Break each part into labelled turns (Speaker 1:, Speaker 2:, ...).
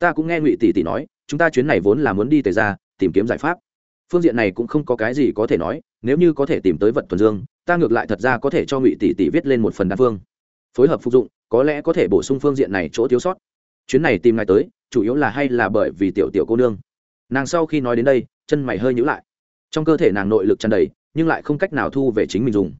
Speaker 1: ta cũng nghe ngụy tỷ tỷ nói, chúng ta chuyến này vốn là muốn đi tề ra tìm kiếm giải pháp. Phương diện này cũng không có cái gì có thể nói, nếu như có thể tìm tới vật thuần dương, ta ngược lại thật ra có thể cho ngụy tỷ tỷ viết lên một phần đa phương. Phối hợp phục dụng, có lẽ có thể bổ sung phương diện này chỗ thiếu sót. Chuyến này tìm ngài tới, chủ yếu là hay là bởi vì tiểu tiểu cô nương. Nàng sau khi nói đến đây, chân mày hơi nhữ lại. Trong cơ thể nàng nội lực tràn đầy, nhưng lại không cách nào thu về chính mình dùng.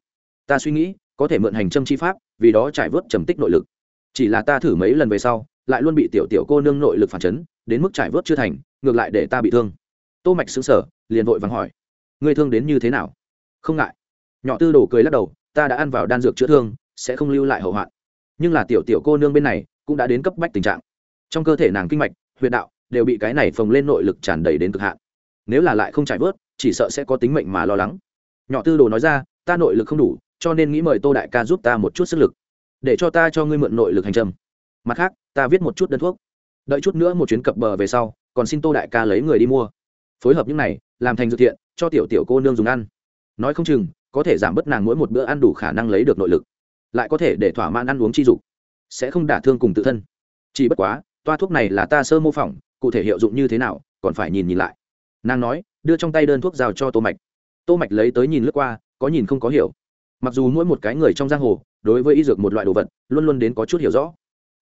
Speaker 1: Ta suy nghĩ, có thể mượn hành châm chi pháp, vì đó trải vớt trầm tích nội lực. Chỉ là ta thử mấy lần về sau lại luôn bị tiểu tiểu cô nương nội lực phản chấn đến mức trải vớt chưa thành ngược lại để ta bị thương. Tô mạch sững sờ, liền vội vàng hỏi ngươi thương đến như thế nào? Không ngại. Nhỏ tư đồ cười lắc đầu ta đã ăn vào đan dược chữa thương sẽ không lưu lại hậu hoạn. Nhưng là tiểu tiểu cô nương bên này cũng đã đến cấp bách tình trạng. Trong cơ thể nàng kinh mạch huyệt đạo đều bị cái này phồng lên nội lực tràn đầy đến cực hạn. Nếu là lại không trải vớt chỉ sợ sẽ có tính mệnh mà lo lắng. Nhỏ tư đồ nói ra ta nội lực không đủ cho nên nghĩ mời tô đại ca giúp ta một chút sức lực để cho ta cho ngươi mượn nội lực hành trầm mặt khác, ta viết một chút đơn thuốc. Đợi chút nữa một chuyến cập bờ về sau, còn xin tô đại ca lấy người đi mua. Phối hợp những này, làm thành dự thiện, cho tiểu tiểu cô nương dùng ăn. Nói không chừng, có thể giảm bớt nàng mỗi một bữa ăn đủ khả năng lấy được nội lực. Lại có thể để thỏa mãn ăn uống chi dục. Sẽ không đả thương cùng tự thân. Chỉ bất quá, toa thuốc này là ta sơ mô phỏng, cụ thể hiệu dụng như thế nào, còn phải nhìn nhìn lại. Nàng nói, đưa trong tay đơn thuốc giao cho tô mạch. Tô mạch lấy tới nhìn lướt qua, có nhìn không có hiểu. Mặc dù mỗi một cái người trong giang hồ, đối với y dược một loại đồ vật, luôn luôn đến có chút hiểu rõ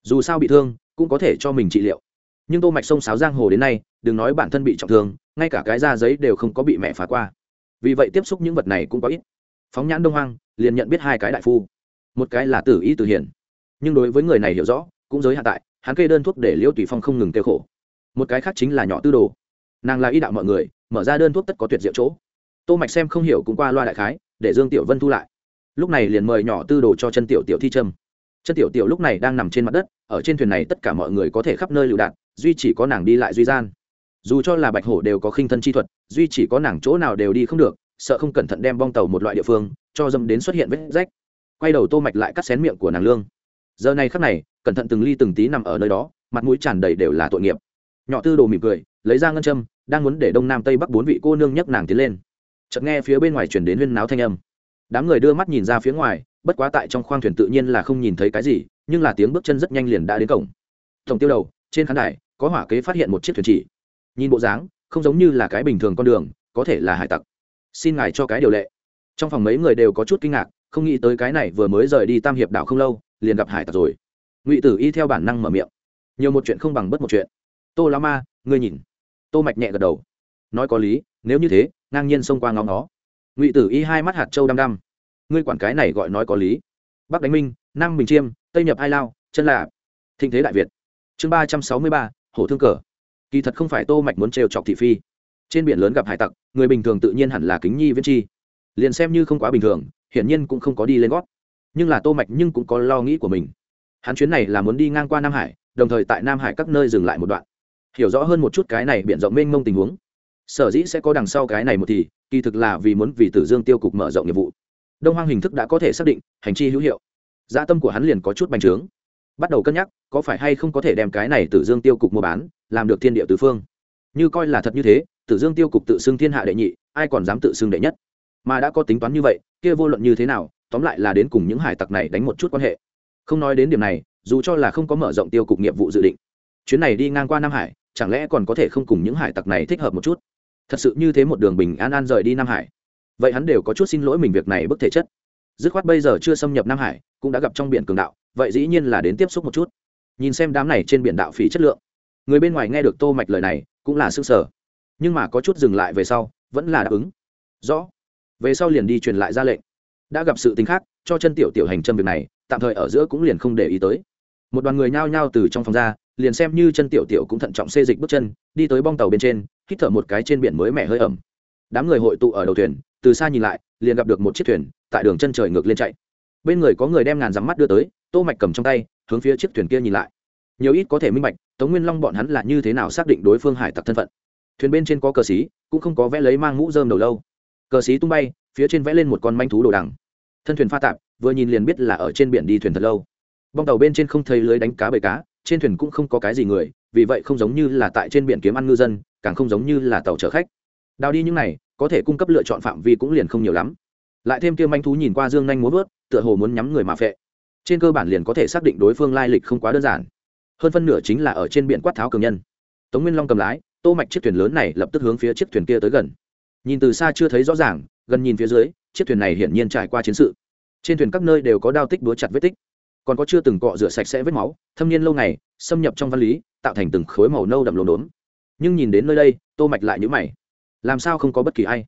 Speaker 1: dù sao bị thương, cũng có thể cho mình trị liệu. Nhưng tô mạch sông sáo giang hồ đến nay, đừng nói bản thân bị trọng thương, ngay cả cái da giấy đều không có bị mẹ phá qua. Vì vậy tiếp xúc những vật này cũng có ít. Phóng nhãn đông hoang, liền nhận biết hai cái đại phu. Một cái là tử y tử hiển. Nhưng đối với người này hiểu rõ, cũng giới hạn tại, hắn kê đơn thuốc để liễu tùy phong không ngừng tiêu khổ. Một cái khác chính là nhỏ tư đồ. Nàng là y đạo mọi người, mở ra đơn thuốc tất có tuyệt diệu chỗ. Tô mạch xem không hiểu cũng qua loa đại khái, để dương tiểu vân thu lại. Lúc này liền mời nhỏ tư đồ cho chân tiểu tiểu thi trâm chân tiểu tiểu lúc này đang nằm trên mặt đất, ở trên thuyền này tất cả mọi người có thể khắp nơi lựu đạn, duy chỉ có nàng đi lại duy gian. Dù cho là bạch hổ đều có khinh thân chi thuật, duy chỉ có nàng chỗ nào đều đi không được, sợ không cẩn thận đem bong tàu một loại địa phương, cho dâm đến xuất hiện vết rách. Quay đầu tô mạch lại cắt xén miệng của nàng lương. Giờ này khắc này, cẩn thận từng ly từng tí nằm ở nơi đó, mặt mũi tràn đầy đều là tội nghiệp. Nhỏ tư đồ mỉm cười, lấy ra ngân châm, đang muốn để đông nam tây bắc bốn vị cô nương nhấc nàng tiến lên. Chợt nghe phía bên ngoài truyền đến huyên náo thanh âm đám người đưa mắt nhìn ra phía ngoài, bất quá tại trong khoang thuyền tự nhiên là không nhìn thấy cái gì, nhưng là tiếng bước chân rất nhanh liền đã đến cổng. Tổng tiêu đầu, trên khán đài, có hỏa kế phát hiện một chiếc thuyền chỉ. Nhìn bộ dáng, không giống như là cái bình thường con đường, có thể là hải tặc. Xin ngài cho cái điều lệ. Trong phòng mấy người đều có chút kinh ngạc, không nghĩ tới cái này vừa mới rời đi tam hiệp đảo không lâu, liền gặp hải tặc rồi. Ngụy tử y theo bản năng mở miệng. Nhiều một chuyện không bằng bất một chuyện. Tô la ma, ngươi nhìn. Tô mạch nhẹ gật đầu. Nói có lý, nếu như thế, ngang nhiên xông qua ngóng nó ngụy tử y hai mắt hạt châu đăm đăm. Ngươi quản cái này gọi nói có lý. Bắc đánh minh, nam bình chiêm, tây nhập ai lao, chân lạ thịnh thế đại việt. Chương ba trăm sáu mươi ba, hổ thương cờ. Kỳ thật không phải tô mạch muốn trêu chọc thị phi. Trên biển lớn gặp hải tặc, người bình thường tự nhiên hẳn là kính nhi viễn chi. Liền xem như không quá bình thường, hiển nhiên cũng không có đi lên gót. Nhưng là tô mạch nhưng cũng có lo nghĩ của mình. Hắn chuyến này là muốn đi ngang qua nam hải, đồng thời tại nam hải các nơi dừng lại một đoạn. Hiểu rõ hơn một chút cái này biển rộng mênh mông tình huống sở dĩ sẽ có đằng sau cái này một thì, kỳ thực là vì muốn vì tử dương tiêu cục mở rộng nghiệp vụ. Đông hoang hình thức đã có thể xác định, hành chi hữu hiệu. Gia dạ tâm của hắn liền có chút bành trướng. Bắt đầu cân nhắc, có phải hay không có thể đem cái này tử dương tiêu cục mua bán, làm được thiên địa tứ phương. Như coi là thật như thế, tử dương tiêu cục tự xưng thiên hạ đệ nhị, ai còn dám tự xưng đệ nhất? Mà đã có tính toán như vậy, kia vô luận như thế nào, tóm lại là đến cùng những hải tặc này đánh một chút quan hệ. Không nói đến điểm này, dù cho là không có mở rộng tiêu cục nghiệp vụ dự định, chuyến này đi ngang qua nam hải, chẳng lẽ còn có thể không cùng những hải tặc này thích hợp một chút? Thật sự như thế một đường bình an an rời đi nam hải. Vậy hắn đều có chút xin lỗi mình việc này bức thể chất. Dứt khoát bây giờ chưa xâm nhập nam hải, cũng đã gặp trong biển cường đạo, vậy dĩ nhiên là đến tiếp xúc một chút. Nhìn xem đám này trên biển đạo phỉ chất lượng. Người bên ngoài nghe được tô mạch lời này, cũng là sức sở nhưng mà có chút dừng lại về sau, vẫn là đáp ứng. Rõ. Về sau liền đi truyền lại ra lệnh. Đã gặp sự tình khác, cho chân tiểu tiểu hành châm việc này, tạm thời ở giữa cũng liền không để ý tới. Một đoàn người nhao nhao từ trong phòng ra, liền xem như chân tiểu tiểu cũng thận trọng xê dịch bước chân, đi tới bong tàu bên trên hít thở một cái trên biển mới mẻ hơi ẩm. Đám người hội tụ ở đầu thuyền, từ xa nhìn lại, liền gặp được một chiếc thuyền tại đường chân trời ngược lên chạy. Bên người có người đem ngàn dắm mắt đưa tới, tô mạch cầm trong tay, hướng phía chiếc thuyền kia nhìn lại. Nhiều ít có thể minh bạch, tống nguyên long bọn hắn là như thế nào xác định đối phương hải tặc thân phận. Thuyền bên trên có cờ xí, cũng không có vẽ lấy mang mũ rơm đầu lâu. Cờ xí tung bay, phía trên vẽ lên một con manh thú đồ đằng. Thân thuyền pha tạp, vừa nhìn liền biết là ở trên biển đi thuyền thật lâu. Bong tàu bên trên không thấy lưới đánh cá bầy cá, trên thuyền cũng không có cái gì người, vì vậy không giống như là tại trên biển kiếm ăn ngư dân càng không giống như là tàu chở khách. Đào đi những này, có thể cung cấp lựa chọn phạm vi cũng liền không nhiều lắm. Lại thêm kia manh thú nhìn qua dương nhanh muốn vớt, tựa hồ muốn nhắm người mà phệ. Trên cơ bản liền có thể xác định đối phương lai lịch không quá đơn giản. Hơn phân nửa chính là ở trên biển quát tháo cường nhân. Tống nguyên long cầm lái, tô mạch chiếc thuyền lớn này lập tức hướng phía chiếc thuyền kia tới gần. Nhìn từ xa chưa thấy rõ ràng, gần nhìn phía dưới, chiếc thuyền này hiển nhiên trải qua chiến sự. Trên thuyền các nơi đều có đao tích búa chặt vết tích. Còn có chưa từng cọ rửa sạch sẽ vết máu, thâm niên lâu ngày, xâm nhập trong văn lý, tạo thành từng khối màu nâu đậm lốm đốm nhưng nhìn đến nơi đây, tô mạch lại nhíu mày. Làm sao không có bất kỳ ai?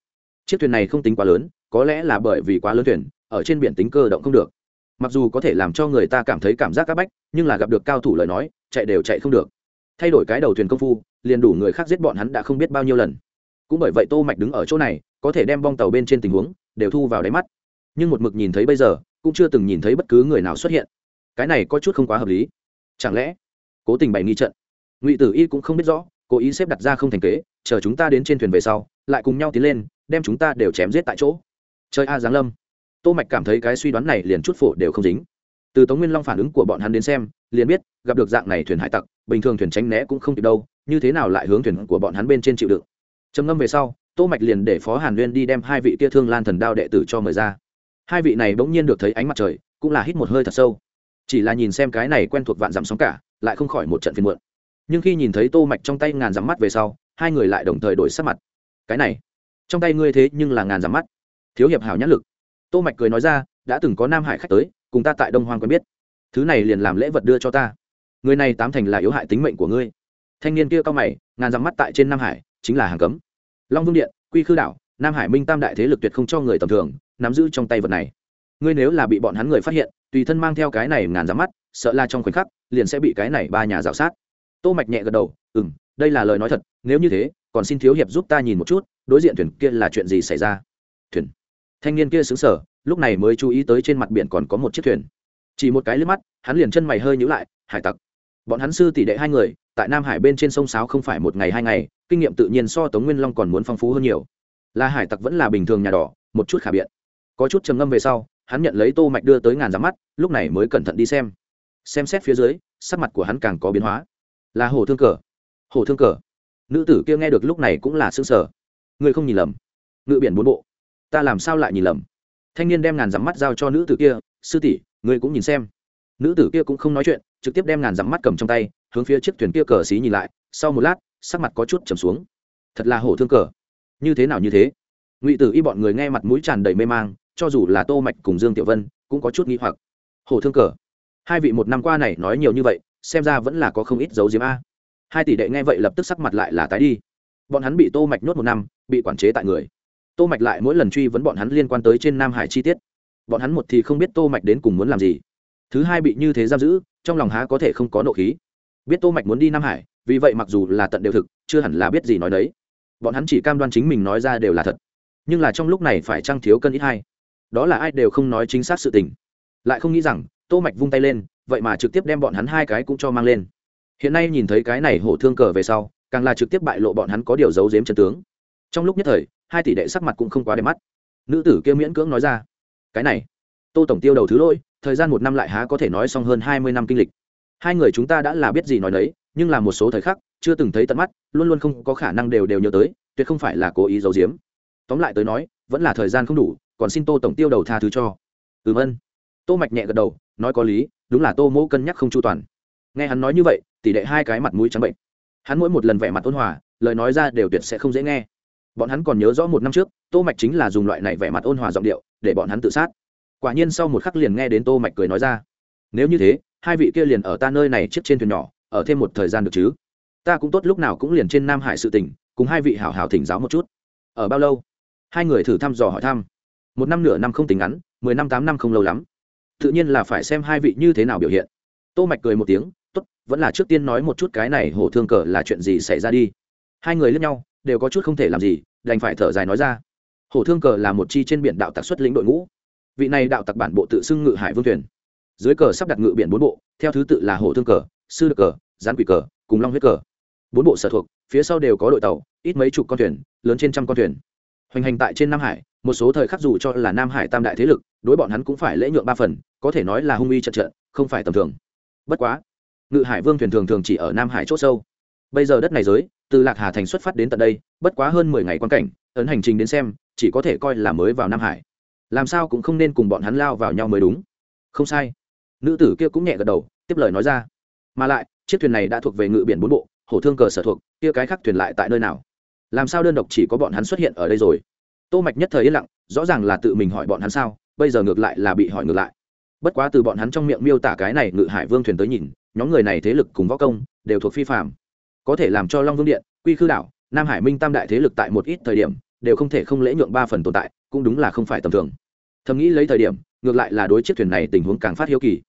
Speaker 1: Chiếc thuyền này không tính quá lớn, có lẽ là bởi vì quá lớn thuyền, ở trên biển tính cơ động không được. Mặc dù có thể làm cho người ta cảm thấy cảm giác áp bách, nhưng là gặp được cao thủ lời nói, chạy đều chạy không được. Thay đổi cái đầu thuyền công phu, liền đủ người khác giết bọn hắn đã không biết bao nhiêu lần. Cũng bởi vậy tô mạch đứng ở chỗ này, có thể đem bong tàu bên trên tình huống, đều thu vào đáy mắt. Nhưng một mực nhìn thấy bây giờ, cũng chưa từng nhìn thấy bất cứ người nào xuất hiện. Cái này có chút không quá hợp lý. Chẳng lẽ cố tình bày nghi trận? Ngụy tử y cũng không biết rõ cố ý xếp đặt ra không thành kế, chờ chúng ta đến trên thuyền về sau, lại cùng nhau tiến lên, đem chúng ta đều chém giết tại chỗ. Chơi a, giáng lâm. Tô mạch cảm thấy cái suy đoán này liền chút phổ đều không dính. Từ tống nguyên long phản ứng của bọn hắn đến xem, liền biết, gặp được dạng này thuyền hải tặc, bình thường thuyền tránh né cũng không kịp đâu, như thế nào lại hướng thuyền của bọn hắn bên trên chịu đựng. Trầm ngâm về sau, tô mạch liền để phó hàn nguyên đi đem hai vị kia thương lan thần đao đệ tử cho mời ra. Hai vị này bỗng nhiên được thấy ánh mặt trời, cũng là hít một hơi thật sâu. Chỉ là nhìn xem cái này quen thuộc vạn dặm sóng cả, lại không khỏi một trận phiền muộn nhưng khi nhìn thấy tô mạch trong tay ngàn dặm mắt về sau, hai người lại đồng thời đổi sắc mặt. Cái này, trong tay ngươi thế nhưng là ngàn dặm mắt. Thiếu hiệp hảo nhãn lực. Tô mạch cười nói ra, đã từng có nam hải khách tới, cùng ta tại đông hoang quen biết. Thứ này liền làm lễ vật đưa cho ta. Người này tám thành là yếu hại tính mệnh của ngươi. Thanh niên kia cao mày, ngàn dặm mắt tại trên nam hải, chính là hàng cấm. Long vương điện, quy khư đảo, nam hải minh tam đại thế lực tuyệt không cho người tầm thường, nắm giữ trong tay vật này. Ngươi nếu là bị bọn hắn người phát hiện, tùy thân mang theo cái này ngàn dặm mắt, sợ là trong khoảnh khắc, liền sẽ bị cái này ba nhà dạo sát tô mạch nhẹ gật đầu ừ đây là lời nói thật, nếu như thế, còn xin thiếu hiệp giúp ta nhìn một chút, đối diện thuyền kia là chuyện gì xảy ra? Thuyền. Thanh niên kia xứng sở lúc này mới chú ý tới trên mặt biển còn có một chiếc thuyền. Chỉ một cái liếc mắt, hắn liền chân mày hơi nhíu lại, hải tặc. Bọn hắn sư tỷ đệ hai người, tại nam hải bên trên sông sáo không phải một ngày hai ngày, kinh nghiệm tự nhiên so tống nguyên long còn muốn phong phú hơn nhiều. Là hải tặc vẫn là bình thường nhà đỏ, một chút khả biện. Có chút trầm ngâm về sau, hắn nhận lấy tô mạch đưa tới ngàn giám mắt, lúc này mới cẩn thận đi xem. Xem xét phía dưới, sắc mặt của hắn càng có biến hóa là hồ thương cờ. Hồ thương cờ. Nữ tử kia nghe được lúc này cũng là xương sở ngươi không nhìn lầm. Ngự biển bốn bộ. Ta làm sao lại nhìn lầm? Thanh niên đem ngàn dắm mắt giao cho nữ tử kia, sư tỷ, ngươi cũng nhìn xem. Nữ tử kia cũng không nói chuyện, trực tiếp đem ngàn dắm mắt cầm trong tay, hướng phía chiếc thuyền kia cờ xí nhìn lại, sau một lát, sắc mặt có chút trầm xuống. Thật là hổ thương cờ. Như thế nào như thế? Ngụy tử y bọn người nghe mặt mũi tràn đầy mê mang, cho dù là tô mạch cùng dương tiểu vân, cũng có chút nghi hoặc. Hổ thương cờ. Hai vị một năm qua này nói nhiều như vậy xem ra vẫn là có không ít dấu diếm a. Hai tỷ đệ nghe vậy lập tức sắc mặt lại là tái đi. Bọn hắn bị tô mạch nhốt một năm, bị quản chế tại người. Tô mạch lại mỗi lần truy vấn bọn hắn liên quan tới trên nam hải chi tiết. Bọn hắn một thì không biết tô mạch đến cùng muốn làm gì. Thứ hai bị như thế giam giữ, trong lòng há có thể không có nộ khí. Biết tô mạch muốn đi nam hải, vì vậy mặc dù là tận đều thực, chưa hẳn là biết gì nói đấy. Bọn hắn chỉ cam đoan chính mình nói ra đều là thật. Nhưng là trong lúc này phải trăng thiếu cân ít hai? Đó là ai đều không nói chính xác sự tình. Lại không nghĩ rằng, tô mạch vung tay lên vậy mà trực tiếp đem bọn hắn hai cái cũng cho mang lên. Hiện nay nhìn thấy cái này hổ thương cờ về sau, càng là trực tiếp bại lộ bọn hắn có điều giấu giếm chân tướng. Trong lúc nhất thời, hai tỷ đệ sắc mặt cũng không quá đẹp mắt. Nữ tử kia miễn cưỡng nói ra, cái này, tô tổng tiêu đầu thứ lỗi, thời gian một năm lại há có thể nói xong hơn hai mươi năm kinh lịch. Hai người chúng ta đã là biết gì nói đấy nhưng là một số thời khắc, chưa từng thấy tận mắt, luôn luôn không có khả năng đều đều nhớ tới, tuyệt không phải là cố ý giấu giếm. Tóm lại tới nói, vẫn là thời gian không đủ, còn xin tô tổng tiêu đầu tha thứ cho. Ừm ân. Tô mạch nhẹ gật đầu nói có lý, đúng là tô mỗ cân nhắc không chu toàn. Nghe hắn nói như vậy, tỷ đệ hai cái mặt mũi trắng bệnh. Hắn mỗi một lần vẻ mặt ôn hòa, lời nói ra đều tuyệt sẽ không dễ nghe. Bọn hắn còn nhớ rõ một năm trước, tô mạch chính là dùng loại này vẻ mặt ôn hòa giọng điệu, để bọn hắn tự sát. Quả nhiên sau một khắc liền nghe đến tô mạch cười nói ra. Nếu như thế, hai vị kia liền ở ta nơi này chiếc trên thuyền nhỏ, ở thêm một thời gian được chứ? Ta cũng tốt lúc nào cũng liền trên nam hải sự tình, cùng hai vị hảo hảo thỉnh giáo một chút. Ở bao lâu? Hai người thử thăm dò hỏi thăm. Một năm nửa năm không tính ngắn, mười năm tám năm không lâu lắm tự nhiên là phải xem hai vị như thế nào biểu hiện. Tô mạch cười một tiếng, tốt, vẫn là trước tiên nói một chút cái này hổ thương cờ là chuyện gì xảy ra đi. Hai người lẫn nhau, đều có chút không thể làm gì, đành phải thở dài nói ra. Hổ thương cờ là một chi trên biển đạo tặc xuất lĩnh đội ngũ. Vị này đạo tặc bản bộ tự xưng ngự hải vương thuyền. Dưới cờ sắp đặt ngự biển bốn bộ, theo thứ tự là hổ thương cờ, sư được cờ, gián quỷ cờ, cùng long huyết cờ. Bốn bộ sở thuộc, phía sau đều có đội tàu, ít mấy chục con thuyền, lớn trên trăm con thuyền. Hoành hành tại trên nam hải một số thời khắc dù cho là nam hải tam đại thế lực, đối bọn hắn cũng phải lễ nhượng ba phần, có thể nói là hung uy trận trận, không phải tầm thường. Bất quá, ngự hải vương thuyền thường thường chỉ ở nam hải c h ỗ sâu. Bây giờ đất này giới, từ lạc hà thành xuất phát đến tận đây, bất quá hơn mười ngày quan cảnh, ấn hành trình đến xem, chỉ có thể coi là mới vào nam hải. Làm sao cũng không nên cùng bọn hắn lao vào nhau mới đúng. Không sai. Nữ tử kia cũng nhẹ gật đầu, tiếp lời nói ra. Mà lại, chiếc thuyền này đã thuộc về ngự biển bốn bộ, hổ thương cờ sở thuộc, kia cái khác thuyền lại tại nơi nào? Làm sao đơn độc chỉ có bọn hắn xuất hiện ở đây rồi? Tô mạch nhất thời yên lặng, rõ ràng là tự mình hỏi bọn hắn sao, bây giờ ngược lại là bị hỏi ngược lại. Bất quá từ bọn hắn trong miệng miêu tả cái này ngự hải vương thuyền tới nhìn, nhóm người này thế lực cùng võ công, đều thuộc phi phạm có thể làm cho long vương điện, quy khư đảo, nam hải minh tam đại thế lực tại một ít thời điểm, đều không thể không lễ nhượng ba phần tồn tại, cũng đúng là không phải tầm thường. Thầm nghĩ lấy thời điểm, ngược lại là đối chiếc thuyền này tình huống càng phát hiếu kỳ.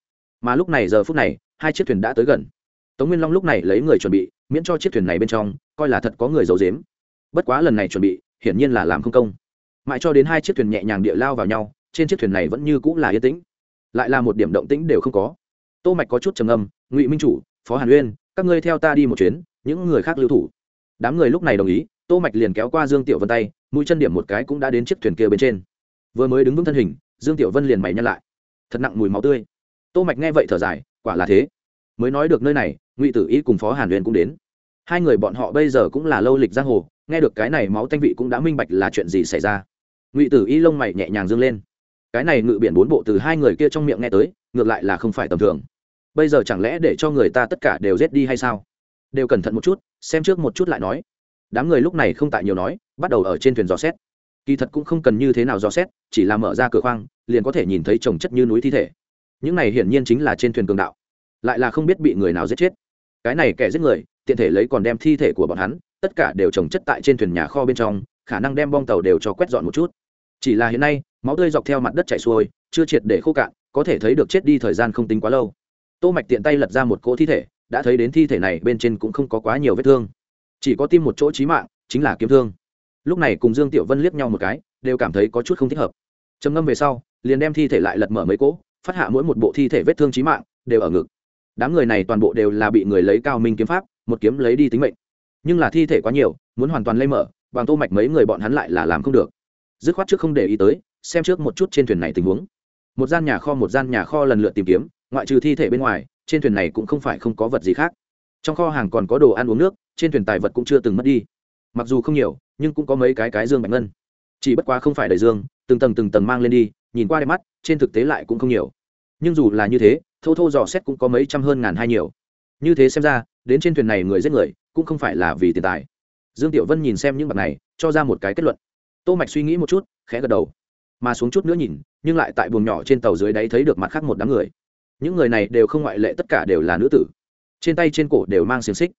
Speaker 1: Mà lúc này giờ phút này, hai chiếc thuyền đã tới gần. Tống nguyên long lúc này lấy người chuẩn bị, miễn cho chiếc thuyền này bên trong, coi là thật có người giấu dếm bất quá lần này chuẩn bị, hiển nhiên là làm không công mãi cho đến hai chiếc thuyền nhẹ nhàng địa lao vào nhau, trên chiếc thuyền này vẫn như cũng là yên tĩnh. Lại là một điểm động tĩnh đều không có. Tô mạch có chút trầm âm ngụy minh chủ, phó hàn uyên, các ngươi theo ta đi một chuyến, những người khác lưu thủ. Đám người lúc này đồng ý, tô mạch liền kéo qua dương tiểu vân tay, mũi chân điểm một cái cũng đã đến chiếc thuyền kia bên trên. Vừa mới đứng vững thân hình, dương tiểu vân liền mày nhăn lại. Thật nặng mùi máu tươi. Tô mạch nghe vậy thở dài, quả là thế. Mới nói được nơi này, ngụy tử y cùng phó hàn uyên cũng đến. Hai người bọn họ bây giờ cũng là lâu lịch giang hồ, nghe được cái này máu tanh vị cũng đã minh bạch là chuyện gì xảy ra ngụy tử y lông mày nhẹ nhàng dâng lên cái này ngự biển bốn bộ từ hai người kia trong miệng nghe tới ngược lại là không phải tầm thường bây giờ chẳng lẽ để cho người ta tất cả đều rét đi hay sao đều cẩn thận một chút xem trước một chút lại nói đám người lúc này không tại nhiều nói bắt đầu ở trên thuyền dò xét kỳ thật cũng không cần như thế nào dò xét chỉ là mở ra cửa khoang liền có thể nhìn thấy trồng chất như núi thi thể những này hiển nhiên chính là trên thuyền cường đạo lại là không biết bị người nào giết chết cái này kẻ giết người tiện thể lấy còn đem thi thể của bọn hắn tất cả đều trồng chất tại trên thuyền nhà kho bên trong khả năng đem bong tàu đều cho quét dọn một chút chỉ là hiện nay, máu tươi dọc theo mặt đất chảy xuôi, chưa triệt để khô cạn, có thể thấy được chết đi thời gian không tính quá lâu. Tô mạch tiện tay lật ra một cỗ thi thể, đã thấy đến thi thể này bên trên cũng không có quá nhiều vết thương. Chỉ có tim một chỗ chí mạng, chính là kiếm thương. Lúc này cùng dương tiểu vân liếc nhau một cái, đều cảm thấy có chút không thích hợp. Trầm ngâm về sau, liền đem thi thể lại lật mở mấy cỗ, phát hạ mỗi một bộ thi thể vết thương chí mạng, đều ở ngực. Đám người này toàn bộ đều là bị người lấy cao minh kiếm pháp, một kiếm lấy đi tính mệnh. Nhưng là thi thể quá nhiều, muốn hoàn toàn lây mở, bằng tô mạch mấy người bọn hắn lại là làm không được dứt khoát trước không để ý tới, xem trước một chút trên thuyền này tình huống. Một gian nhà kho, một gian nhà kho lần lượt tìm kiếm, ngoại trừ thi thể bên ngoài, trên thuyền này cũng không phải không có vật gì khác. Trong kho hàng còn có đồ ăn uống nước, trên thuyền tài vật cũng chưa từng mất đi. Mặc dù không nhiều, nhưng cũng có mấy cái cái dương bạch ngân. Chỉ bất quá không phải đầy dương, từng tầng từng tầng mang lên đi, nhìn qua đẹp mắt, trên thực tế lại cũng không nhiều. Nhưng dù là như thế, thô thô dò xét cũng có mấy trăm hơn ngàn hai nhiều. Như thế xem ra, đến trên thuyền này người giết người, cũng không phải là vì tiền tài. Dương tiểu vân nhìn xem những bạc này, cho ra một cái kết luận tô mạch suy nghĩ một chút, khẽ gật đầu. Mà xuống chút nữa nhìn, nhưng lại tại buồng nhỏ trên tàu dưới đáy thấy được mặt khác một đám người. Những người này đều không ngoại lệ, tất cả đều là nữ tử. Trên tay trên cổ đều mang xiềng xích,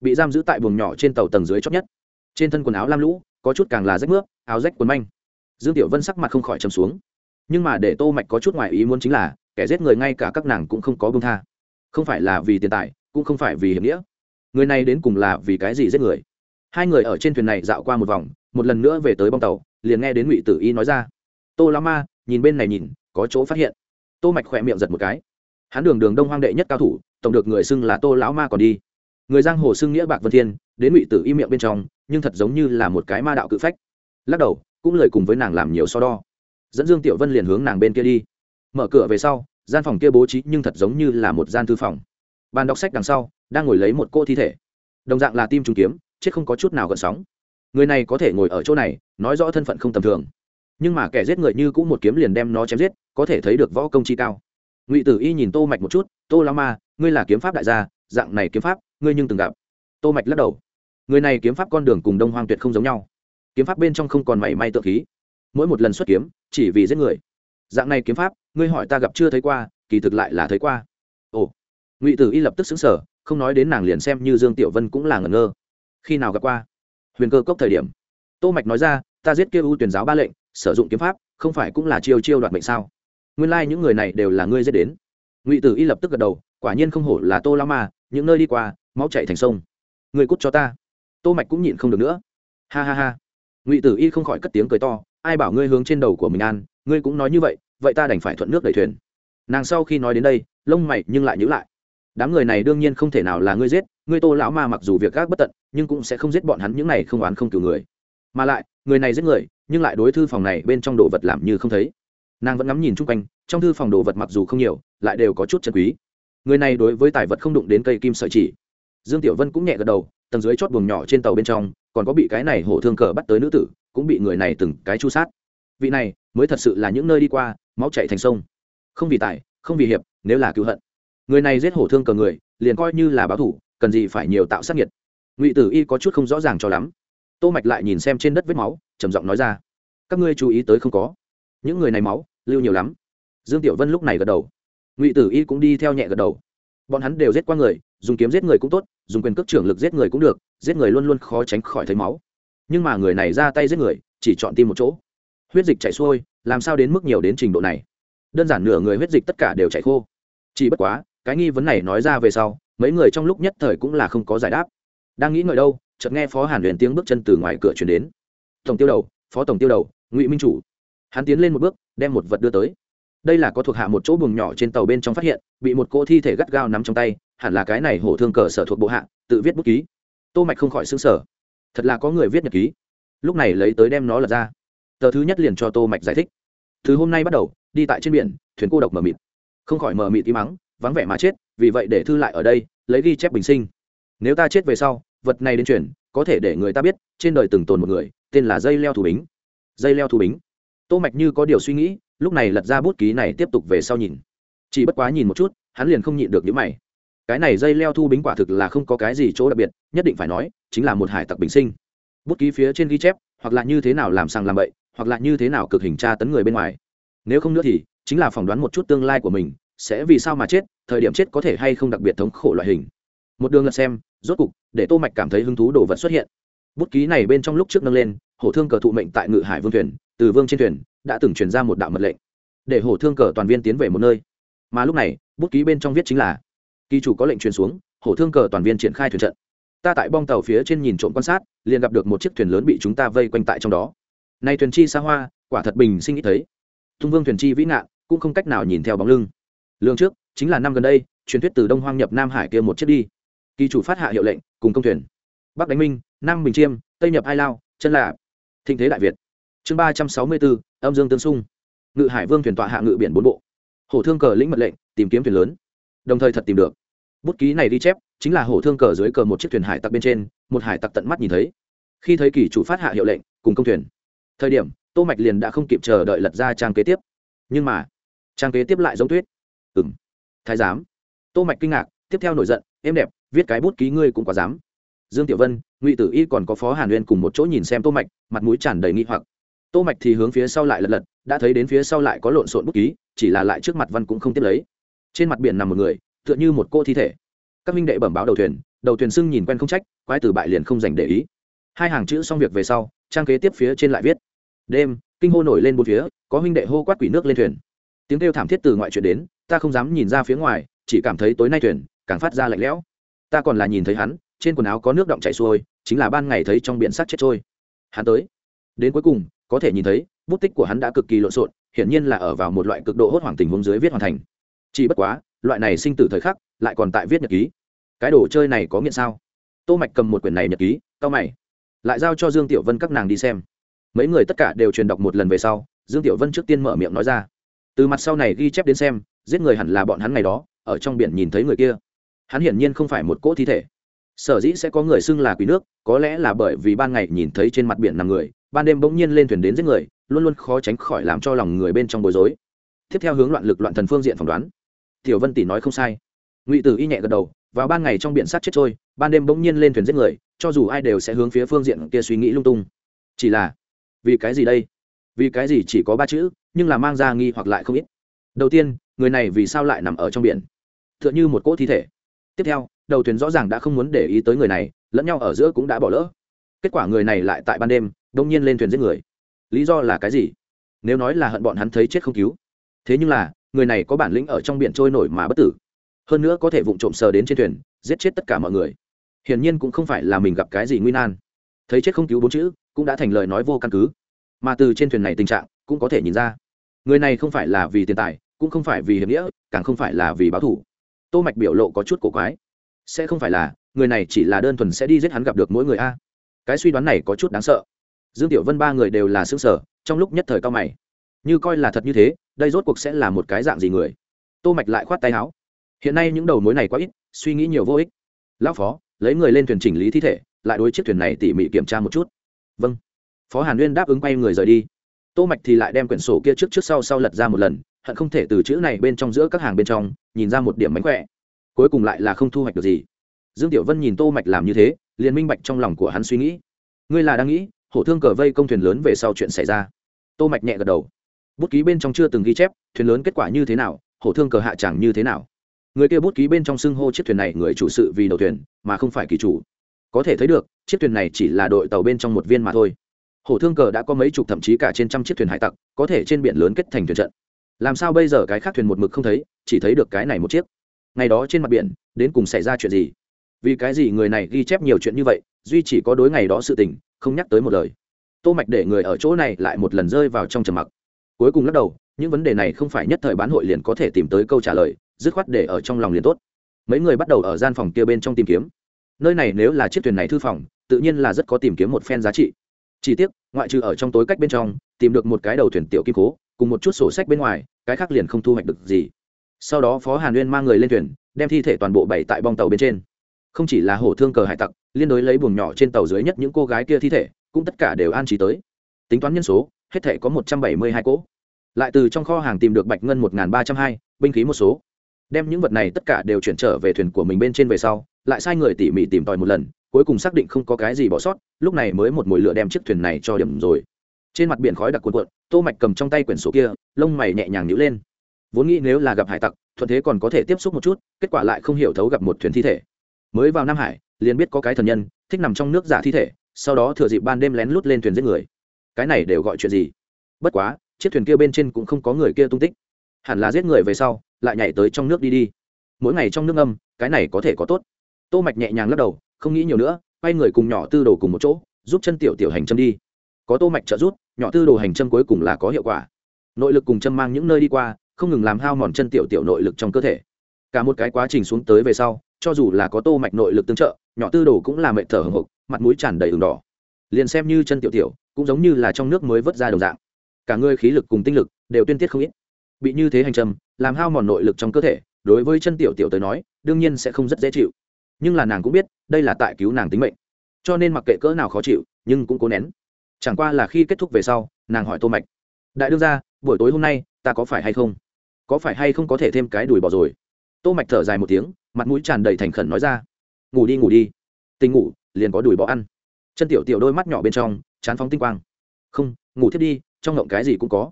Speaker 1: bị giam giữ tại buồng nhỏ trên tàu tầng dưới chót nhất. Trên thân quần áo lam lũ, có chút càng là rách nước áo rách quần manh. Dương tiểu vân sắc mặt không khỏi trầm xuống. Nhưng mà để tô mạch có chút ngoài ý muốn chính là, kẻ giết người ngay cả các nàng cũng không có buông tha. Không phải là vì tiền tài, cũng không phải vì hiểm nghĩa. Người này đến cùng là vì cái gì giết người? Hai người ở trên thuyền này dạo qua một vòng một lần nữa về tới bong tàu, liền nghe đến ngụy tử y nói ra. Tô la ma, nhìn bên này nhìn, có chỗ phát hiện. Tô mạch khỏe miệng giật một cái. Hắn đường đường đông hoang đệ nhất cao thủ, tổng được người xưng là tô lão ma còn đi. Người giang hồ xưng nghĩa bạc vân thiên, đến ngụy tử y miệng bên trong, nhưng thật giống như là một cái ma đạo cự phách. Lắc đầu, cũng lời cùng với nàng làm nhiều so đo. Dẫn dương tiểu vân liền hướng nàng bên kia đi. Mở cửa về sau, gian phòng kia bố trí nhưng thật giống như là một gian thư phòng. Bàn đọc sách đằng sau, đang ngồi lấy một cô thi thể. Đồng dạng là tim trùng kiếm, chết không có chút nào gợn sóng người này có thể ngồi ở chỗ này, nói rõ thân phận không tầm thường. Nhưng mà kẻ giết người như cũng một kiếm liền đem nó chém giết, có thể thấy được võ công chi cao. Ngụy tử y nhìn tô mạch một chút, tô la ma, ngươi là kiếm pháp đại gia, dạng này kiếm pháp, ngươi nhưng từng gặp. Tô mạch lắc đầu. Người này kiếm pháp con đường cùng đông hoang tuyệt không giống nhau. Kiếm pháp bên trong không còn mảy may tự khí. Mỗi một lần xuất kiếm, chỉ vì giết người. Dạng này kiếm pháp, ngươi hỏi ta gặp chưa thấy qua, kỳ thực lại là thấy qua. Ồ. Ngụy tử y lập tức xứng sở không nói đến nàng liền xem như dương tiểu vân cũng là ngẩn ngơ. Khi nào gặp qua? Huyền cơ cốc thời điểm, tô mạch nói ra, ta giết kêu ưu tuyển giáo ba lệnh, sử dụng kiếm pháp, không phải cũng là chiêu chiêu đoạt mệnh sao? Nguyên lai like những người này đều là ngươi giết đến. Ngụy tử y lập tức gật đầu, quả nhiên không hổ là tô la ma, những nơi đi qua, máu chảy thành sông. Người cút cho ta. Tô mạch cũng nhịn không được nữa. Ha ha ha. Ngụy tử y không khỏi cất tiếng cười to, ai bảo ngươi hướng trên đầu của mình an, ngươi cũng nói như vậy vậy ta đành phải thuận nước đẩy thuyền. Nàng sau khi nói đến đây, lông mày nhưng lại nhíu lại đám người này đương nhiên không thể nào là ngươi giết, ngươi tô lão ma mặc dù việc gác bất tận, nhưng cũng sẽ không giết bọn hắn những này không oán không cử người. Mà lại, người này giết người, nhưng lại đối thư phòng này bên trong đồ vật làm như không thấy. Nàng vẫn ngắm nhìn chung quanh, trong thư phòng đồ vật mặc dù không nhiều, lại đều có chút chân quý. Người này đối với tài vật không đụng đến cây kim sợi chỉ. Dương tiểu vân cũng nhẹ gật đầu, tầng dưới chót buồng nhỏ trên tàu bên trong, còn có bị cái này hổ thương cờ bắt tới nữ tử, cũng bị người này từng cái chu sát. Vị này, mới thật sự là những nơi đi qua, máu chạy thành sông. Không vì tài, không vì hiệp, nếu là cứu hận người này giết hổ thương cờ người, liền coi như là báo thủ, cần gì phải nhiều tạo sát nhiệt ngụy tử y có chút không rõ ràng cho lắm. Tô mạch lại nhìn xem trên đất vết máu, trầm giọng nói ra, các ngươi chú ý tới không có. Những người này máu, lưu nhiều lắm. Dương tiểu vân lúc này gật đầu. Ngụy tử y cũng đi theo nhẹ gật đầu. Bọn hắn đều giết qua người, dùng kiếm giết người cũng tốt, dùng quyền cước trưởng lực giết người cũng được, giết người luôn luôn khó tránh khỏi thấy máu. Nhưng mà người này ra tay giết người, chỉ chọn tim một chỗ. Huyết dịch chảy xuôi, làm sao đến mức nhiều đến trình độ này? Đơn giản nửa người huyết dịch tất cả đều chảy khô. Chỉ bất quá cái nghi vấn này nói ra về sau, mấy người trong lúc nhất thời cũng là không có giải đáp. Đang nghĩ ngợi đâu, chợt nghe phó hàn huyền tiếng bước chân từ ngoài cửa chuyển đến. Tổng tiêu đầu, phó tổng tiêu đầu, ngụy minh chủ. Hắn tiến lên một bước, đem một vật đưa tới. Đây là có thuộc hạ một chỗ buồng nhỏ trên tàu bên trong phát hiện, bị một cô thi thể gắt gao nắm trong tay, hẳn là cái này hổ thương cờ sở thuộc bộ hạ, tự viết bút ký. Tô mạch không khỏi xứng sở thật là có người viết nhật ký. Lúc này lấy tới đem nó lật ra. Tờ thứ nhất liền cho tô mạch giải thích. Từ hôm nay bắt đầu, đi tại trên biển, thuyền cô độc mờ mịt. Không khỏi mờ mịt tí mắng vắng vẻ mà chết, vì vậy để thư lại ở đây, lấy ghi chép bình sinh. Nếu ta chết về sau, vật này đến chuyển, có thể để người ta biết, trên đời từng tồn một người, tên là dây leo thủ bính. Dây leo thủ bính. Tô mạch như có điều suy nghĩ, lúc này lật ra bút ký này tiếp tục về sau nhìn. Chỉ bất quá nhìn một chút, hắn liền không nhịn được những mày. Cái này dây leo thu bính quả thực là không có cái gì chỗ đặc biệt, nhất định phải nói, chính là một hải tặc bình sinh. Bút ký phía trên ghi chép, hoặc là như thế nào làm sang làm bậy, hoặc là như thế nào cực hình tra tấn người bên ngoài. Nếu không nữa thì, chính là phỏng đoán một chút tương lai của mình sẽ vì sao mà chết, thời điểm chết có thể hay không đặc biệt thống khổ loại hình. Một đường lật xem, rốt cục, để tô mạch cảm thấy hứng thú đồ vật xuất hiện. Bút ký này bên trong lúc trước nâng lên, hổ thương cờ thụ mệnh tại ngự hải vương thuyền, từ vương trên thuyền, đã từng truyền ra một đạo mật lệnh, để hổ thương cờ toàn viên tiến về một nơi. Mà lúc này, bút ký bên trong viết chính là kỳ chủ có lệnh truyền xuống, hổ thương cờ toàn viên triển khai thuyền trận. Ta tại bong tàu phía trên nhìn trộm quan sát, liền gặp được một chiếc thuyền lớn bị chúng ta vây quanh tại trong đó. Nay thuyền chi xa hoa, quả thật bình sinh ít thấy. Tung vương thuyền chi vĩ nạn cũng không cách nào nhìn theo bóng lưng lương trước, chính là năm gần đây, truyền thuyết từ đông hoang nhập nam hải kia một chiếc đi. Kỳ chủ phát hạ hiệu lệnh, cùng công thuyền. Bắc đánh minh, nam bình chiêm, tây nhập ai lao, chân lạ thịnh thế đại việt. Chương ba trăm sáu mươi bốn, âm dương tương xung. Ngự hải vương thuyền tọa hạ ngự biển bốn bộ. Hổ thương cờ lĩnh mật lệnh, tìm kiếm thuyền lớn. Đồng thời thật tìm được. Bút ký này đi chép, chính là hổ thương cờ dưới cờ một chiếc thuyền hải tặc bên trên, một hải tặc tận mắt nhìn thấy. Khi thấy kỳ chủ phát hạ hiệu lệnh, cùng công thuyền. Thời điểm, tô mạch liền đã không kịp chờ đợi lật ra trang kế tiếp. Nhưng mà, trang kế tiếp lại giống tuyết ừm. Thái giám. Tô mạch kinh ngạc, tiếp theo nổi giận, em đẹp, viết cái bút ký ngươi cũng quá dám. Dương tiểu vân, ngụy tử y còn có phó hàn uyên cùng một chỗ nhìn xem tô mạch, mặt mũi tràn đầy nghi hoặc. Tô mạch thì hướng phía sau lại lật lật, đã thấy đến phía sau lại có lộn xộn bút ký, chỉ là lại trước mặt văn cũng không tiếp lấy. Trên mặt biển nằm một người, tựa như một cô thi thể. Các minh đệ bẩm báo đầu thuyền đầu thuyền sưng nhìn quen không trách, quái từ bại liền không dành để ý. Hai hàng chữ xong việc về sau, trang kế tiếp phía trên lại viết. Đêm, kinh hô nổi lên bốn phía, có huynh đệ hô quát quỷ nước lên thuyền tiếng kêu thảm thiết từ ngoại chuyện đến, ta không dám nhìn ra phía ngoài, chỉ cảm thấy tối nay thuyền càng phát ra lạnh lẽo. Ta còn là nhìn thấy hắn, trên quần áo có nước động chảy xuôi, chính là ban ngày thấy trong biển sắt chết trôi. Hắn tới. Đến cuối cùng, có thể nhìn thấy, bút tích của hắn đã cực kỳ lộn xộn, hiển nhiên là ở vào một loại cực độ hốt hoảng tình huống dưới viết hoàn thành. Chỉ bất quá, loại này sinh tử thời khắc, lại còn tại viết nhật ký. Cái đồ chơi này có nghiện sao? Tô mạch cầm một quyển này nhật ký cao mày. Lại giao cho dương tiểu vân các nàng đi xem. Mấy người tất cả đều truyền đọc một lần về sau, dương tiểu vân trước tiên mở miệng nói ra từ mặt sau này ghi chép đến xem, giết người hẳn là bọn hắn ngày đó, ở trong biển nhìn thấy người kia. Hắn hiển nhiên không phải một cỗ thi thể. Sở dĩ sẽ có người xưng là quý nước, có lẽ là bởi vì ban ngày nhìn thấy trên mặt biển nằm người, ban đêm bỗng nhiên lên thuyền đến giết người, luôn luôn khó tránh khỏi làm cho lòng người bên trong bối rối. Tiếp theo hướng loạn lực loạn thần phương diện phỏng đoán. Tiểu vân tỷ nói không sai. Ngụy tử y nhẹ gật đầu, vào ban ngày trong biển sát chết trôi, ban đêm bỗng nhiên lên thuyền giết người, cho dù ai đều sẽ hướng phía phương diện kia suy nghĩ lung tung. Chỉ là, vì cái gì đây? Vì cái gì chỉ có ba chữ nhưng là mang ra nghi hoặc lại không ít. Đầu tiên, người này vì sao lại nằm ở trong biển? T h ư ợ n h ư một cỗ thi thể. Tiếp theo, đầu thuyền rõ ràng đã không muốn để ý tới người này, lẫn nhau ở giữa cũng đã bỏ lỡ. Kết quả người này lại tại ban đêm, đông nhiên lên thuyền giết người. Lý do là cái gì? Nếu nói là hận bọn hắn thấy chết không cứu. Thế nhưng là, người này có bản lĩnh ở trong biển trôi nổi mà bất tử. Hơn nữa có thể vụng trộm sờ đến trên thuyền, giết chết tất cả mọi người. Hiển nhiên cũng không phải là mình gặp cái gì nguy nan. Thấy chết không cứu bốn chữ, cũng đã thành lời nói vô căn cứ. Mà từ trên thuyền này tình trạng, cũng có thể nhìn ra người này không phải là vì tiền tài, cũng không phải vì hiểm nghĩa, càng không phải là vì báo thủ tô mạch biểu lộ có chút cổ quái. Sẽ không phải là, người này chỉ là đơn thuần sẽ đi giết hắn gặp được mỗi người a. Cái suy đoán này có chút đáng sợ. Dương tiểu vân ba người đều là xương sở trong lúc nhất thời cao mày. Như coi là thật như thế, đây rốt cuộc sẽ là một cái dạng gì người? Tô mạch lại khoát tay áo. Hiện nay những đầu mối này quá ít, suy nghĩ nhiều vô ích. Lão phó, lấy người lên thuyền chỉnh lý thi thể, lại đối chiếc thuyền này tỉ mỉ kiểm tra một chút. Vâng. Phó hàn uyên đáp ứng quay người rời đi tô mạch thì lại đem quyển sổ kia trước trước sau sau lật ra một lần, hận không thể từ chữ này bên trong giữa các hàng bên trong, nhìn ra một điểm mánh khỏe. Cuối cùng lại là không thu hoạch được gì. Dương tiểu vân nhìn tô mạch làm như thế, liền minh bạch trong lòng của hắn suy nghĩ. Ngươi là đang nghĩ, hổ thương cờ vây công thuyền lớn về sau chuyện xảy ra. Tô mạch nhẹ gật đầu. Bút ký bên trong chưa từng ghi chép, thuyền lớn kết quả như thế nào, hổ thương cờ hạ chẳng như thế nào. Người kia bút ký bên trong xưng hô chiếc thuyền này người chủ sự vì đầu thuyền, mà không phải kỳ chủ. Có thể thấy được, chiếc thuyền này chỉ là đội tàu bên trong một viên mà thôi hổ thương cờ đã có mấy chục thậm chí cả trên trăm chiếc thuyền hải tặc, có thể trên biển lớn kết thành thuyền trận. Làm sao bây giờ cái khác thuyền một mực không thấy, chỉ thấy được cái này một chiếc. Ngày đó trên mặt biển, đến cùng xảy ra chuyện gì? Vì cái gì người này ghi chép nhiều chuyện như vậy, duy chỉ có đối ngày đó sự tình, không nhắc tới một lời. Tô mạch để người ở chỗ này lại một lần rơi vào trong trầm mặc. Cuối cùng lắc đầu, những vấn đề này không phải nhất thời bán hội liền có thể tìm tới câu trả lời, dứt khoát để ở trong lòng liền tốt. Mấy người bắt đầu ở gian phòng kia bên trong tìm kiếm. Nơi này nếu là chiếc thuyền này thư phòng, tự nhiên là rất có tìm kiếm một phen giá trị chỉ tiếc, ngoại trừ ở trong tối cách bên trong, tìm được một cái đầu thuyền tiểu kim cố, cùng một chút sổ sách bên ngoài, cái khác liền không thu hoạch được gì. Sau đó phó hàn uyên mang người lên thuyền, đem thi thể toàn bộ bày tại bong tàu bên trên. Không chỉ là hổ thương cờ hải tặc, liên đối lấy buồng nhỏ trên tàu dưới nhất những cô gái kia thi thể, cũng tất cả đều an trí tới. Tính toán nhân số, hết thể có một trăm bảy mươi hai cỗ. Lại từ trong kho hàng tìm được bạch ngân một ba trăm hai, binh khí một số. Đem những vật này tất cả đều chuyển trở về thuyền của mình bên trên về sau, lại sai người tỉ mỉ tìm tòi một lần cuối cùng xác định không có cái gì bỏ sót, lúc này mới một mồi lửa đem chiếc thuyền này cho điểm rồi. Trên mặt biển khói đặc cuộn cuộn, tô mạch cầm trong tay quyển sổ kia, lông mày nhẹ nhàng nhíu lên. Vốn nghĩ nếu là gặp hải tặc, thuận thế còn có thể tiếp xúc một chút, kết quả lại không hiểu thấu gặp một thuyền thi thể. Mới vào nam hải, liền biết có cái thần nhân, thích nằm trong nước giả thi thể, sau đó thừa dịp ban đêm lén lút lên thuyền giết người. Cái này đều gọi chuyện gì? Bất quá, chiếc thuyền kia bên trên cũng không có người kia tung tích. Hẳn là giết người về sau, lại nhảy tới trong nước đi đi. Mỗi ngày trong nước âm cái này có thể có tốt. Tô mạch nhẹ nhàng lắc đầu không nghĩ nhiều nữa, quay người cùng nhỏ tư đồ cùng một chỗ, giúp chân tiểu tiểu hành châm đi. Có tô mạch trợ giúp, nhỏ tư đồ hành châm cuối cùng là có hiệu quả. Nội lực cùng châm mang những nơi đi qua, không ngừng làm hao mòn chân tiểu tiểu nội lực trong cơ thể. Cả một cái quá trình xuống tới về sau, cho dù là có tô mạch nội lực tương trợ, nhỏ tư đồ cũng là mệt thở hổn hộc, mặt mũi tràn đầy ửng đỏ. Liền xem như chân tiểu tiểu, cũng giống như là trong nước mới vớt ra đồng dạng. Cả người khí lực cùng tinh lực đều tuyên tiết không ít. Bị như thế hành trầm làm hao mòn nội lực trong cơ thể, đối với chân tiểu tiểu tới nói, đương nhiên sẽ không rất dễ chịu nhưng là nàng cũng biết đây là tại cứu nàng tính mệnh cho nên mặc kệ cỡ nào khó chịu nhưng cũng cố nén chẳng qua là khi kết thúc về sau nàng hỏi tô mạch đại đương ra buổi tối hôm nay ta có phải hay không có phải hay không có thể thêm cái đùi bò rồi tô mạch thở dài một tiếng mặt mũi tràn đầy thành khẩn nói ra ngủ đi ngủ đi tình ngủ liền có đùi bò ăn chân tiểu tiểu đôi mắt nhỏ bên trong chán phóng tinh quang không ngủ thiết đi trong ngộng cái gì cũng có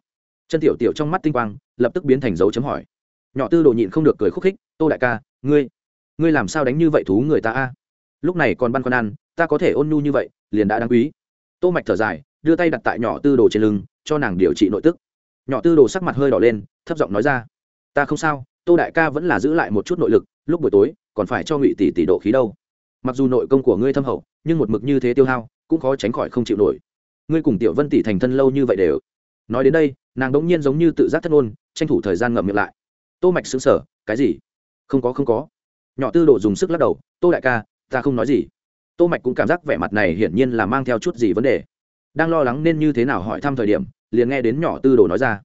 Speaker 1: chân tiểu tiểu trong mắt tinh quang lập tức biến thành dấu chấm hỏi nhỏ tư đồ nhịn không được cười khúc khích tô đại ca ngươi ngươi làm sao đánh như vậy thú người ta a? Lúc này còn băn khoăn ăn, ta có thể ôn nhu như vậy, liền đã đáng quý. Tô mạch thở dài, đưa tay đặt tại nhỏ tư đồ trên lưng, cho nàng điều trị nội tức. Nhỏ tư đồ sắc mặt hơi đỏ lên, thấp giọng nói ra, ta không sao, tô đại ca vẫn là giữ lại một chút nội lực, lúc buổi tối, còn phải cho ngụy tỷ tỷ độ khí đâu. Mặc dù nội công của ngươi thâm hậu, nhưng một mực như thế tiêu hao, cũng khó tránh khỏi không chịu nổi. Ngươi cùng tiểu vân tỷ thành thân lâu như vậy đều. Nói đến đây, nàng đống nhiên giống như tự giác thất ngôn, tranh thủ thời gian ngậm miệng lại. Tô mạch sững sờ, cái gì? Không có không có nhỏ tư đồ dùng sức lắc đầu, tô đại ca, ta không nói gì. Tô mạch cũng cảm giác vẻ mặt này hiển nhiên là mang theo chút gì vấn đề. Đang lo lắng nên như thế nào hỏi thăm thời điểm, liền nghe đến nhỏ tư đồ nói ra,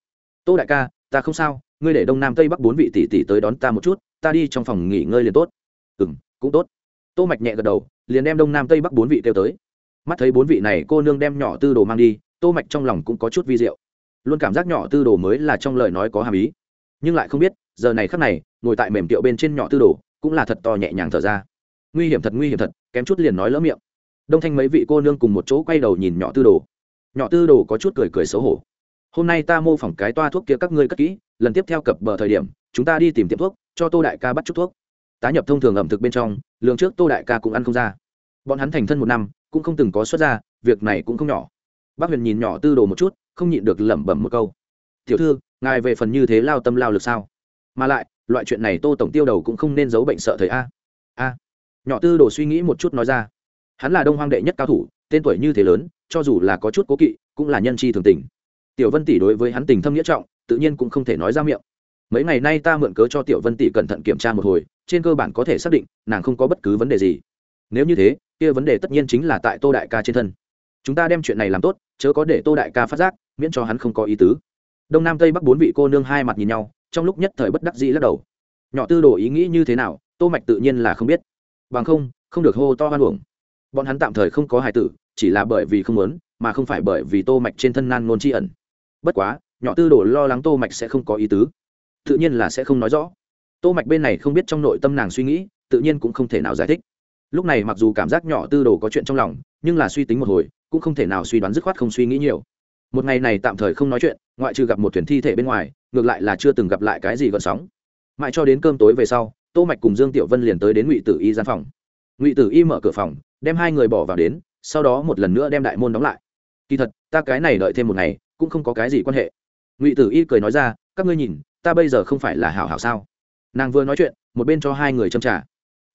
Speaker 1: tô đại ca, ta không sao, ngươi để đông nam tây bắc bốn vị tỷ tỷ tới đón ta một chút, ta đi trong phòng nghỉ ngơi liền tốt. Ừm, cũng tốt. Tô mạch nhẹ gật đầu, liền đem đông nam tây bắc bốn vị kêu tới. Mắt thấy bốn vị này cô nương đem nhỏ tư đồ mang đi, tô mạch trong lòng cũng có chút vi diệu. Luôn cảm giác nhỏ tư đồ mới là trong lời nói có hàm ý. Nhưng lại không biết, giờ này khắc này, ngồi tại mềm tiệu bên trên nhỏ tư đồ cũng là thật to nhẹ nhàng thở ra. Nguy hiểm thật, nguy hiểm thật, kém chút liền nói lỡ miệng. Đông thanh mấy vị cô nương cùng một chỗ quay đầu nhìn nhỏ tư đồ. Nhỏ tư đồ có chút cười cười xấu hổ. Hôm nay ta mô phỏng cái toa thuốc kia các ngươi cất kỹ, lần tiếp theo cập bờ thời điểm, chúng ta đi tìm tiệm thuốc, cho tô đại ca bắt chút thuốc. Tá nhập thông thường ẩm thực bên trong lương trước tô đại ca cũng ăn không ra. Bọn hắn thành thân một năm, cũng không từng có xuất ra, việc này cũng không nhỏ. Bác huyền nhìn nhỏ tư đồ một chút, không nhịn được lẩm bẩm một câu. Tiểu thư, ngài về phần như thế lao tâm lao lực sao? Mà lại loại chuyện này tô tổng tiêu đầu cũng không nên giấu bệnh sợ thời a. A. Nhỏ tư đồ suy nghĩ một chút nói ra. Hắn là đông hoang đệ nhất cao thủ, tên tuổi như thế lớn, cho dù là có chút cố kỵ, cũng là nhân chi thường tình. Tiểu vân tỷ đối với hắn tình thâm nghĩa trọng, tự nhiên cũng không thể nói ra miệng. Mấy ngày nay ta mượn cớ cho tiểu vân tỷ cẩn thận kiểm tra một hồi, trên cơ bản có thể xác định, nàng không có bất cứ vấn đề gì. Nếu như thế, kia vấn đề tất nhiên chính là tại tô đại ca trên thân. Chúng ta đem chuyện này làm tốt, chớ có để tô đại ca phát giác, miễn cho hắn không có ý tứ. Đông nam tây bắc bốn vị cô nương hai mặt nhìn nhau trong lúc nhất thời bất đắc dĩ lắc đầu. Nhỏ tư đồ ý nghĩ như thế nào, tô mạch tự nhiên là không biết. Bằng không không được hô to hoan uổng. Bọn hắn tạm thời không có hài tử, chỉ là bởi vì không muốn, mà không phải bởi vì tô mạch trên thân nan nôn chi ẩn. Bất quá, nhỏ tư đồ lo lắng tô mạch sẽ không có ý tứ. Tự nhiên là sẽ không nói rõ. Tô mạch bên này không biết trong nội tâm nàng suy nghĩ, tự nhiên cũng không thể nào giải thích. Lúc này mặc dù cảm giác nhỏ tư đồ có chuyện trong lòng, nhưng là suy tính một hồi, cũng không thể nào suy đoán dứt khoát không suy nghĩ nhiều. Một ngày này tạm thời không nói chuyện, ngoại trừ gặp một thuyền thi thể bên ngoài ngược lại là chưa từng gặp lại cái gì gợn sóng. Mãi cho đến cơm tối về sau, tô mạch cùng dương tiểu vân liền tới đến ngụy tử y gian phòng. Ngụy tử y mở cửa phòng, đem hai người bỏ vào đến, sau đó một lần nữa đem đại môn đóng lại. Kỳ thật, ta cái này đợi thêm một ngày, cũng không có cái gì quan hệ. Ngụy tử y cười nói ra, các ngươi nhìn, ta bây giờ không phải là hảo hảo sao? Nàng vừa nói chuyện, một bên cho hai người châm trả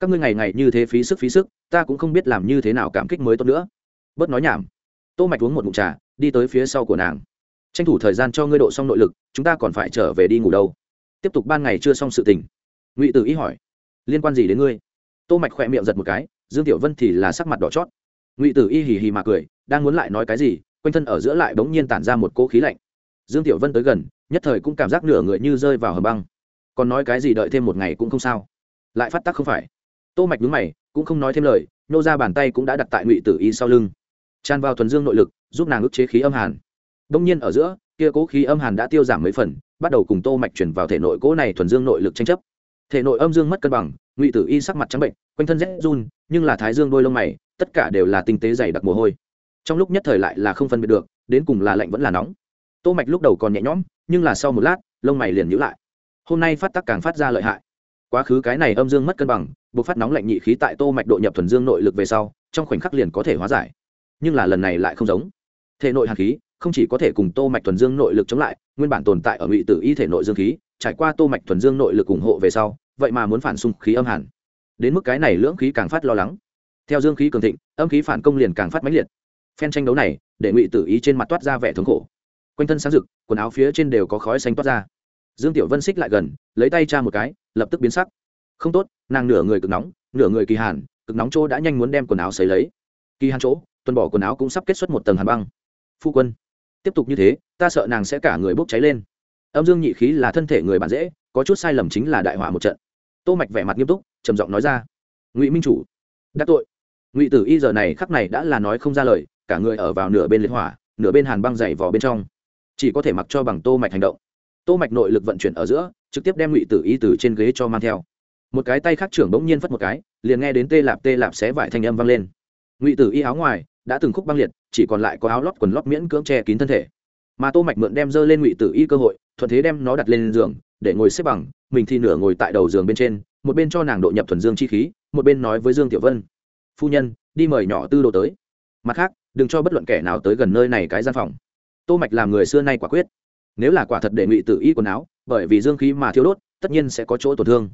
Speaker 1: các ngươi ngày ngày như thế phí sức phí sức, ta cũng không biết làm như thế nào cảm kích mới tốt nữa. Bớt nói nhảm. Tô mạch uống một ngụm trà, đi tới phía sau của nàng tranh thủ thời gian cho ngươi độ xong nội lực, chúng ta còn phải trở về đi ngủ đâu. Tiếp tục ban ngày chưa xong sự tình. Ngụy tử ý hỏi, liên quan gì đến ngươi? Tô mạch khỏe miệng giật một cái, dương tiểu vân thì là sắc mặt đỏ chót. Ngụy tử y hì hì mà cười, đang muốn lại nói cái gì, quanh thân ở giữa lại bỗng nhiên tản ra một cỗ khí lạnh. Dương tiểu vân tới gần, nhất thời cũng cảm giác nửa người như rơi vào hầm băng. Còn nói cái gì đợi thêm một ngày cũng không sao. Lại phát tác không phải. Tô mạch nhướng mày, cũng không nói thêm lời, nô ra bàn tay cũng đã đặt tại ngụy tử y sau lưng. Tràn vào thuần dương nội lực, giúp nàng ức chế khí âm hàn đông nhiên ở giữa, kia cố khí âm hàn đã tiêu giảm mấy phần, bắt đầu cùng tô mạch chuyển vào thể nội cố này thuần dương nội lực tranh chấp. Thể nội âm dương mất cân bằng, ngụy tử y sắc mặt trắng bệnh, quanh thân rét run, nhưng là thái dương đôi lông mày, tất cả đều là tinh tế dày đặc mồ hôi. Trong lúc nhất thời lại là không phân biệt được, đến cùng là lạnh vẫn là nóng. Tô mạch lúc đầu còn nhẹ nhõm, nhưng là sau một lát, lông mày liền nhíu lại. Hôm nay phát tác càng phát ra lợi hại. Quá khứ cái này âm dương mất cân bằng buộc phát nóng lạnh nhị khí tại tô mạch độ nhập thuần dương nội lực về sau, trong khoảnh khắc liền có thể hóa giải. Nhưng là lần này lại không giống. Thể nội hàn khí không chỉ có thể cùng tô mạch thuần dương nội lực chống lại, nguyên bản tồn tại ở ngụy tử y thể nội dương khí, trải qua tô mạch thuần dương nội lực ủng hộ về sau, vậy mà muốn phản xung khí âm hàn. Đến mức cái này lưỡng khí càng phát lo lắng. Theo dương khí cường thịnh, âm khí phản công liền càng phát mãnh liệt. Phen tranh đấu này, để ngụy tử ý trên mặt toát ra vẻ thống khổ. Quanh thân sáng rực, quần áo phía trên đều có khói xanh toát ra. Dương tiểu vân xích lại gần, lấy tay tra một cái, lập tức biến sắc. Không tốt, nàng nửa người cực nóng, nửa người kỳ hàn, cực nóng chỗ đã nhanh muốn đem quần áo xấy lấy. Kỳ hàn chỗ, tuần bỏ quần áo cũng sắp kết xuất một tầng hàn băng. Phu quân tiếp tục như thế, ta sợ nàng sẽ cả người bốc cháy lên. Âm dương nhị khí là thân thể người bản dễ, có chút sai lầm chính là đại hỏa một trận. Tô mạch vẻ mặt nghiêm túc, trầm giọng nói ra. Ngụy minh chủ đắc tội. Ngụy tử y giờ này khắc này đã là nói không ra lời, cả người ở vào nửa bên liệt hỏa, nửa bên hàn băng dày vò bên trong. Chỉ có thể mặc cho bằng tô mạch hành động. Tô mạch nội lực vận chuyển ở giữa, trực tiếp đem ngụy tử y từ trên ghế cho mang theo. Một cái tay khác trưởng bỗng nhiên phất một cái, liền nghe đến tê lạp tê lạp xé vải thanh âm vang lên. Ngụy tử y áo ngoài đã từng khúc băng liệt, chỉ còn lại có áo lót quần lót miễn cưỡng che kín thân thể. Mà tô mạch mượn đem dơ lên ngụy tử y cơ hội, thuận thế đem nó đặt lên giường, để ngồi xếp bằng, mình thì nửa ngồi tại đầu giường bên trên, một bên cho nàng độ nhập thuần dương chi khí, một bên nói với dương tiểu vân, phu nhân, đi mời nhỏ tư đồ tới. Mặt khác, đừng cho bất luận kẻ nào tới gần nơi này cái gian phòng. Tô mạch làm người xưa nay quả quyết. Nếu là quả thật để ngụy tử y quần áo, bởi vì dương khí mà thiếu đốt, tất nhiên sẽ có chỗ tổn thương.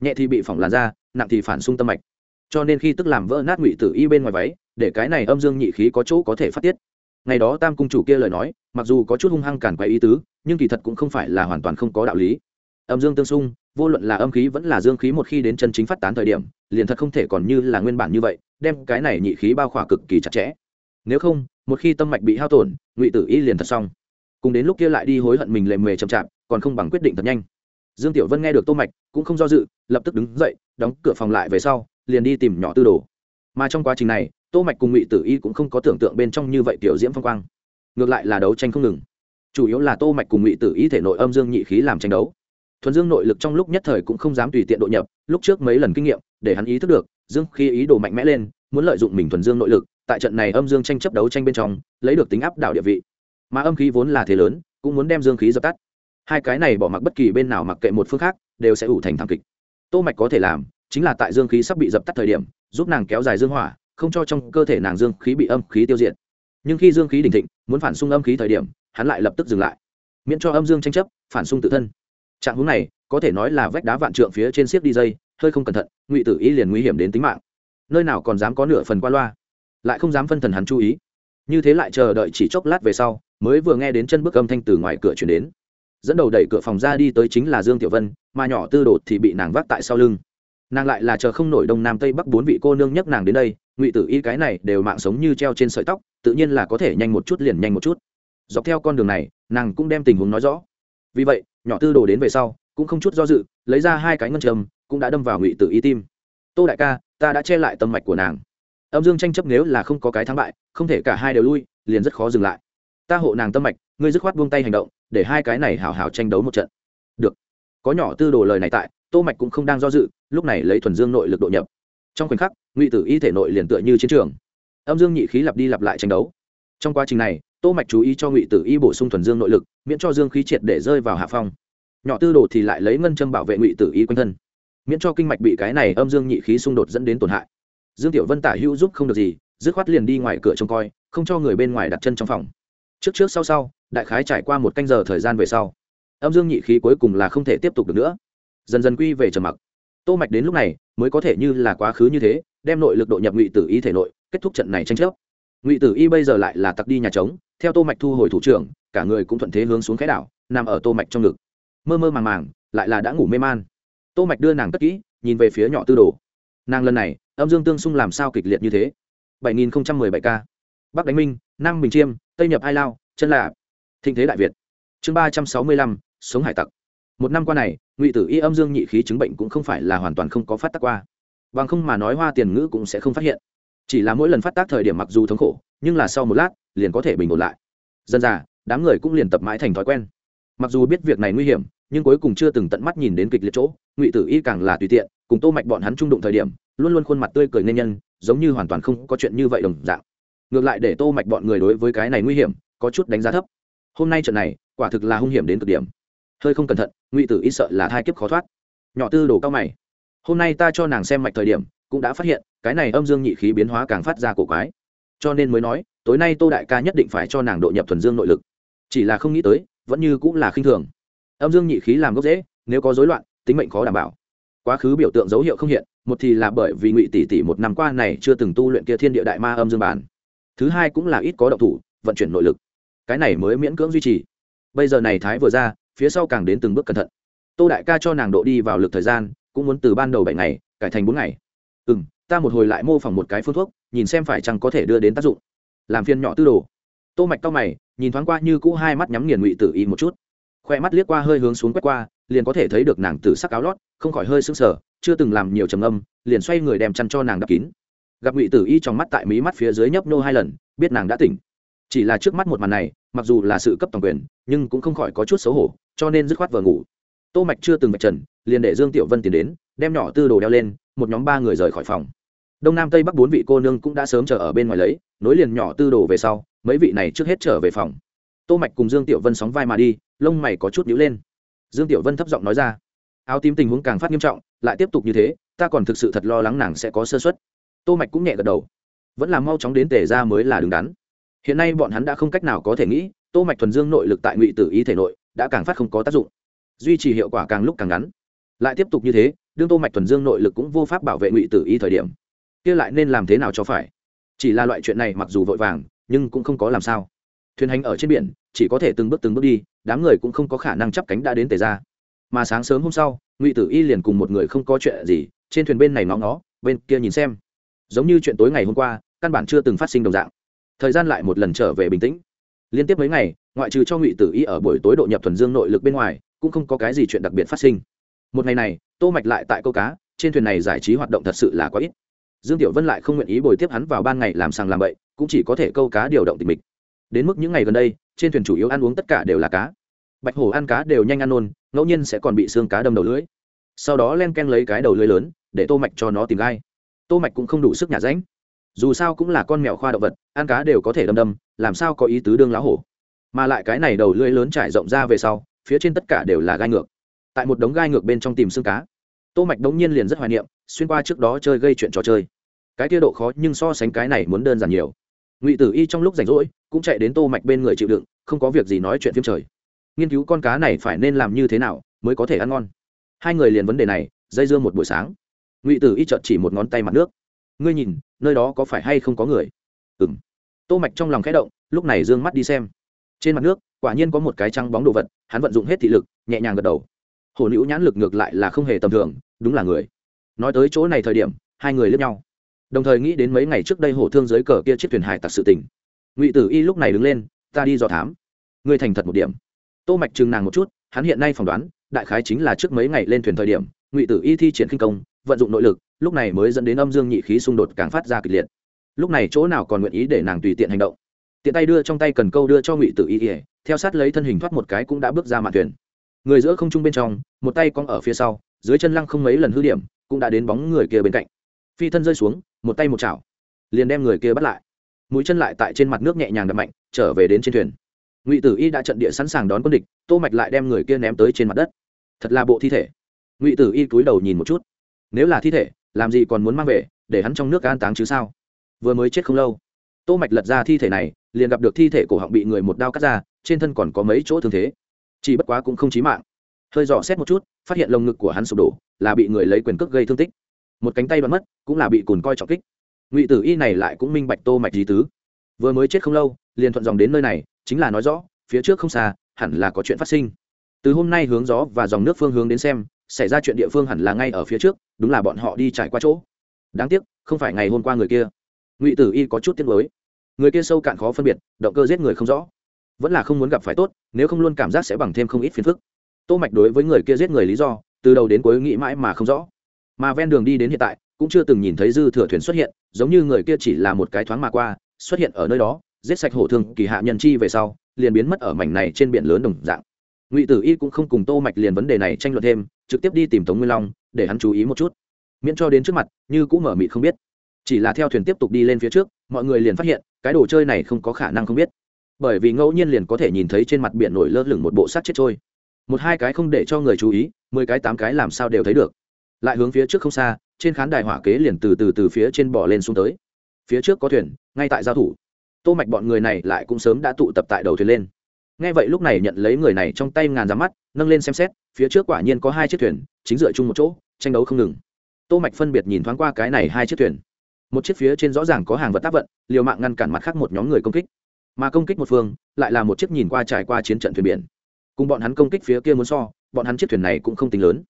Speaker 1: Nhẹ thì bị phỏng làn da, nặng thì phản xung tâm mạch cho nên khi tức làm vỡ nát ngụy tử y bên ngoài váy, để cái này âm dương nhị khí có chỗ có thể phát tiết. Ngày đó tam cung chủ kia lời nói, mặc dù có chút hung hăng cản quay ý tứ, nhưng kỳ thật cũng không phải là hoàn toàn không có đạo lý. Âm dương tương xung, vô luận là âm khí vẫn là dương khí một khi đến chân chính phát tán thời điểm, liền thật không thể còn như là nguyên bản như vậy, đem cái này nhị khí bao khỏa cực kỳ chặt chẽ. Nếu không, một khi tâm mạch bị hao tổn, ngụy tử y liền thật xong. Cùng đến lúc kia lại đi hối hận mình lề mề chậm chạp, còn không bằng quyết định thật nhanh. Dương tiểu vân nghe được tô mạch, cũng không do dự, lập tức đứng dậy, đóng cửa phòng lại về sau liền đi tìm nhỏ tư đồ. Mà trong quá trình này, tô mạch cùng ngụy tử y cũng không có tưởng tượng bên trong như vậy tiểu diễm phong quang. Ngược lại là đấu tranh không ngừng. Chủ yếu là tô mạch cùng ngụy tử y thể nội âm dương nhị khí làm tranh đấu. Thuần dương nội lực trong lúc nhất thời cũng không dám tùy tiện độ nhập, lúc trước mấy lần kinh nghiệm, để hắn ý thức được, dương khi ý đồ mạnh mẽ lên, muốn lợi dụng mình thuần dương nội lực, tại trận này âm dương tranh chấp đấu tranh bên trong, lấy được tính áp đảo địa vị. Mà âm khí vốn là thế lớn, cũng muốn đem dương khí dập tắt. Hai cái này bỏ mặc bất kỳ bên nào mặc kệ một phương khác, đều sẽ ủ thành thảm kịch. Tô mạch có thể làm chính là tại dương khí sắp bị dập tắt thời điểm, giúp nàng kéo dài dương hỏa, không cho trong cơ thể nàng dương khí bị âm khí tiêu diệt. Nhưng khi dương khí đỉnh thịnh, muốn phản xung âm khí thời điểm, hắn lại lập tức dừng lại. Miễn cho âm dương tranh chấp, phản xung tự thân. Trạng hướng này, có thể nói là vách đá vạn trượng phía trên siếc đi dây, hơi không cẩn thận, ngụy tử ý liền nguy hiểm đến tính mạng. Nơi nào còn dám có nửa phần qua loa, lại không dám phân thần hắn chú ý. Như thế lại chờ đợi chỉ chốc lát về sau, mới vừa nghe đến chân bước âm thanh từ ngoài cửa chuyển đến. Dẫn đầu đẩy cửa phòng ra đi tới chính là dương tiểu vân, mà nhỏ tư đột thì bị nàng vác tại sau lưng nàng lại là chờ không nổi đông nam tây bắc bốn vị cô nương nhấc nàng đến đây, ngụy tử y cái này đều mạng sống như treo trên sợi tóc, tự nhiên là có thể nhanh một chút liền nhanh một chút. Dọc theo con đường này, nàng cũng đem tình huống nói rõ. Vì vậy, nhỏ tư đồ đến về sau, cũng không chút do dự, lấy ra hai cái ngân trầm cũng đã đâm vào ngụy tử y tim. Tô đại ca, ta đã che lại tâm mạch của nàng. Âm dương tranh chấp nếu là không có cái thắng bại, không thể cả hai đều lui, liền rất khó dừng lại. Ta hộ nàng tâm mạch, ngươi dứt khoát buông tay hành động, để hai cái này hào hào tranh đấu một trận. Được. Có nhỏ tư đồ lời này tại tô mạch cũng không đang do dự, lúc này lấy thuần dương nội lực độ nhập. Trong khoảnh khắc, ngụy tử y thể nội liền tựa như chiến trường. Âm dương nhị khí lặp đi lặp lại tranh đấu. Trong quá trình này, tô mạch chú ý cho ngụy tử y bổ sung thuần dương nội lực, miễn cho dương khí triệt để rơi vào hạ phong. Nhỏ tư đồ thì lại lấy ngân châm bảo vệ ngụy tử y quanh thân, miễn cho kinh mạch bị cái này âm dương nhị khí xung đột dẫn đến tổn hại. Dương tiểu vân tả hữu giúp không được gì, dứt khoát liền đi ngoài cửa trông coi, không cho người bên ngoài đặt chân trong phòng. Trước trước sau sau, đại khái trải qua một canh giờ thời gian về sau, âm dương nhị khí cuối cùng là không thể tiếp tục được nữa dần dần quy về trầm mặc. Tô mạch đến lúc này mới có thể như là quá khứ như thế, đem nội lực độ nhập ngụy tử y thể nội, kết thúc trận này tranh chấp. Ngụy tử y bây giờ lại là tặc đi nhà trống, theo tô mạch thu hồi thủ trưởng, cả người cũng thuận thế hướng xuống khẽ đảo, nằm ở tô mạch trong ngực. Mơ mơ màng màng, lại là đã ngủ mê man. Tô mạch đưa nàng cất kỹ, nhìn về phía nhỏ tư đồ. Nàng lần này, âm dương tương xung làm sao kịch liệt như thế? 7017 ca bắc đánh minh, nam bình chiêm, tây nhập ai lao, chân lạ thịnh thế đại việt. Chương ba trăm sáu mươi lăm, sống hải tặc một năm qua này, ngụy tử y âm dương nhị khí chứng bệnh cũng không phải là hoàn toàn không có phát tác qua. Bằng không mà nói hoa tiền ngữ cũng sẽ không phát hiện. Chỉ là mỗi lần phát tác thời điểm mặc dù thống khổ, nhưng là sau một lát, liền có thể bình ổn lại. Dân già, đám người cũng liền tập mãi thành thói quen. Mặc dù biết việc này nguy hiểm, nhưng cuối cùng chưa từng tận mắt nhìn đến kịch liệt chỗ, ngụy tử y càng là tùy tiện, cùng tô mạch bọn hắn trung đụng thời điểm, luôn luôn khuôn mặt tươi cười nên nhân, giống như hoàn toàn không có chuyện như vậy đồng dạng. Ngược lại để tô mạch bọn người đối với cái này nguy hiểm, có chút đánh giá thấp. Hôm nay trận này, quả thực là hung hiểm đến cực điểm. Hơi không cẩn thận ngụy tử y sợ là thai kiếp khó thoát nhỏ tư đồ cao mày hôm nay ta cho nàng xem mạch thời điểm cũng đã phát hiện cái này âm dương nhị khí biến hóa càng phát ra cổ quái cho nên mới nói tối nay tô đại ca nhất định phải cho nàng độ nhập thuần dương nội lực chỉ là không nghĩ tới vẫn như cũng là khinh thường âm dương nhị khí làm gốc dễ nếu có rối loạn tính mệnh khó đảm bảo quá khứ biểu tượng dấu hiệu không hiện một thì là bởi vì ngụy tỷ tỷ một năm qua này chưa từng tu luyện kia thiên địa đại ma âm dương bản thứ hai cũng là ít có động thủ vận chuyển nội lực cái này mới miễn cưỡng duy trì bây giờ này thái vừa ra phía sau càng đến từng bước cẩn thận. Tô đại ca cho nàng độ đi vào lực thời gian, cũng muốn từ ban đầu bảy ngày, cải thành bốn ngày. Ừ m ta một hồi lại mô phỏng một cái phương thuốc, nhìn xem phải chăng có thể đưa đến tác dụng. Làm phiên nhỏ tư đồ. Tô mạch cao mày, nhìn thoáng qua như cũ hai mắt nhắm nghiền ngụy tử y một chút. Khoe mắt liếc qua hơi hướng xuống quét qua, liền có thể thấy được nàng tử sắc áo lót, không khỏi hơi sững sờ, chưa từng làm nhiều trầm âm liền xoay người đem chăn cho nàng đắp kín. Gặp ngụy tử y trong mắt tại mí mắt phía dưới nhấp nô hai lần, biết nàng đã tỉnh. Chỉ là trước mắt một màn này, mặc dù là sự cấp toàn quyền, nhưng cũng không khỏi có chút xấu hổ cho nên dứt khoát vừa ngủ. Tô mạch chưa từng bạch trần, liền để dương tiểu vân tiến đến, đem nhỏ tư đồ đeo lên, một nhóm ba người rời khỏi phòng. Đông nam tây bắc bốn vị cô nương cũng đã sớm chờ ở bên ngoài lấy, nối liền nhỏ tư đồ về sau, mấy vị này trước hết trở về phòng. Tô mạch cùng dương tiểu vân sóng vai mà đi, lông mày có chút nhíu lên. Dương tiểu vân thấp giọng nói ra, áo tím tình huống càng phát nghiêm trọng, lại tiếp tục như thế, ta còn thực sự thật lo lắng nàng sẽ có sơ suất. Tô mạch cũng nhẹ gật đầu. Vẫn là mau chóng đến tề ra mới là đứng đắn. Hiện nay bọn hắn đã không cách nào có thể nghĩ, tô mạch thuần dương nội lực tại ngụy tử ý thể nội đã càng phát không có tác dụng. Duy trì hiệu quả càng lúc càng ngắn. Lại tiếp tục như thế, đương tô mạch thuần dương nội lực cũng vô pháp bảo vệ ngụy tử y thời điểm, kia lại nên làm thế nào cho phải? Chỉ là loại chuyện này mặc dù vội vàng, nhưng cũng không có làm sao. Thuyền hành ở trên biển, chỉ có thể từng bước từng bước đi, đám người cũng không có khả năng chắp cánh đã đến tề ra. Mà sáng sớm hôm sau, ngụy tử y liền cùng một người không có chuyện gì, trên thuyền bên này ngó ngó, bên kia nhìn xem. Giống như chuyện tối ngày hôm qua, căn bản chưa từng phát sinh đồng dạng. Thời gian lại một lần trở về bình tĩnh liên tiếp mấy ngày, ngoại trừ cho ngụy tử y ở buổi tối độ nhập thuần dương nội lực bên ngoài, cũng không có cái gì chuyện đặc biệt phát sinh. Một ngày này, tô mạch lại tại câu cá, trên thuyền này giải trí hoạt động thật sự là quá ít. Dương tiểu vân lại không nguyện ý bồi tiếp hắn vào ban ngày làm sàng làm bậy, cũng chỉ có thể câu cá điều động tình mình đến mức những ngày gần đây, trên thuyền chủ yếu ăn uống tất cả đều là cá. Bạch hổ ăn cá đều nhanh ăn nôn, ngẫu nhiên sẽ còn bị xương cá đâm đầu lưỡi. Sau đó len ken lấy cái đầu lưỡi lớn, để tô mạch cho nó tìm gai. Tô mạch cũng không đủ sức nhả ránh dù sao cũng là con mèo khoa động vật, ăn cá đều có thể đâm đâm, làm sao có ý tứ đương lá hổ? Mà lại cái này đầu lưỡi lớn trải rộng ra về sau, phía trên tất cả đều là gai ngược. Tại một đống gai ngược bên trong tìm xương cá, tô mạch đống nhiên liền rất hoài niệm, xuyên qua trước đó chơi gây chuyện trò chơi. Cái kia độ khó nhưng so sánh cái này muốn đơn giản nhiều. Ngụy tử y trong lúc rảnh rỗi, cũng chạy đến tô mạch bên người chịu đựng, không có việc gì nói chuyện phim trời. Nghiên cứu con cá này phải nên làm như thế nào mới có thể ăn ngon? Hai người liền vấn đề này dây dưa một buổi sáng. Ngụy tử y chợt chỉ một ngón tay mặt nước ngươi nhìn, nơi đó có phải hay không có người? Ừng tô mạch trong lòng khẽ động, lúc này dương mắt đi xem. Trên mặt nước, quả nhiên có một cái trăng bóng đồ vật, hắn vận dụng hết thị lực, nhẹ nhàng gật đầu. Hổ nữ nhãn lực ngược lại là không hề tầm thường, đúng là người. Nói tới chỗ này thời điểm, hai người lướt nhau. Đồng thời nghĩ đến mấy ngày trước đây hổ thương dưới cờ kia chiếc thuyền hải tặc sự tình. Ngụy tử y lúc này đứng lên, ta đi dò thám. Ngươi thành thật một điểm. Tô mạch chừng nàng một chút, hắn hiện nay phỏng đoán, đại khái chính là trước mấy ngày lên thuyền thời điểm, ngụy tử y thi triển kinh công, vận dụng nội lực lúc này mới dẫn đến âm dương nhị khí xung đột càng phát ra kịch liệt. Lúc này chỗ nào còn nguyện ý để nàng tùy tiện hành động? Tiện tay đưa trong tay cần câu đưa cho ngụy tử y ỉa theo sát lấy thân hình thoát một cái cũng đã bước ra mặt thuyền. Người giữa không trung bên trong, một tay cong ở phía sau, dưới chân lăng không mấy lần hư điểm, cũng đã đến bóng người kia bên cạnh. Phi thân rơi xuống, một tay một chảo, liền đem người kia bắt lại. Mũi chân lại tại trên mặt nước nhẹ nhàng đập mạnh, trở về đến trên thuyền. Ngụy tử y đã trận địa sẵn sàng đón quân địch, tô mạch lại đem người kia ném tới trên mặt đất. Thật là bộ thi thể. Ngụy tử y cúi đầu nhìn một chút. Nếu là thi thể làm gì còn muốn mang về, để hắn trong nước an táng chứ sao? Vừa mới chết không lâu. Tô mạch lật ra thi thể này, liền gặp được thi thể cổ họng bị người một đao cắt ra, trên thân còn có mấy chỗ thương thế. Chỉ bất quá cũng không chí mạng. Hơi dò xét một chút, phát hiện lồng ngực của hắn sụp đổ, là bị người lấy quyền cước gây thương tích. Một cánh tay bắn mất, cũng là bị cùn coi trọng kích. Ngụy tử y này lại cũng minh bạch tô mạch lý tứ. Vừa mới chết không lâu, liền thuận dòng đến nơi này, chính là nói rõ, phía trước không xa, hẳn là có chuyện phát sinh. Từ hôm nay hướng gió và dòng nước phương hướng đến xem xảy ra chuyện địa phương hẳn là ngay ở phía trước, đúng là bọn họ đi trải qua chỗ. Đáng tiếc, không phải ngày hôm qua người kia. Ngụy tử y có chút tiếc nuối. Người kia sâu cạn khó phân biệt, động cơ giết người không rõ. Vẫn là không muốn gặp phải tốt, nếu không luôn cảm giác sẽ bằng thêm không ít phiền phức. Tô mạch đối với người kia giết người lý do, từ đầu đến cuối nghĩ mãi mà không rõ. Mà ven đường đi đến hiện tại, cũng chưa từng nhìn thấy dư thừa thuyền xuất hiện, giống như người kia chỉ là một cái thoáng mà qua, xuất hiện ở nơi đó, giết sạch hổ thương kỳ hạ nhân chi về sau, liền biến mất ở mảnh này trên biển lớn đồng dạng ngụy tử y cũng không cùng tô mạch liền vấn đề này tranh luận thêm, trực tiếp đi tìm tống nguyên long, để hắn chú ý một chút. Miễn cho đến trước mặt, như cũng mở mịt không biết. Chỉ là theo thuyền tiếp tục đi lên phía trước, mọi người liền phát hiện, cái đồ chơi này không có khả năng không biết. Bởi vì ngẫu nhiên liền có thể nhìn thấy trên mặt biển nổi lơ lửng một bộ sát chết trôi. Một hai cái không để cho người chú ý, mười cái tám cái làm sao đều thấy được. Lại hướng phía trước không xa, trên khán đài hỏa kế liền từ từ từ phía trên bỏ lên xuống tới. Phía trước có thuyền, ngay tại giao thủ. Tô mạch bọn người này lại cũng sớm đã tụ tập tại đầu thuyền lên nghe vậy lúc này nhận lấy người này trong tay ngàn ra mắt, nâng lên xem xét, phía trước quả nhiên có hai chiếc thuyền, chính dựa chung một chỗ, tranh đấu không ngừng. Tô mạch phân biệt nhìn thoáng qua cái này hai chiếc thuyền. Một chiếc phía trên rõ ràng có hàng vật tác vận, liều mạng ngăn cản mặt khác một nhóm người công kích. Mà công kích một phương, lại là một chiếc nhìn qua trải qua chiến trận thuyền biển. Cùng bọn hắn công kích phía kia muốn so, bọn hắn chiếc thuyền này cũng không tính lớn.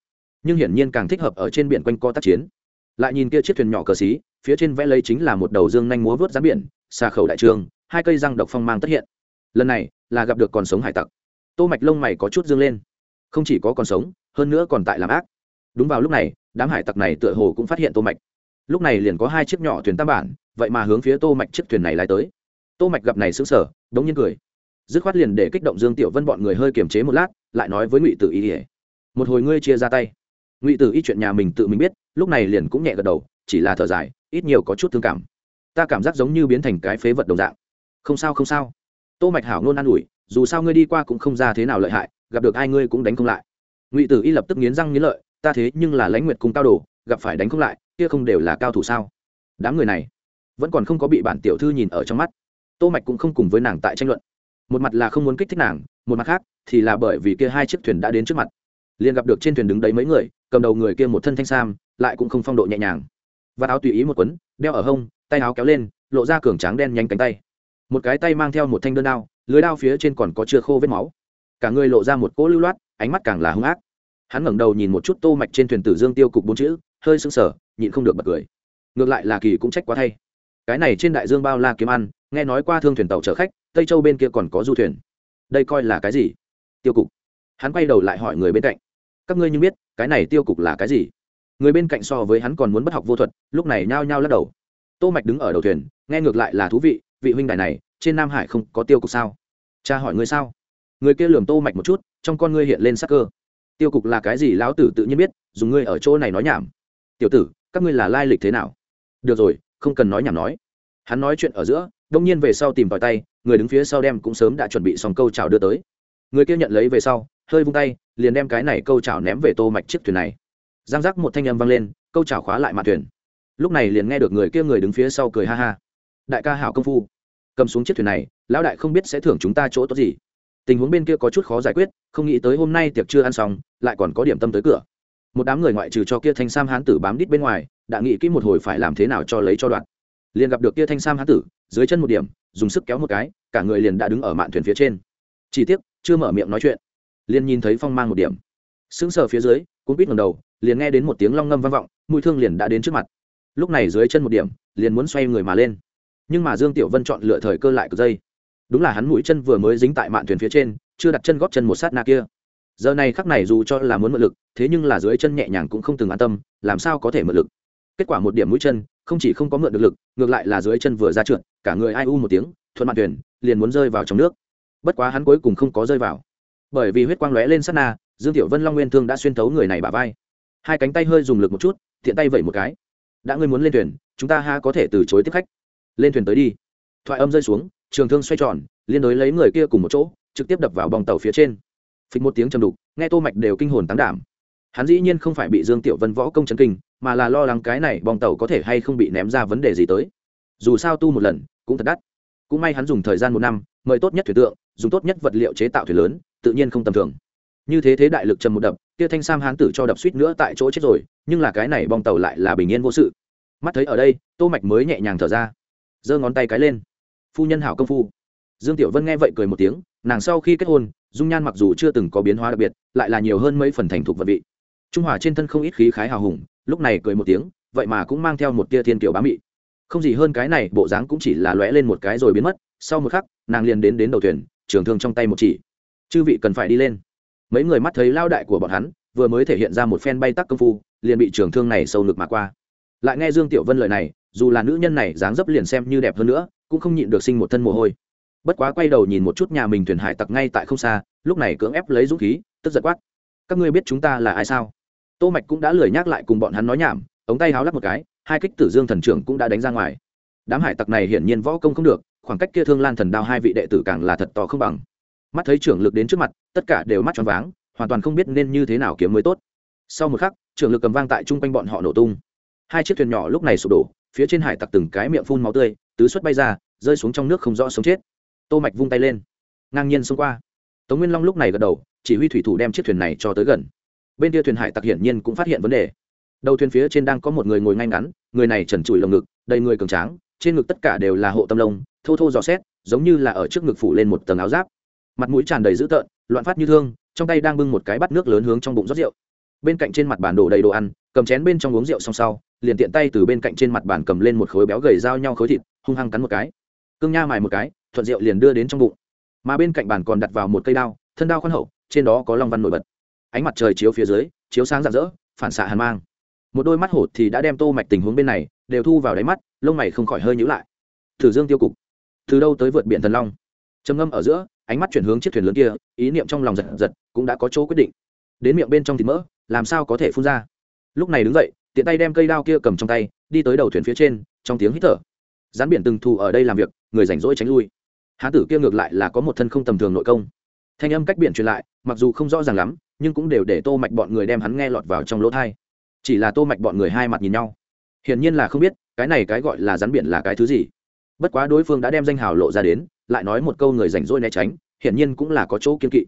Speaker 1: Nhưng hiển nhiên càng thích hợp ở trên biển quanh co tác chiến. Lại nhìn kia chiếc thuyền nhỏ cờ xí, phía trên vẽ lấy chính là một đầu dương nhanh múa vớt rán biển, xà khẩu đại trường, hai cây răng độc phong mang tất hiện lần này là gặp được còn sống hải tặc. Tô mạch lông mày có chút dương lên. Không chỉ có còn sống, hơn nữa còn tại làm ác. Đúng vào lúc này, đám hải tặc này tựa hồ cũng phát hiện tô mạch. Lúc này liền có hai chiếc nhỏ thuyền tam bản, vậy mà hướng phía tô mạch chiếc thuyền này lái tới. Tô mạch gặp này sững sờ, đống nhiên cười. Dứt khoát liền để kích động dương tiểu vân bọn người hơi kiềm chế một lát, lại nói với ngụy tử y một hồi ngươi chia ra tay. Ngụy tử y chuyện nhà mình tự mình biết, lúc này liền cũng nhẹ gật đầu, chỉ là thở dài, ít nhiều có chút thương cảm. Ta cảm giác giống như biến thành cái phế vật đồng dạng. Không sao không sao tô mạch hảo nôn an ủi, dù sao ngươi đi qua cũng không ra thế nào lợi hại, gặp được ai ngươi cũng đánh không lại. Ngụy tử y lập tức nghiến răng nghiến lợi, ta thế nhưng là lãnh nguyệt cùng cao đồ, gặp phải đánh không lại, kia không đều là cao thủ sao? Đám người này vẫn còn không có bị bản tiểu thư nhìn ở trong mắt. Tô mạch cũng không cùng với nàng tại tranh luận. Một mặt là không muốn kích thích nàng, một mặt khác thì là bởi vì kia hai chiếc thuyền đã đến trước mặt. Liền gặp được trên thuyền đứng đấy mấy người, cầm đầu người kia một thân thanh sam, lại cũng không phong độ nhẹ nhàng. Và áo tùy ý một quấn, đeo ở hông, tay áo kéo lên, lộ ra cường tráng đen nhanh cánh tay một cái tay mang theo một thanh đơn đao, lưới đao phía trên còn có chưa khô vết máu. Cả người lộ ra một cỗ lưu loát, ánh mắt càng là hung ác. Hắn ngẩng đầu nhìn một chút tô mạch trên thuyền tử dương tiêu cục bốn chữ, hơi sững sờ, nhịn không được bật cười. Ngược lại là kỳ cũng trách quá thay. Cái này trên đại dương bao la kiếm ăn, nghe nói qua thương thuyền tàu chở khách, tây châu bên kia còn có du thuyền. Đây coi là cái gì? Tiêu cục. Hắn quay đầu lại hỏi người bên cạnh. Các ngươi như biết, cái này tiêu cục là cái gì? Người bên cạnh so với hắn còn muốn bất học vô thuật, lúc này nhao nhao lắc đầu. Tô mạch đứng ở đầu thuyền, nghe ngược lại là thú vị vị huynh đài này, trên nam hải không có tiêu cục sao? Cha hỏi ngươi sao? Người kia lườm tô mạch một chút, trong con ngươi hiện lên sắc cơ. Tiêu cục là cái gì lão tử tự nhiên biết, dùng ngươi ở chỗ này nói nhảm. Tiểu tử, các ngươi là lai lịch thế nào? Được rồi, không cần nói nhảm nói. Hắn nói chuyện ở giữa, đông nhiên về sau tìm vào tay, người đứng phía sau đem cũng sớm đã chuẩn bị xong câu chào đưa tới. Người kia nhận lấy về sau, hơi vung tay, liền đem cái này câu chào ném về tô mạch chiếc thuyền này. Giang giác một thanh âm vang lên, câu chào khóa lại mặt thuyền. Lúc này liền nghe được người kia người đứng phía sau cười ha ha đại ca hảo công phu. Cầm xuống chiếc thuyền này, lão đại không biết sẽ thưởng chúng ta chỗ tốt gì. Tình huống bên kia có chút khó giải quyết, không nghĩ tới hôm nay tiệc chưa ăn xong, lại còn có điểm tâm tới cửa. Một đám người ngoại trừ cho kia thanh sam hán tử bám đít bên ngoài, đã nghĩ kỹ một hồi phải làm thế nào cho lấy cho đoạn. Liền gặp được kia thanh sam hán tử, dưới chân một điểm, dùng sức kéo một cái, cả người liền đã đứng ở mạn thuyền phía trên. Chỉ tiếc, chưa mở miệng nói chuyện. Liền nhìn thấy phong mang một điểm. Sững sờ phía dưới cũng biết ngầm đầu, liền nghe đến một tiếng long ngâm vang vọng mũi thương liền đã đến trước mặt. Lúc này dưới chân một điểm, liền muốn xoay người mà lên nhưng mà dương tiểu vân chọn lựa thời cơ lại cực dây. Đúng là hắn mũi chân vừa mới dính tại mạn thuyền phía trên, chưa đặt chân góp chân một sát na kia. Giờ này khắc này dù cho là muốn mượn lực, thế nhưng là dưới chân nhẹ nhàng cũng không từng an tâm, làm sao có thể mượn lực? Kết quả một điểm mũi chân, không chỉ không có mượn được lực, ngược lại là dưới chân vừa ra trượt, cả người ai u một tiếng, thuận mạn thuyền, liền muốn rơi vào trong nước. Bất quá hắn cuối cùng không có rơi vào. Bởi vì huyết quang lóe lên sát na, dương tiểu vân long nguyên thương đã xuyên thấu người này bả vai. Hai cánh tay hơi dùng lực một chút thiện tay vẩy một cái. Đã ngươi muốn lên thuyền, chúng ta ha có thể từ chối tiếp khách? Lên thuyền tới đi. Thoại âm rơi xuống, trường thương xoay tròn, liên đối lấy người kia cùng một chỗ, trực tiếp đập vào bong tàu phía trên. Phịch một tiếng trầm đục, nghe tô mạch đều kinh hồn tán đảm. Hắn dĩ nhiên không phải bị dương tiểu vân võ công chấn kinh, mà là lo lắng cái này bong tàu có thể hay không bị ném ra vấn đề gì tới. Dù sao tu một lần, cũng thật đắt. Cũng may hắn dùng thời gian một năm, mời tốt nhất thuyền tượng, dùng tốt nhất vật liệu chế tạo thuyền lớn, tự nhiên không tầm thường. Như thế thế đại lực trầm một đập, kia thanh sam hán tử cho đập suýt nữa tại chỗ chết rồi, nhưng là cái này bong tàu lại là bình yên vô sự. Mắt thấy ở đây, tô mạch mới nhẹ nhàng thở ra giơ ngón tay cái lên. Phu nhân hảo công phu. Dương tiểu vân nghe vậy cười một tiếng, nàng sau khi kết hôn, dung nhan mặc dù chưa từng có biến hóa đặc biệt, lại là nhiều hơn mấy phần thành thục vật vị. Trung hòa trên thân không ít khí khái hào hùng, lúc này cười một tiếng, vậy mà cũng mang theo một tia thiên kiểu bá mị. Không gì hơn cái này, bộ dáng cũng chỉ là lóe lên một cái rồi biến mất, sau một khắc, nàng liền đến đến đầu thuyền, trường thương trong tay một chỉ. Chư vị cần phải đi lên. Mấy người mắt thấy lao đại của bọn hắn, vừa mới thể hiện ra một phen bay tắc công phu, liền bị trường thương này sâu ngực mà qua. Lại nghe dương tiểu vân lời này dù là nữ nhân này dáng dấp liền xem như đẹp hơn nữa, cũng không nhịn được sinh một thân mồ hôi. Bất quá quay đầu nhìn một chút nhà mình thuyền hải tặc ngay tại không xa, lúc này cưỡng ép lấy dũng khí, tức giật quát. Các ngươi biết chúng ta là ai sao? Tô mạch cũng đã lười nhắc lại cùng bọn hắn nói nhảm, ống tay háo lắc một cái, hai kích tử dương thần trưởng cũng đã đánh ra ngoài. Đám hải tặc này hiển nhiên võ công không được, khoảng cách kia thương lan thần đao hai vị đệ tử càng là thật to không bằng. Mắt thấy trưởng lực đến trước mặt, tất cả đều mắt tròn váng, hoàn toàn không biết nên như thế nào kiếm mới tốt. Sau một khắc, trưởng lực cầm vang tại trung quanh bọn họ nổ tung. Hai chiếc thuyền nhỏ lúc này sụp đổ phía trên hải tặc từng cái miệng phun máu tươi, tứ xuất bay ra, rơi xuống trong nước không rõ sống chết. Tô mạch vung tay lên, ngang nhiên xông qua. Tống nguyên long lúc này gật đầu, chỉ huy thủy thủ đem chiếc thuyền này cho tới gần. Bên kia thuyền hải tặc hiển nhiên cũng phát hiện vấn đề. Đầu thuyền phía trên đang có một người ngồi ngay ngắn, người này trần trụi lồng ngực, đầy người cường tráng, trên ngực tất cả đều là hộ tâm lông, thô thô dò xét, giống như là ở trước ngực phủ lên một tầng áo giáp. Mặt mũi tràn đầy dữ tợn, loạn phát như thương, trong tay đang bưng một cái bát nước lớn hướng trong bụng rót rượu bên cạnh trên mặt bàn đổ đầy đồ ăn, cầm chén bên trong uống rượu xong sau, liền tiện tay từ bên cạnh trên mặt bàn cầm lên một khối béo gầy giao nhau khối thịt, hung hăng cắn một cái. Cương nha mài một cái, thuận rượu liền đưa đến trong bụng. Mà bên cạnh bàn còn đặt vào một cây đao, thân đao khoan hậu, trên đó có long văn nổi bật. Ánh mặt trời chiếu phía dưới, chiếu sáng rạng rỡ, phản xạ hàn mang. Một đôi mắt hổ thì đã đem tô mạch tình huống bên này đều thu vào đáy mắt, lông mày không khỏi hơi nhíu lại. Thử dương tiêu cục. Từ đâu tới vượt biển thần long? Trầm ngâm ở giữa, ánh mắt chuyển hướng chiếc thuyền lớn kia, ý niệm trong lòng giật giật, cũng đã có chỗ quyết định. Đến miệng bên trong thịt mỡ làm sao có thể phun ra? Lúc này đứng dậy, tiện tay đem cây đao kia cầm trong tay, đi tới đầu thuyền phía trên, trong tiếng hít thở. Rán biển từng thù ở đây làm việc, người rảnh rỗi tránh lui. Hán tử kia ngược lại là có một thân không tầm thường nội công. Thanh âm cách biển truyền lại, mặc dù không rõ ràng lắm, nhưng cũng đều để tô mạch bọn người đem hắn nghe lọt vào trong lỗ thai chỉ là tô mạch bọn người hai mặt nhìn nhau. Hiển nhiên là không biết, cái này cái gọi là rắn biển là cái thứ gì. Bất quá đối phương đã đem danh hào lộ ra đến, lại nói một câu người rảnh rỗi né tránh, hiển nhiên cũng là có chỗ kiên kỵ.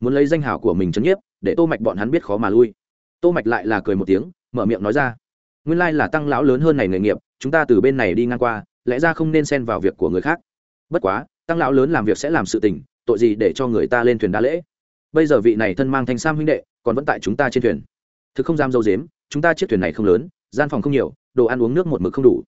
Speaker 1: Muốn lấy danh hào của mình chấn nhiếp, để tô mạch bọn hắn biết khó mà lui tô mạch lại là cười một tiếng, mở miệng nói ra. Nguyên lai là tăng lão lớn hơn này nghề nghiệp, chúng ta từ bên này đi ngang qua, lẽ ra không nên xen vào việc của người khác. Bất quá, tăng lão lớn làm việc sẽ làm sự tình, tội gì để cho người ta lên thuyền đa lễ? Bây giờ vị này thân mang thanh sam huynh đệ, còn vẫn tại chúng ta trên thuyền. Thực không dám dâu dếm chúng ta chiếc thuyền này không lớn, gian phòng không nhiều, đồ ăn uống nước một mực không đủ.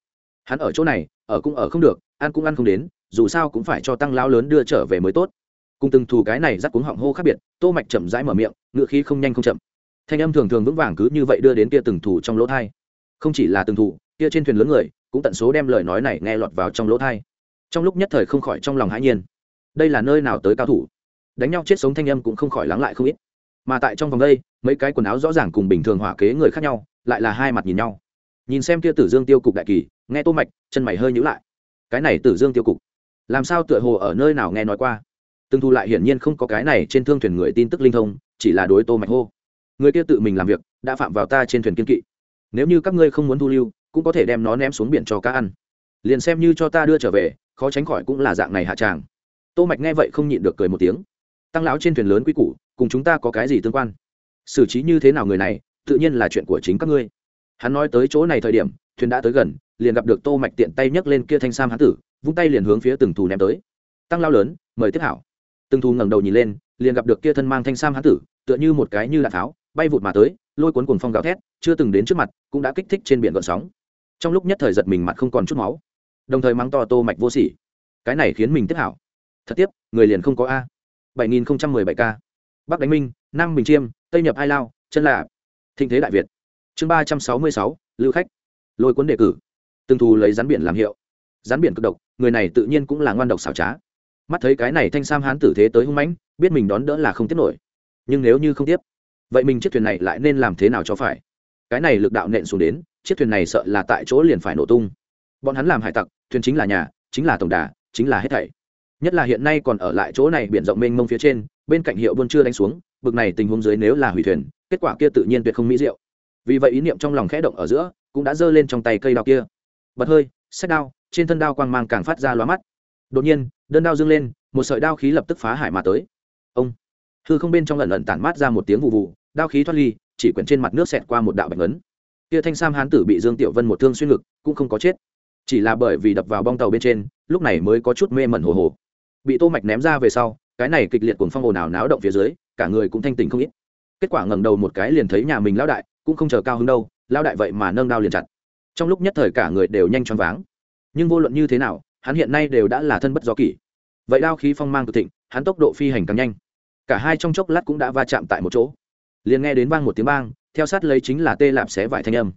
Speaker 1: Hắn ở chỗ này, ở cũng ở không được, ăn cũng ăn không đến, dù sao cũng phải cho tăng lão lớn đưa trở về mới tốt. Cùng từng thù cái này dắt cuống họng hô khác biệt, tô mạch chậm rãi mở miệng ngựa khí không nhanh không chậm thanh âm thường thường vững vàng cứ như vậy đưa đến kia từng thủ trong lỗ thai. Không chỉ là từng thủ, kia trên thuyền lớn người cũng tận số đem lời nói này nghe lọt vào trong lỗ thai. Trong lúc nhất thời không khỏi trong lòng hãi nhiên. Đây là nơi nào tới cao thủ? Đánh nhau chết sống thanh âm cũng không khỏi lắng lại không ít. Mà tại trong vòng đây mấy cái quần áo rõ ràng cùng bình thường hỏa kế người khác nhau lại là hai mặt nhìn nhau. Nhìn xem kia tử dương tiêu cục đại kỳ nghe tô mạch chân mày hơi nhíu lại. Cái này tử dương tiêu cục làm sao tựa hồ ở nơi nào nghe nói qua? Từng thu lại hiển nhiên không có cái này trên thương thuyền người tin tức linh thông chỉ là đối tô mạch hô người kia tự mình làm việc, đã phạm vào ta trên thuyền kiên kỵ. Nếu như các ngươi không muốn thu lưu, cũng có thể đem nó ném xuống biển cho cá ăn. Liền xem như cho ta đưa trở về, khó tránh khỏi cũng là dạng này hạ tràng. Tô mạch nghe vậy không nhịn được cười một tiếng. Tăng lão trên thuyền lớn quý củ, cùng chúng ta có cái gì tương quan? Xử trí như thế nào người này, tự nhiên là chuyện của chính các ngươi. Hắn nói tới chỗ này thời điểm, thuyền đã tới gần, liền gặp được tô mạch tiện tay nhấc lên kia thanh sam hán tử, vung tay liền hướng phía từng thù ném tới. Tăng lao lớn, mời tiếp hảo. Từng thù ngẩng đầu nhìn lên, liền gặp được kia thân mang thanh sam hán tử, tựa như một cái như đạn tháo bay vụt mà tới, lôi cuốn cuồng phong gào thét, chưa từng đến trước mặt, cũng đã kích thích trên biển gợn sóng. Trong lúc nhất thời giật mình mặt không còn chút máu, đồng thời mắng to tô mạch vô sỉ. Cái này khiến mình tiếp hảo. Thật tiếp người liền không có a. 7017 k. Bắc đánh minh, nam bình chiêm, tây nhập ai lao, chân là thịnh thế đại việt. Chương ba trăm sáu mươi sáu, lưu khách. Lôi cuốn đề cử. Từng thù lấy rắn biển làm hiệu. Rắn biển cực độc, người này tự nhiên cũng là ngoan độc xảo trá. Mắt thấy cái này thanh sam hán tử thế tới hung mãnh, biết mình đón đỡ là không tiếp nổi. Nhưng nếu như không tiếp vậy mình chiếc thuyền này lại nên làm thế nào cho phải? Cái này lực đạo nện xuống đến, chiếc thuyền này sợ là tại chỗ liền phải nổ tung. Bọn hắn làm hải tặc, thuyền chính là nhà, chính là tổng đà, chính là hết thảy. Nhất là hiện nay còn ở lại chỗ này biển rộng mênh mông phía trên, bên cạnh hiệu buôn chưa đánh xuống, bực này tình huống dưới nếu là hủy thuyền, kết quả kia tự nhiên tuyệt không mỹ diệu. Vì vậy ý niệm trong lòng khẽ động ở giữa, cũng đã giơ lên trong tay cây đao kia. Bật hơi xét đao, trên thân đao quang mang càng phát ra lóa mắt. Đột nhiên, đơn đao dâng lên, một sợi đao khí lập tức phá hải mà tới hư không bên trong lần lần tản mát ra một tiếng vụ vụ đao khí thoát ly, chỉ quyển trên mặt nước xẹt qua một đạo bạch ấn kia thanh sam hán tử bị dương tiểu vân một thương xuyên ngực, cũng không có chết. Chỉ là bởi vì đập vào bong tàu bên trên, lúc này mới có chút mê mẩn hồ hồ. Bị tô mạch ném ra về sau, cái này kịch liệt cuồng phong ồn ào náo động phía dưới, cả người cũng thanh tỉnh không ít. Kết quả ngẩng đầu một cái liền thấy nhà mình lão đại, cũng không chờ cao hứng đâu, lão đại vậy mà nâng đao liền chặt. Trong lúc nhất thời cả người đều nhanh choáng váng. Nhưng vô luận như thế nào, hắn hiện nay đều đã là thân bất do kỷ. Vậy đao khí phong mang cực thịnh, hắn tốc độ phi hành càng nhanh cả hai trong chốc lát cũng đã va chạm tại một chỗ. Liền nghe đến vang một tiếng bang, theo sát lấy chính là tê lạp xé vải thanh âm.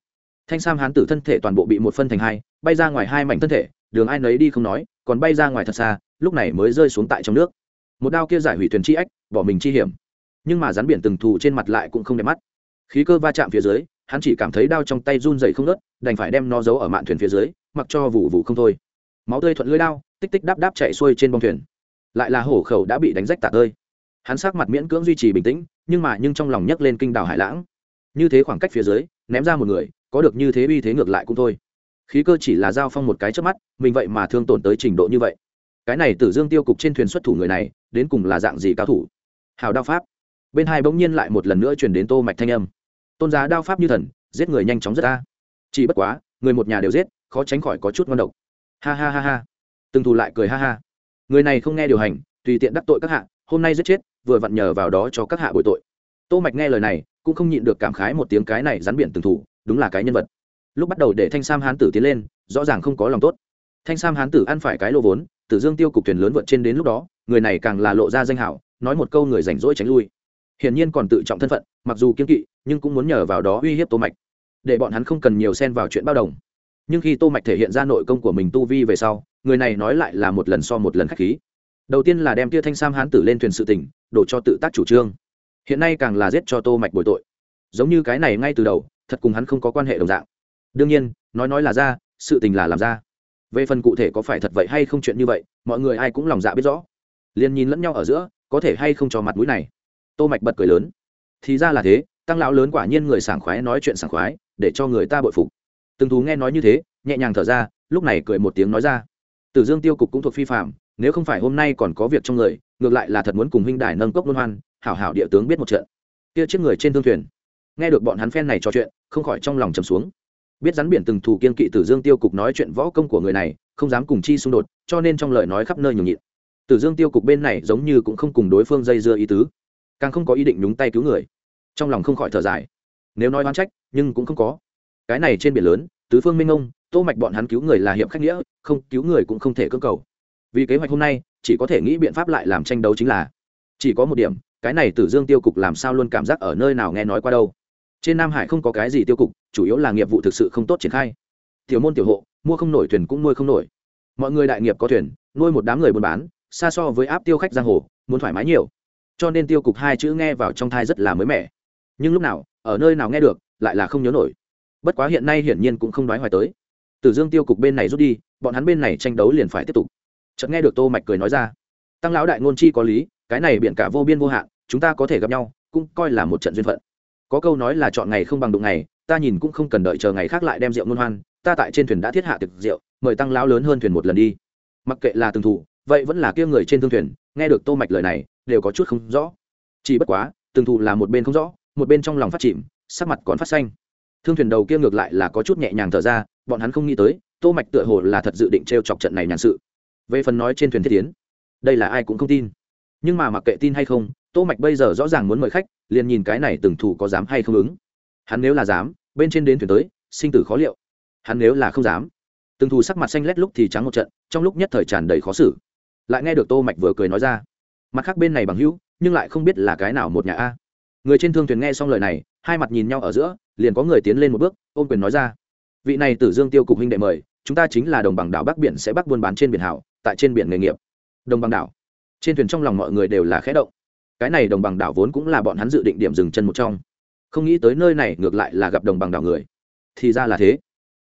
Speaker 1: Thanh sam hán tử thân thể toàn bộ bị một phân thành hai, bay ra ngoài hai mảnh thân thể, đường ai nấy đi không nói, còn bay ra ngoài thật xa, lúc này mới rơi xuống tại trong nước. Một đao kia giải hủy thuyền chi ách, bỏ mình chi hiểm. Nhưng mà rắn biển từng thù trên mặt lại cũng không đẹp mắt. Khí cơ va chạm phía dưới, hắn chỉ cảm thấy đao trong tay run dày không nớt đành phải đem nó giấu ở mạn thuyền phía dưới, mặc cho vụ vụ không thôi. Máu tươi thuận lưới đao, tích tích đáp đáp chạy xuôi trên bông thuyền. Lại là hổ khẩu đã bị đánh rách tạc ơi hắn sắc mặt miễn cưỡng duy trì bình tĩnh, nhưng mà nhưng trong lòng nhấc lên kinh đảo hải lãng. Như thế khoảng cách phía dưới, ném ra một người, có được như thế uy thế ngược lại cũng thôi. Khí cơ chỉ là giao phong một cái trước mắt, mình vậy mà thương tổn tới trình độ như vậy. Cái này tử dương tiêu cục trên thuyền xuất thủ người này, đến cùng là dạng gì cao thủ? Hào đao pháp. Bên hai bỗng nhiên lại một lần nữa chuyển đến tô mạch thanh âm. Tôn giá đao pháp như thần, giết người nhanh chóng rất ta chỉ bất quá, người một nhà đều giết, khó tránh khỏi có chút ngon độc. Ha ha ha ha. Từng thù lại cười ha ha. Người này không nghe điều hành, tùy tiện đắc tội các hạ hôm nay giết chết, vừa vặn nhờ vào đó cho các hạ bội tội. Tô mạch nghe lời này, cũng không nhịn được cảm khái một tiếng cái này rắn biển từng thủ, đúng là cái nhân vật. Lúc bắt đầu để thanh sam hán tử tiến lên, rõ ràng không có lòng tốt. Thanh sam hán tử ăn phải cái lô vốn, tử dương tiêu cục thuyền lớn vượt trên đến lúc đó, người này càng là lộ ra danh hảo, nói một câu người rảnh rỗi tránh lui. Hiển nhiên còn tự trọng thân phận, mặc dù kiên kỵ, nhưng cũng muốn nhờ vào đó uy hiếp tô mạch. Để bọn hắn không cần nhiều xen vào chuyện bao đồng. Nhưng khi tô mạch thể hiện ra nội công của mình tu vi về sau, người này nói lại là một lần so một lần khách khí đầu tiên là đem tia thanh sam hán tử lên thuyền sự tình, đổ cho tự tác chủ trương. Hiện nay càng là giết cho tô mạch bồi tội. Giống như cái này ngay từ đầu, thật cùng hắn không có quan hệ đồng dạng. Đương nhiên, nói nói là ra, sự tình là làm ra. Về phần cụ thể có phải thật vậy hay không chuyện như vậy, mọi người ai cũng lòng dạ biết rõ. Liền nhìn lẫn nhau ở giữa, có thể hay không cho mặt mũi này. Tô mạch bật cười lớn. Thì ra là thế, tăng lão lớn quả nhiên người sảng khoái nói chuyện sảng khoái, để cho người ta bội phục. Từng thú nghe nói như thế, nhẹ nhàng thở ra, lúc này cười một tiếng nói ra. Tử dương tiêu cục cũng thuộc phi phạm nếu không phải hôm nay còn có việc trong người, ngược lại là thật muốn cùng huynh đài nâng cốc luân hoan, hảo hảo địa tướng biết một trận. Kia chiếc người trên thương thuyền. Nghe được bọn hắn phen này trò chuyện, không khỏi trong lòng trầm xuống. Biết rắn biển từng thủ kiên kỵ tử dương tiêu cục nói chuyện võ công của người này, không dám cùng chi xung đột, cho nên trong lời nói khắp nơi nhường nhịn. Tử dương tiêu cục bên này giống như cũng không cùng đối phương dây dưa ý tứ. Càng không có ý định nhúng tay cứu người. Trong lòng không khỏi thở dài. Nếu nói oán trách, nhưng cũng không có. Cái này trên biển lớn, tứ phương minh ông, tô mạch bọn hắn cứu người là hiệp khách nghĩa, không cứu người cũng không thể cơ cầu vì kế hoạch hôm nay, chỉ có thể nghĩ biện pháp lại làm tranh đấu chính là, chỉ có một điểm, cái này tử dương tiêu cục làm sao luôn cảm giác ở nơi nào nghe nói qua đâu. Trên nam hải không có cái gì tiêu cục, chủ yếu là nghiệp vụ thực sự không tốt triển khai. Tiểu môn tiểu hộ, mua không nổi thuyền cũng nuôi không nổi. Mọi người đại nghiệp có thuyền, nuôi một đám người buôn bán, xa so với áp tiêu khách giang hồ, muốn thoải mái nhiều. Cho nên tiêu cục hai chữ nghe vào trong thai rất là mới mẻ. Nhưng lúc nào, ở nơi nào nghe được, lại là không nhớ nổi. Bất quá hiện nay hiển nhiên cũng không nói hoài tới. Tử dương tiêu cục bên này rút đi, bọn hắn bên này tranh đấu liền phải tiếp tục chợt nghe được tô mạch cười nói ra, tăng lão đại ngôn chi có lý, cái này biển cả vô biên vô hạn, chúng ta có thể gặp nhau, cũng coi là một trận duyên phận. Có câu nói là chọn ngày không bằng đụng ngày, ta nhìn cũng không cần đợi chờ ngày khác lại đem rượu ngôn hoan, ta tại trên thuyền đã thiết hạ tiệc rượu, mời tăng lão lớn hơn thuyền một lần đi. Mặc kệ là từng thủ, vậy vẫn là kia người trên thương thuyền, nghe được tô mạch lời này, đều có chút không rõ. Chỉ bất quá, từng thủ là một bên không rõ, một bên trong lòng phát chìm, sắc mặt còn phát xanh. Thương thuyền đầu kia ngược lại là có chút nhẹ nhàng thở ra, bọn hắn không nghĩ tới, tô mạch tựa hồ là thật dự định treo chọc trận này nhàn sự về phần nói trên thuyền thiết tiến, đây là ai cũng không tin. Nhưng mà mặc kệ tin hay không, tô mạch bây giờ rõ ràng muốn mời khách, liền nhìn cái này từng thủ có dám hay không ứng. Hắn nếu là dám, bên trên đến thuyền tới, sinh tử khó liệu. Hắn nếu là không dám, từng thủ sắc mặt xanh lét lúc thì trắng một trận, trong lúc nhất thời tràn đầy khó xử. Lại nghe được tô mạch vừa cười nói ra, mặt khác bên này bằng hữu, nhưng lại không biết là cái nào một nhà a. Người trên thương thuyền nghe xong lời này, hai mặt nhìn nhau ở giữa, liền có người tiến lên một bước, ôm quyền nói ra, vị này tử dương tiêu cục huynh đệ mời chúng ta chính là đồng bằng đảo bắc biển sẽ bắc buôn bán trên biển hảo, tại trên biển nghề nghiệp. Đồng bằng đảo. Trên thuyền trong lòng mọi người đều là khẽ động. Cái này đồng bằng đảo vốn cũng là bọn hắn dự định điểm dừng chân một trong. Không nghĩ tới nơi này ngược lại là gặp đồng bằng đảo người. Thì ra là thế.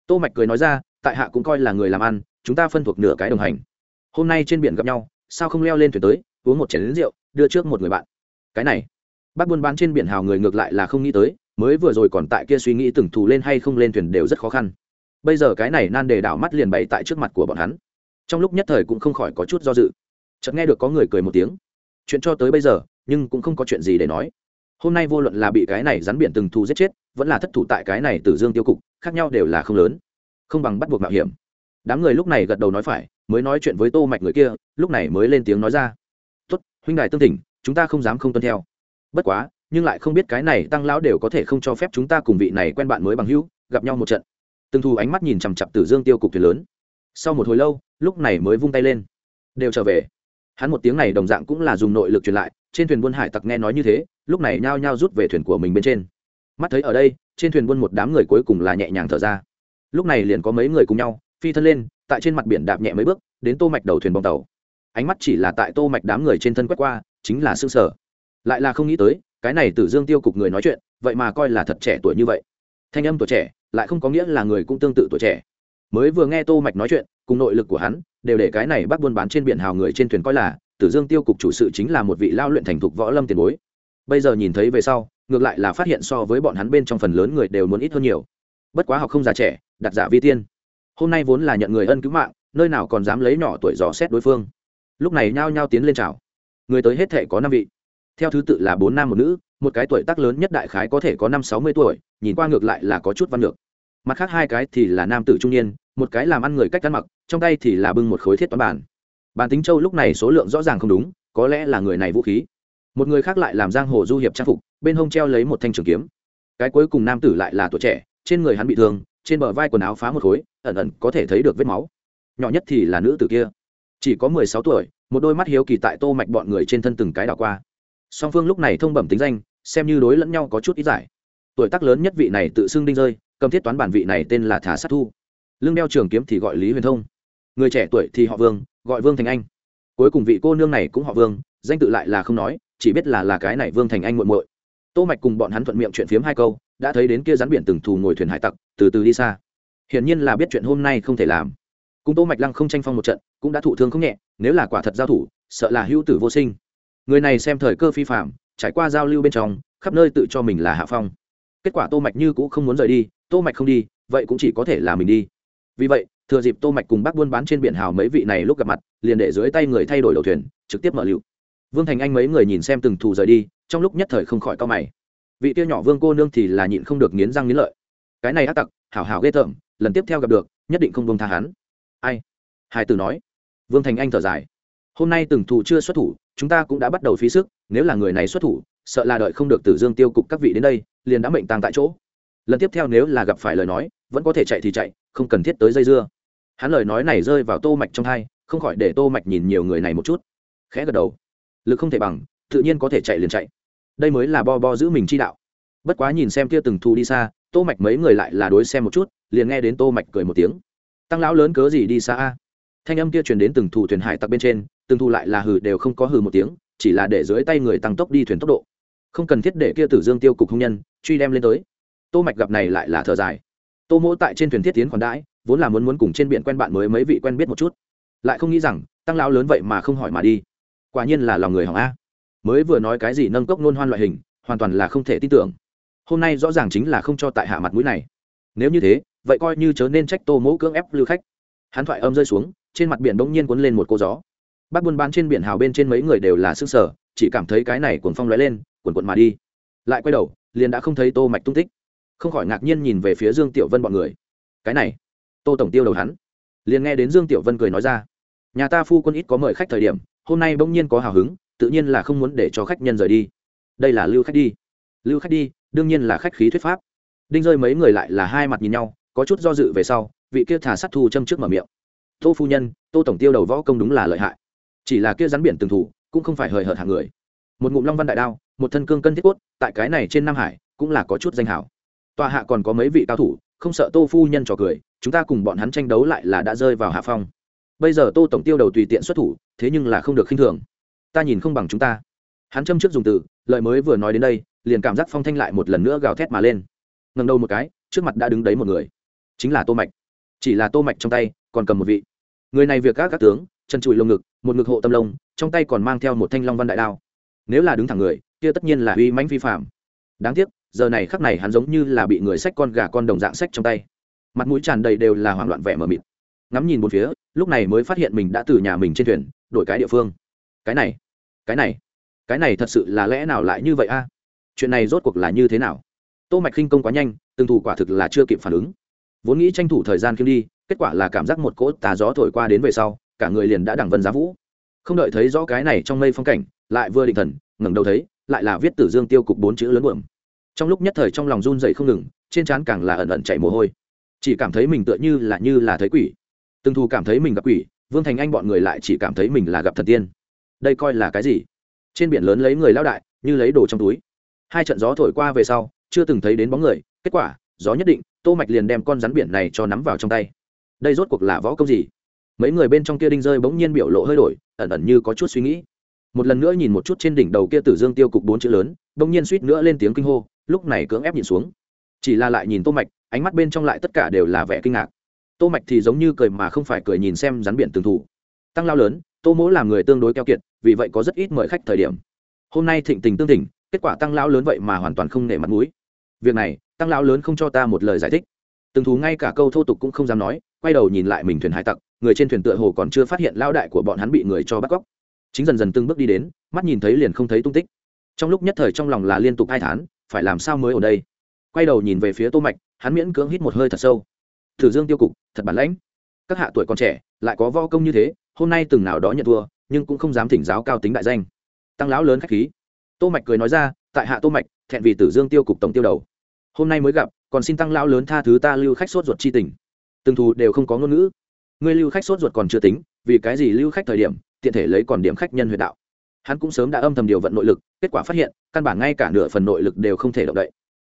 Speaker 1: Tô mạch cười nói ra, tại hạ cũng coi là người làm ăn, chúng ta phân thuộc nửa cái đồng hành. Hôm nay trên biển gặp nhau, sao không leo lên thuyền tới, uống một chén lính rượu, đưa trước một người bạn. Cái này. Bác buôn bán trên biển hào người ngược lại là không nghĩ tới, mới vừa rồi còn tại kia suy nghĩ từng thù lên hay không lên thuyền đều rất khó khăn bây giờ cái này nan đề đảo mắt liền bày tại trước mặt của bọn hắn. Trong lúc nhất thời cũng không khỏi có chút do dự. Chợt nghe được có người cười một tiếng. Chuyện cho tới bây giờ nhưng cũng không có chuyện gì để nói. Hôm nay vô luận là bị cái này rắn biển từng thù giết chết vẫn là thất thủ tại cái này tử dương tiêu cục khác nhau đều là không lớn. Không bằng bắt buộc mạo hiểm. Đám người lúc này gật đầu nói phải mới nói chuyện với tô mạch người kia lúc này mới lên tiếng nói ra. Tốt huynh đài tương tình, chúng ta không dám không tuân theo. Bất quá nhưng lại không biết cái này tăng lão đều có thể không cho phép chúng ta cùng vị này quen bạn mới bằng hữu gặp nhau một trận từng thù ánh mắt nhìn chằm chặp tử dương tiêu cục thuyền lớn. Sau một hồi lâu, lúc này mới vung tay lên. Đều trở về. Hắn một tiếng này đồng dạng cũng là dùng nội lực truyền lại, trên thuyền buôn hải tặc nghe nói như thế, lúc này nhao nhao rút về thuyền của mình bên trên. Mắt thấy ở đây, trên thuyền buôn một đám người cuối cùng là nhẹ nhàng thở ra. Lúc này liền có mấy người cùng nhau, phi thân lên, tại trên mặt biển đạp nhẹ mấy bước, đến tô mạch đầu thuyền bong tàu. Ánh mắt chỉ là tại tô mạch đám người trên thân quét qua, chính là sương sở lại là không nghĩ tới, cái này tử dương tiêu cục người nói chuyện, vậy mà coi là thật trẻ tuổi như vậy. Thanh âm tuổi trẻ lại không có nghĩa là người cũng tương tự tuổi trẻ. Mới vừa nghe tô mạch nói chuyện, cùng nội lực của hắn, đều để cái này bắt buôn bán trên biển hào người trên thuyền coi là, tử dương tiêu cục chủ sự chính là một vị lao luyện thành thục võ lâm tiền bối. Bây giờ nhìn thấy về sau, ngược lại là phát hiện so với bọn hắn bên trong phần lớn người đều muốn ít hơn nhiều. Bất quá học không già trẻ, đặt giả vi tiên. Hôm nay vốn là nhận người ân cứu mạng, nơi nào còn dám lấy nhỏ tuổi dò xét đối phương. Lúc này nhao nhao tiến lên chào. Người tới hết thể có năm vị. Theo thứ tự là bốn nam một nữ một cái tuổi tác lớn nhất đại khái có thể có năm sáu mươi tuổi, nhìn qua ngược lại là có chút văn ngược mặt khác hai cái thì là nam tử trung niên, một cái làm ăn người cách ăn mặc, trong tay thì là bưng một khối thiết toán bản bản tính châu lúc này số lượng rõ ràng không đúng, có lẽ là người này vũ khí. Một người khác lại làm giang hồ du hiệp trang phục, bên hông treo lấy một thanh trường kiếm. Cái cuối cùng nam tử lại là tuổi trẻ, trên người hắn bị thương, trên bờ vai quần áo phá một khối, ẩn ẩn có thể thấy được vết máu. Nhỏ nhất thì là nữ tử kia. Chỉ có mười sáu tuổi, một đôi mắt hiếu kỳ tại tô mạch bọn người trên thân từng cái đảo qua song phương lúc này thông bẩm tính danh, xem như đối lẫn nhau có chút ít giải. Tuổi tác lớn nhất vị này tự xưng đinh rơi, cầm thiết toán bản vị này tên là thả sát thu. Lương đeo trường kiếm thì gọi lý huyền thông. Người trẻ tuổi thì họ vương, gọi vương thành anh. Cuối cùng vị cô nương này cũng họ vương, danh tự lại là không nói, chỉ biết là là cái này vương thành anh muội muội. Tô mạch cùng bọn hắn thuận miệng chuyện phiếm hai câu, đã thấy đến kia rắn biển từng thù ngồi thuyền hải tặc, từ từ đi xa. Hiển nhiên là biết chuyện hôm nay không thể làm. Cùng tô mạch lăng không tranh phong một trận, cũng đã thụ thương không nhẹ, nếu là quả thật giao thủ, sợ là hữu tử vô sinh người này xem thời cơ phi phạm, trải qua giao lưu bên trong, khắp nơi tự cho mình là hạ phong. Kết quả tô mạch như cũng không muốn rời đi, tô mạch không đi, vậy cũng chỉ có thể là mình đi. Vì vậy, thừa dịp tô mạch cùng bác buôn bán trên biển hào mấy vị này lúc gặp mặt, liền để dưới tay người thay đổi đầu thuyền, trực tiếp mở lưu. Vương thành anh mấy người nhìn xem từng thù rời đi, trong lúc nhất thời không khỏi cao mày. Vị tiêu nhỏ vương cô nương thì là nhịn không được nghiến răng nghiến lợi. Cái này ác tặc, hảo hảo ghê tởm, lần tiếp theo gặp được, nhất định không buông tha hắn. Ai? Hai từ nói. Vương thành anh thở dài hôm nay từng thủ chưa xuất thủ, chúng ta cũng đã bắt đầu phí sức, nếu là người này xuất thủ, sợ là đợi không được tử dương tiêu cục các vị đến đây, liền đã mệnh tàng tại chỗ. Lần tiếp theo nếu là gặp phải lời nói, vẫn có thể chạy thì chạy, không cần thiết tới dây dưa. Hắn lời nói này rơi vào tô mạch trong hai, không khỏi để tô mạch nhìn nhiều người này một chút. Khẽ gật đầu. Lực không thể bằng, tự nhiên có thể chạy liền chạy. Đây mới là bo bo giữ mình chi đạo. Bất quá nhìn xem kia từng thu đi xa, tô mạch mấy người lại là đối xem một chút, liền nghe đến tô mạch cười một tiếng. Tăng lão lớn cớ gì đi xa a? Thanh âm kia truyền đến từng thủ thuyền hải tặc bên trên, từng thu lại là hừ đều không có hừ một tiếng, chỉ là để dưới tay người tăng tốc đi thuyền tốc độ. Không cần thiết để kia tử dương tiêu cục hung nhân, truy đem lên tới. Tô mạch gặp này lại là thở dài. Tô mỗ tại trên thuyền thiết tiến khoản đãi, vốn là muốn muốn cùng trên biển quen bạn mới mấy vị quen biết một chút. Lại không nghĩ rằng, tăng lão lớn vậy mà không hỏi mà đi. Quả nhiên là lòng người hỏng a. Mới vừa nói cái gì nâng cốc nôn hoan loại hình, hoàn toàn là không thể tin tưởng. Hôm nay rõ ràng chính là không cho tại hạ mặt mũi này. Nếu như thế, vậy coi như chớ nên trách tô mỗ cưỡng ép lưu khách. Hắn thoại âm rơi xuống trên mặt biển bỗng nhiên cuốn lên một cô gió. Bác buôn bán trên biển hào bên trên mấy người đều là sức sở chỉ cảm thấy cái này cuốn phong lóe lên, cuồn cuộn mà đi. Lại quay đầu, liền đã không thấy tô mạch tung tích. Không khỏi ngạc nhiên nhìn về phía dương tiểu vân bọn người. Cái này, tô tổng tiêu đầu hắn. Liền nghe đến dương tiểu vân cười nói ra, nhà ta phu quân ít có mời khách thời điểm, hôm nay bỗng nhiên có hào hứng, tự nhiên là không muốn để cho khách nhân rời đi. Đây là lưu khách đi. Lưu khách đi, đương nhiên là khách khí thuyết pháp. Đinh rơi mấy người lại là hai mặt nhìn nhau, có chút do dự về sau, vị kia thả sát thu châm trước mở miệng tô phu nhân, tô tổng tiêu đầu võ công đúng là lợi hại. Chỉ là kia rắn biển từng thủ, cũng không phải hời hợt hàng người. Một ngụm long văn đại đao, một thân cương cân thiết cốt, tại cái này trên nam hải, cũng là có chút danh hảo. Tòa hạ còn có mấy vị cao thủ, không sợ tô phu nhân trò cười, chúng ta cùng bọn hắn tranh đấu lại là đã rơi vào hạ phong. Bây giờ tô tổng tiêu đầu tùy tiện xuất thủ, thế nhưng là không được khinh thường. Ta nhìn không bằng chúng ta. Hắn châm trước dùng từ lợi mới vừa nói đến đây, liền cảm giác phong thanh lại một lần nữa gào thét mà lên. Ngầm đầu một cái, trước mặt đã đứng đấy một người. Chính là tô mạch. Chỉ là tô mạch trong tay còn cầm một vị. Người này việc các các tướng, chân trụi lồng ngực, một ngực hộ tâm lông, trong tay còn mang theo một thanh long văn đại đao. Nếu là đứng thẳng người, kia tất nhiên là uy mãnh vi phạm đáng tiếc, giờ này khắc này hắn giống như là bị người xách con gà con đồng dạng xách trong tay. Mặt mũi tràn đầy đều là hoảng loạn vẻ mờ mịt. Ngắm nhìn một phía, lúc này mới phát hiện mình đã từ nhà mình trên thuyền, đổi cái địa phương. Cái này cái này cái này thật sự là lẽ nào lại như vậy a? Chuyện này rốt cuộc là như thế nào? Tô mạch khinh công quá nhanh, từng thủ quả thực là chưa kịp phản ứng. Vốn nghĩ tranh thủ thời gian kiếm đi kết quả là cảm giác một cỗ tà gió thổi qua đến về sau, cả người liền đã đằng vân giá vũ. Không đợi thấy rõ cái này trong mây phong cảnh, lại vừa định thần, ngẩng đầu thấy, lại là viết tử dương tiêu cục bốn chữ lớn buồm. Trong lúc nhất thời trong lòng run dậy không ngừng, trên trán càng là ẩn ẩn chạy mồ hôi. Chỉ cảm thấy mình tựa như là như là thấy quỷ. Từng thù cảm thấy mình gặp quỷ, vương thành anh bọn người lại chỉ cảm thấy mình là gặp thần tiên. Đây coi là cái gì? Trên biển lớn lấy người lao đại, như lấy đồ trong túi. Hai trận gió thổi qua về sau, chưa từng thấy đến bóng người, kết quả, gió nhất định, tô mạch liền đem con rắn biển này cho nắm vào trong tay đây rốt cuộc là võ công gì? Mấy người bên trong kia đinh rơi bỗng nhiên biểu lộ hơi đổi, ẩn ẩn như có chút suy nghĩ. Một lần nữa nhìn một chút trên đỉnh đầu kia tử dương tiêu cục bốn chữ lớn, bỗng nhiên suýt nữa lên tiếng kinh hô, lúc này cưỡng ép nhìn xuống. Chỉ là lại nhìn tô mạch, ánh mắt bên trong lại tất cả đều là vẻ kinh ngạc. Tô mạch thì giống như cười mà không phải cười nhìn xem rắn biển tường thủ. Tăng lao lớn, tô mỗ làm người tương đối keo kiệt, vì vậy có rất ít mời khách thời điểm. Hôm nay thịnh tình tương thỉnh, kết quả tăng lão lớn vậy mà hoàn toàn không nể mặt mũi. Việc này, tăng lão lớn không cho ta một lời giải thích. Từng thú ngay cả câu thô tục cũng không dám nói quay đầu nhìn lại mình thuyền hải tặc, người trên thuyền tựa hồ còn chưa phát hiện lao đại của bọn hắn bị người cho bắt cóc. Chính dần dần từng bước đi đến, mắt nhìn thấy liền không thấy tung tích. Trong lúc nhất thời trong lòng là liên tục hai thán, phải làm sao mới ở đây? Quay đầu nhìn về phía tô mạch, hắn miễn cưỡng hít một hơi thật sâu. Thử dương tiêu cục, thật bản lãnh. Các hạ tuổi còn trẻ, lại có vo công như thế, hôm nay từng nào đó nhận thua, nhưng cũng không dám thỉnh giáo cao tính đại danh. Tăng lão lớn khách khí. Tô mạch cười nói ra, tại hạ tô mạch, thẹn vì tử dương tiêu cục tổng tiêu đầu. Hôm nay mới gặp, còn xin tăng lão lớn tha thứ ta lưu khách sốt ruột chi tình từng thù đều không có ngôn ngữ. Ngươi lưu khách sốt ruột còn chưa tính, vì cái gì lưu khách thời điểm, tiện thể lấy còn điểm khách nhân huyệt đạo. Hắn cũng sớm đã âm thầm điều vận nội lực, kết quả phát hiện, căn bản ngay cả nửa phần nội lực đều không thể động đậy.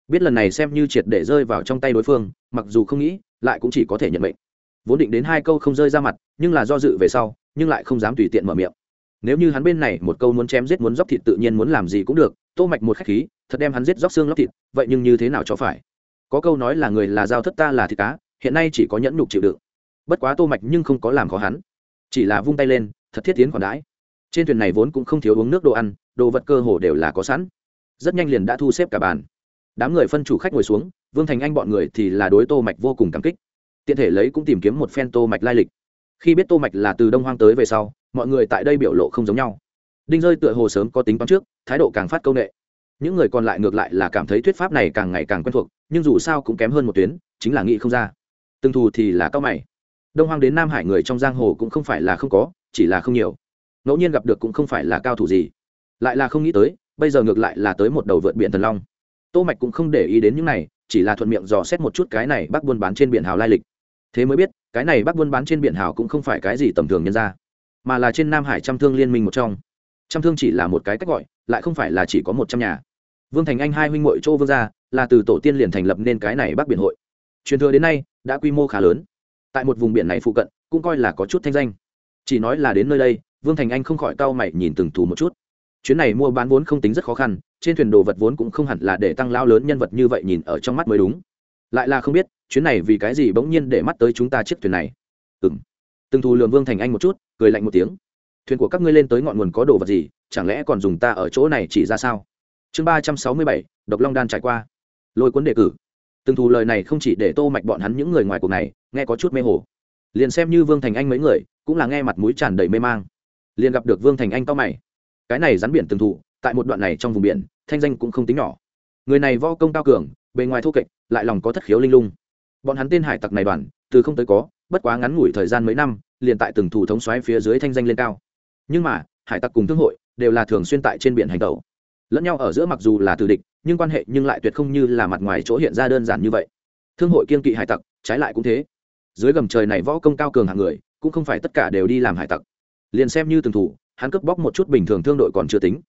Speaker 1: Biết lần này xem như triệt để rơi vào trong tay đối phương, mặc dù không nghĩ, lại cũng chỉ có thể nhận mệnh. Vốn định đến hai câu không rơi ra mặt, nhưng là do dự về sau, nhưng lại không dám tùy tiện mở miệng. Nếu như hắn bên này một câu muốn chém giết muốn dóc thịt tự nhiên muốn làm gì cũng được, tô mạch một khách khí, thật đem hắn giết dóc xương lóc thịt, vậy nhưng như thế nào cho phải? Có câu nói là người là dao thất ta là thịt cá hiện nay chỉ có nhẫn nhục chịu đựng. Bất quá tô mạch nhưng không có làm khó hắn. Chỉ là vung tay lên, thật thiết tiến khoản đãi. Trên thuyền này vốn cũng không thiếu uống nước đồ ăn, đồ vật cơ hồ đều là có sẵn. Rất nhanh liền đã thu xếp cả bàn. Đám người phân chủ khách ngồi xuống, vương thành anh bọn người thì là đối tô mạch vô cùng cảm kích. Tiện thể lấy cũng tìm kiếm một phen tô mạch lai lịch. Khi biết tô mạch là từ đông hoang tới về sau, mọi người tại đây biểu lộ không giống nhau. Đinh rơi tựa hồ sớm có tính toán trước, thái độ càng phát câu nghệ. Những người còn lại ngược lại là cảm thấy thuyết pháp này càng ngày càng quen thuộc, nhưng dù sao cũng kém hơn một tuyến, chính là nghĩ không ra từng thù thì là cao mày. Đông hoang đến nam hải người trong giang hồ cũng không phải là không có, chỉ là không nhiều. Ngẫu nhiên gặp được cũng không phải là cao thủ gì. Lại là không nghĩ tới, bây giờ ngược lại là tới một đầu vượt biển thần long. Tô mạch cũng không để ý đến những này, chỉ là thuận miệng dò xét một chút cái này bác buôn bán trên biển hào lai lịch. Thế mới biết, cái này bác buôn bán trên biển hào cũng không phải cái gì tầm thường nhân ra mà là trên nam hải trăm thương liên minh một trong. Trăm thương chỉ là một cái cách gọi, lại không phải là chỉ có một trăm nhà. Vương thành anh hai huynh muội châu vương gia, là từ tổ tiên liền thành lập nên cái này bác biển hội. Truyền thừa đến nay đã quy mô khá lớn. Tại một vùng biển này phụ cận, cũng coi là có chút thanh danh. Chỉ nói là đến nơi đây, vương thành anh không khỏi cau mày nhìn từng thù một chút. Chuyến này mua bán vốn không tính rất khó khăn, trên thuyền đồ vật vốn cũng không hẳn là để tăng lao lớn nhân vật như vậy nhìn ở trong mắt mới đúng. Lại là không biết, chuyến này vì cái gì bỗng nhiên để mắt tới chúng ta chiếc thuyền này. Ừng từng thù lường vương thành anh một chút, cười lạnh một tiếng. Thuyền của các ngươi lên tới ngọn nguồn có đồ vật gì, chẳng lẽ còn dùng ta ở chỗ này chỉ ra sao? Chương ba trăm sáu mươi bảy, độc long đan trải qua. Lôi cuốn đề cử từng thù lời này không chỉ để tô mạch bọn hắn những người ngoài cuộc này, nghe có chút mê hồ. Liền xem như vương thành anh mấy người, cũng là nghe mặt mũi tràn đầy mê mang. Liền gặp được vương thành anh to mày. Cái này rắn biển từng thù, tại một đoạn này trong vùng biển, thanh danh cũng không tính nhỏ. Người này vo công cao cường, bề ngoài thô kệch, lại lòng có thất khiếu linh lung. Bọn hắn tên hải tặc này đoàn, từ không tới có, bất quá ngắn ngủi thời gian mấy năm, liền tại từng thủ thống xoáy phía dưới thanh danh lên cao. Nhưng mà, hải tặc cùng thương hội, đều là thường xuyên tại trên biển hành tẩu. Lẫn nhau ở giữa mặc dù là từ địch nhưng quan hệ nhưng lại tuyệt không như là mặt ngoài chỗ hiện ra đơn giản như vậy. Thương hội kiên kỵ hải tặc, trái lại cũng thế. Dưới gầm trời này võ công cao cường hàng người, cũng không phải tất cả đều đi làm hải tặc. Liền xem như từng thủ, hắn cướp bóc một chút bình thường thương đội còn chưa tính.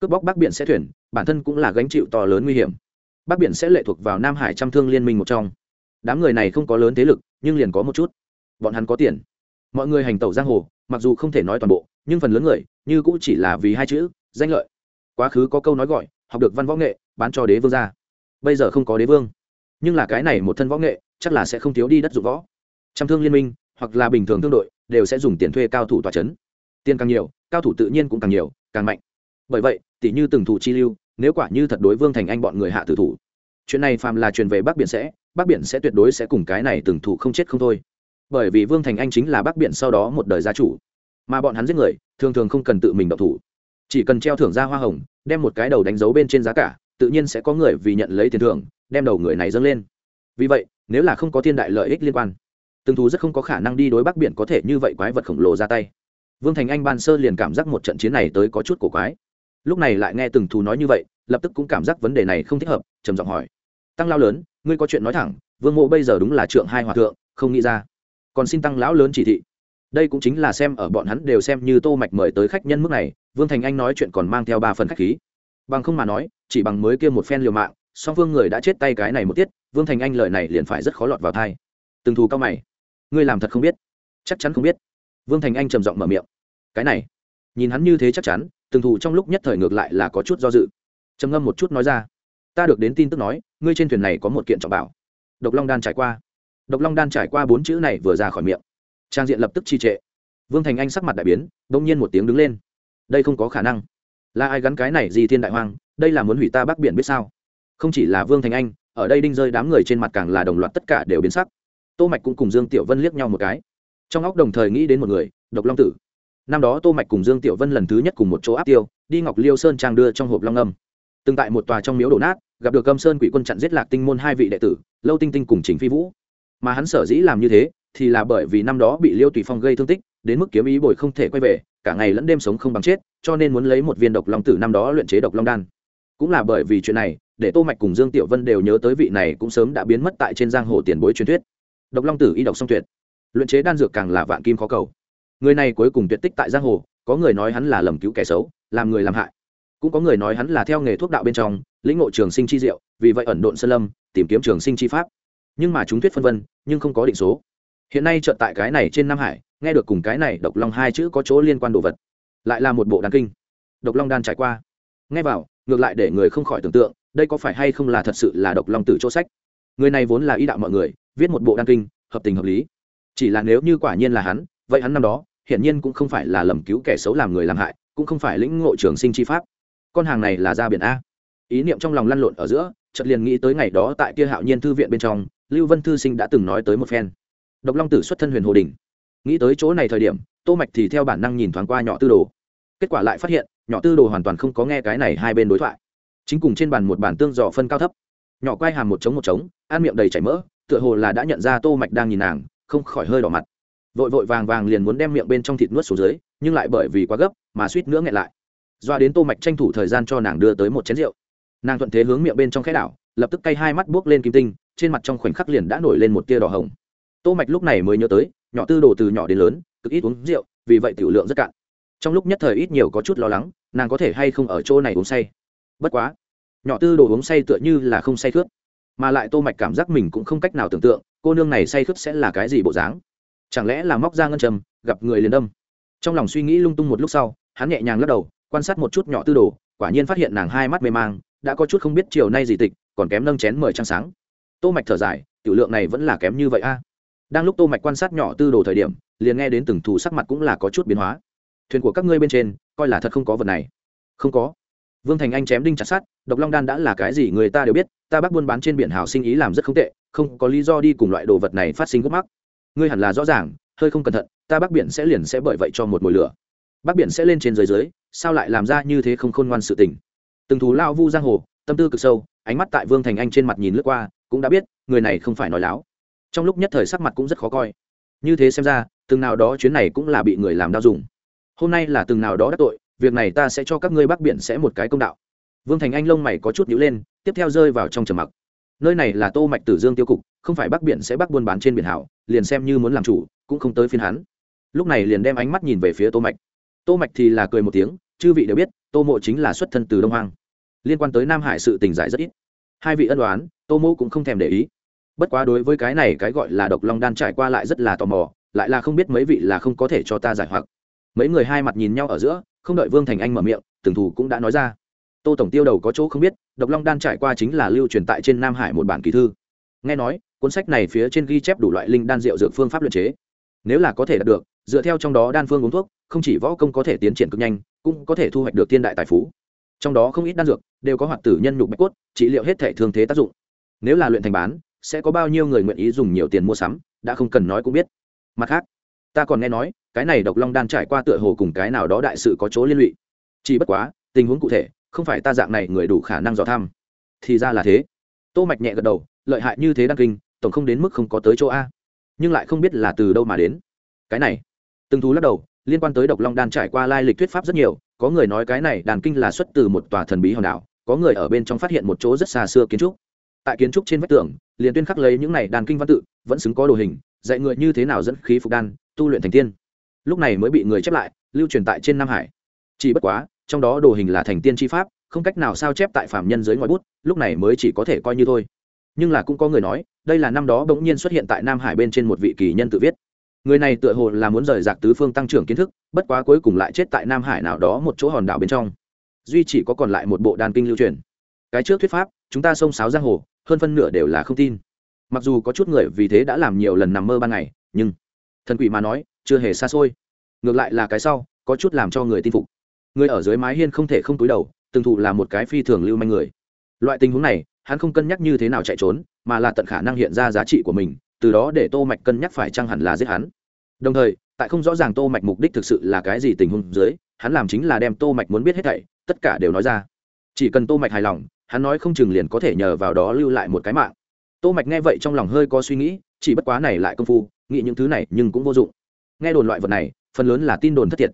Speaker 1: Cướp bóc bắc biển sẽ thuyền, bản thân cũng là gánh chịu to lớn nguy hiểm. Bắc biển sẽ lệ thuộc vào nam hải trăm thương liên minh một trong. Đám người này không có lớn thế lực, nhưng liền có một chút. Bọn hắn có tiền. Mọi người hành tẩu giang hồ, mặc dù không thể nói toàn bộ, nhưng phần lớn người, như cũng chỉ là vì hai chữ, danh lợi. Quá khứ có câu nói gọi, học được văn võ nghệ bán cho đế vương ra. Bây giờ không có đế vương. Nhưng là cái này một thân võ nghệ, chắc là sẽ không thiếu đi đất dụng võ. Trăm thương liên minh, hoặc là bình thường thương đội, đều sẽ dùng tiền thuê cao thủ tòa c h ấ n tiền càng nhiều, cao thủ tự nhiên cũng càng nhiều, càng mạnh. Bởi vậy tỷ như từng thủ chi lưu, nếu quả như thật đối vương thành anh bọn người hạ tử thủ, chuyện này phàm là truyền về bắc biển sẽ, bắc biển sẽ tuyệt đối sẽ cùng cái này từng thủ không chết không thôi. Bởi vì vương thành anh chính là bắc biển sau đó một đời gia chủ, mà bọn hắn giết người, thường thường không cần tự mình độc thủ. Chỉ cần treo thưởng ra hoa hồng, đem một cái đầu đánh dấu bên trên giá cả tự nhiên sẽ có người vì nhận lấy tiền thưởng, đem đầu người này dâng lên. Vì vậy, nếu là không có thiên đại lợi ích liên quan, từng thú rất không có khả năng đi đối bắc biển có thể như vậy quái vật khổng lồ ra tay. Vương thành anh ban sơ liền cảm giác một trận chiến này tới có chút cổ quái. Lúc này lại nghe từng thú nói như vậy, lập tức cũng cảm giác vấn đề này không thích hợp, trầm giọng hỏi. Tăng lao lớn, ngươi có chuyện nói thẳng, vương mộ bây giờ đúng là trượng hai hòa thượng, không nghĩ ra. Còn xin tăng lão lớn chỉ thị. Đây cũng chính là xem ở bọn hắn đều xem như tô mạch mời tới khách nhân mức này, vương thành anh nói chuyện còn mang theo ba phần khách khí. Bằng không mà nói chỉ bằng mới kia một phen liều mạng, song phương người đã chết tay cái này một tiết, vương thành anh lời này liền phải rất khó lọt vào thai từng thù cao mày. Ngươi làm thật không biết. Chắc chắn không biết. Vương thành anh trầm giọng mở miệng. Cái này, nhìn hắn như thế chắc chắn, từng thù trong lúc nhất thời ngược lại là có chút do dự. Trầm ngâm một chút nói ra. Ta được đến tin tức nói, ngươi trên thuyền này có một kiện trọng bảo. Độc long đan trải qua. Độc long đan trải qua bốn chữ này vừa ra khỏi miệng. Trang diện lập tức trì trệ. Vương thành anh sắc mặt đại biến đ ỗ n g nhiên một tiếng đứng lên. Đây không có khả năng. Là ai gắn cái này gì thiên đại hoang đây là muốn hủy ta bắc biển biết sao? Không chỉ là vương thành anh, ở đây đinh rơi đám người trên mặt càng là đồng loạt tất cả đều biến sắc. Tô mạch cũng cùng dương tiểu vân liếc nhau một cái. Trong óc đồng thời nghĩ đến một người, độc long tử. Năm đó tô mạch cùng dương tiểu vân lần thứ nhất cùng một chỗ áp tiêu, đi ngọc liêu sơn trang đưa trong hộp long âm. Từng tại một tòa trong miếu đổ nát, gặp được âm sơn quỷ quân chặn giết lạc tinh môn hai vị đệ tử, lâu tinh tinh cùng chính phi vũ. Mà hắn sở dĩ làm như thế, thì là bởi vì năm đó bị liêu tùy phong gây thương tích, đến mức kiếm ý bồi không thể quay về, cả ngày lẫn đêm sống không bằng chết, cho nên muốn lấy một viên độc long tử năm đó luyện chế độc long đan cũng là bởi vì chuyện này, để tô mạch cùng dương tiểu vân đều nhớ tới vị này cũng sớm đã biến mất tại trên giang hồ tiền bối truyền thuyết. Độc long tử y độc song tuyệt. Luyện chế đan dược càng là vạn kim khó cầu. Người này cuối cùng tuyệt tích tại giang hồ, có người nói hắn là lầm cứu kẻ xấu, làm người làm hại. Cũng có người nói hắn là theo nghề thuốc đạo bên trong, lĩnh ngộ trường sinh chi diệu, vì vậy ẩn độn sơn lâm, tìm kiếm trường sinh chi pháp. Nhưng mà chúng thuyết phân vân, nhưng không có định số. Hiện nay trận tại cái này trên nam hải, nghe được cùng cái này độc long hai chữ có chỗ liên quan đồ vật. Lại là một bộ đan kinh. Độc long đan trải qua. Nghe vào ngược lại để người không khỏi tưởng tượng, đây có phải hay không là thật sự là độc long tử chỗ sách? Người này vốn là ý đạo mọi người, viết một bộ đan kinh, hợp tình hợp lý. Chỉ là nếu như quả nhiên là hắn, vậy hắn năm đó, hiển nhiên cũng không phải là lầm cứu kẻ xấu làm người làm hại, cũng không phải lĩnh ngộ trường sinh chi pháp. Con hàng này là ra biển a. Ý niệm trong lòng lăn lộn ở giữa, chợt liền nghĩ tới ngày đó tại kia hạo nhiên thư viện bên trong, lưu vân thư sinh đã từng nói tới một phen. Độc long tử xuất thân huyền hồ đình nghĩ tới chỗ này thời điểm, tô mạch thì theo bản năng nhìn thoáng qua nhỏ tư đồ kết quả lại phát hiện, nhỏ tư đồ hoàn toàn không có nghe cái này hai bên đối thoại. Chính cùng trên bàn một bản tương dò phân cao thấp. Nhỏ quay hàm một trống một trống, ăn miệng đầy chảy mỡ, tựa hồ là đã nhận ra tô mạch đang nhìn nàng, không khỏi hơi đỏ mặt. Vội vội vàng vàng liền muốn đem miệng bên trong thịt nuốt xuống dưới, nhưng lại bởi vì quá gấp, mà suýt nữa nghẹn lại. Doa đến tô mạch tranh thủ thời gian cho nàng đưa tới một chén rượu. Nàng thuận thế hướng miệng bên trong khẽ đảo, lập tức cay hai mắt buốc lên kim tinh, trên mặt trong khoảnh khắc liền đã nổi lên một tia đỏ hồng. Tô mạch lúc này mới nhớ tới, nhỏ tư đồ từ nhỏ đến lớn, cực ít uống rượu, vì vậy tiểu lượng rất cạn trong lúc nhất thời ít nhiều có chút lo lắng, nàng có thể hay không ở chỗ này uống say. Bất quá, nhỏ tư đồ uống say tựa như là không say khướp mà lại tô mạch cảm giác mình cũng không cách nào tưởng tượng, cô nương này say khướp sẽ là cái gì bộ dáng. Chẳng lẽ là móc ra ngân trầm gặp người liền đâm? Trong lòng suy nghĩ lung tung một lúc sau, hắn nhẹ nhàng lắc đầu, quan sát một chút nhỏ tư đồ, quả nhiên phát hiện nàng hai mắt mê mang, đã có chút không biết chiều nay gì tịch, còn kém nâng chén mời trăng sáng. Tô mạch thở dài, tiểu lượng này vẫn là kém như vậy a. Đang lúc tô mạch quan sát nhỏ tư đồ thời điểm, liền nghe đến từng thủ sắc mặt cũng là có chút biến hóa thuyền của các ngươi bên trên, coi là thật không có vật này. Không có. Vương thành anh chém đinh chặt sát độc long đan đã là cái gì người ta đều biết, ta bác buôn bán trên biển hào sinh ý làm rất không tệ, không có lý do đi cùng loại đồ vật này phát sinh gốc mắc. Ngươi hẳn là rõ ràng, hơi không cẩn thận, ta bác biển sẽ liền sẽ bởi vậy cho một mồi lửa. Bác biển sẽ lên trên dưới dưới, sao lại làm ra như thế không khôn ngoan sự tình? Từng thú lao vu giang hồ, tâm tư cực sâu, ánh mắt tại vương thành anh trên mặt nhìn lướt qua, cũng đã biết, người này không phải nói láo. Trong lúc nhất thời sắc mặt cũng rất khó coi. Như thế xem ra, từng nào đó chuyến này cũng là bị người làm đau dùng hôm nay là từng nào đó đắc tội, việc này ta sẽ cho các ngươi bắc biển sẽ một cái công đạo. Vương thành anh lông mày có chút nhữ lên, tiếp theo rơi vào trong trầm mặc. Nơi này là tô mạch tử dương tiêu cục, không phải bắc biển sẽ bắc buôn bán trên biển hảo, liền xem như muốn làm chủ, cũng không tới phiên hắn. Lúc này liền đem ánh mắt nhìn về phía tô mạch. Tô mạch thì là cười một tiếng, chư vị đều biết, tô mộ chính là xuất thân từ đông hoang. Liên quan tới nam hải sự tình giải rất ít. Hai vị ân đoán tô mộ cũng không thèm để ý. Bất quá đối với cái này cái gọi là độc long đan trải qua lại rất là tò mò, lại là không biết mấy vị là không có thể cho ta giải hoặc mấy người hai mặt nhìn nhau ở giữa, không đợi vương thành anh mở miệng từng thủ cũng đã nói ra. Tô tổng tiêu đầu có chỗ không biết, độc long đan trải qua chính là lưu truyền tại trên nam hải một bản kỳ thư. Nghe nói, cuốn sách này phía trên ghi chép đủ loại linh đan rượu dược phương pháp luyện chế. Nếu là có thể đạt được, dựa theo trong đó đan phương uống thuốc, không chỉ võ công có thể tiến triển cực nhanh, cũng có thể thu hoạch được thiên đại tài phú. Trong đó không ít đan dược đều có hoạt tử nhân nhục bạch cốt, trị liệu hết thể thương thế tác dụng. Nếu là luyện thành bán, sẽ có bao nhiêu người nguyện ý dùng nhiều tiền mua sắm, đã không cần nói cũng biết. Mặt khác, ta còn nghe nói cái này độc long đan trải qua tựa hồ cùng cái nào đó đại sự có chỗ liên lụy. Chỉ bất quá, tình huống cụ thể, không phải ta dạng này người đủ khả năng dò thăm. Thì ra là thế. Tô mạch nhẹ gật đầu, lợi hại như thế đăng kinh, tổng không đến mức không có tới chỗ a. Nhưng lại không biết là từ đâu mà đến. Cái này. Từng thú lắc đầu, liên quan tới độc long đan trải qua lai lịch thuyết pháp rất nhiều, có người nói cái này đàn kinh là xuất từ một tòa thần bí hòn đảo, có người ở bên trong phát hiện một chỗ rất xa xưa kiến trúc. Tại kiến trúc trên vách tường, liền tuyên khắc lấy những này đàn kinh văn tự, vẫn xứng có đồ hình, dạy người như thế nào dẫn khí phục đan, tu luyện thành tiên lúc này mới bị người chép lại, lưu truyền tại trên nam hải. Chỉ bất quá, trong đó đồ hình là thành tiên tri pháp, không cách nào sao chép tại phạm nhân dưới ngoài bút, lúc này mới chỉ có thể coi như thôi. Nhưng là cũng có người nói, đây là năm đó bỗng nhiên xuất hiện tại nam hải bên trên một vị kỳ nhân tự viết. Người này tựa hồ là muốn rời rạc tứ phương tăng trưởng kiến thức, bất quá cuối cùng lại chết tại nam hải nào đó một chỗ hòn đảo bên trong. Duy chỉ có còn lại một bộ đàn kinh lưu truyền. Cái trước thuyết pháp, chúng ta xông sáo giang hồ, hơn phân nửa đều là không tin. Mặc dù có chút người vì thế đã làm nhiều lần nằm mơ ban ngày, nhưng, thần quỷ mà nói chưa hề xa xôi. Ngược lại là cái sau, có chút làm cho người tin phục. Người ở dưới mái hiên không thể không túi đầu, từng thụ là một cái phi thường lưu manh người. Loại tình huống này, hắn không cân nhắc như thế nào chạy trốn, mà là tận khả năng hiện ra giá trị của mình, từ đó để tô mạch cân nhắc phải chăng hẳn là giết hắn. Đồng thời, tại không rõ ràng tô mạch mục đích thực sự là cái gì tình huống dưới, hắn làm chính là đem tô mạch muốn biết hết thảy, tất cả đều nói ra. Chỉ cần tô mạch hài lòng, hắn nói không chừng liền có thể nhờ vào đó lưu lại một cái mạng. Tô mạch nghe vậy trong lòng hơi có suy nghĩ, chỉ bất quá này lại công phu, nghĩ những thứ này nhưng cũng vô dụng nghe đồn loại vật này, phần lớn là tin đồn thất thiệt.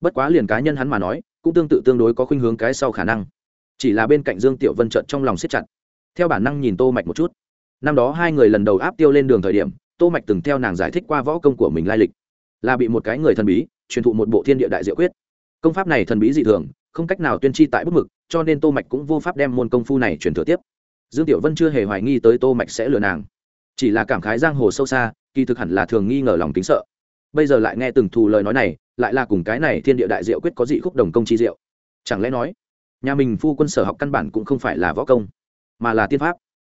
Speaker 1: Bất quá liền cá nhân hắn mà nói, cũng tương tự tương đối có khuynh hướng cái sau khả năng. Chỉ là bên cạnh dương tiểu vân trợn trong lòng siết chặt. Theo bản năng nhìn tô mạch một chút. Năm đó hai người lần đầu áp tiêu lên đường thời điểm, tô mạch từng theo nàng giải thích qua võ công của mình lai lịch. Là bị một cái người thần bí truyền thụ một bộ thiên địa đại diệu quyết. Công pháp này thần bí dị thường, không cách nào tuyên chi tại bất mực, cho nên tô mạch cũng vô pháp đem môn công phu này truyền thừa tiếp. Dương tiểu vân chưa hề hoài nghi tới tô mạch sẽ lừa nàng. Chỉ là cảm khái giang hồ sâu xa, kỳ thực hẳn là thường nghi ngờ lòng tính sợ bây giờ lại nghe từng thù lời nói này, lại là cùng cái này thiên địa đại diệu quyết có dị khúc đồng công chi diệu. Chẳng lẽ nói, nhà mình phu quân sở học căn bản cũng không phải là võ công, mà là tiên pháp?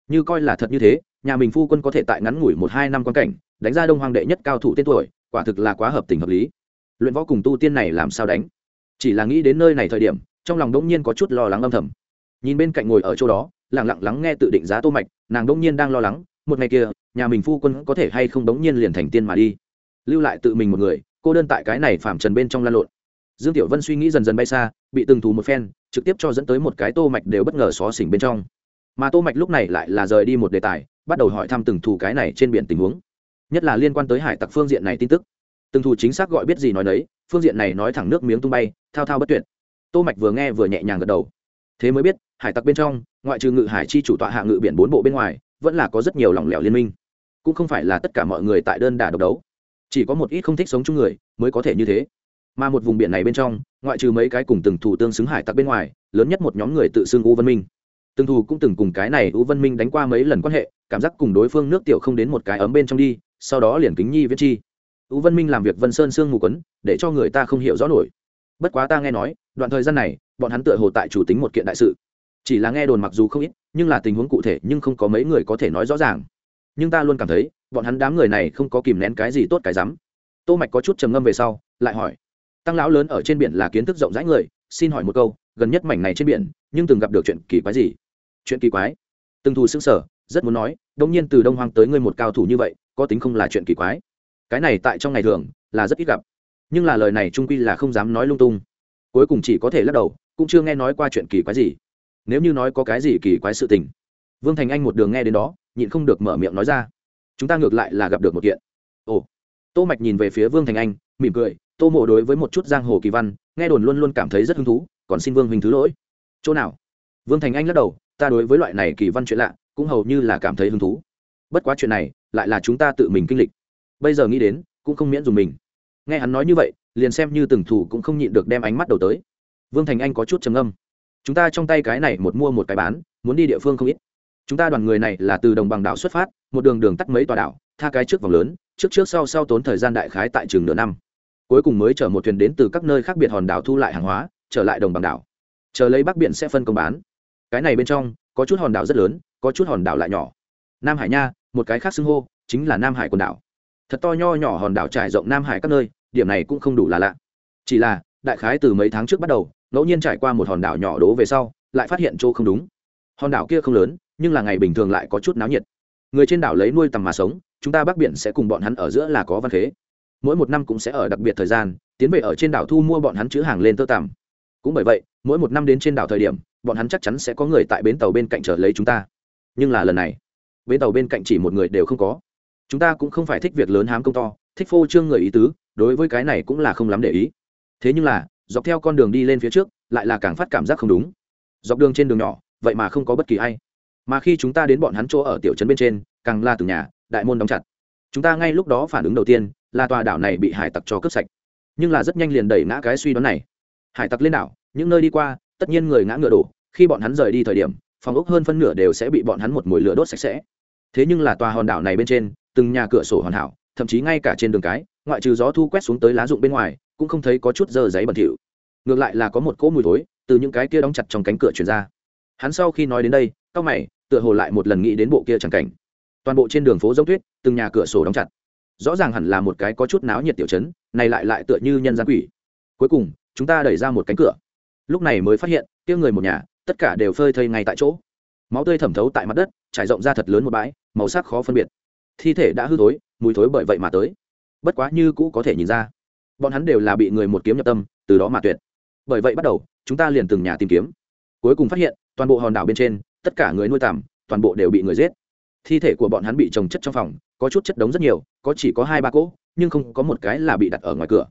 Speaker 1: Như coi là thật như thế, nhà mình phu quân có thể tại ngắn ngủi một hai năm quan cảnh, đánh ra đông hoàng đệ nhất cao thủ tên tuổi, quả thực là quá hợp tình hợp lý. Luyện võ cùng tu tiên này làm sao đánh? Chỉ là nghĩ đến nơi này thời điểm, trong lòng đông nhiên có chút lo lắng âm thầm. Nhìn bên cạnh ngồi ở chỗ đó, lặng lặng lắng nghe tự định giá tô mạch, nàng đông nhiên đang lo lắng, một ngày kia, nhà mình phu quân có thể hay không đống nhiên liền thành tiên mà đi? Lưu lại tự mình một người, cô đơn tại cái này phạm trần bên trong lan lộn. Dương tiểu vân suy nghĩ dần dần bay xa, bị từng thù một phen, trực tiếp cho dẫn tới một cái tô mạch đều bất ngờ xó xỉnh bên trong. Mà tô mạch lúc này lại là rời đi một đề tài, bắt đầu hỏi thăm từng thù cái này trên biển tình huống. Nhất là liên quan tới hải tặc phương diện này tin tức. Từng thù chính xác gọi biết gì nói đấy phương diện này nói thẳng nước miếng tung bay, thao thao bất tuyệt. Tô mạch vừa nghe vừa nhẹ nhàng gật đầu. Thế mới biết, hải tặc bên trong, ngoại trừ ngự hải chi chủ tọa hạ ngự biển bốn bộ bên ngoài, vẫn là có rất nhiều lỏng lẻo liên minh. Cũng không phải là tất cả mọi người tại đơn đả độc đấu chỉ có một ít không thích sống chung người mới có thể như thế. Mà một vùng biển này bên trong, ngoại trừ mấy cái cùng từng thủ tương xứng hải tặc bên ngoài, lớn nhất một nhóm người tự xưng u văn minh. Từng thủ cũng từng cùng cái này u văn minh đánh qua mấy lần quan hệ, cảm giác cùng đối phương nước tiểu không đến một cái ấm bên trong đi, sau đó liền kính nhi viết chi. U văn minh làm việc vân sơn sương mù quấn, để cho người ta không hiểu rõ nổi. Bất quá ta nghe nói, đoạn thời gian này, bọn hắn tựa hồ tại chủ tính một kiện đại sự. Chỉ là nghe đồn mặc dù không ít, nhưng là tình huống cụ thể nhưng không có mấy người có thể nói rõ ràng. Nhưng ta luôn cảm thấy bọn hắn đám người này không có kìm nén cái gì tốt cái rắm. Tô mạch có chút trầm ngâm về sau, lại hỏi, tăng lão lớn ở trên biển là kiến thức rộng rãi người, xin hỏi một câu, gần nhất mảnh này trên biển, nhưng từng gặp được chuyện kỳ quái gì? Chuyện kỳ quái? Từng thù sững sở rất muốn nói, đông nhiên từ đông hoang tới ngươi một cao thủ như vậy, có tính không là chuyện kỳ quái. Cái này tại trong ngày thường, là rất ít gặp. Nhưng là lời này trung quy là không dám nói lung tung. Cuối cùng chỉ có thể lắc đầu, cũng chưa nghe nói qua chuyện kỳ quái gì. Nếu như nói có cái gì kỳ quái sự tình. Vương thành anh một đường nghe đến đó, nhịn không được mở miệng nói ra chúng ta ngược lại là gặp được một kiện. Ồ. Tô mạch nhìn về phía vương thành anh, mỉm cười, tô mộ đối với một chút giang hồ kỳ văn, nghe đồn luôn luôn cảm thấy rất hứng thú, còn xin vương huynh thứ lỗi. Chỗ nào? Vương thành anh lắc đầu, ta đối với loại này kỳ văn chuyện lạ, cũng hầu như là cảm thấy hứng thú. Bất quá chuyện này, lại là chúng ta tự mình kinh lịch. Bây giờ nghĩ đến, cũng không miễn dùng mình. Nghe hắn nói như vậy, liền xem như từng thủ cũng không nhịn được đem ánh mắt đầu tới. Vương thành anh có chút trầm âm chúng ta trong tay cái này một mua một cái bán, muốn đi địa phương không ít chúng ta đoàn người này là từ đồng bằng đảo xuất phát, một đường đường tắt mấy tòa đảo, tha cái trước vòng lớn, trước trước sau sau tốn thời gian đại khái tại trường nửa năm. Cuối cùng mới chở một thuyền đến từ các nơi khác biệt hòn đảo thu lại hàng hóa, trở lại đồng bằng đảo. Chờ lấy bắc biển sẽ phân công bán. Cái này bên trong, có chút hòn đảo rất lớn, có chút hòn đảo lại nhỏ. Nam hải nha, một cái khác xưng hô, chính là nam hải quần đảo. Thật to nho nhỏ hòn đảo trải rộng nam hải các nơi, điểm này cũng không đủ là lạ. Chỉ là, đại khái từ mấy tháng trước bắt đầu, ngẫu nhiên trải qua một hòn đảo nhỏ đố về sau, lại phát hiện chỗ không đúng. Hòn đảo kia không lớn nhưng là ngày bình thường lại có chút náo nhiệt. Người trên đảo lấy nuôi tầm mà sống, chúng ta bắc biển sẽ cùng bọn hắn ở giữa là có văn khế. Mỗi một năm cũng sẽ ở đặc biệt thời gian, tiến về ở trên đảo thu mua bọn hắn chữ hàng lên tơ tằm. Cũng bởi vậy, mỗi một năm đến trên đảo thời điểm, bọn hắn chắc chắn sẽ có người tại bến tàu bên cạnh trở lấy chúng ta. Nhưng là lần này, bến tàu bên cạnh chỉ một người đều không có. Chúng ta cũng không phải thích việc lớn hám công to, thích phô trương người ý tứ, đối với cái này cũng là không lắm để ý. Thế nhưng là, dọc theo con đường đi lên phía trước, lại là càng phát cảm giác không đúng. Dọc đường trên đường nhỏ, vậy mà không có bất kỳ ai mà khi chúng ta đến bọn hắn chỗ ở tiểu trấn bên trên, càng la từ nhà, đại môn đóng chặt. Chúng ta ngay lúc đó phản ứng đầu tiên là tòa đảo này bị hải tặc cho cướp sạch. Nhưng là rất nhanh liền đẩy ngã cái suy đoán này. Hải tặc lên đảo, những nơi đi qua, tất nhiên người ngã ngựa đổ. Khi bọn hắn rời đi thời điểm, phòng ốc hơn phân nửa đều sẽ bị bọn hắn một mồi lửa đốt sạch sẽ. Thế nhưng là tòa hòn đảo này bên trên, từng nhà cửa sổ hoàn hảo, thậm chí ngay cả trên đường cái, ngoại trừ gió thu quét xuống tới lá rụng bên ngoài, cũng không thấy có chút dơ giấy bẩn thỉu. Ngược lại là có một cỗ mùi thối từ những cái kia đóng chặt trong cánh cửa chuyển ra. Hắn sau khi nói đến đây cao mày tựa hồ lại một lần nghĩ đến bộ kia chẳng cảnh. Toàn bộ trên đường phố dốc tuyết, từng nhà cửa sổ đóng chặt. Rõ ràng hẳn là một cái có chút náo nhiệt tiểu chấn này lại lại tựa như nhân gian quỷ. Cuối cùng, chúng ta đẩy ra một cánh cửa. Lúc này mới phát hiện, kia người một nhà, tất cả đều phơi thây ngay tại chỗ. Máu tươi thẩm thấu tại mặt đất, trải rộng ra thật lớn một bãi, màu sắc khó phân biệt. Thi thể đã hư thối, mùi thối bởi vậy mà tới. Bất quá như cũ có thể nhìn ra, bọn hắn đều là bị người một kiếm nhập tâm, từ đó mà tuyệt. Bởi vậy bắt đầu, chúng ta liền từng nhà tìm kiếm. Cuối cùng phát hiện, toàn bộ hòn đảo bên trên tất cả người nuôi tằm, toàn bộ đều bị người giết. Thi thể của bọn hắn bị trồng chất trong phòng, có chút chất đống rất nhiều, có chỉ có hai ba cỗ, nhưng không có một cái là bị đặt ở ngoài cửa.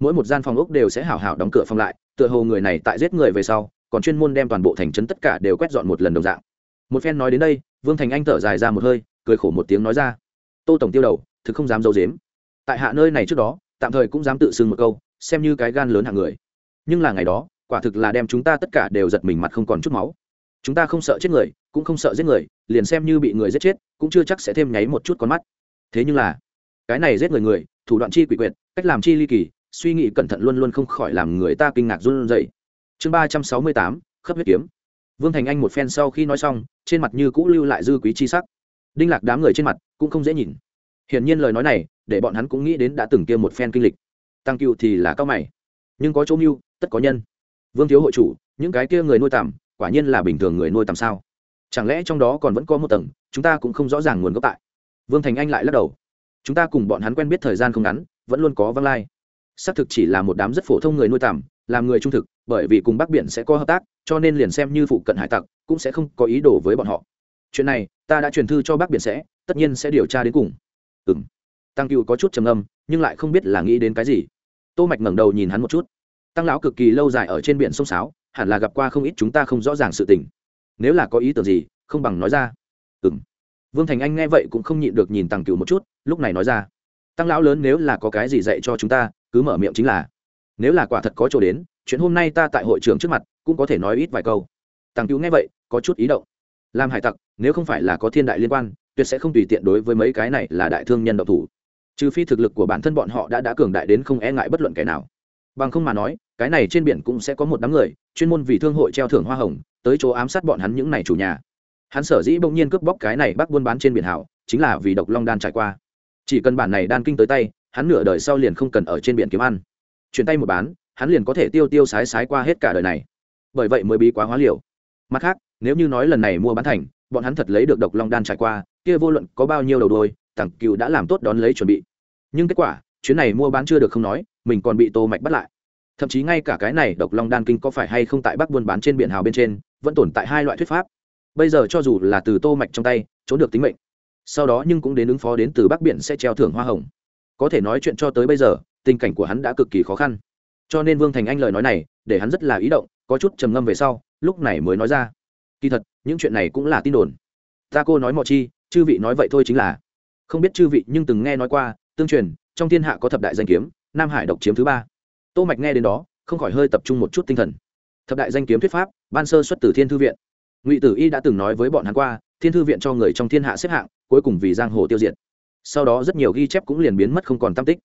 Speaker 1: Mỗi một gian phòng ốc đều sẽ hào hào đóng cửa phòng lại, tựa hồ người này tại giết người về sau, còn chuyên môn đem toàn bộ thành trấn tất cả đều quét dọn một lần đồng dạng. Một phen nói đến đây, vương thành anh thở dài ra một hơi, cười khổ một tiếng nói ra, tô tổng tiêu đầu, thực không dám d i ấ u dếm tại hạ nơi này trước đó, tạm thời cũng dám tự xưng một câu, xem như cái gan lớn hạng người. Nhưng là ngày đó, quả thực là đem chúng ta tất cả đều giật mình mặt không còn chút máu chúng ta không sợ chết người, cũng không sợ giết người, liền xem như bị người giết chết, cũng chưa chắc sẽ thêm nháy một chút con mắt. Thế nhưng là, cái này giết người người, thủ đoạn chi quỷ quyệt, cách làm chi ly kỳ, suy nghĩ cẩn thận luôn luôn không khỏi làm người ta kinh ngạc run rẩy. Chương ba trăm sáu mươi tám, khớp huyết kiếm. Vương thành anh một phen sau khi nói xong, trên mặt như cũ lưu lại dư quý chi sắc. Đinh lạc đám người trên mặt cũng không dễ nhìn. Hiển nhiên lời nói này, để bọn hắn cũng nghĩ đến đã từng kia một phen kinh lịch. Tăng cựu thì là cao mày. Nhưng có chỗ mưu, tất có nhân. Vương thiếu hội chủ, những cái kia người nuôi tàm quả nhiên là bình thường người nuôi tằm sao. Chẳng lẽ trong đó còn vẫn có một tầng, chúng ta cũng không rõ ràng nguồn gốc tại. Vương thành anh lại lắc đầu. Chúng ta cùng bọn hắn quen biết thời gian không ngắn, vẫn luôn có văng lai. Xác thực chỉ là một đám rất phổ thông người nuôi tằm làm người trung thực, bởi vì cùng bắc biển sẽ có hợp tác, cho nên liền xem như phụ cận hải tặc, cũng sẽ không có ý đồ với bọn họ. Chuyện này, ta đã truyền thư cho bắc biển sẽ, tất nhiên sẽ điều tra đến cùng. Ừ m tăng cựu có chút trầm âm nhưng lại không biết là nghĩ đến cái gì. Tô mạch ngẩng đầu nhìn hắn một chút. Tăng lão cực kỳ lâu dài ở trên biển sông sáo hẳn là gặp qua không ít chúng ta không rõ ràng sự tình. Nếu là có ý tưởng gì, không bằng nói ra. Ừ m vương thành anh nghe vậy cũng không nhịn được nhìn tăng cựu một chút, lúc này nói ra. Tăng lão lớn nếu là có cái gì dạy cho chúng ta, cứ mở miệng chính là. Nếu là quả thật có chỗ đến, chuyện hôm nay ta tại hội trường trước mặt, cũng có thể nói ít vài câu. Tăng cửu nghe vậy, có chút ý động. Làm hải tặc, nếu không phải là có thiên đại liên quan, tuyệt sẽ không tùy tiện đối với mấy cái này là đại thương nhân độc thủ. Trừ phi thực lực của bản thân bọn họ đã đã cường đại đến không e ngại bất luận kẻ nào. Bằng không mà nói cái này trên biển cũng sẽ có một đám người, chuyên môn vì thương hội treo thưởng hoa hồng, tới chỗ ám sát bọn hắn những này chủ nhà. Hắn sở dĩ bỗng nhiên cướp bóc cái này bắt buôn bán trên biển hảo, chính là vì độc long đan trải qua. Chỉ cần bản này đan kinh tới tay, hắn nửa đời sau liền không cần ở trên biển kiếm ăn. Chuyển tay một bán, hắn liền có thể tiêu tiêu sái sái qua hết cả đời này. Bởi vậy mới bí quá hóa liều. Mặt khác, nếu như nói lần này mua bán thành, bọn hắn thật lấy được độc long đan trải qua, kia vô luận có bao nhiêu đầu đôi tặng cựu đã làm tốt đón lấy chuẩn bị. Nhưng kết quả, chuyến này mua bán chưa được không nói, mình còn bị tô mạch bắt lại thậm chí ngay cả cái này độc long đan kinh có phải hay không tại bắc buôn bán trên biển hào bên trên, vẫn tồn tại hai loại thuyết pháp. Bây giờ cho dù là từ tô mạch trong tay, trốn được tính mệnh, sau đó nhưng cũng đến ứng phó đến từ bắc biển sẽ treo thưởng hoa hồng. Có thể nói chuyện cho tới bây giờ, tình cảnh của hắn đã cực kỳ khó khăn. Cho nên vương thành anh lời nói này, để hắn rất là ý động, có chút trầm ngâm về sau, lúc này mới nói ra. Kỳ thật, những chuyện này cũng là tin đồn. Ta cô nói mọi chi, chư vị nói vậy thôi chính là. Không biết chư vị nhưng từng nghe nói qua, tương truyền, trong thiên hạ có thập đại danh kiếm, nam hải độc chiếm thứ ba tô mạch nghe đến đó, không khỏi hơi tập trung một chút tinh thần. Thập đại danh kiếm thuyết pháp, ban sơ xuất từ thiên thư viện. Ngụy tử y đã từng nói với bọn hắn qua, thiên thư viện cho người trong thiên hạ xếp hạng, cuối cùng vì giang hồ tiêu diệt. Sau đó rất nhiều ghi chép cũng liền biến mất không còn tam tích.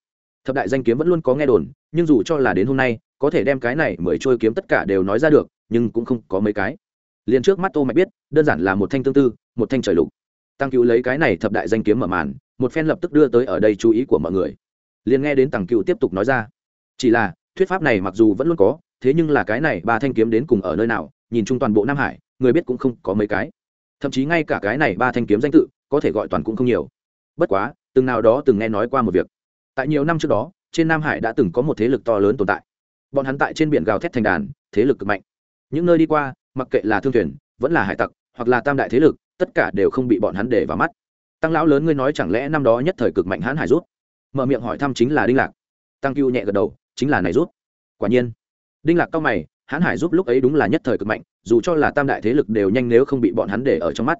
Speaker 1: Thập đại danh kiếm vẫn luôn có nghe đồn, nhưng dù cho là đến hôm nay, có thể đem cái này mới trôi kiếm tất cả đều nói ra được, nhưng cũng không có mấy cái. Liền trước mắt tô mạch biết, đơn giản là một thanh tương tư, một thanh trời lục. Tăng cựu lấy cái này thập đại danh kiếm mở màn, một phen lập tức đưa tới ở đây chú ý của mọi người. Liền nghe đến tăng cựu tiếp tục nói ra. Chỉ là thuyết pháp này mặc dù vẫn luôn có, thế nhưng là cái này ba thanh kiếm đến cùng ở nơi nào, nhìn chung toàn bộ nam hải, người biết cũng không có mấy cái. Thậm chí ngay cả cái này ba thanh kiếm danh tự, có thể gọi toàn cũng không nhiều. Bất quá, từng nào đó từng nghe nói qua một việc. Tại nhiều năm trước đó, trên nam hải đã từng có một thế lực to lớn tồn tại. Bọn hắn tại trên biển gào thét thành đàn, thế lực cực mạnh. Những nơi đi qua, mặc kệ là thương thuyền, vẫn là hải tặc, hoặc là tam đại thế lực, tất cả đều không bị bọn hắn để vào mắt. Tăng lão lớn ngươi nói chẳng lẽ năm đó nhất thời cực mạnh hãn hải rút? Mở miệng hỏi thăm chính là đinh lạc. Tăng cưu nhẹ gật đầu chính là này rút. Quả nhiên, đinh lạc cao mày, hãn hải giúp lúc ấy đúng là nhất thời cực mạnh, dù cho là tam đại thế lực đều nhanh nếu không bị bọn hắn để ở trong mắt.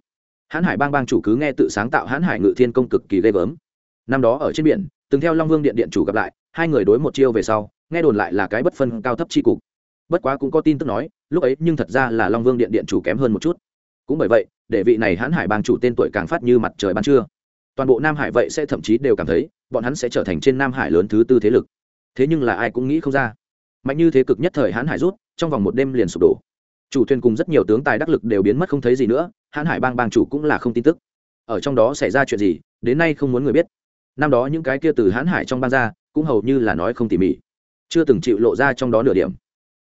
Speaker 1: Hãn hải bang bang chủ cứ nghe tự sáng tạo hãn hải ngự thiên công cực kỳ ghê gớm. Năm đó ở trên biển, từng theo long vương điện điện chủ gặp lại, hai người đối một chiêu về sau, nghe đồn lại là cái bất phân cao thấp chi cục. Bất quá cũng có tin tức nói, lúc ấy nhưng thật ra là long vương điện điện chủ kém hơn một chút. Cũng bởi vậy, để vị này hãn hải bang chủ tên tuổi càng phát như mặt trời ban trưa. Toàn bộ nam hải vậy sẽ thậm chí đều cảm thấy, bọn hắn sẽ trở thành trên nam hải lớn thứ tư thế lực thế nhưng là ai cũng nghĩ không ra. Mạnh như thế cực nhất thời hãn hải rút, trong vòng một đêm liền sụp đổ. Chủ thuyền cùng rất nhiều tướng tài đắc lực đều biến mất không thấy gì nữa, hãn hải bang bang chủ cũng là không tin tức. Ở trong đó xảy ra chuyện gì, đến nay không muốn người biết. Năm đó những cái kia từ hãn hải trong bang ra, cũng hầu như là nói không tỉ mỉ. Chưa từng chịu lộ ra trong đó nửa điểm.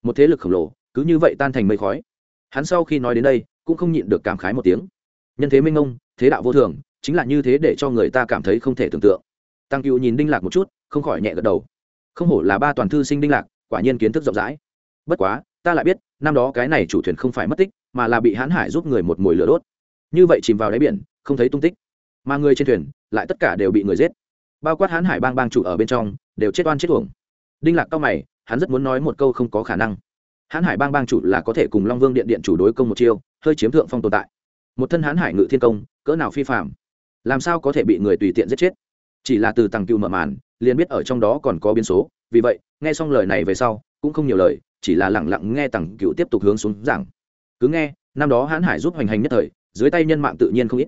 Speaker 1: Một thế lực khổng lồ, cứ như vậy tan thành mây khói. Hắn sau khi nói đến đây, cũng không nhịn được cảm khái một tiếng. Nhân thế minh ông, thế đạo vô thường, chính là như thế để cho người ta cảm thấy không thể tưởng tượng. Tăng cựu nhìn đinh lạc một chút, không khỏi nhẹ gật đầu không hổ là ba toàn thư sinh đinh lạc, quả nhiên kiến thức rộng rãi. Bất quá, ta lại biết, năm đó cái này chủ thuyền không phải mất tích, mà là bị hãn hải giúp người một mồi lửa đốt. Như vậy chìm vào đáy biển, không thấy tung tích. Mà người trên thuyền, lại tất cả đều bị người giết. Bao quát hãn hải bang bang chủ ở bên trong, đều chết oan chết uổng. Đinh lạc cao mày, hắn rất muốn nói một câu không có khả năng. Hãn hải bang bang chủ là có thể cùng long vương điện điện chủ đối công một chiêu, hơi chiếm thượng phong tồn tại. Một thân hãn hải ngự thiên công, cỡ nào phi phạm làm sao có thể bị người tùy tiện giết chết? Chỉ là từ tầng cựu mở màn liền biết ở trong đó còn có biến số. Vì vậy, nghe xong lời này về sau, cũng không nhiều lời, chỉ là lẳng lặng nghe tằng cựu tiếp tục hướng xuống giảng. Cứ nghe, năm đó hãn hải giúp hoành hành nhất thời, dưới tay nhân mạng tự nhiên không ít.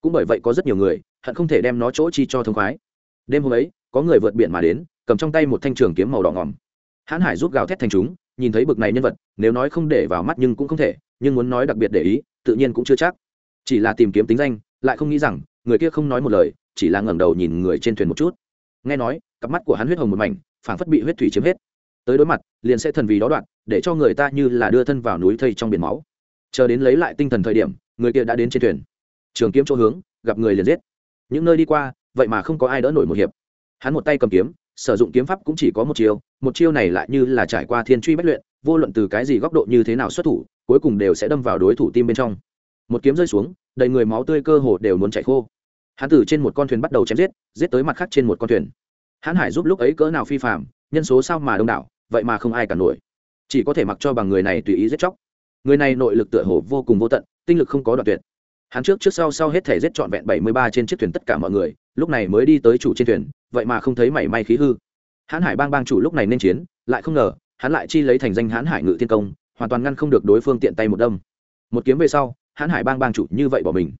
Speaker 1: Cũng bởi vậy có rất nhiều người, hận không thể đem nó chỗ chi cho thông khoái. Đêm hôm ấy, có người vượt biển mà đến, cầm trong tay một thanh trường kiếm màu đỏ ngòm. Hãn hải giúp gào thét thành chúng, nhìn thấy bực này nhân vật, nếu nói không để vào mắt nhưng cũng không thể, nhưng muốn nói đặc biệt để ý, tự nhiên cũng chưa chắc. Chỉ là tìm kiếm tính danh, lại không nghĩ rằng, người kia không nói một lời, chỉ là ngẩng đầu nhìn người trên thuyền một chút nghe nói, cặp mắt của hắn huyết hồng một mảnh, phảng phất bị huyết thủy chiếm hết. Tới đối mặt, liền sẽ thần vì đó đoạn, để cho người ta như là đưa thân vào núi thây trong biển máu. Chờ đến lấy lại tinh thần thời điểm, người kia đã đến trên thuyền. Trường kiếm chỗ hướng, gặp người liền giết. Những nơi đi qua, vậy mà không có ai đỡ nổi một hiệp. Hắn một tay cầm kiếm, sử dụng kiếm pháp cũng chỉ có một chiêu một chiêu này lại như là trải qua thiên truy bất luyện, vô luận từ cái gì góc độ như thế nào xuất thủ, cuối cùng đều sẽ đâm vào đối thủ tim bên trong. Một kiếm rơi xuống, đầy người máu tươi cơ hồ đều muốn chảy khô hắn từ trên một con thuyền bắt đầu chém giết giết tới mặt khác trên một con thuyền. Hãn hải giúp lúc ấy cỡ nào phi phạm nhân số sao mà đông đảo, vậy mà không ai cả nổi. Chỉ có thể mặc cho bằng người này tùy ý giết chóc. Người này nội lực tựa hồ vô cùng vô tận, tinh lực không có đoạn tuyệt. Hắn trước trước sau sau hết thể giết trọn vẹn bảy mươi ba trên chiếc thuyền tất cả mọi người, lúc này mới đi tới chủ trên thuyền, vậy mà không thấy mảy may khí hư. Hãn hải bang bang chủ lúc này nên chiến, lại không ngờ, hắn lại chi lấy thành danh hãn hải ngự thiên công, hoàn toàn ngăn không được đối phương tiện tay một đâm. Một kiếm về sau, hãn hải bang bang chủ như vậy bỏ mình.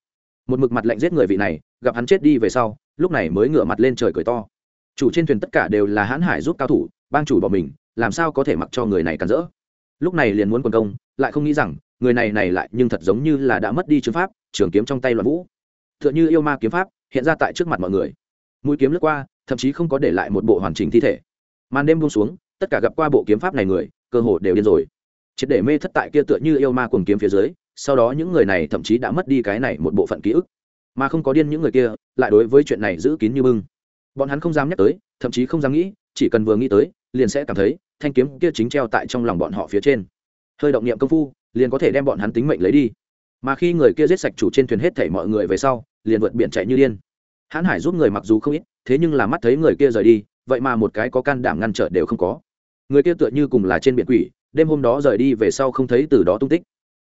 Speaker 1: Một mực mặt lạnh giết người vị này gặp hắn chết đi về sau, lúc này mới ngửa mặt lên trời cười to. Chủ trên thuyền tất cả đều là hãn hải giúp cao thủ, bang chủ bỏ mình, làm sao có thể mặc cho người này cắn rỡ? Lúc này liền muốn quần công, lại không nghĩ rằng, người này này lại nhưng thật giống như là đã mất đi chứng pháp, trường kiếm trong tay loạn vũ. T h ư ợ n h ư yêu ma kiếm pháp, hiện ra tại trước mặt mọi người. Mũi kiếm lướt qua, thậm chí không có để lại một bộ hoàn chỉnh thi thể. Màn đêm buông xuống, tất cả gặp qua bộ kiếm pháp này người, cơ hồ đều điên rồi. Triệt để mê thất tại kia tựa như yêu ma cùng kiếm phía dưới, sau đó những người này thậm chí đã mất đi cái này một bộ phận ký ức mà không có điên những người kia, lại đối với chuyện này giữ kín như bưng. Bọn hắn không dám nhắc tới, thậm chí không dám nghĩ, chỉ cần vừa nghĩ tới, liền sẽ cảm thấy, thanh kiếm kia chính treo tại trong lòng bọn họ phía trên. Hơi động niệm công phu, liền có thể đem bọn hắn tính mệnh lấy đi. Mà khi người kia giết sạch chủ trên thuyền hết thảy mọi người về sau, liền vượt biển chạy như điên. Hãn hải giúp người mặc dù không ít, thế nhưng là mắt thấy người kia rời đi, vậy mà một cái có can đảm ngăn trở đều không có. Người kia tựa như cùng là trên biển quỷ, đêm hôm đó rời đi về sau không thấy từ đó tung tích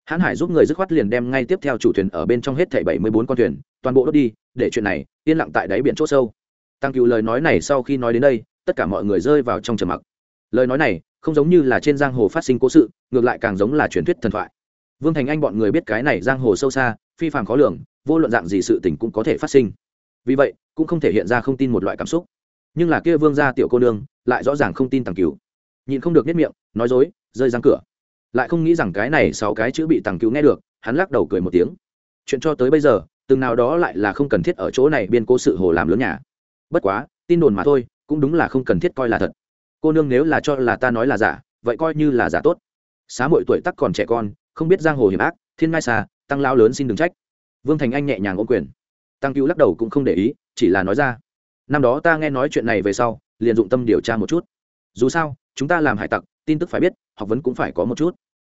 Speaker 1: hãn hải giúp người dứt khoát liền đem ngay tiếp theo chủ thuyền ở bên trong hết thảy bảy mươi bốn con thuyền, toàn bộ đốt đi, để chuyện này yên lặng tại đáy biển c h ỗ sâu. Tăng cựu lời nói này sau khi nói đến đây, tất cả mọi người rơi vào trong trầm mặc. Lời nói này không giống như là trên giang hồ phát sinh cố sự, ngược lại càng giống là truyền thuyết thần thoại. Vương thành anh bọn người biết cái này giang hồ sâu xa, phi phàm khó lường, vô luận dạng gì sự tình cũng có thể phát sinh. Vì vậy, cũng không thể hiện ra không tin một loại cảm xúc. Nhưng là kia vương gia tiểu cô nương lại rõ ràng không tin tàng cứu nhịn không được nhất miệng, nói dối, rơi răng cửa lại không nghĩ rằng cái này sáu cái chữ bị tàng cứu nghe được, hắn lắc đầu cười một tiếng. Chuyện cho tới bây giờ, từng nào đó lại là không cần thiết ở chỗ này biên cố sự hồ làm lớn nhà. Bất quá, tin đồn mà thôi, cũng đúng là không cần thiết coi là thật. Cô nương nếu là cho là ta nói là giả, vậy coi như là giả tốt. Xá mỗi tuổi tắc còn trẻ con, không biết giang hồ hiểm ác, thiên ngai xa tăng lao lớn xin đừng trách. Vương thành anh nhẹ nhàng ôm quyền. Tăng cứu lắc đầu cũng không để ý, chỉ là nói ra. Năm đó ta nghe nói chuyện này về sau, liền dụng tâm điều tra một chút dù sao, chúng ta làm hải tặc, tin tức phải biết, học vấn cũng phải có một chút.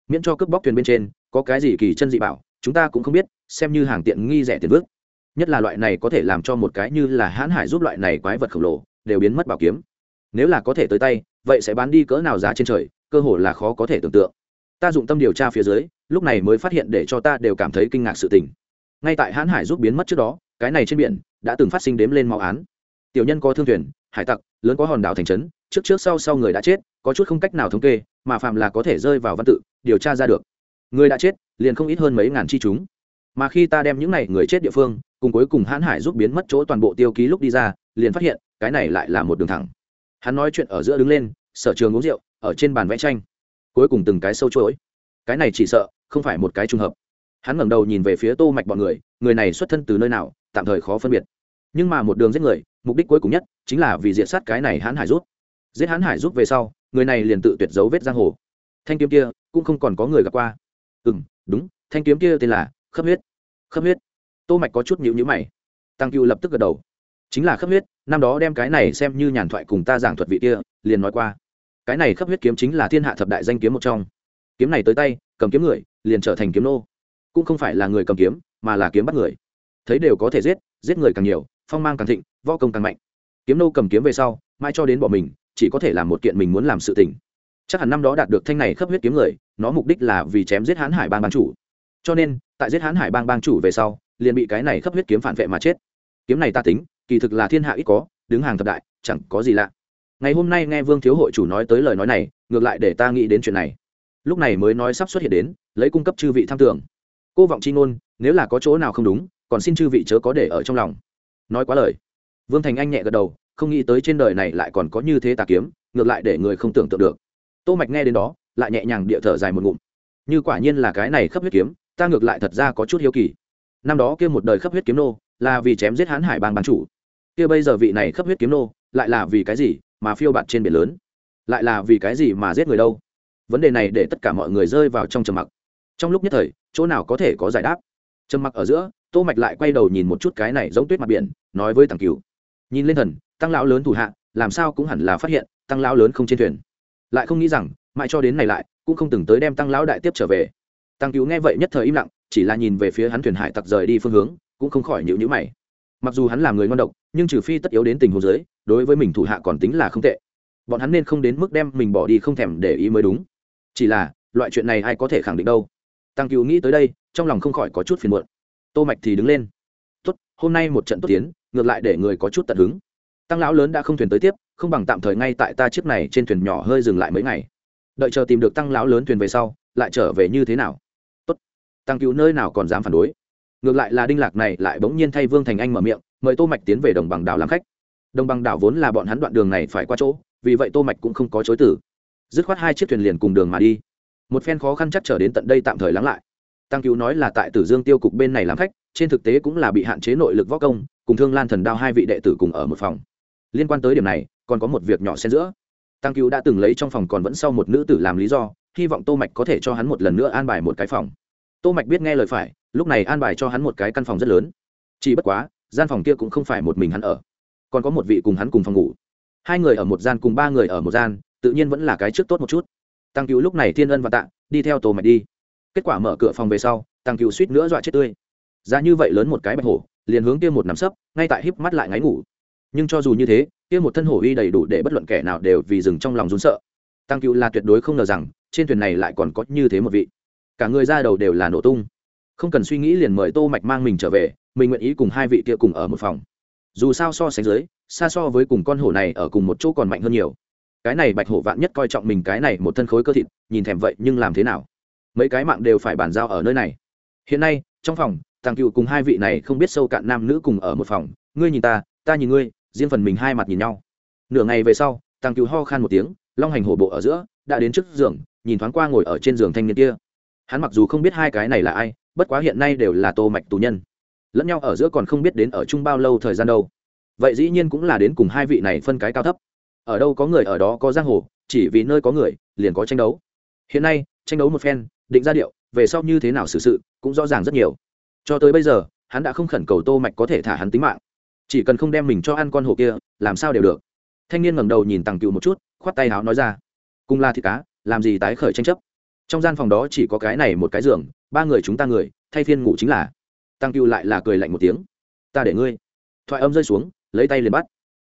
Speaker 1: Miễn cho cướp bóc thuyền bên trên, có cái gì kỳ chân dị bảo, chúng ta cũng không biết, xem như hàng tiện nghi rẻ tiền vước nhất là loại này có thể làm cho một cái như là hãn hải giúp loại này quái vật khổng lồ, đều biến mất bảo kiếm. Nếu là có thể tới tay, vậy sẽ bán đi cỡ nào giá trên trời, cơ hội là khó có thể tưởng tượng. Ta dụng tâm điều tra phía dưới, lúc này mới phát hiện để cho ta đều cảm thấy kinh ngạc sự tình. Ngay tại hãn hải giúp biến mất trước đó, cái này trên biển, đã từng phát sinh đếm lên máu án. Tiểu nhân có thương thuyền hải tặc, lớn có hòn đảo thành trấn, trước trước sau sau người đã chết, có chút không cách nào thống kê, mà phạm là có thể rơi vào văn tự, điều tra ra được. Người đã chết, liền không ít hơn mấy ngàn chi chúng. Mà khi ta đem những này người chết địa phương, cùng cuối cùng hãn hải giúp biến mất chỗ toàn bộ tiêu ký lúc đi ra, liền phát hiện, cái này lại là một đường thẳng. Hắn nói chuyện ở giữa đứng lên, sở trường uống rượu, ở trên bàn vẽ tranh. Cuối cùng từng cái sâu chuỗi. Cái này chỉ sợ, không phải một cái trùng hợp. Hắn ngẩng đầu nhìn về phía tô mạch bọn người người này xuất thân từ nơi nào, tạm thời khó phân biệt nhưng mà một đường giết người, mục đích cuối cùng nhất chính là vì diệt sát cái này hãn hải rút. Giết hãn hải rút về sau, người này liền tự tuyệt dấu vết giang hồ. Thanh kiếm kia cũng không còn có người gặp qua. Ừ đúng, thanh kiếm kia tên là khớp huyết. Khớp huyết. Tô mạch có chút nhịu nhữ mày. Tăng cựu lập tức gật đầu. Chính là khớp huyết, năm đó đem cái này xem như nhàn thoại cùng ta giảng thuật vị kia, liền nói qua. Cái này khớp huyết kiếm chính là thiên hạ thập đại danh kiếm một trong. Kiếm này tới tay, cầm kiếm người, liền trở thành kiếm nô. Cũng không phải là người cầm kiếm, mà là kiếm bắt người. Thấy đều có thể giết giết người càng nhiều phong mang càng thịnh, võ công càng mạnh. Kiếm nô cầm kiếm về sau mai cho đến bỏ mình, chỉ có thể làm một kiện mình muốn làm sự tình. Chắc hẳn năm đó đạt được thanh này khắp huyết kiếm người, nó mục đích là vì chém giết hán hải bang bang chủ. Cho nên, tại giết hán hải bang bang chủ về sau, liền bị cái này khắp huyết kiếm phản vệ mà chết. Kiếm này ta tính, kỳ thực là thiên hạ ít có, đứng hàng thập đại, chẳng có gì lạ. Ngày hôm nay nghe vương thiếu hội chủ nói tới lời nói này, ngược lại để ta nghĩ đến chuyện này. Lúc này mới nói sắp xuất hiện đến, lấy cung cấp chư vị tham tưởng. Cô vọng chi ngôn, nếu là có chỗ nào không đúng, còn xin chư vị chớ có để ở trong lòng nói quá lời. Vương thành anh nhẹ gật đầu, không nghĩ tới trên đời này lại còn có như thế tà kiếm, ngược lại để người không tưởng tượng được. Tô mạch nghe đến đó, lại nhẹ nhàng địa thở dài một ngụm. Như quả nhiên là cái này khắp huyết kiếm, ta ngược lại thật ra có chút hiếu kỳ. Năm đó kia một đời khắp huyết kiếm nô, là vì chém giết hán hải bang bán chủ. Kia bây giờ vị này khắp huyết kiếm nô, lại là vì cái gì mà phiêu bạt trên biển lớn? Lại là vì cái gì mà giết người đâu? Vấn đề này để tất cả mọi người rơi vào trong trầm mặc. Trong lúc nhất thời, chỗ nào có thể có giải đáp? Trầm mặc ở giữa tô mạch lại quay đầu nhìn một chút cái này giống tuyết mặt biển, nói với tăng cửu. Nhìn lên thần, tăng lão lớn thủ hạ, làm sao cũng hẳn là phát hiện, tăng lão lớn không trên thuyền. Lại không nghĩ rằng, mãi cho đến này lại, cũng không từng tới đem tăng lão đại tiếp trở về. Tăng cứu nghe vậy nhất thời im lặng, chỉ là nhìn về phía hắn thuyền hải tặc rời đi phương hướng, cũng không khỏi nhịu nhữ mày. Mặc dù hắn là người ngon độc, nhưng trừ phi tất yếu đến tình huống giới đối với mình thủ hạ còn tính là không tệ. Bọn hắn nên không đến mức đem mình bỏ đi không thèm để ý mới đúng. Chỉ là, loại chuyện này ai có thể khẳng định đâu? Tăng cứu nghĩ tới đây, trong lòng không khỏi có chút phiền muộn tô mạch thì đứng lên. Tốt, hôm nay một trận tốt tiến, ngược lại để người có chút tận hứng. Tăng lão lớn đã không thuyền tới tiếp, không bằng tạm thời ngay tại ta chiếc này trên thuyền nhỏ hơi dừng lại mấy ngày. Đợi chờ tìm được tăng lão lớn thuyền về sau, lại trở về như thế nào? Tốt. Tăng cứu nơi nào còn dám phản đối? Ngược lại là đinh lạc này lại bỗng nhiên thay vương thành anh mở miệng, mời tô mạch tiến về đồng bằng đảo làm khách. Đồng bằng đảo vốn là bọn hắn đoạn đường này phải qua chỗ, vì vậy tô mạch cũng không có chối từ. Dứt khoát hai chiếc thuyền liền cùng đường mà đi. Một phen khó khăn chắc trở đến tận đây tạm thời lắng lại tăng cứu nói là tại tử dương tiêu cục bên này làm khách, trên thực tế cũng là bị hạn chế nội lực võ công, cùng thương lan thần đao hai vị đệ tử cùng ở một phòng. Liên quan tới điểm này, còn có một việc nhỏ xen giữa. Tăng cứu đã từng lấy trong phòng còn vẫn sau một nữ tử làm lý do, hy vọng tô mạch có thể cho hắn một lần nữa an bài một cái phòng. Tô mạch biết nghe lời phải, lúc này an bài cho hắn một cái căn phòng rất lớn. Chỉ bất quá, gian phòng kia cũng không phải một mình hắn ở. Còn có một vị cùng hắn cùng phòng ngủ. Hai người ở một gian cùng ba người ở một gian, tự nhiên vẫn là cái trước tốt một chút. Tăng cứu lúc này thiên ân và tạ, đi theo tô mạch đi kết quả mở cửa phòng về sau, tăng Cựu suýt nữa dọa chết tươi. Ra như vậy lớn một cái bạch hổ, liền hướng kia một nằm sấp, ngay tại híp mắt lại ngáy ngủ. Nhưng cho dù như thế, kia một thân hổ uy đầy đủ để bất luận kẻ nào đều vì dừng trong lòng run sợ. Tăng cựu là tuyệt đối không ngờ rằng, trên thuyền này lại còn có như thế một vị. Cả người ra đầu đều là nổ tung. Không cần suy nghĩ liền mời tô mạch mang mình trở về, mình nguyện ý cùng hai vị kia cùng ở một phòng. Dù sao so sánh dưới, xa so với cùng con hổ này ở cùng một chỗ còn mạnh hơn nhiều. Cái này bạch hổ vạn nhất coi trọng mình cái này một thân khối cơ thịt, nhìn thèm vậy nhưng làm thế nào? Mấy cái mạng đều phải bàn giao ở nơi này. Hiện nay, trong phòng, tàng cựu cùng hai vị này không biết sâu cạn nam nữ cùng ở một phòng. Ngươi nhìn ta ta nhìn ngươi, riêng phần mình hai mặt nhìn nhau. Nửa ngày về sau, tàng cựu ho khan một tiếng, long hành hổ bộ ở giữa, đã đến trước giường, nhìn thoáng qua ngồi ở trên giường thanh niên kia. Hắn mặc dù không biết hai cái này là ai, bất quá hiện nay đều là tô mạch tù nhân. Lẫn nhau ở giữa còn không biết đến ở chung bao lâu thời gian đâu. Vậy dĩ nhiên cũng là đến cùng hai vị này phân cái cao thấp. Ở đâu có người, ở đó có giang hồ, chỉ vì nơi có người, liền có tranh đấu. Hiện nay, tranh đấu một phen định ra điệu, về sau như thế nào xử sự cũng rõ ràng rất nhiều. Cho tới bây giờ, hắn đã không khẩn cầu tô mạch có thể thả hắn tính mạng. Chỉ cần không đem mình cho ăn con hổ kia, làm sao đều được. Thanh niên ngẩng đầu nhìn tàng cựu một chút, khoát tay áo nói ra, cùng là thịt cá, làm gì tái khởi tranh chấp? Trong gian phòng đó chỉ có cái này một cái giường, ba người chúng ta người, thay phiên ngủ chính là. Tăng cựu lại là cười lạnh một tiếng, ta để ngươi. Thoại âm rơi xuống, lấy tay liền bắt.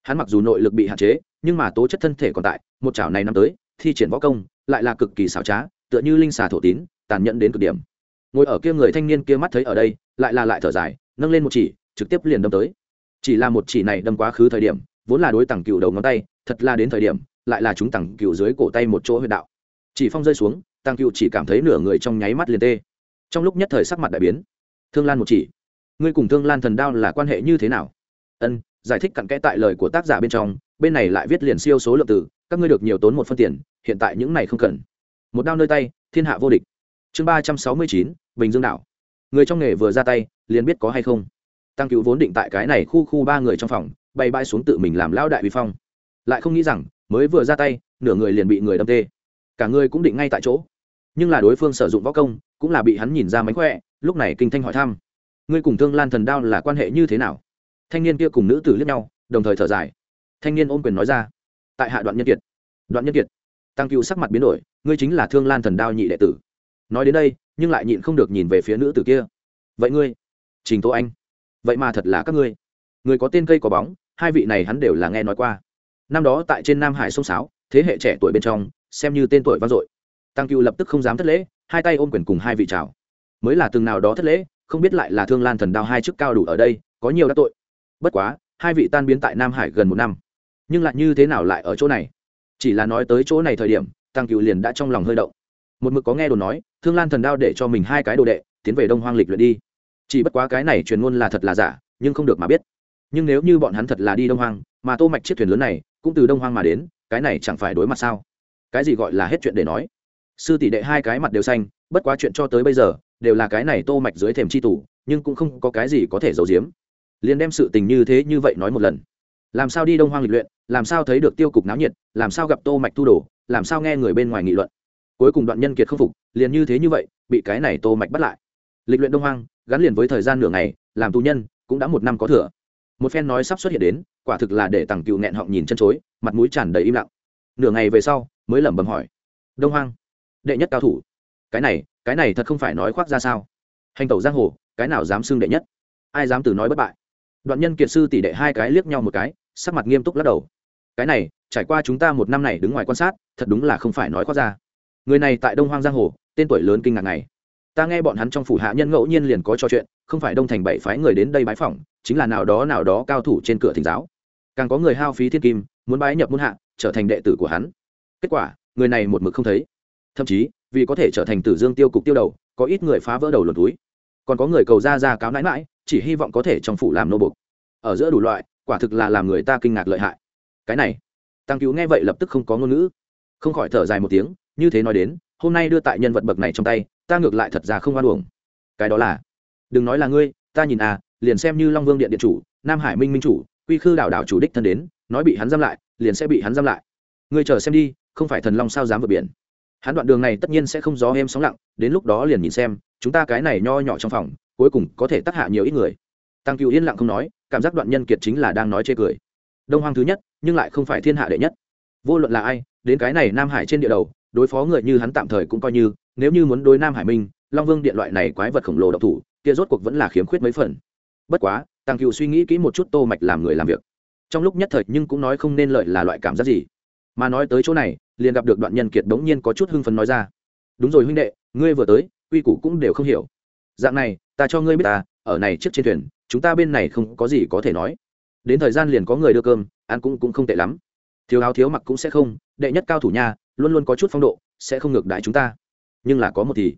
Speaker 1: Hắn mặc dù nội lực bị hạn chế, nhưng mà tố chất thân thể còn tại, một chảo này năm tới, thi triển võ công, lại là cực kỳ xảo trá tựa như linh xà thổ tín, tàn nhẫn đến cực điểm. Ngồi ở kia người thanh niên kia mắt thấy ở đây, lại là lại thở dài, nâng lên một chỉ, trực tiếp liền đâm tới. Chỉ là một chỉ này đâm quá khứ thời điểm, vốn là đối tặng cựu đầu ngón tay, thật là đến thời điểm, lại là chúng tặng cựu dưới cổ tay một chỗ huyệt đạo. Chỉ phong rơi xuống tăng cựu chỉ cảm thấy nửa người trong nháy mắt liền tê. Trong lúc nhất thời sắc mặt đại biến. Thương lan một chỉ. Ngươi cùng thương lan thần đao là quan hệ như thế nào? Ân, giải thích cặn kẽ tại lời của tác giả bên trong, bên này lại viết liền siêu số lượng từ, các ngươi được nhiều tốn một phân tiền, hiện tại những này không cần một đao nơi tay, thiên hạ vô địch. Chương ba trăm sáu mươi chín, bình dương đảo. Người trong nghề vừa ra tay, liền biết có hay không. Tăng cứu vốn định tại cái này khu khu ba người trong phòng, bay bay xuống tự mình làm lao đại vi phong. Lại không nghĩ rằng, mới vừa ra tay, nửa người liền bị người đâm tê. Cả người cũng định ngay tại chỗ. Nhưng là đối phương sử dụng võ công, cũng là bị hắn nhìn ra mánh khỏe, lúc này kinh thanh hỏi thăm. Ngươi cùng thương lan thần đao là quan hệ như thế nào? Thanh niên kia cùng nữ tử liếc nhau, đồng thời thở dài. Thanh niên ôm quyền nói ra. Tại hạ đoạn nhân kiệt. Đoạn nhân kiệt. Tăng cựu sắc mặt biến đổi ngươi chính là thương lan thần đao nhị đệ tử. Nói đến đây, nhưng lại nhịn không được nhìn về phía nữ tử kia. Vậy ngươi, trình tô anh, vậy mà thật là các ngươi. Người có tên cây có bóng, hai vị này hắn đều là nghe nói qua. Năm đó tại trên nam hải sông sáo, thế hệ trẻ tuổi bên trong, xem như tên tuổi vang dội. Tăng cựu lập tức không dám thất lễ, hai tay ôm quyền cùng hai vị chào. Mới là từng nào đó thất lễ, không biết lại là thương lan thần đao hai chức cao đủ ở đây, có nhiều đã tội. Bất quá, hai vị tan biến tại nam hải gần một năm. Nhưng lại như thế nào lại ở chỗ này? Chỉ là nói tới chỗ này thời điểm tăng cựu liền đã trong lòng hơi động. Một mực có nghe đồn nói, thương lan thần đao để cho mình hai cái đồ đệ, tiến về đông hoang lịch luyện đi. Chỉ bất quá cái này truyền ngôn là thật là giả, nhưng không được mà biết. Nhưng nếu như bọn hắn thật là đi đông hoang, mà tô mạch chiếc thuyền lớn này cũng từ đông hoang mà đến, cái này chẳng phải đối mặt sao? Cái gì gọi là hết chuyện để nói? Sư tỷ đệ hai cái mặt đều xanh, bất quá chuyện cho tới bây giờ, đều là cái này tô mạch dưới thềm chi tủ, nhưng cũng không có cái gì có thể giấu giếm. Liền đem sự tình như thế như vậy nói một lần. Làm sao đi đông hoang lịch luyện làm sao thấy được tiêu cục náo nhiệt, làm sao gặp tô mạch thu đồ, làm sao nghe người bên ngoài nghị luận. Cuối cùng đoạn nhân kiệt không phục, liền như thế như vậy, bị cái này tô mạch bắt lại. Lịch luyện đông hoang, gắn liền với thời gian nửa ngày, làm tù nhân, cũng đã một năm có thừa. Một phen nói sắp xuất hiện đến, quả thực là để tằng cựu nghẹn họng nhìn chân chối, mặt mũi tràn đầy im lặng. Nửa ngày về sau, mới lẩm bẩm hỏi. Đông hoang, đệ nhất cao thủ. Cái này cái này thật không phải nói khoác ra sao? Hành tẩu giang hồ, cái nào dám xưng đệ nhất? Ai dám từ nói bất bại? Đoạn nhân kiệt sư tỷ đệ hai cái liếc nhau một cái, sắc mặt nghiêm túc lắc đầu cái này, trải qua chúng ta một năm này đứng ngoài quan sát, thật đúng là không phải nói khoác ra. Người này tại đông hoang giang hồ, tên tuổi lớn kinh ngạc này. Ta nghe bọn hắn trong phủ hạ nhân ngẫu nhiên liền có trò chuyện, không phải đông thành bảy phái người đến đây bái phỏng, chính là nào đó nào đó cao thủ trên cửa thỉnh giáo. Càng có người hao phí thiên kim, muốn bái nhập muôn hạ, trở thành đệ tử của hắn. Kết quả, người này một mực không thấy. Thậm chí, vì có thể trở thành tử dương tiêu cục tiêu đầu, có ít người phá vỡ đầu lột túi. Còn có người cầu ra ra cáo nãi mãi chỉ hy vọng có thể trong phủ làm nô bục. Ở giữa đủ loại, quả thực là làm người ta kinh ngạc lợi hại cái này. Tăng cứu nghe vậy lập tức không có ngôn ngữ. Không khỏi thở dài một tiếng, như thế nói đến, hôm nay đưa tại nhân vật bậc này trong tay, ta ngược lại thật ra không oan uổng. Cái đó là, đừng nói là ngươi, ta nhìn à liền xem như long vương điện điện chủ, nam hải minh minh chủ, quy khư đảo đảo chủ đích thân đến, nói bị hắn giam lại, liền sẽ bị hắn giam lại. Ngươi chờ xem đi, không phải thần long sao dám vượt biển. Hắn đoạn đường này tất nhiên sẽ không gió em sóng lặng, đến lúc đó liền nhìn xem, chúng ta cái này nho nhỏ trong phòng, cuối cùng có thể tác hạ nhiều ít người. Tăng cựu yên lặng không nói, cảm giác đoạn nhân kiệt chính là đang nói chê cười đông hoang thứ nhất, nhưng lại không phải thiên hạ đệ nhất. Vô luận là ai, đến cái này nam hải trên địa đầu, đối phó người như hắn tạm thời cũng coi như, nếu như muốn đối nam hải minh long vương điện loại này quái vật khổng lồ độc thủ, kia rốt cuộc vẫn là khiếm khuyết mấy phần. Bất quá, Tàng cựu suy nghĩ kỹ một chút tô mạch làm người làm việc. Trong lúc nhất thời nhưng cũng nói không nên lợi là loại cảm giác gì. Mà nói tới chỗ này, liền gặp được đoạn nhân kiệt đống nhiên có chút hưng phấn nói ra. Đúng rồi huynh đệ, ngươi vừa tới, quy củ cũng đều không hiểu. Dạng này, ta cho ngươi biết ta, ở này trước trên thuyền, chúng ta bên này không có gì có thể nói đến thời gian liền có người đưa cơm, ăn cũng cũng không tệ lắm. Thiếu áo thiếu mặc cũng sẽ không, đệ nhất cao thủ nha, luôn luôn có chút phong độ, sẽ không ngược đại chúng ta. Nhưng là có một thì,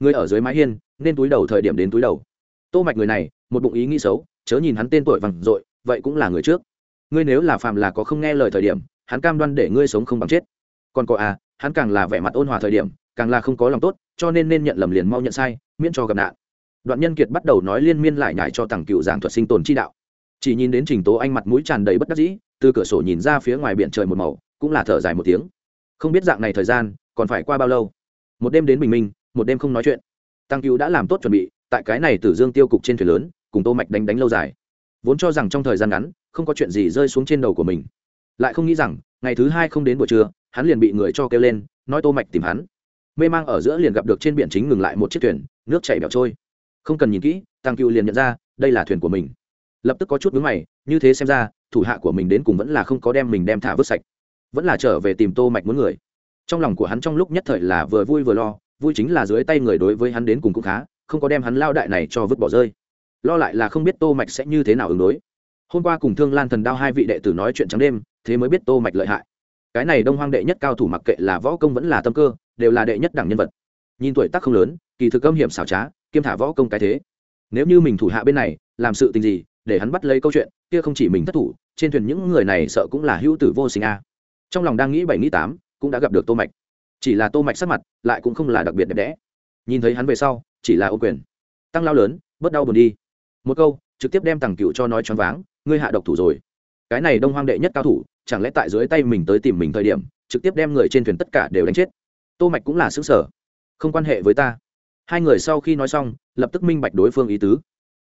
Speaker 1: người ở dưới mái hiên, nên túi đầu thời điểm đến túi đầu. Tô mạch người này, một bụng ý nghĩ xấu, chớ nhìn hắn tên tuổi vằng dội, vậy cũng là người trước. Ngươi nếu là phàm là có không nghe lời thời điểm, hắn cam đoan để ngươi sống không bằng chết. Còn có à hắn càng là vẻ mặt ôn hòa thời điểm, càng là không có lòng tốt, cho nên nên nhận lầm liền mau nhận sai, miễn cho gặp nạn. Đoạn nhân kiệt bắt đầu nói liên miên lại nhải cho tàng cựu giảng thuật sinh tồn chi đạo chỉ nhìn đến trình tố anh mặt mũi tràn đầy bất đắc dĩ, từ cửa sổ nhìn ra phía ngoài biển trời một màu, cũng là thở dài một tiếng. Không biết dạng này thời gian, còn phải qua bao lâu? Một đêm đến bình minh, một đêm không nói chuyện. Tăng cứu đã làm tốt chuẩn bị, tại cái này tử dương tiêu cục trên thuyền lớn, cùng tô mạch đánh đánh lâu dài. Vốn cho rằng trong thời gian ngắn, không có chuyện gì rơi xuống trên đầu của mình. Lại không nghĩ rằng, ngày thứ hai không đến buổi trưa, hắn liền bị người cho kêu lên, nói tô mạch tìm hắn. Mê mang ở giữa liền gặp được trên biển chính ngừng lại một chiếc thuyền, nước chảy bẻo trôi. Không cần nhìn kỹ, tăng cựu liền nhận ra, đây là thuyền của mình lập tức có chút vướng mày, như thế xem ra, thủ hạ của mình đến cùng vẫn là không có đem mình đem thả vứt sạch, vẫn là trở về tìm tô mạch muốn người. Trong lòng của hắn trong lúc nhất thời là vừa vui vừa lo, vui chính là dưới tay người đối với hắn đến cùng cũng khá, không có đem hắn lao đại này cho vứt bỏ rơi. Lo lại là không biết tô mạch sẽ như thế nào ứng đối. Hôm qua cùng thương lan thần đao hai vị đệ tử nói chuyện trắng đêm, thế mới biết tô mạch lợi hại. Cái này đông hoang đệ nhất cao thủ mặc kệ là võ công vẫn là tâm cơ, đều là đệ nhất đẳng nhân vật. Nhìn tuổi tác không lớn, kỳ thực âm hiểm xảo trá, kiêm thả võ công cái thế. Nếu như mình thủ hạ bên này, làm sự tình gì để hắn bắt lấy câu chuyện, kia không chỉ mình thất thủ, trên thuyền những người này sợ cũng là hữu tử vô sinh a. Trong lòng đang nghĩ bảy nghĩ tám, cũng đã gặp được tô mạch. Chỉ là tô mạch sắc mặt, lại cũng không là đặc biệt đẹp đẽ. Nhìn thấy hắn về sau, chỉ là ô quyền. Tăng lao lớn, bớt đau buồn đi. Một câu, trực tiếp đem tàng cựu cho nói choáng váng, ngươi hạ độc thủ rồi. Cái này đông hoang đệ nhất cao thủ, chẳng lẽ tại dưới tay mình tới tìm mình thời điểm, trực tiếp đem người trên thuyền tất cả đều đánh chết? Tô mạch cũng là xứ sở không quan hệ với ta. Hai người sau khi nói xong, lập tức minh bạch đối phương ý tứ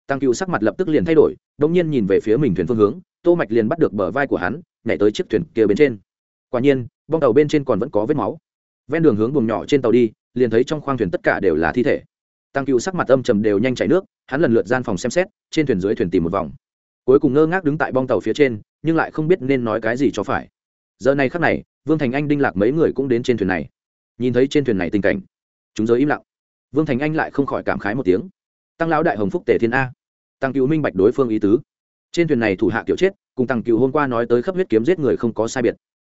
Speaker 1: tăng cựu sắc mặt lập tức liền thay đổi đông nhiên nhìn về phía mình thuyền phương hướng, tô mạch liền bắt được bờ vai của hắn, nhảy tới chiếc thuyền kia bên trên. Quả nhiên, bong tàu bên trên còn vẫn có vết máu. Ven đường hướng buồng nhỏ trên tàu đi, liền thấy trong khoang thuyền tất cả đều là thi thể. Tăng cựu sắc mặt âm trầm đều nhanh chảy nước, hắn lần lượt gian phòng xem xét, trên thuyền dưới thuyền tìm một vòng. Cuối cùng ngơ ngác đứng tại bong tàu phía trên, nhưng lại không biết nên nói cái gì cho phải. Giờ này khắc này, vương thành anh đinh lạc mấy người cũng đến trên thuyền này. Nhìn thấy trên thuyền này tình cảnh, chúng giới im lặng. Vương thành anh lại không khỏi cảm khái một tiếng tăng lão đại hồng phúc tề thiên a. Tăng cựu minh bạch đối phương ý tứ. Trên thuyền này thủ hạ kiểu chết, cùng tăng cựu hôm qua nói tới khắp huyết kiếm giết người không có sai biệt.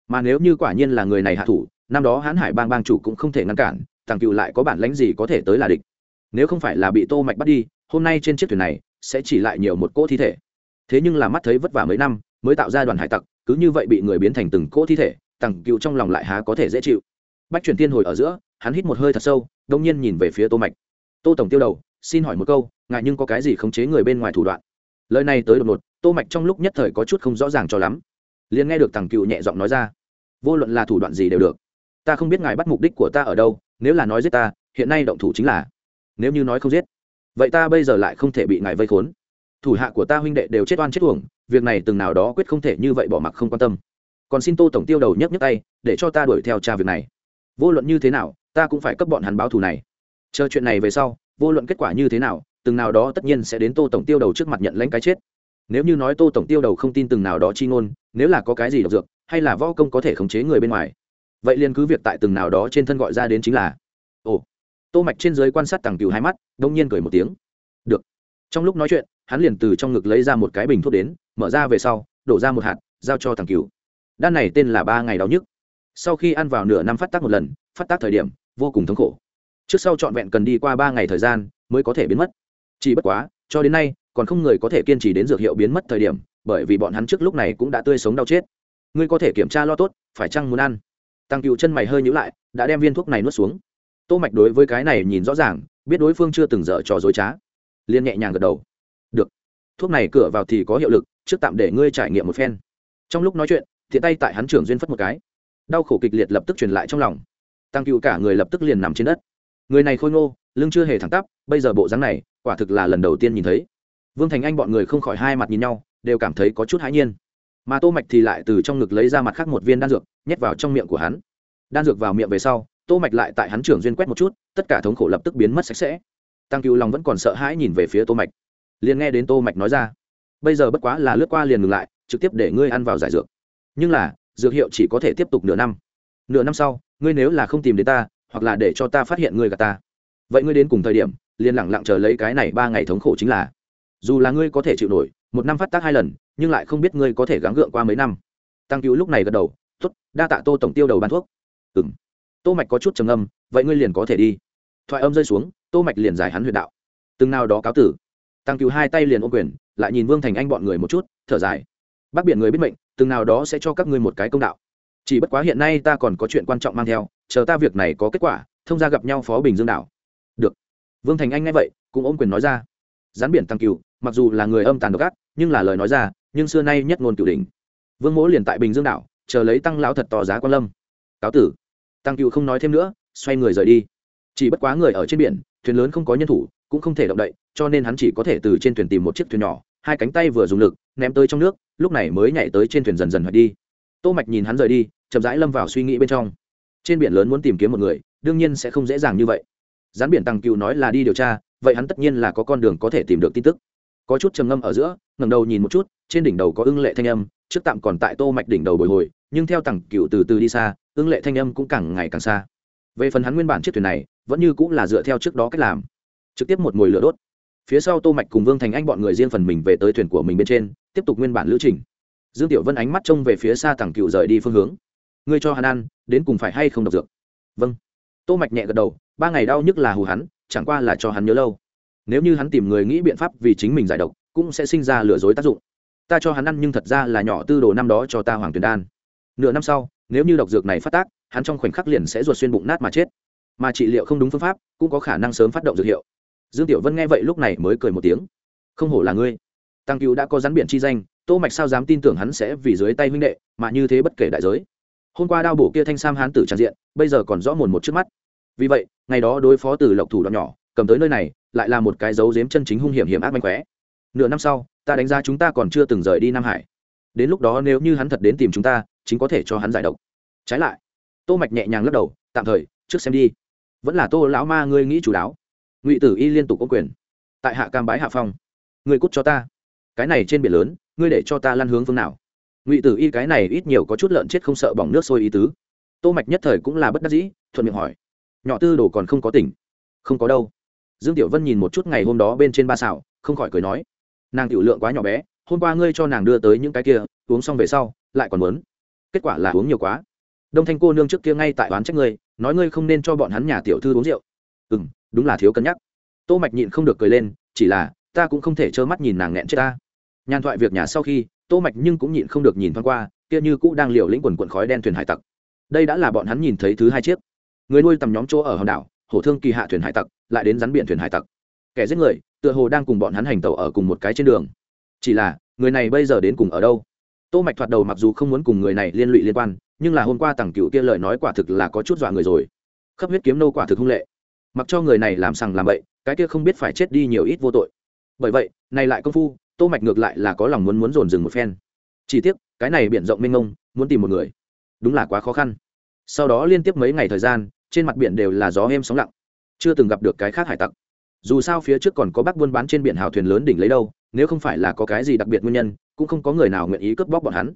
Speaker 1: Mà nếu như quả nhiên là người này hạ thủ, năm đó hãn hải bang bang chủ cũng không thể ngăn cản, tăng cựu lại có bản lãnh gì có thể tới là địch. Nếu không phải là bị tô mạch bắt đi, hôm nay trên chiếc thuyền này sẽ chỉ lại nhiều một cỗ thi thể. Thế nhưng là mắt thấy vất vả mấy năm, mới tạo ra đoàn hải tặc, cứ như vậy bị người biến thành từng cỗ thi thể, tăng cựu trong lòng lại há có thể dễ chịu. Bách chuyển tiên hồi ở giữa, hắn hít một hơi thật sâu, đông nhiên nhìn về phía tô mạch. Tô tổng tiêu đầu xin hỏi một câu ngại nhưng có cái gì khống chế người bên ngoài thủ đoạn? Lời này tới đột ngột, tô mạch trong lúc nhất thời có chút không rõ ràng cho lắm. Liền nghe được thằng cựu nhẹ giọng nói ra, vô luận là thủ đoạn gì đều được. Ta không biết ngài bắt mục đích của ta ở đâu, nếu là nói giết ta, hiện nay động thủ chính là. Nếu như nói không giết, vậy ta bây giờ lại không thể bị ngài vây khốn. Thủ hạ của ta huynh đệ đều chết oan chết uổng, việc này từng nào đó quyết không thể như vậy bỏ mặc không quan tâm. Còn xin tô tổng tiêu đầu nhấc nhấc tay, để cho ta đuổi theo tra việc này. Vô luận như thế nào, ta cũng phải cấp bọn hắn báo thù này. Chờ chuyện này về sau vô luận kết quả như thế nào, từng nào đó tất nhiên sẽ đến tô tổng tiêu đầu trước mặt nhận lãnh cái chết. Nếu như nói tô tổng tiêu đầu không tin từng nào đó chi ngôn, nếu là có cái gì độc dược, hay là võ công có thể khống chế người bên ngoài, vậy liền cứ việc tại từng nào đó trên thân gọi ra đến chính là, ồ. Tô mạch trên dưới quan sát tàng cửu hai mắt, đông nhiên cười một tiếng. Được. Trong lúc nói chuyện, hắn liền từ trong ngực lấy ra một cái bình thuốc đến, mở ra về sau, đổ ra một hạt, giao cho tàng cửu. Đan này tên là ba ngày đau nhức. Sau khi ăn vào nửa năm phát tác một lần, phát tác thời điểm, vô cùng thống khổ trước sau trọn vẹn cần đi qua ba ngày thời gian mới có thể biến mất. Chỉ bất quá, cho đến nay, còn không người có thể kiên trì đến dược hiệu biến mất thời điểm, bởi vì bọn hắn trước lúc này cũng đã tươi sống đau chết. Ngươi có thể kiểm tra lo tốt, phải chăng muốn ăn? Tăng cựu chân mày hơi nhữ lại, đã đem viên thuốc này nuốt xuống. Tô mạch đối với cái này nhìn rõ ràng, biết đối phương chưa từng dở trò dối trá. Liền nhẹ nhàng gật đầu. Được. Thuốc này cửa vào thì có hiệu lực, trước tạm để ngươi trải nghiệm một phen. Trong lúc nói chuyện thiện tay tại hắn trưởng duyên phất một cái. Đau khổ kịch liệt lập tức truyền lại trong lòng. Tăng cựu cả người lập tức liền nằm trên đất người này khôi ngô, lưng chưa hề thẳng tắp, bây giờ bộ dáng này, quả thực là lần đầu tiên nhìn thấy. Vương thành anh bọn người không khỏi hai mặt nhìn nhau, đều cảm thấy có chút hãi nhiên. Mà tô mạch thì lại từ trong ngực lấy ra mặt khác một viên đan dược, nhét vào trong miệng của hắn. Đan dược vào miệng về sau, tô mạch lại tại hắn trưởng duyên quét một chút, tất cả thống khổ lập tức biến mất sạch sẽ. Tăng cứu lòng vẫn còn sợ hãi nhìn về phía tô mạch. Liền nghe đến tô mạch nói ra, bây giờ bất quá là lướt qua liền ngừng lại, trực tiếp để ngươi ăn vào giải dược. Nhưng là, dược hiệu chỉ có thể tiếp tục nửa năm. Nửa năm sau, ngươi nếu là không tìm đến ta hoặc là để cho ta phát hiện ngươi gạt ta. Vậy ngươi đến cùng thời điểm, liền lẳng lặng chờ lấy cái này ba ngày thống khổ chính là. Dù là ngươi có thể chịu nổi, một năm phát tác hai lần, nhưng lại không biết ngươi có thể gắng gượng qua mấy năm. Tăng cứu lúc này gật đầu t ố t đa tạ tô tổng tiêu đầu bán thuốc. Ừ m tô mạch có chút trầm âm vậy ngươi liền có thể đi. Thoại âm rơi xuống, tô mạch liền giải hắn huyền đạo. Từng nào đó cáo tử. Tăng cứu hai tay liền ôm quyền, lại nhìn vương thành anh bọn người một chút, thở dài. Bác biển người biết mệnh, từng nào đó sẽ cho các ngươi một cái công đạo chỉ bất quá hiện nay ta còn có chuyện quan trọng mang theo, chờ ta việc này có kết quả, thông ra gặp nhau phó bình dương đảo. Được. Vương thành anh nghe vậy, cũng ôm quyền nói ra. Gián biển tăng cựu mặc dù là người âm tàn độc ác, nhưng là lời nói ra, nhưng xưa nay nhất ngôn cửu đỉnh. Vương mỗ liền tại bình dương đảo, chờ lấy tăng lão thật tỏ giá quan lâm. Cáo tử. Tăng cựu không nói thêm nữa, xoay người rời đi. Chỉ bất quá người ở trên biển, thuyền lớn không có nhân thủ, cũng không thể động đậy, cho nên hắn chỉ có thể từ trên thuyền tìm một chiếc thuyền nhỏ, hai cánh tay vừa dùng lực, ném tới trong nước, lúc này mới nhảy tới trên thuyền dần dần hoạt đi. Tô mạch nhìn hắn rời đi chậm rãi lâm vào suy nghĩ bên trong. Trên biển lớn muốn tìm kiếm một người, đương nhiên sẽ không dễ dàng như vậy. Gián biển tăng cựu nói là đi điều tra, vậy hắn tất nhiên là có con đường có thể tìm được tin tức. Có chút trầm ngâm ở giữa, ngẩng đầu nhìn một chút, trên đỉnh đầu có ưng lệ thanh âm, trước tạm còn tại tô mạch đỉnh đầu bồi hồi, nhưng theo tăng cựu từ từ đi xa, ưng lệ thanh âm cũng càng ngày càng xa. Về phần hắn nguyên bản chiếc thuyền này, vẫn như cũng là dựa theo trước đó cách làm. Trực tiếp một mồi lửa đốt. Phía sau tô mạch cùng vương thành anh bọn người riêng phần mình về tới thuyền của mình bên trên, tiếp tục nguyên bản lữ trình. Dương tiểu vân ánh mắt trông về phía xa tàng cựu rời đi phương hướng ngươi cho hắn ăn, đến cùng phải hay không độc dược? Vâng. Tô mạch nhẹ gật đầu, ba ngày đau nhức là hù hắn, chẳng qua là cho hắn nhớ lâu. Nếu như hắn tìm người nghĩ biện pháp vì chính mình giải độc, cũng sẽ sinh ra lừa dối tác dụng. Ta cho hắn ăn nhưng thật ra là nhỏ tư đồ năm đó cho ta hoàng tuyền đan. Nửa năm sau, nếu như độc dược này phát tác, hắn trong khoảnh khắc liền sẽ ruột xuyên bụng nát mà chết. Mà trị liệu không đúng phương pháp, cũng có khả năng sớm phát động dược hiệu. Dương tiểu vân nghe vậy lúc này mới cười một tiếng. Không hổ là ngươi. Tăng cứu đã có rắn biển chi danh, tô mạch sao dám tin tưởng hắn sẽ vì dưới tay huynh đệ, mà như thế bất kể đại giới hôm qua đao bổ kia thanh sam hán tử tràn diện, bây giờ còn rõ mồn một trước mắt. Vì vậy, ngày đó đối phó từ lộc thủ đoạn nhỏ, cầm tới nơi này, lại là một cái dấu giếm chân chính hung hiểm hiểm ác manh khóe. Nửa năm sau, ta đánh giá chúng ta còn chưa từng rời đi nam hải. Đến lúc đó nếu như hắn thật đến tìm chúng ta, chính có thể cho hắn giải độc. Trái lại, tô mạch nhẹ nhàng lắc đầu, tạm thời, trước xem đi. Vẫn là tô lão ma ngươi nghĩ chủ đáo. Ngụy tử y liên tục có quyền. Tại hạ cam bái hạ phong. Ngươi cút cho ta. Cái này trên biển lớn, ngươi để cho ta lăn hướng phương nào? Ngụy tử y cái này ít nhiều có chút lợn chết không sợ bỏng nước sôi ý tứ. Tô mạch nhất thời cũng là bất đắc dĩ, thuận miệng hỏi. Nhỏ tư đồ còn không có tỉnh. Không có đâu. Dương tiểu vân nhìn một chút ngày hôm đó bên trên ba xảo không khỏi cười nói. Nàng tiểu lượng quá nhỏ bé, hôm qua ngươi cho nàng đưa tới những cái kia, uống xong về sau, lại còn muốn. Kết quả là uống nhiều quá. Đông thanh cô nương trước kia ngay tại oán trách ngươi, nói ngươi không nên cho bọn hắn nhà tiểu thư uống rượu. Ừ đúng là thiếu cân nhắc. Tô mạch nhịn không được cười lên, chỉ là, ta cũng không thể trơ mắt nhìn nàng nghẹn chết ta. Nhàn thoại việc nhà sau khi tô mạch nhưng cũng nhịn không được nhìn thoáng qua, kia như cũ đang liều lĩnh quần quần khói đen thuyền hải tặc. Đây đã là bọn hắn nhìn thấy thứ hai chiếc. Người nuôi tầm nhóm chỗ ở hòn đảo hổ thương kỳ hạ thuyền hải tặc, lại đến rắn biển thuyền hải tặc. Kẻ giết người, tựa hồ đang cùng bọn hắn hành tàu ở cùng một cái trên đường. Chỉ là, người này bây giờ đến cùng ở đâu? Tô mạch thoạt đầu mặc dù không muốn cùng người này liên lụy liên quan, nhưng là hôm qua tảng cựu kia lời nói quả thực là có chút dọa người rồi. Khắp huyết kiếm nô quả thực hung lệ. Mặc cho người này làm sằng làm bậy, cái kia không biết phải chết đi nhiều ít vô tội. Bởi vậy, này lại công phu tô mạch ngược lại là có lòng muốn muốn dồn dừng một phen. Chỉ tiếc, cái này biển rộng mênh mông, muốn tìm một người, đúng là quá khó khăn. Sau đó liên tiếp mấy ngày thời gian, trên mặt biển đều là gió êm sóng lặng. Chưa từng gặp được cái khác hải tặc. Dù sao phía trước còn có bác buôn bán trên biển hào thuyền lớn đỉnh lấy đâu, nếu không phải là có cái gì đặc biệt nguyên nhân, cũng không có người nào nguyện ý cướp bóc bọn hắn.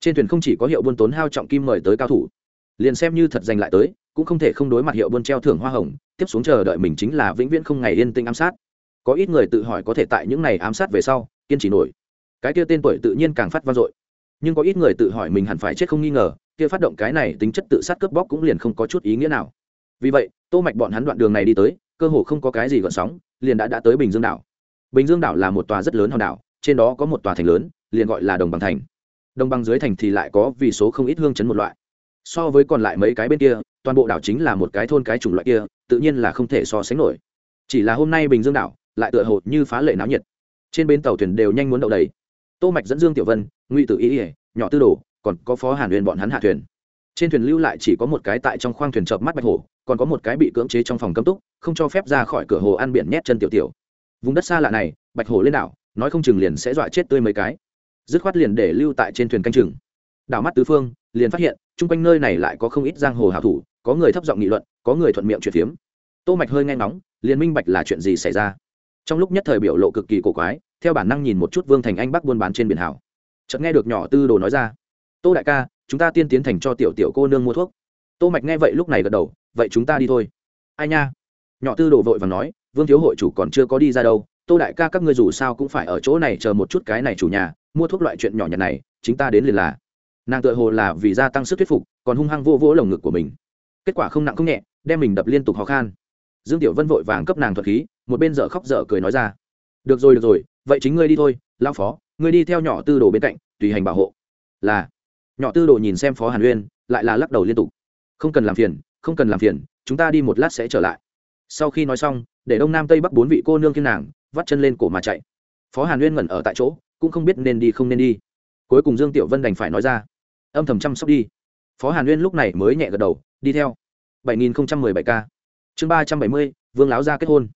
Speaker 1: Trên thuyền không chỉ có hiệu buôn tốn hao trọng kim mời tới cao thủ. Liền xem như thật giành lại tới, cũng không thể không đối mặt hiệu buôn treo thưởng hoa hồng, tiếp xuống chờ đợi mình chính là vĩnh viễn không ngày yên tĩnh ám sát. Có ít người tự hỏi có thể tại những ngày ám sát về sau kiên trì nổi. Cái kia tên tuổi tự nhiên càng phát vang dội. Nhưng có ít người tự hỏi mình hẳn phải chết không nghi ngờ, kia phát động cái này tính chất tự sát cướp bóc cũng liền không có chút ý nghĩa nào. Vì vậy, tô mạch bọn hắn đoạn đường này đi tới, cơ hồ không có cái gì gợn sóng, liền đã đã tới bình dương đảo. Bình dương đảo là một tòa rất lớn hòn đảo, trên đó có một tòa thành lớn, liền gọi là đồng bằng thành. Đồng bằng dưới thành thì lại có vì số không ít hương chấn một loại. So với còn lại mấy cái bên kia, toàn bộ đảo chính là một cái thôn cái chủng loại kia, tự nhiên là không thể so sánh nổi. Chỉ là hôm nay bình dương đảo, lại tựa hồ như phá lệ náo nhiệt trên bên tàu thuyền đều nhanh muốn đậu đầy. Tô mạch dẫn dương tiểu vân, ngụy tử ý ỉa nhỏ tư đồ, còn có phó hàn huyền bọn hắn hạ thuyền. Trên thuyền lưu lại chỉ có một cái tại trong khoang thuyền chợp mắt bạch hổ, còn có một cái bị cưỡng chế trong phòng cấm túc, không cho phép ra khỏi cửa hồ ăn biển nhét chân tiểu tiểu. Vùng đất xa lạ này, bạch hổ lên đảo, nói không chừng liền sẽ dọa chết tươi mấy cái. Dứt khoát liền để lưu tại trên thuyền canh chừng. Đảo mắt tứ phương, liền phát hiện, chung quanh nơi này lại có không ít giang hồ hảo thủ, có người thấp giọng nghị luận, có người thuận miệng chuyện phiếm. Tô mạch hơi nghe ngóng, liền minh bạch là chuyện gì xảy ra trong lúc nhất thời biểu lộ cực kỳ cổ quái, theo bản năng nhìn một chút vương thành anh bắc buôn bán trên biển hảo. Chợt nghe được nhỏ tư đồ nói ra, tô đại ca, chúng ta tiên tiến thành cho tiểu tiểu cô nương mua thuốc. Tô mạch nghe vậy lúc này gật đầu, vậy chúng ta đi thôi. Ai nha? Nhỏ tư đồ vội vàng nói, vương thiếu hội chủ còn chưa có đi ra đâu, tô đại ca các ngươi dù sao cũng phải ở chỗ này chờ một chút cái này chủ nhà, mua thuốc loại chuyện nhỏ nhặt này, chính ta đến liền là. Nàng tự hồ là vì gia tăng sức thuyết phục, còn hung hăng vô vỗ lồng ngực của mình. Kết quả không nặng không nhẹ, đem mình đập liên tục khó khăn dương tiểu vân vội vàng cấp nàng thuật khí một bên dở khóc dở cười nói ra. Được rồi được rồi vậy chính ngươi đi thôi lao phó ngươi đi theo nhỏ tư đồ bên cạnh tùy hành bảo hộ. Là. Nhỏ tư đồ nhìn xem phó hàn uyên lại là lắc đầu liên tục. Không cần làm phiền không cần làm phiền chúng ta đi một lát sẽ trở lại. Sau khi nói xong để đông nam tây bắc bốn vị cô nương kiên nàng vắt chân lên cổ mà chạy. Phó hàn nguyên ngẩn ở tại chỗ cũng không biết nên đi không nên đi. Cuối cùng dương tiểu vân đành phải nói ra. Âm thầm chăm sóc đi. Phó hàn nguyên lúc này mới nhẹ gật đầu đi theo. 7017 k chương 370, vương láo gia kết hôn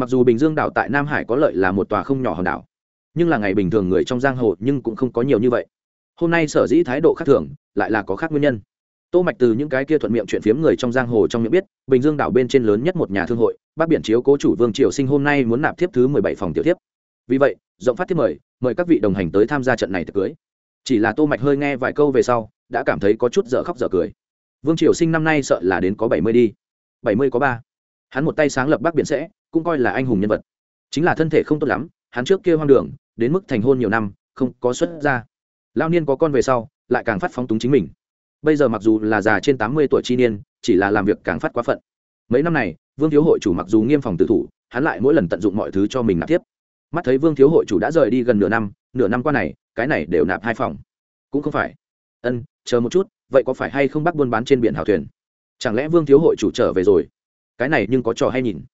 Speaker 1: mặc dù bình dương đảo tại nam hải có lợi là một tòa không nhỏ hòn đảo, nhưng là ngày bình thường người trong giang hồ nhưng cũng không có nhiều như vậy. Hôm nay sở dĩ thái độ khác thường, lại là có khác nguyên nhân. Tô mạch từ những cái kia thuận miệng chuyện phiếm người trong giang hồ trong miệng biết, bình dương đảo bên trên lớn nhất một nhà thương hội bác biển chiếu cố chủ vương triều sinh hôm nay muốn nạp tiếp thứ 17 phòng tiểu tiếp vì vậy, rộng phát tiếp mời mời các vị đồng hành tới tham gia trận này tiệc cưới. Chỉ là tô mạch hơi nghe vài câu về sau, đã cảm thấy có chút dở khóc dở cười. Vương triều sinh năm nay sợ là đến có 70 đi. 70 có ba. Hắn một tay sáng lập bác biển sẽ cũng coi là anh hùng nhân vật. Chính là thân thể không tốt lắm, hắn trước kia hoang đường, đến mức thành hôn nhiều năm, không có xuất ra lao niên có con về sau, lại càng phát phóng túng chính mình. Bây giờ mặc dù là già trên tám mươi tuổi chi niên, chỉ là làm việc càng phát quá phận. Mấy năm này, vương thiếu hội chủ mặc dù nghiêm phòng tự thủ, hắn lại mỗi lần tận dụng mọi thứ cho mình nạp tiếp. Mắt thấy vương thiếu hội chủ đã rời đi gần nửa năm nửa năm qua này, cái này đều nạp hai phòng. Cũng không phải. Ân, chờ một chút, vậy có phải hay không bắt buôn bán trên biển hào thuyền? Chẳng lẽ vương thiếu hội chủ trở về rồi? Cái này nhưng có trò hay nhìn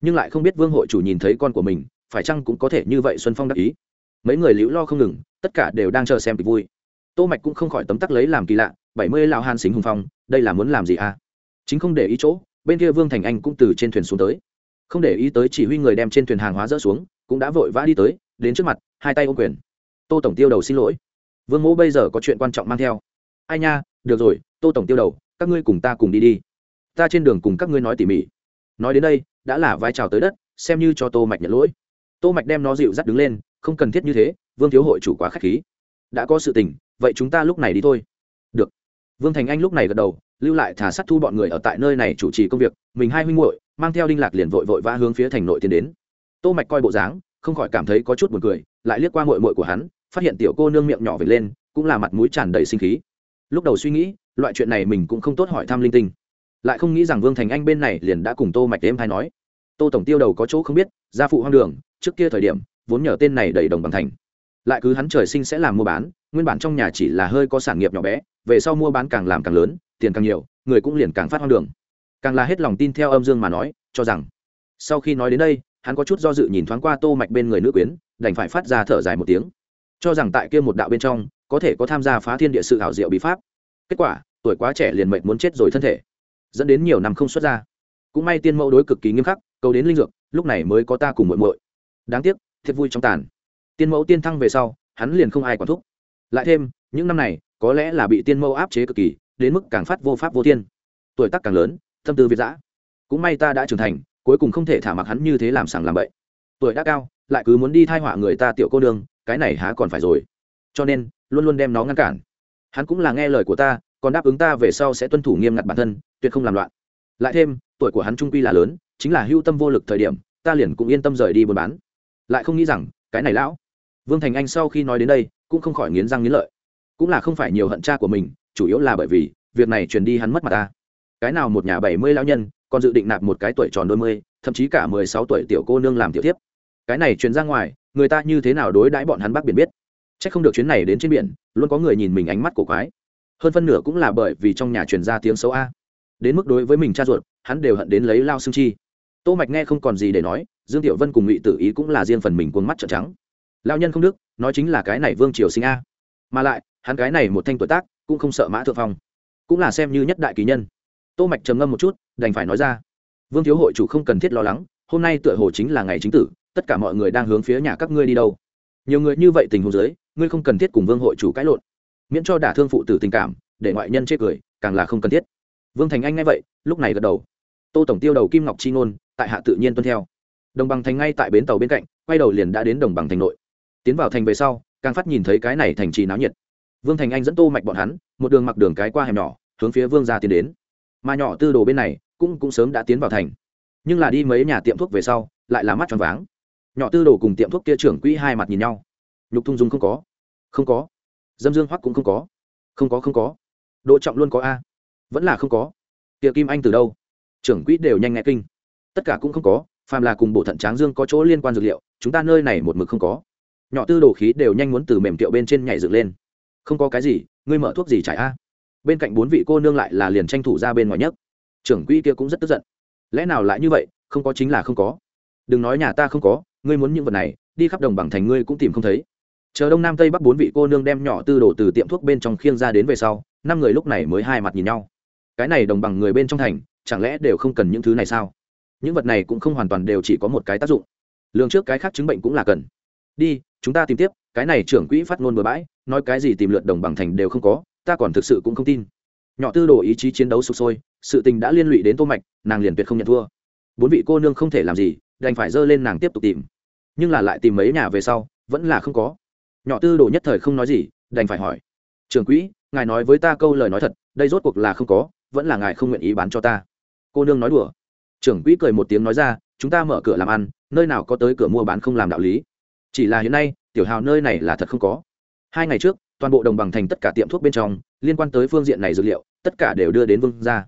Speaker 1: nhưng lại không biết vương hội chủ nhìn thấy con của mình, phải chăng cũng có thể như vậy xuân phong đắc ý? Mấy người liễu lo không ngừng, tất cả đều đang chờ xem kịch vui. Tô mạch cũng không khỏi tấm tắc lấy làm kỳ lạ, bảy mươi lão han xính hùng phong, đây là muốn làm gì à? Chính không để ý chỗ, bên kia vương thành anh cũng từ trên thuyền xuống tới. Không để ý tới chỉ huy người đem trên thuyền hàng hóa dỡ xuống, cũng đã vội vã đi tới, đến trước mặt, hai tay ôm quyền. Tô tổng tiêu đầu xin lỗi. Vương mẫu bây giờ có chuyện quan trọng mang theo. Ai nha, được rồi, tô tổng tiêu đầu, các ngươi cùng ta cùng đi đi. Ta trên đường cùng các ngươi nói tỉ mỉ. Nói đến đây đã là vai trào tới đất, xem như cho tô mạch nhận lỗi. Tô mạch đem nó dịu dắt đứng lên, không cần thiết như thế, vương thiếu hội chủ quá khách khí. Đã có sự tình, vậy chúng ta lúc này đi thôi. Được. Vương thành anh lúc này gật đầu, lưu lại thả sát thu bọn người ở tại nơi này chủ trì công việc, mình hai huynh muội, mang theo đinh lạc liền vội vội vã hướng phía thành nội tiến đến. Tô mạch coi bộ dáng, không khỏi cảm thấy có chút buồn cười, lại liếc qua muội muội của hắn, phát hiện tiểu cô nương miệng nhỏ về lên, cũng là mặt mũi tràn đầy sinh khí. Lúc đầu suy nghĩ, loại chuyện này mình cũng không tốt hỏi thăm linh tinh lại không nghĩ rằng vương thành anh bên này liền đã cùng tô mạch đêm hay nói. Tô tổng tiêu đầu có chỗ không biết, gia phụ hoang đường, trước kia thời điểm, vốn nhờ tên này đầy đồng bằng thành. Lại cứ hắn trời sinh sẽ làm mua bán, nguyên bản trong nhà chỉ là hơi có sản nghiệp nhỏ bé, về sau mua bán càng làm càng lớn, tiền càng nhiều, người cũng liền càng phát hoang đường. Càng là hết lòng tin theo âm dương mà nói, cho rằng, sau khi nói đến đây, hắn có chút do dự nhìn thoáng qua tô mạch bên người nữ quyến, đành phải phát ra thở dài một tiếng. Cho rằng tại kia một đạo bên trong, có thể có tham gia phá thiên địa sự hảo diệu bí pháp. Kết quả, tuổi quá trẻ liền mệnh muốn chết rồi thân thể dẫn đến nhiều năm không xuất ra. Cũng may tiên mẫu đối cực kỳ nghiêm khắc cầu đến linh dược lúc này mới có ta cùng muội muội. Đáng tiếc thiệt vui trong tàn. Tiên mẫu tiên thăng về sau hắn liền không ai quản thúc. Lại thêm những năm này có lẽ là bị tiên mẫu áp chế cực kỳ đến mức càng phát vô pháp vô tiên tuổi tác càng lớn tâm tư việt giã cũng may ta đã trưởng thành cuối cùng không thể thả mặc hắn như thế làm sảng làm bậy. Tuổi đã cao lại cứ muốn đi thai họa người ta tiểu cô đường, cái này há còn phải rồi. Cho nên luôn luôn đem nó ngăn cản. Hắn cũng là nghe lời của ta còn đáp ứng ta về sau sẽ tuân thủ nghiêm ngặt bản thân, tuyệt không làm loạn. Lại thêm, tuổi của hắn trung quy là lớn, chính là hưu tâm vô lực thời điểm, ta liền cũng yên tâm rời đi buôn bán. Lại không nghĩ rằng, cái này lão vương thành anh sau khi nói đến đây, cũng không khỏi nghiến răng nghiến lợi. Cũng là không phải nhiều hận cha của mình, chủ yếu là bởi vì, việc này truyền đi hắn mất mặt ta. Cái nào một nhà bảy mươi lão nhân, còn dự định nạp một cái tuổi tròn đôi mươi, thậm chí cả mười sáu tuổi tiểu cô nương làm tiểu tiếp cái này truyền ra ngoài, người ta như thế nào đối đãi bọn hắn bác biển biết. C h ắ c không được chuyến này đến trên biển, luôn có người nhìn mình ánh mắt cổ quái hơn phân nửa cũng là bởi vì trong nhà truyền ra tiếng xấu a. Đến mức đối với mình cha ruột, hắn đều hận đến lấy lao xương chi. Tô mạch nghe không còn gì để nói, dương tiểu vân cùng ngụy tử ý cũng là riêng phần mình cuốn mắt trợn trắng. Lao nhân không đức, nói chính là cái này vương triều sinh a. Mà lại, hắn cái này một thanh tuổi tác, cũng không sợ mã thượng phong. Cũng là xem như nhất đại kỳ nhân. Tô mạch trầm ngâm một chút, đành phải nói ra. Vương thiếu hội chủ không cần thiết lo lắng, hôm nay tựa hồ chính là ngày chính tử, tất cả mọi người đang hướng phía nhà các ngươi đi đâu. Nhiều người như vậy tình huống dưới, ngươi không cần thiết cùng vương hội chủ cãi lộn miễn cho đả thương phụ tử tình cảm, để ngoại nhân chê cười, càng là không cần thiết. Vương thành anh nghe vậy, lúc này gật đầu. Tô tổng tiêu đầu kim ngọc chi ngôn, tại hạ tự nhiên tuân theo. Đồng bằng thành ngay tại bến tàu bên cạnh, quay đầu liền đã đến đồng bằng thành nội. Tiến vào thành về sau, càng phát nhìn thấy cái này thành trì náo nhiệt. Vương thành anh dẫn tô mạch bọn hắn, một đường mặc đường cái qua hẻm nhỏ, hướng phía vương gia tiến đến. Mà nhỏ tư đồ bên này, cũng cũng sớm đã tiến vào thành. Nhưng là đi mấy nhà tiệm thuốc về sau, lại là mắt tròn váng. Nhỏ tư đồ cùng tiệm thuốc kia trưởng quỹ hai mặt nhìn nhau. Nhục thung dung không có. Không có dâm dương hoắc cũng không có. Không có không có. Đỗ trọng luôn có a. Vẫn là không có. Tiệc kim anh từ đâu? Trưởng quỹ đều nhanh nghe kinh. Tất cả cũng không có, phàm là cùng bộ thận tráng dương có chỗ liên quan dược liệu, chúng ta nơi này một mực không có. Nhỏ tư đồ khí đều nhanh muốn từ mềm tiệu bên trên nhảy dựng lên. Không có cái gì, ngươi mở thuốc gì trải a? Bên cạnh bốn vị cô nương lại là liền tranh thủ ra bên ngoài nhất trưởng quỹ kia cũng rất tức giận. Lẽ nào lại như vậy, không có chính là không có. Đừng nói nhà ta không có, ngươi muốn những vật này, đi khắp đồng bằng thành ngươi cũng tìm không thấy chờ đông nam tây bắc bốn vị cô nương đem nhỏ tư đồ từ tiệm thuốc bên trong khiêng ra đến về sau, năm người lúc này mới hai mặt nhìn nhau. Cái này đồng bằng người bên trong thành, chẳng lẽ đều không cần những thứ này sao? Những vật này cũng không hoàn toàn đều chỉ có một cái tác dụng. Lường trước cái khác chứng bệnh cũng là cần. Đi, chúng ta tìm tiếp, cái này trưởng quỹ phát ngôn bừa bãi, nói cái gì tìm lượt đồng bằng thành đều không có, ta còn thực sự cũng không tin. Nhỏ tư đồ ý chí chiến đấu sụp sôi, sự tình đã liên lụy đến tô mạch, nàng liền tuyệt không nhận thua. Bốn vị cô nương không thể làm gì, đành phải dơ lên nàng tiếp tục tìm. Nhưng là lại tìm mấy nhà về sau, vẫn là không có nhỏ tư đồ nhất thời không nói gì, đành phải hỏi. Trưởng quỹ, ngài nói với ta câu lời nói thật, đây rốt cuộc là không có, vẫn là ngài không nguyện ý bán cho ta. Cô nương nói đùa. Trưởng quỹ cười một tiếng nói ra, chúng ta mở cửa làm ăn, nơi nào có tới cửa mua bán không làm đạo lý. Chỉ là hiện nay, tiểu hào nơi này là thật không có. Hai ngày trước, toàn bộ đồng bằng thành tất cả tiệm thuốc bên trong, liên quan tới phương diện này dược liệu, tất cả đều đưa đến vương ra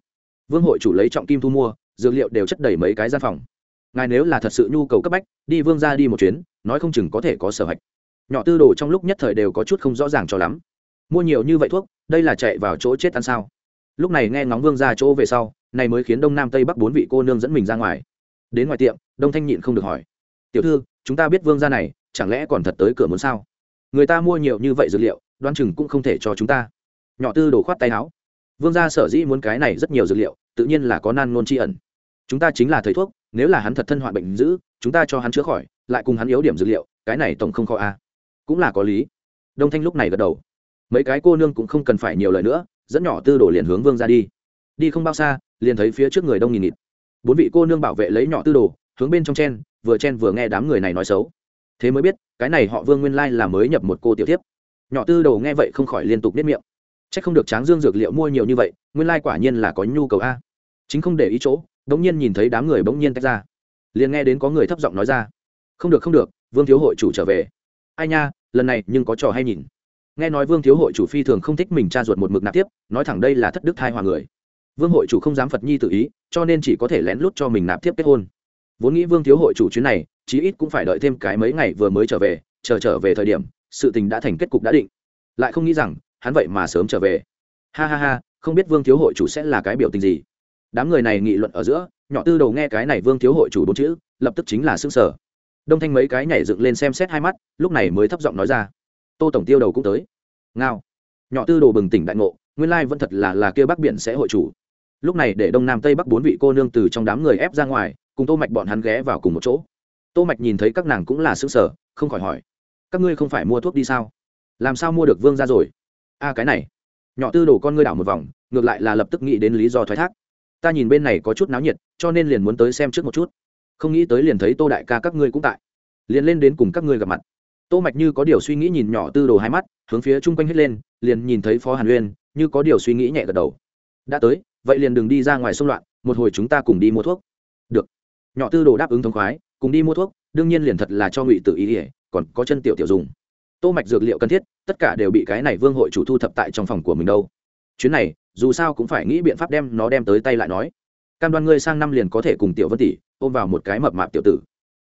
Speaker 1: vương hội chủ lấy trọng kim thu mua, dược liệu đều chất đầy mấy cái gian phòng. Ngài nếu là thật sự nhu cầu cấp bách, đi vương ra đi một chuyến, nói không chừng có thể có sở hạch nhỏ tư đồ trong lúc nhất thời đều có chút không rõ ràng cho lắm. Mua nhiều như vậy thuốc, đây là chạy vào chỗ chết ăn sao? Lúc này nghe ngóng vương ra chỗ về sau, này mới khiến đông nam tây bắc bốn vị cô nương dẫn mình ra ngoài. Đến ngoài tiệm, đông thanh nhịn không được hỏi. Tiểu thư, chúng ta biết vương gia này, chẳng lẽ còn thật tới cửa muốn sao? Người ta mua nhiều như vậy dược liệu, đoan chừng cũng không thể cho chúng ta. Nhỏ tư đổ khoát tay áo. Vương gia sở dĩ muốn cái này rất nhiều dược liệu, tự nhiên là có nan nôn tri ẩn. Chúng ta chính là thầy thuốc, nếu là hắn thật thân hoạn bệnh dữ, chúng ta cho hắn chữa khỏi, lại cùng hắn yếu điểm dược liệu, cái này tổng không khó a cũng là có lý. Đông thanh lúc này gật đầu. Mấy cái cô nương cũng không cần phải nhiều lời nữa, dẫn nhỏ tư đồ liền hướng vương ra đi. Đi không bao xa, liền thấy phía trước người đông nghìn nghịt. Bốn vị cô nương bảo vệ lấy nhỏ tư đồ, hướng bên trong chen, vừa chen vừa nghe đám người này nói xấu. Thế mới biết, cái này họ vương nguyên lai là mới nhập một cô tiểu tiếp nhỏ tư đồ nghe vậy không khỏi liên tục nếp miệng. C h ắ c không được tráng dương dược liệu mua nhiều như vậy, nguyên lai quả nhiên là có nhu cầu a. Chính không để ý chỗ đ ỗ n g nhiên nhìn thấy đám người bỗng nhiên tách ra. Liền nghe đến có người thấp giọng nói ra. Không được không được, vương thiếu hội chủ trở về ai nha, lần này nhưng có trò hay nhìn. Nghe nói vương thiếu hội chủ phi thường không thích mình cha ruột một mực nạp tiếp, nói thẳng đây là thất đức thai hòa người. Vương hội chủ không dám phật nhi tự ý, cho nên chỉ có thể lén lút cho mình nạp tiếp kết hôn. Vốn nghĩ vương thiếu hội chủ chuyến này, chí ít cũng phải đợi thêm cái mấy ngày vừa mới trở về, chờ trở về thời điểm, sự tình đã thành kết cục đã định. Lại không nghĩ rằng, hắn vậy mà sớm trở về. Ha ha ha, không biết vương thiếu hội chủ sẽ là cái biểu tình gì. Đám người này nghị luận ở giữa, nhỏ tư đầu nghe cái này vương thiếu hội chủ bốn chữ, lập tức chính là xương sở đông thanh mấy cái nhảy dựng lên xem xét hai mắt, lúc này mới thấp giọng nói ra. Tô tổng tiêu đầu cũng tới. Ngao. Nhỏ tư đồ bừng tỉnh đại ngộ, nguyên lai vẫn thật là là kia bắc biển sẽ hội chủ. Lúc này để đông nam tây bắc bốn vị cô nương từ trong đám người ép ra ngoài, cùng tô mạch bọn hắn ghé vào cùng một chỗ. Tô mạch nhìn thấy các nàng cũng là sững sờ, không khỏi hỏi, các ngươi không phải mua thuốc đi sao? Làm sao mua được vương ra rồi? A, cái này. Nhỏ tư đồ con ngươi đảo một vòng, ngược lại là lập tức nghĩ đến lý do thoái thác. Ta nhìn bên này có chút náo nhiệt, cho nên liền muốn tới xem trước một chút không nghĩ tới liền thấy tô đại ca các ngươi cũng tại. Liền lên đến cùng các ngươi gặp mặt. Tô mạch như có điều suy nghĩ nhìn nhỏ tư đồ hai mắt, hướng phía chung quanh hết lên, liền nhìn thấy phó hàn uyên, như có điều suy nghĩ nhẹ gật đầu. Đã tới, vậy liền đừng đi ra ngoài xung loạn, một hồi chúng ta cùng đi mua thuốc. Được. Nhỏ tư đồ đáp ứng thống khoái, cùng đi mua thuốc, đương nhiên liền thật là cho ngụy tự ý ỉa còn có chân tiểu tiểu dùng. Tô mạch dược liệu cần thiết, tất cả đều bị cái này vương hội chủ thu thập tại trong phòng của mình đâu. Chuyến này, dù sao cũng phải nghĩ biện pháp đem nó đem tới tay lại nói cam đoan ngươi sang năm liền có thể cùng tiểu vân tỷ ôm vào một cái mập mạp tiểu tử.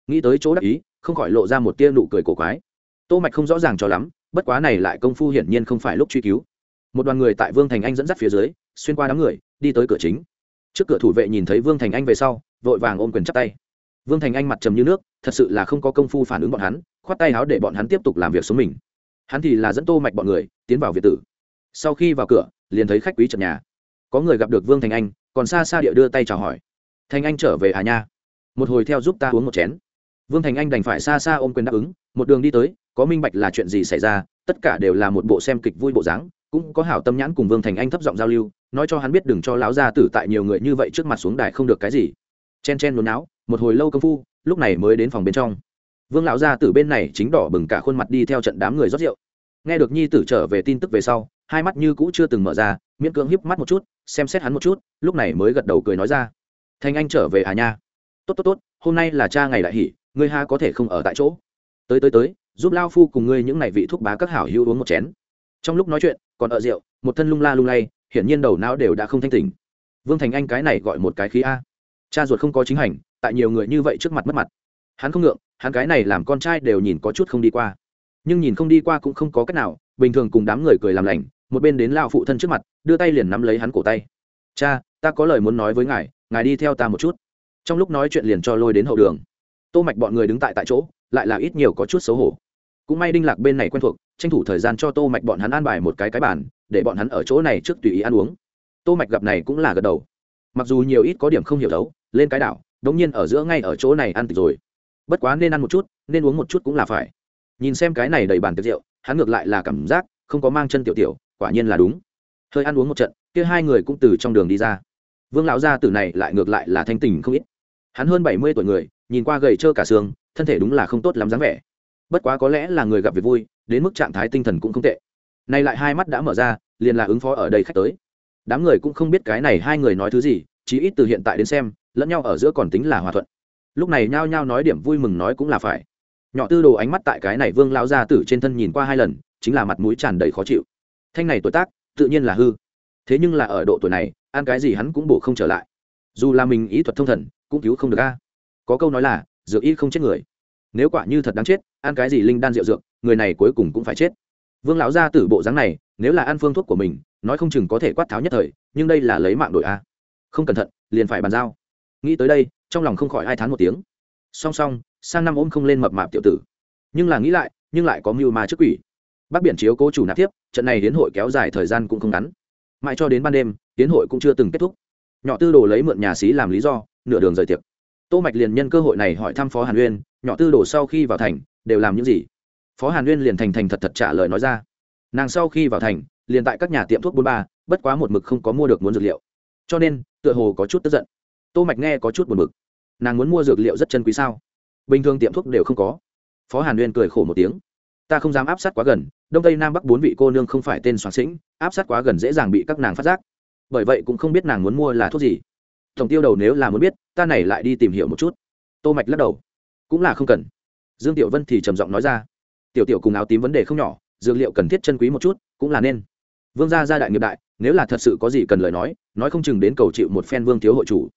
Speaker 1: Nghĩ tới chỗ đắc ý, không khỏi lộ ra một tia nụ cười cổ quái. Tô mạch không rõ ràng cho lắm, bất quá này lại công phu hiển nhiên không phải lúc truy cứu. Một đoàn người tại vương thành anh dẫn dắt phía dưới, xuyên qua đám người, đi tới cửa chính. Trước cửa thủ vệ nhìn thấy vương thành anh về sau, vội vàng ôm quyền chắp tay. Vương thành anh mặt trầm như nước, thật sự là không có công phu phản ứng bọn hắn, khoát tay áo để bọn hắn tiếp tục làm việc xuống mình. Hắn thì là dẫn tô mạch bọn người, tiến vào việt tử. Sau khi vào cửa, liền thấy khách quý trần nhà. Có người gặp được vương thành anh còn xa xa địa đưa tay chào hỏi. Thành anh trở về à nha? Một hồi theo giúp ta uống một chén. Vương thành anh đành phải xa xa ôm quyền đáp ứng, một đường đi tới, có minh bạch là chuyện gì xảy ra, tất cả đều là một bộ xem kịch vui bộ dáng, cũng có hảo tâm nhãn cùng vương thành anh thấp giọng giao lưu, nói cho hắn biết đừng cho lão gia tử tại nhiều người như vậy trước mặt xuống đài không được cái gì. Chen chen nôn não một hồi lâu công phu, lúc này mới đến phòng bên trong. Vương lão gia tử bên này chính đỏ bừng cả khuôn mặt đi theo trận đám người rót rượu. Nghe được nhi tử trở về tin tức về sau hai mắt như cũ chưa từng mở ra, miễn cưỡng híp mắt một chút, xem xét hắn một chút, lúc này mới gật đầu cười nói ra. Thanh anh trở về à nha? Tốt tốt tốt, hôm nay là cha ngày đại hỷ, ngươi ha có thể không ở tại chỗ. Tới tới tới, giúp lao phu cùng ngươi những ngày vị thuốc bá các hảo hữu uống một chén. Trong lúc nói chuyện, còn ở rượu, một thân lung la lung lay, hiển nhiên đầu não đều đã không thanh tỉnh. Vương thành anh cái này gọi một cái khí a. Cha ruột không có chính hành, tại nhiều người như vậy trước mặt mất mặt. Hắn không ngượng, hắn cái này làm con trai đều nhìn có chút không đi qua. Nhưng nhìn không đi qua cũng không có cách nào, bình thường cùng đám người cười làm lành một bên đến lao phụ thân trước mặt, đưa tay liền nắm lấy hắn cổ tay. Cha, ta có lời muốn nói với ngài ngài đi theo ta một chút. Trong lúc nói chuyện liền cho lôi đến hậu đường. Tô mạch bọn người đứng tại tại chỗ, lại là ít nhiều có chút xấu hổ. Cũng may đinh lạc bên này quen thuộc, tranh thủ thời gian cho tô mạch bọn hắn an bài một cái cái bàn, để bọn hắn ở chỗ này trước tùy ý ăn uống. Tô mạch gặp này cũng là gật đầu. Mặc dù nhiều ít có điểm không hiểu đấu, lên cái đảo, đống nhiên ở giữa ngay ở chỗ này ăn tịch rồi. Bất quá nên ăn một chút, nên uống một chút cũng là phải. Nhìn xem cái này đầy bàn tiệc rượu, hắn ngược lại là cảm giác không có mang chân tiểu tiểu quả nhiên là đúng. Hơi ăn uống một trận, kia hai người cũng từ trong đường đi ra. Vương lão gia tử này lại ngược lại là thanh tình không ít. Hắn hơn bảy mươi tuổi người, nhìn qua gầy trơ cả xương, thân thể đúng là không tốt lắm dáng vẻ. Bất quá có lẽ là người gặp việc vui, đến mức trạng thái tinh thần cũng không tệ. Nay lại hai mắt đã mở ra, liền là ứng phó ở đây khách tới. Đám người cũng không biết cái này hai người nói thứ gì, chí ít từ hiện tại đến xem, lẫn nhau ở giữa còn tính là hòa thuận. Lúc này nhao nhao nói điểm vui mừng nói cũng là phải. Nhỏ tư đồ ánh mắt tại cái này vương lão gia tử trên thân nhìn qua hai lần, chính là mặt mũi tràn đầy khó chịu thanh này tuổi tác, tự nhiên là hư. Thế nhưng là ở độ tuổi này, ăn cái gì hắn cũng bổ không trở lại. Dù là mình ý thuật thông thần, cũng cứu không được a. Có câu nói là, dược y không chết người. Nếu quả như thật đáng chết, ăn cái gì linh đan rượu dược, người này cuối cùng cũng phải chết. Vương lão gia tử bộ dáng này, nếu là ăn phương thuốc của mình, nói không chừng có thể quát tháo nhất thời, nhưng đây là lấy mạng đổi a. Không cẩn thận, liền phải bàn giao. Nghĩ tới đây, trong lòng không khỏi ai thán một tiếng. Song song, sang năm ôm không lên mập mạp tiểu tử. Nhưng là nghĩ lại, nhưng lại có mưu mà trước quỷ bác biển chiếu cố chủ nạp tiếp, trận này hiến hội kéo dài thời gian cũng không ngắn. Mãi cho đến ban đêm hiến hội cũng chưa từng kết thúc. Nhỏ tư đồ lấy mượn nhà xí làm lý do, nửa đường rời tiệc. Tô mạch liền nhân cơ hội này hỏi thăm phó hàn uyên, nhỏ tư đồ sau khi vào thành, đều làm những gì? Phó hàn uyên liền thành thành thật thật trả lời nói ra. Nàng sau khi vào thành, liền tại các nhà tiệm thuốc bốn ba, bất quá một mực không có mua được muốn dược liệu. Cho nên, tựa hồ có chút tức giận. Tô mạch nghe có chút buồn bực. Nàng muốn mua dược liệu rất chân quý sao? Bình thường tiệm thuốc đều không có. Phó hàn uyên cười khổ một tiếng. Ta không dám áp sát quá gần đông tây nam bắc bốn vị cô nương không phải tên soạn sĩnh, áp sát quá gần dễ dàng bị các nàng phát giác. bởi vậy cũng không biết nàng muốn mua là thuốc gì. tổng tiêu đầu nếu là muốn biết, ta này lại đi tìm hiểu một chút. tô mạch lắc đầu. cũng là không cần. dương tiểu vân thì trầm giọng nói ra. tiểu tiểu cùng áo tím vấn đề không nhỏ, dược liệu cần thiết chân quý một chút, cũng là nên. vương gia gia đại nghiệp đại, nếu là thật sự có gì cần lời nói nói không chừng đến cầu chịu một phen vương thiếu hội chủ.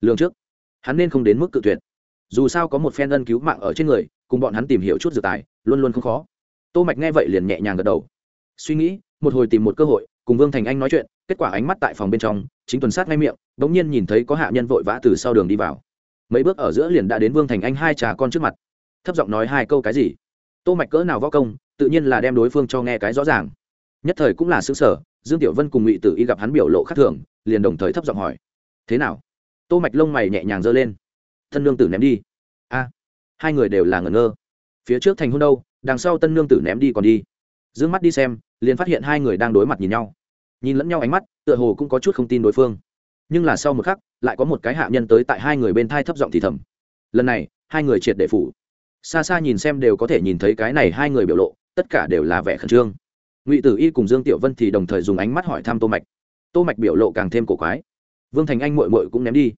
Speaker 1: lương trước. hắn nên không đến mức cự tuyệt. dù sao có một phen ân cứu mạng ở trên người, cùng bọn hắn tìm hiểu chút dược tài, luôn luôn không khó tô mạch nghe vậy liền nhẹ nhàng gật đầu. Suy nghĩ, một hồi tìm một cơ hội, cùng vương thành anh nói chuyện, kết quả ánh mắt tại phòng bên trong, chính tuần sát ngay miệng bỗng nhiên nhìn thấy có hạ nhân vội vã từ sau đường đi vào. Mấy bước ở giữa liền đã đến vương thành anh hai trà con trước mặt. Thấp giọng nói hai câu cái gì? Tô mạch cỡ nào võ công, tự nhiên là đem đối phương cho nghe cái rõ ràng. Nhất thời cũng là xứ sở dương tiểu vân cùng ngụy tử y gặp hắn biểu lộ khác thường, liền đồng thời thấp giọng hỏi. Thế nào? Tô mạch lông mày nhẹ nhàng giơ lên. Thân lương tử ném đi. A, hai người đều là ngẩn ngơ. Phía trước thành hôn đâu? Đằng sau tân nương tử ném đi còn đi. D ư ơ n g mắt đi xem, liền phát hiện hai người đang đối mặt nhìn nhau. Nhìn lẫn nhau ánh mắt, tựa hồ cũng có chút không tin đối phương. Nhưng là sau một khắc, lại có một cái hạ nhân tới tại hai người bên thai thấp giọng thì thầm. Lần này, hai người triệt để phủ. Xa xa nhìn xem đều có thể nhìn thấy cái này hai người biểu lộ, tất cả đều là vẻ khẩn trương. Ngụy tử y cùng dương tiểu vân thì đồng thời dùng ánh mắt hỏi thăm tô mạch. Tô mạch biểu lộ càng thêm cổ quái. Vương thành anh mội mội cũng ném đi.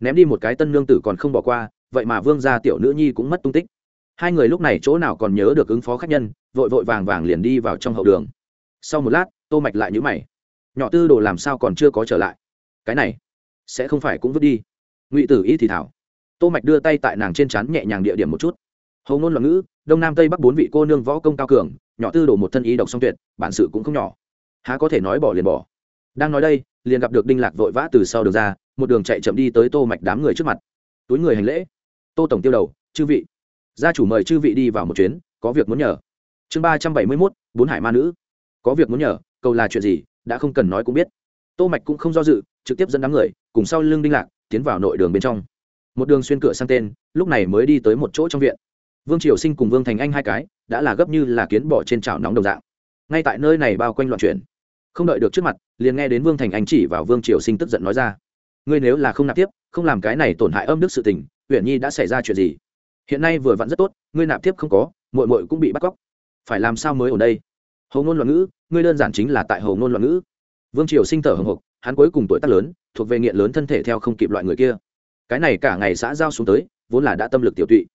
Speaker 1: Ném đi một cái tân nương tử còn không bỏ qua, vậy mà vương gia tiểu nữ nhi cũng mất tung tích hai người lúc này chỗ nào còn nhớ được ứng phó khách nhân, vội vội vàng vàng liền đi vào trong hậu đường. Sau một lát, tô mạch lại nhíu mày. Nhỏ tư đồ làm sao còn chưa có trở lại? Cái này, sẽ không phải cũng vứt đi. Ngụy tử y thì thảo. Tô mạch đưa tay tại nàng trên chắn nhẹ nhàng địa điểm một chút. Hầu ngôn loạn ngữ, đông nam tây bắc bốn vị cô nương võ công cao cường, nhỏ tư đồ một thân ý độc song tuyệt, bản sự cũng không nhỏ. Há có thể nói bỏ liền bỏ. Đang nói đây, liền gặp được đinh lạc vội vã từ sau đường ra, một đường chạy chậm đi tới tô mạch đám người trước mặt. Túi người hành lễ. Tô tổng tiêu đầu, chư vị gia chủ mời chư vị đi vào một chuyến, có việc muốn nhờ. Chương ba trăm bảy mươi mốt, bốn hải ma nữ. Có việc muốn nhờ, cầu là chuyện gì, đã không cần nói cũng biết. Tô mạch cũng không do dự, trực tiếp dẫn đám người, cùng sau lưng đinh lạc, tiến vào nội đường bên trong. Một đường xuyên cửa sang tên, lúc này mới đi tới một chỗ trong viện. Vương triều sinh cùng vương thành anh hai cái, đã là gấp như là kiến bỏ trên chảo nóng đồng dạng. Ngay tại nơi này bao quanh loạn chuyển. Không đợi được trước mặt, liền nghe đến vương thành anh chỉ vào vương triều sinh tức giận nói ra. Ngươi nếu là không nạp tiếp, không làm cái này tổn hại âm đức sự tình huyện nhi đã xảy ra chuyện gì? Hiện nay vừa vặn rất tốt, ngươi nạp tiếp không có mội mội cũng bị bắt cóc. Phải làm sao mới ở đây? Hầu ngôn loạn ngữ, ngươi đơn giản chính là tại hầu ngôn loạn ngữ. Vương triều sinh thở hồng hộc, hắn cuối cùng tuổi tác lớn, thuộc về nghiện lớn thân thể theo không kịp loại người kia. Cái này cả ngày xã giao xuống tới, vốn là đã tâm lực tiểu tụy.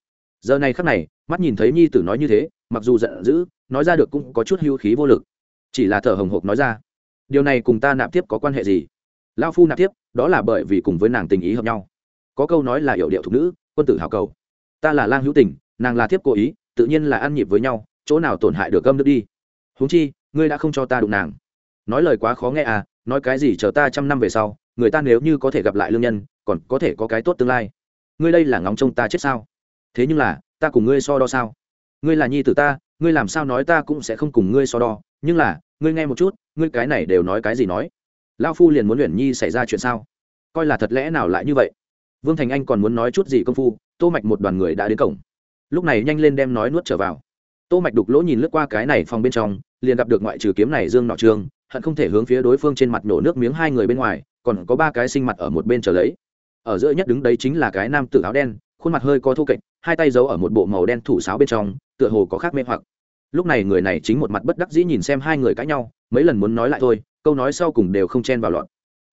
Speaker 1: Giờ này khắc này, mắt nhìn thấy nhi tử nói như thế, mặc dù giận dữ, nói ra được cũng có chút hưu khí vô lực. Chỉ là thở hồng hộc nói ra, điều này cùng ta nạp tiếp có quan hệ gì? Lao phu nạp tiếp đó là bởi vì cùng với nàng tình ý hợp nhau. Có câu nói là hiệu điệu thục nữ, quân tử hào cầu ta là lang hữu tình, nàng là thiếp cố ý, tự nhiên là ăn nhịp với nhau, chỗ nào tổn hại được gâm nước đi. Huống chi, ngươi đã không cho ta đụng nàng. Nói lời quá khó nghe à nói cái gì chờ ta trăm năm về sau, người ta nếu như có thể gặp lại lương nhân, còn có thể có cái tốt tương lai. Ngươi đây là ngóng trông ta chết sao? Thế nhưng là, ta cùng ngươi so đo sao? Ngươi là nhi tử ta, ngươi làm sao nói ta cũng sẽ không cùng ngươi so đo, nhưng là, ngươi nghe một chút, ngươi cái này đều nói cái gì nói? Lao phu liền muốn luyện nhi xảy ra chuyện sao? Coi là thật lẽ nào lại như vậy? Vương thành anh còn muốn nói chút gì công phu, tô mạch một đoàn người đã đến cổng. Lúc này nhanh lên đem nói nuốt trở vào. Tô mạch đục lỗ nhìn lướt qua cái này phòng bên trong, liền gặp được ngoại trừ kiếm này dương nọ trương hận không thể hướng phía đối phương trên mặt nổ nước miếng hai người bên ngoài, còn có ba cái sinh mặt ở một bên chờ lấy. Ở giữa nhất đứng đấy chính là cái nam tử áo đen, khuôn mặt hơi có thô kệch, hai tay giấu ở một bộ màu đen thủ sáo bên trong, tựa hồ có khác mê hoặc. Lúc này người này chính một mặt bất đắc dĩ nhìn xem hai người cãi nhau, mấy lần muốn nói lại thôi, câu nói sau cùng đều không chen vào loạn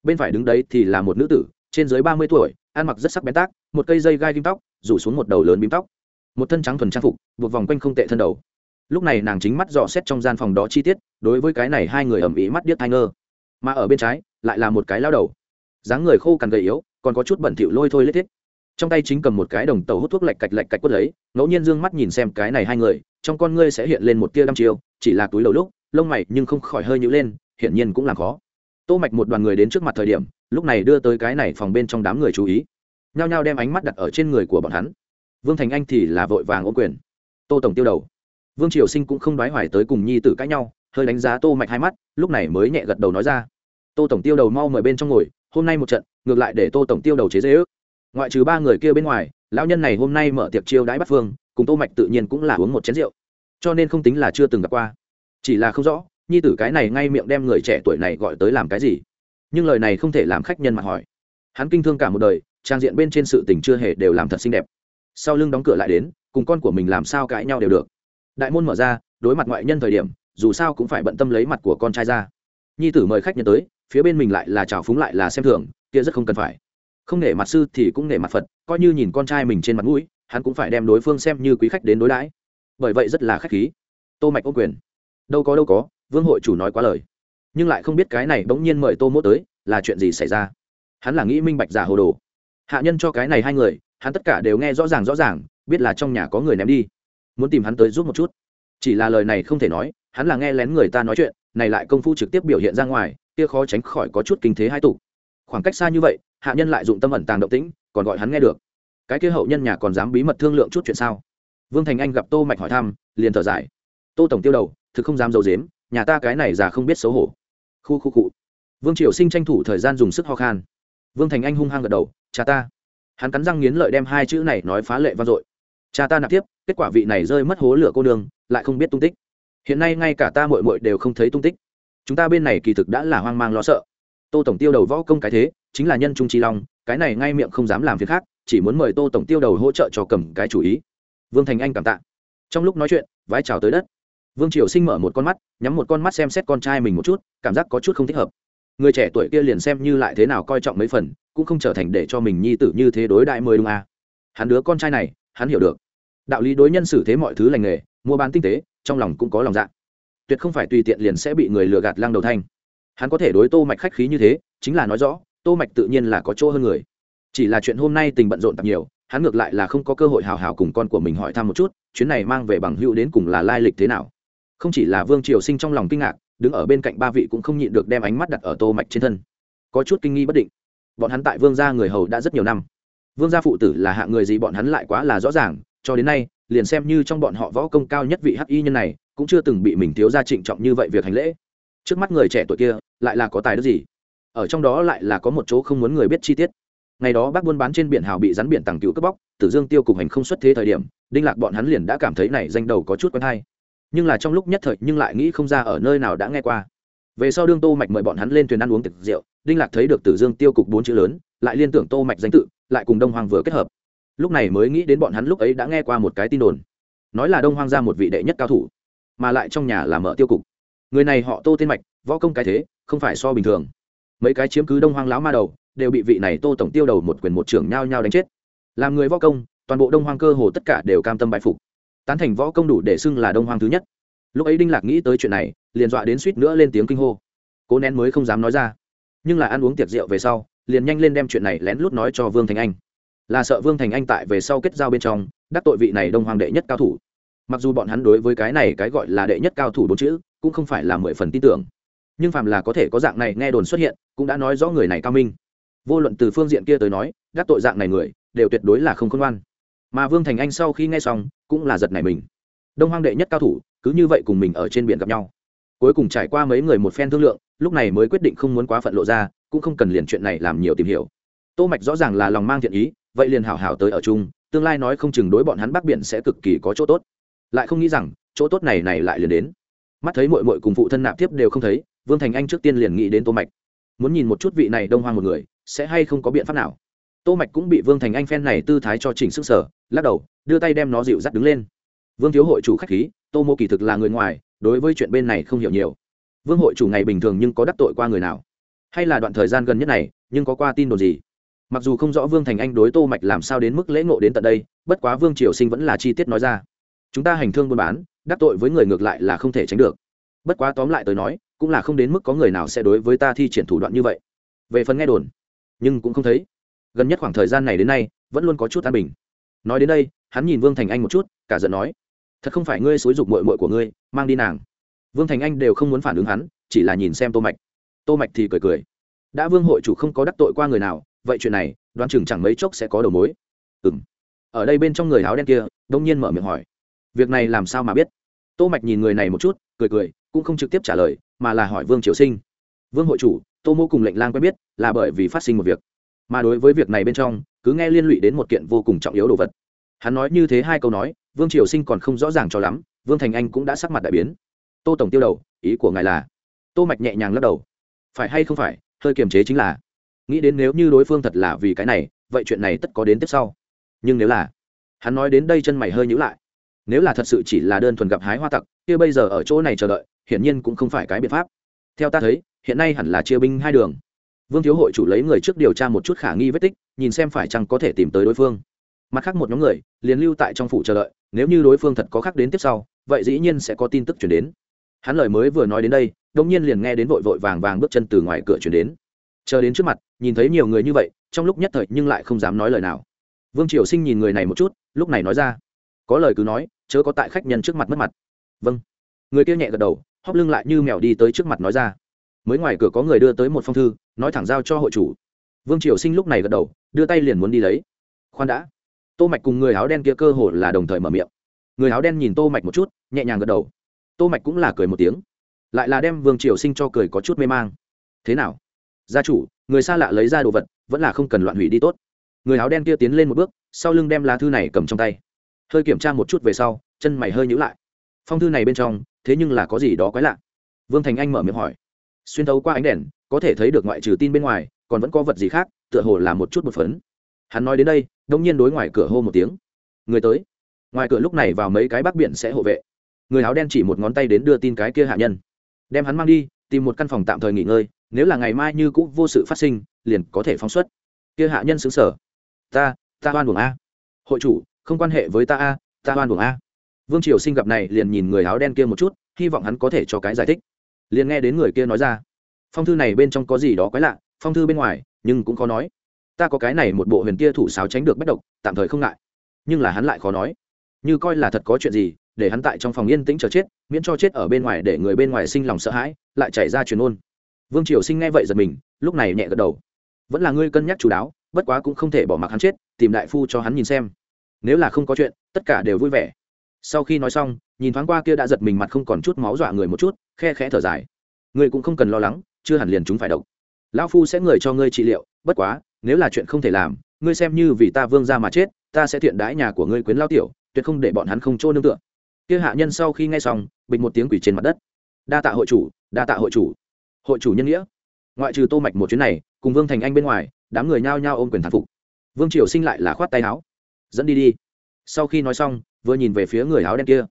Speaker 1: bên phải đứng đấy thì là một nữ tử, trên dưới ba mươi tuổi ăn mặc rất sắc bén tác, một cây dây gai kim tóc, rủ xuống một đầu lớn bím tóc. Một thân trắng thuần trang phục, buộc vòng quanh không tệ thân đầu. Lúc này nàng chính mắt dò xét trong gian phòng đó chi tiết, đối với cái này hai người ầm ĩ mắt điếc thai ngơ. Mà ở bên trái, lại là một cái lao đầu. Dáng người khô cằn gầy yếu, còn có chút bẩn thỉu lôi thôi lết thiết. Trong tay chính cầm một cái đồng tàu hút thuốc lạch cạch lạch cạch quất lấy, ngẫu nhiên d ư ơ n g mắt nhìn xem cái này hai người, trong con ngươi sẽ hiện lên một tia đăm chiêu, chỉ là túi đầu lúc, lông mày nhưng không khỏi hơi nhữ lên, hiển nhiên cũng làm khó. Tô mạch một đoàn người đến trước mặt thời điểm lúc này đưa tới cái này phòng bên trong đám người chú ý. Nhao nhao đem ánh mắt đặt ở trên người của bọn hắn. Vương thành anh thì là vội vàng ô quyền. Tô tổng tiêu đầu. Vương triều sinh cũng không đoái hoài tới cùng nhi tử cãi nhau, hơi đánh giá tô mạch hai mắt, lúc này mới nhẹ gật đầu nói ra. Tô tổng tiêu đầu mau mời bên trong ngồi, hôm nay một trận, ngược lại để tô tổng tiêu đầu chế dễ ước. Ngoại trừ ba người kia bên ngoài, lão nhân này hôm nay mở tiệc chiêu đãi bắt phương, cùng tô mạch tự nhiên cũng là uống một chén rượu. Cho nên không tính là chưa từng gặp qua. Chỉ là không rõ, nhi tử cái này ngay miệng đem người trẻ tuổi này gọi tới làm cái gì nhưng lời này không thể làm khách nhân mà hỏi. Hắn kinh thương cả một đời, trang diện bên trên sự tình chưa hề đều làm thật xinh đẹp. Sau lưng đóng cửa lại đến, cùng con của mình làm sao cãi nhau đều được. Đại môn mở ra, đối mặt ngoại nhân thời điểm, dù sao cũng phải bận tâm lấy mặt của con trai ra. Nhi tử mời khách nhân tới, phía bên mình lại là trào phúng lại là xem thường, kia rất không cần phải. Không nể mặt sư thì cũng nể mặt phật, coi như nhìn con trai mình trên mặt mũi, hắn cũng phải đem đối phương xem như quý khách đến đối đãi. Bởi vậy rất là khách khí. Tô mạch ô quyền. Đâu có đâu có, vương hội chủ nói quá lời nhưng lại không biết cái này bỗng nhiên mời tô mỗ tới là chuyện gì xảy ra. Hắn là nghĩ minh bạch giả hồ đồ. Hạ nhân cho cái này hai người, hắn tất cả đều nghe rõ ràng rõ ràng, biết là trong nhà có người ném đi. Muốn tìm hắn tới giúp một chút. Chỉ là lời này không thể nói, hắn là nghe lén người ta nói chuyện, này lại công phu trực tiếp biểu hiện ra ngoài, kia khó tránh khỏi có chút kinh thế hai tụ. Khoảng cách xa như vậy, hạ nhân lại dụng tâm ẩn tàng động tĩnh, còn gọi hắn nghe được. Cái kia hậu nhân nhà còn dám bí mật thương lượng chút chuyện sao? Vương thành anh gặp tô mạch hỏi thăm, liền thở dài. Tô tổng tiêu đầu, thực không dám dầu dếm nhà ta cái này già không biết xấu hổ khu khu cụ vương triều sinh tranh thủ thời gian dùng sức ho khan. Vương thành anh hung hăng gật đầu, cha ta. Hắn cắn răng nghiến lợi đem hai chữ này nói phá lệ vang dội. Cha ta nạp tiếp, kết quả vị này rơi mất hố lửa cô đường lại không biết tung tích. Hiện nay ngay cả ta muội muội đều không thấy tung tích. Chúng ta bên này kỳ thực đã là hoang mang lo sợ. Tô tổng tiêu đầu võ công cái thế, chính là nhân trung trí long, cái này ngay miệng không dám làm việc khác, chỉ muốn mời tô tổng tiêu đầu hỗ trợ cho cầm cái chủ ý. Vương thành anh cảm tạ. Trong lúc nói chuyện, vái chào tới đất vương triều sinh mở một con mắt, nhắm một con mắt xem xét con trai mình một chút, cảm giác có chút không thích hợp. Người trẻ tuổi kia liền xem như lại thế nào coi trọng mấy phần, cũng không trở thành để cho mình nhi tử như thế đối đại mười đúng à. hắn đứa con trai này, hắn hiểu được. Đạo lý đối nhân xử thế mọi thứ lành nghề, mua bán tinh tế, trong lòng cũng có lòng dạ. Tuyệt không phải tùy tiện liền sẽ bị người lừa gạt lăng đầu thanh. Hắn có thể đối tô mạch khách khí như thế, chính là nói rõ, tô mạch tự nhiên là có chỗ hơn người. Chỉ là chuyện hôm nay tình bận rộn tập nhiều, hắn ngược lại là không có cơ hội hào hào cùng con của mình hỏi thăm một chút, chuyến này mang về bằng hữu đến cùng là lai lịch thế nào không chỉ là vương triều sinh trong lòng kinh ngạc, đứng ở bên cạnh ba vị cũng không nhịn được đem ánh mắt đặt ở tô mạch trên thân. Có chút kinh nghi bất định. Bọn hắn tại vương gia người hầu đã rất nhiều năm. Vương gia phụ tử là hạng người gì bọn hắn lại quá là rõ ràng, cho đến nay, liền xem như trong bọn họ võ công cao nhất vị hắc y nhân này, cũng chưa từng bị mình thiếu gia trịnh trọng như vậy việc hành lễ. Trước mắt người trẻ tuổi kia, lại là có tài đức gì? Ở trong đó lại là có một chỗ không muốn người biết chi tiết. Ngày đó bác buôn bán trên biển hào bị rắn biển tàng cứu cướp bóc, tử dương tiêu cục hành không xuất thế thời điểm, đinh lạc bọn hắn liền đã cảm thấy này danh đầu có chút quen hay nhưng là trong lúc nhất thời nhưng lại nghĩ không ra ở nơi nào đã nghe qua. Về sau đương tô mạch mời bọn hắn lên thuyền ăn uống tiệc rượu, đinh lạc thấy được tử dương tiêu cục bốn chữ lớn, lại liên tưởng tô mạch danh tự, lại cùng đông hoàng vừa kết hợp. Lúc này mới nghĩ đến bọn hắn lúc ấy đã nghe qua một cái tin đồn. Nói là đông hoàng ra một vị đệ nhất cao thủ, mà lại trong nhà là mở tiêu cục. Người này họ tô tên mạch, võ công cái thế, không phải so bình thường. Mấy cái chiếm cứ đông hoang lão ma đầu, đều bị vị này tô tổng tiêu đầu một quyền một trưởng nhao nhao đánh chết. Làm người võ công, toàn bộ đông hoang cơ hồ tất cả đều cam tâm bại phục tán thành võ công đủ để xưng là đông hoang thứ nhất. Lúc ấy đinh lạc nghĩ tới chuyện này, liền dọa đến suýt nữa lên tiếng kinh hô. Cố nén mới không dám nói ra. Nhưng là ăn uống tiệc rượu về sau, liền nhanh lên đem chuyện này lén lút nói cho vương thành anh. Là sợ vương thành anh tại về sau kết giao bên trong, đắc tội vị này đông hoàng đệ nhất cao thủ. Mặc dù bọn hắn đối với cái này cái gọi là đệ nhất cao thủ bốn chữ, cũng không phải là mười phần tin tưởng. Nhưng phàm là có thể có dạng này nghe đồn xuất hiện, cũng đã nói rõ người này cao minh. Vô luận từ phương diện kia tới nói, đắc tội dạng này người, đều tuyệt đối là không khôn ngoan. Mà vương thành anh sau khi nghe xong cũng là giật này mình. Đông hoang đệ nhất cao thủ, cứ như vậy cùng mình ở trên biển gặp nhau. Cuối cùng trải qua mấy người một phen thương lượng, lúc này mới quyết định không muốn quá phận lộ ra, cũng không cần liền chuyện này làm nhiều tìm hiểu. Tô mạch rõ ràng là lòng mang thiện ý, vậy liền hảo hảo tới ở chung, tương lai nói không chừng đối bọn hắn bắc biển sẽ cực kỳ có chỗ tốt. Lại không nghĩ rằng, chỗ tốt này này lại liền đến. Mắt thấy muội muội cùng phụ thân nạp tiếp đều không thấy, vương thành anh trước tiên liền nghĩ đến tô mạch. Muốn nhìn một chút vị này đông hoang một người, sẽ hay không có biện pháp nào. Tô mạch cũng bị vương thành anh phen này tư thái cho chỉnh sức sở lắc đầu đưa tay đem nó dịu dắt đứng lên. Vương thiếu hội chủ khách khí, tô mô kỳ thực là người ngoài, đối với chuyện bên này không hiểu nhiều. Vương hội chủ ngày bình thường nhưng có đắc tội qua người nào? Hay là đoạn thời gian gần nhất này, nhưng có qua tin đồn gì? Mặc dù không rõ vương thành anh đối tô mạch làm sao đến mức lễ ngộ đến tận đây, bất quá vương triều sinh vẫn là chi tiết nói ra. Chúng ta hành thương buôn bán, đắc tội với người ngược lại là không thể tránh được. Bất quá tóm lại tới nói, cũng là không đến mức có người nào sẽ đối với ta thi triển thủ đoạn như vậy. Về phần nghe đồn, nhưng cũng không thấy. Gần nhất khoảng thời gian này đến nay, vẫn luôn có chút an bình. Nói đến đây hắn nhìn vương thành anh một chút, cả giận nói, thật không phải ngươi xúi dục mội mội của ngươi, mang đi nàng. Vương thành anh đều không muốn phản ứng hắn, chỉ là nhìn xem tô mạch. Tô mạch thì cười cười, đã vương hội chủ không có đắc tội qua người nào, vậy chuyện này, đoán chừng chẳng mấy chốc sẽ có đầu mối. Ừm. Ở đây bên trong người áo đen kia, đông nhiên mở miệng hỏi, việc này làm sao mà biết? Tô mạch nhìn người này một chút, cười cười, cũng không trực tiếp trả lời, mà là hỏi vương triều sinh, vương hội chủ, tô mô cùng lệnh lang quen biết là bởi vì phát sinh một việc, mà đối với việc này bên trong, cứ nghe liên lụy đến một kiện vô cùng trọng yếu đồ vật hắn nói như thế hai câu nói, vương triều sinh còn không rõ ràng cho lắm, vương thành anh cũng đã sắc mặt đại biến. Tô tổng tiêu đầu, ý của ngài là? Tô mạch nhẹ nhàng lắc đầu. Phải hay không phải, hơi kiềm chế chính là. Nghĩ đến nếu như đối phương thật là vì cái này, vậy chuyện này tất có đến tiếp sau. Nhưng nếu là, hắn nói đến đây chân mày hơi nhíu lại. Nếu là thật sự chỉ là đơn thuần gặp hái hoa tặc, kia bây giờ ở chỗ này chờ đợi, hiển nhiên cũng không phải cái biện pháp. Theo ta thấy, hiện nay hẳn là chia binh hai đường. Vương thiếu hội chủ lấy người trước điều tra một chút khả nghi vết tích, nhìn xem phải chăng có thể tìm tới đối phương mặt khác một nhóm người liền lưu tại trong phủ chờ đợi, nếu như đối phương thật có khác đến tiếp sau, vậy dĩ nhiên sẽ có tin tức chuyển đến. Hắn lời mới vừa nói đến đây đông nhiên liền nghe đến vội vội vàng vàng bước chân từ ngoài cửa chuyển đến. Chờ đến trước mặt, nhìn thấy nhiều người như vậy, trong lúc nhất thời nhưng lại không dám nói lời nào. Vương triều sinh nhìn người này một chút, lúc này nói ra, có lời cứ nói, chớ có tại khách nhân trước mặt mất mặt. Vâng. Người kia nhẹ gật đầu hóp lưng lại như mèo đi tới trước mặt nói ra, mới ngoài cửa có người đưa tới một phong thư, nói thẳng giao cho hội chủ. Vương triều sinh lúc này gật đầu, đưa tay liền muốn đi lấy. Khoan đã tô mạch cùng người áo đen kia cơ hồ là đồng thời mở miệng người áo đen nhìn tô mạch một chút nhẹ nhàng gật đầu tô mạch cũng là cười một tiếng lại là đem vương triều sinh cho cười có chút mê mang thế nào gia chủ người xa lạ lấy ra đồ vật vẫn là không cần loạn hủy đi tốt người áo đen kia tiến lên một bước sau lưng đem lá thư này cầm trong tay hơi kiểm tra một chút về sau chân mày hơi nhíu lại phong thư này bên trong thế nhưng là có gì đó quái lạ vương thành anh mở miệng hỏi xuyên thấu qua ánh đèn có thể thấy được ngoại trừ tin bên ngoài còn vẫn có vật gì khác tựa hồ là một chút một phấn hắn nói đến đây, đông nhiên đối ngoài cửa hô một tiếng. Người tới. Ngoài cửa lúc này vào mấy cái bắc biển sẽ hộ vệ. Người áo đen chỉ một ngón tay đến đưa tin cái kia hạ nhân. Đem hắn mang đi, tìm một căn phòng tạm thời nghỉ ngơi, nếu là ngày mai như cũ vô sự phát sinh, liền có thể phóng xuất. Kia hạ nhân xứng sở ta ta oan buồng a. Hội chủ, không quan hệ với ta a, ta oan buồng a. Vương triều sinh gặp này liền nhìn người áo đen kia một chút, hy vọng hắn có thể cho cái giải thích. Liền nghe đến người kia nói ra. Phong thư này bên trong có gì đó quái lạ, phong thư bên ngoài, nhưng cũng khó nói ta có cái này một bộ huyền kia thủ sáo tránh được bất độc, tạm thời không ngại. Nhưng là hắn lại khó nói. Như coi là thật có chuyện gì, để hắn tại trong phòng yên tĩnh chờ chết, miễn cho chết ở bên ngoài để người bên ngoài sinh lòng sợ hãi, lại chảy ra truyền ôn. Vương triều sinh nghe vậy giật mình, lúc này nhẹ gật đầu. Vẫn là ngươi cân nhắc chú đáo, bất quá cũng không thể bỏ mặc hắn chết, tìm đại phu cho hắn nhìn xem. Nếu là không có chuyện, tất cả đều vui vẻ. Sau khi nói xong, nhìn thoáng qua kia đã giật mình mặt không còn chút máu dọa người một chút, khe khẽ thở dài. Ngươi cũng không cần lo lắng, chưa hẳn liền chúng phải độc. Lão phu sẽ người cho ngươi trị liệu, bất quá nếu là chuyện không thể làm, ngươi xem như vì ta vương ra mà chết, ta sẽ thiện đái nhà của ngươi quyến lao tiểu, tuyệt không để bọn hắn không chỗ nương tựa. Kia hạ nhân sau khi nghe xong, bịch một tiếng quỷ trên mặt đất. Đa tạ hội chủ, đa tạ hội chủ. Hội chủ nhân nghĩa. Ngoại trừ tô mạch một chuyến này, cùng vương thành anh bên ngoài, đám người nhao nhao ôm quyền thản phục. Vương triều sinh lại là khoát tay áo. Dẫn đi đi. Sau khi nói xong, vừa nhìn về phía người áo đen kia.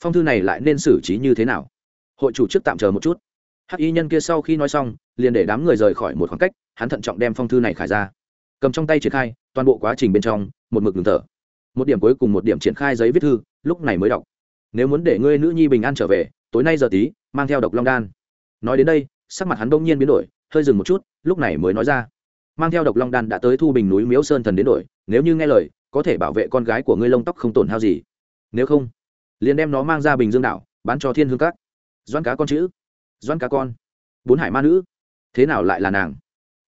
Speaker 1: Phong thư này lại nên xử trí như thế nào? Hội chủ trước tạm chờ một chút hắc y nhân kia sau khi nói xong, liền để đám người rời khỏi một khoảng cách, hắn thận trọng đem phong thư này khải ra. Cầm trong tay triển khai, toàn bộ quá trình bên trong, một mực ngừng thở. Một điểm cuối cùng một điểm triển khai giấy viết thư, lúc này mới đọc. Nếu muốn để ngươi nữ nhi bình an trở về, tối nay giờ tí, mang theo độc long đan. Nói đến đây, sắc mặt hắn đông nhiên biến đổi, hơi dừng một chút, lúc này mới nói ra. Mang theo độc long đan đã tới thu bình núi miếu sơn thần đến đổi, nếu như nghe lời, có thể bảo vệ con gái của ngươi lông tóc không tổn hao gì. Nếu không, liền đem nó mang ra bình dương đảo, bán cho thiên hương các. Doãn cá con chữ doan cá con. Bốn hải ma nữ. Thế nào lại là nàng?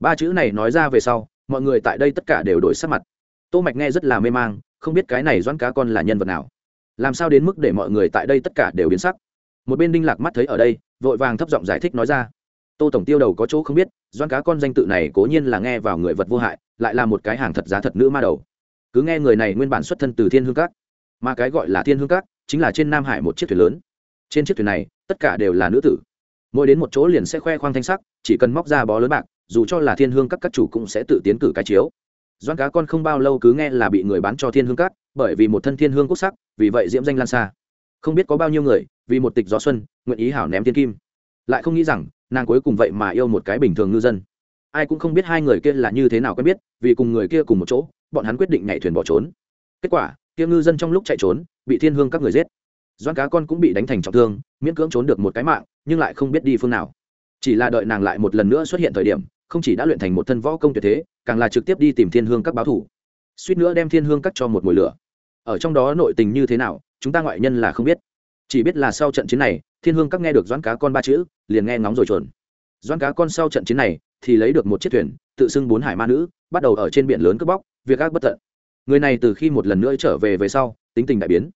Speaker 1: Ba chữ này nói ra về sau, mọi người tại đây tất cả đều đổi sắc mặt. Tô mạch nghe rất là mê mang, không biết cái này doãn cá con là nhân vật nào. Làm sao đến mức để mọi người tại đây tất cả đều biến sắc? Một bên đinh lạc mắt thấy ở đây, vội vàng thấp giọng giải thích nói ra. Tô tổng tiêu đầu có chỗ không biết, doan cá con danh tự này cố nhiên là nghe vào người vật vô hại, lại là một cái hàng thật giá thật nữ ma đầu. Cứ nghe người này nguyên bản xuất thân từ thiên hương các. Mà cái gọi là thiên hương các, chính là trên nam hải một chiếc thuyền lớn. Trên chiếc thuyền này, tất cả đều là nữ tử mỗi đến một chỗ liền sẽ khoe khoang thanh sắc, chỉ cần móc ra bó lớn bạc, dù cho là thiên hương các các chủ cũng sẽ tự tiến cử cái chiếu. Doan cá con không bao lâu cứ nghe là bị người bán cho thiên hương các, bởi vì một thân thiên hương quốc sắc, vì vậy diễm danh lan xa. Không biết có bao nhiêu người, vì một tịch gió xuân, nguyện ý hảo ném thiên kim. Lại không nghĩ rằng, nàng cuối cùng vậy mà yêu một cái bình thường ngư dân. Ai cũng không biết hai người kia là như thế nào quen biết, vì cùng người kia cùng một chỗ, bọn hắn quyết định nhảy thuyền bỏ trốn. Kết quả, kia ngư dân trong lúc chạy trốn, bị thiên hương các người giết. Doan cá con cũng bị đánh thành trọng thương miễn cưỡng trốn được một cái mạng, nhưng lại không biết đi phương nào. Chỉ là đợi nàng lại một lần nữa xuất hiện thời điểm, không chỉ đã luyện thành một thân võ công tuyệt thế, càng là trực tiếp đi tìm thiên hương các báo thủ. Suýt nữa đem thiên hương cắt cho một mùi lửa. Ở trong đó nội tình như thế nào, chúng ta ngoại nhân là không biết. Chỉ biết là sau trận chiến này, thiên hương các nghe được doãn cá con ba chữ, liền nghe ngóng rồi chuẩn doãn cá con sau trận chiến này, thì lấy được một chiếc thuyền, tự xưng bốn hải ma nữ, bắt đầu ở trên biển lớn cướp bóc, việc ác bất tận. Người này từ khi một lần nữa trở về về sau, tính tình đại biến.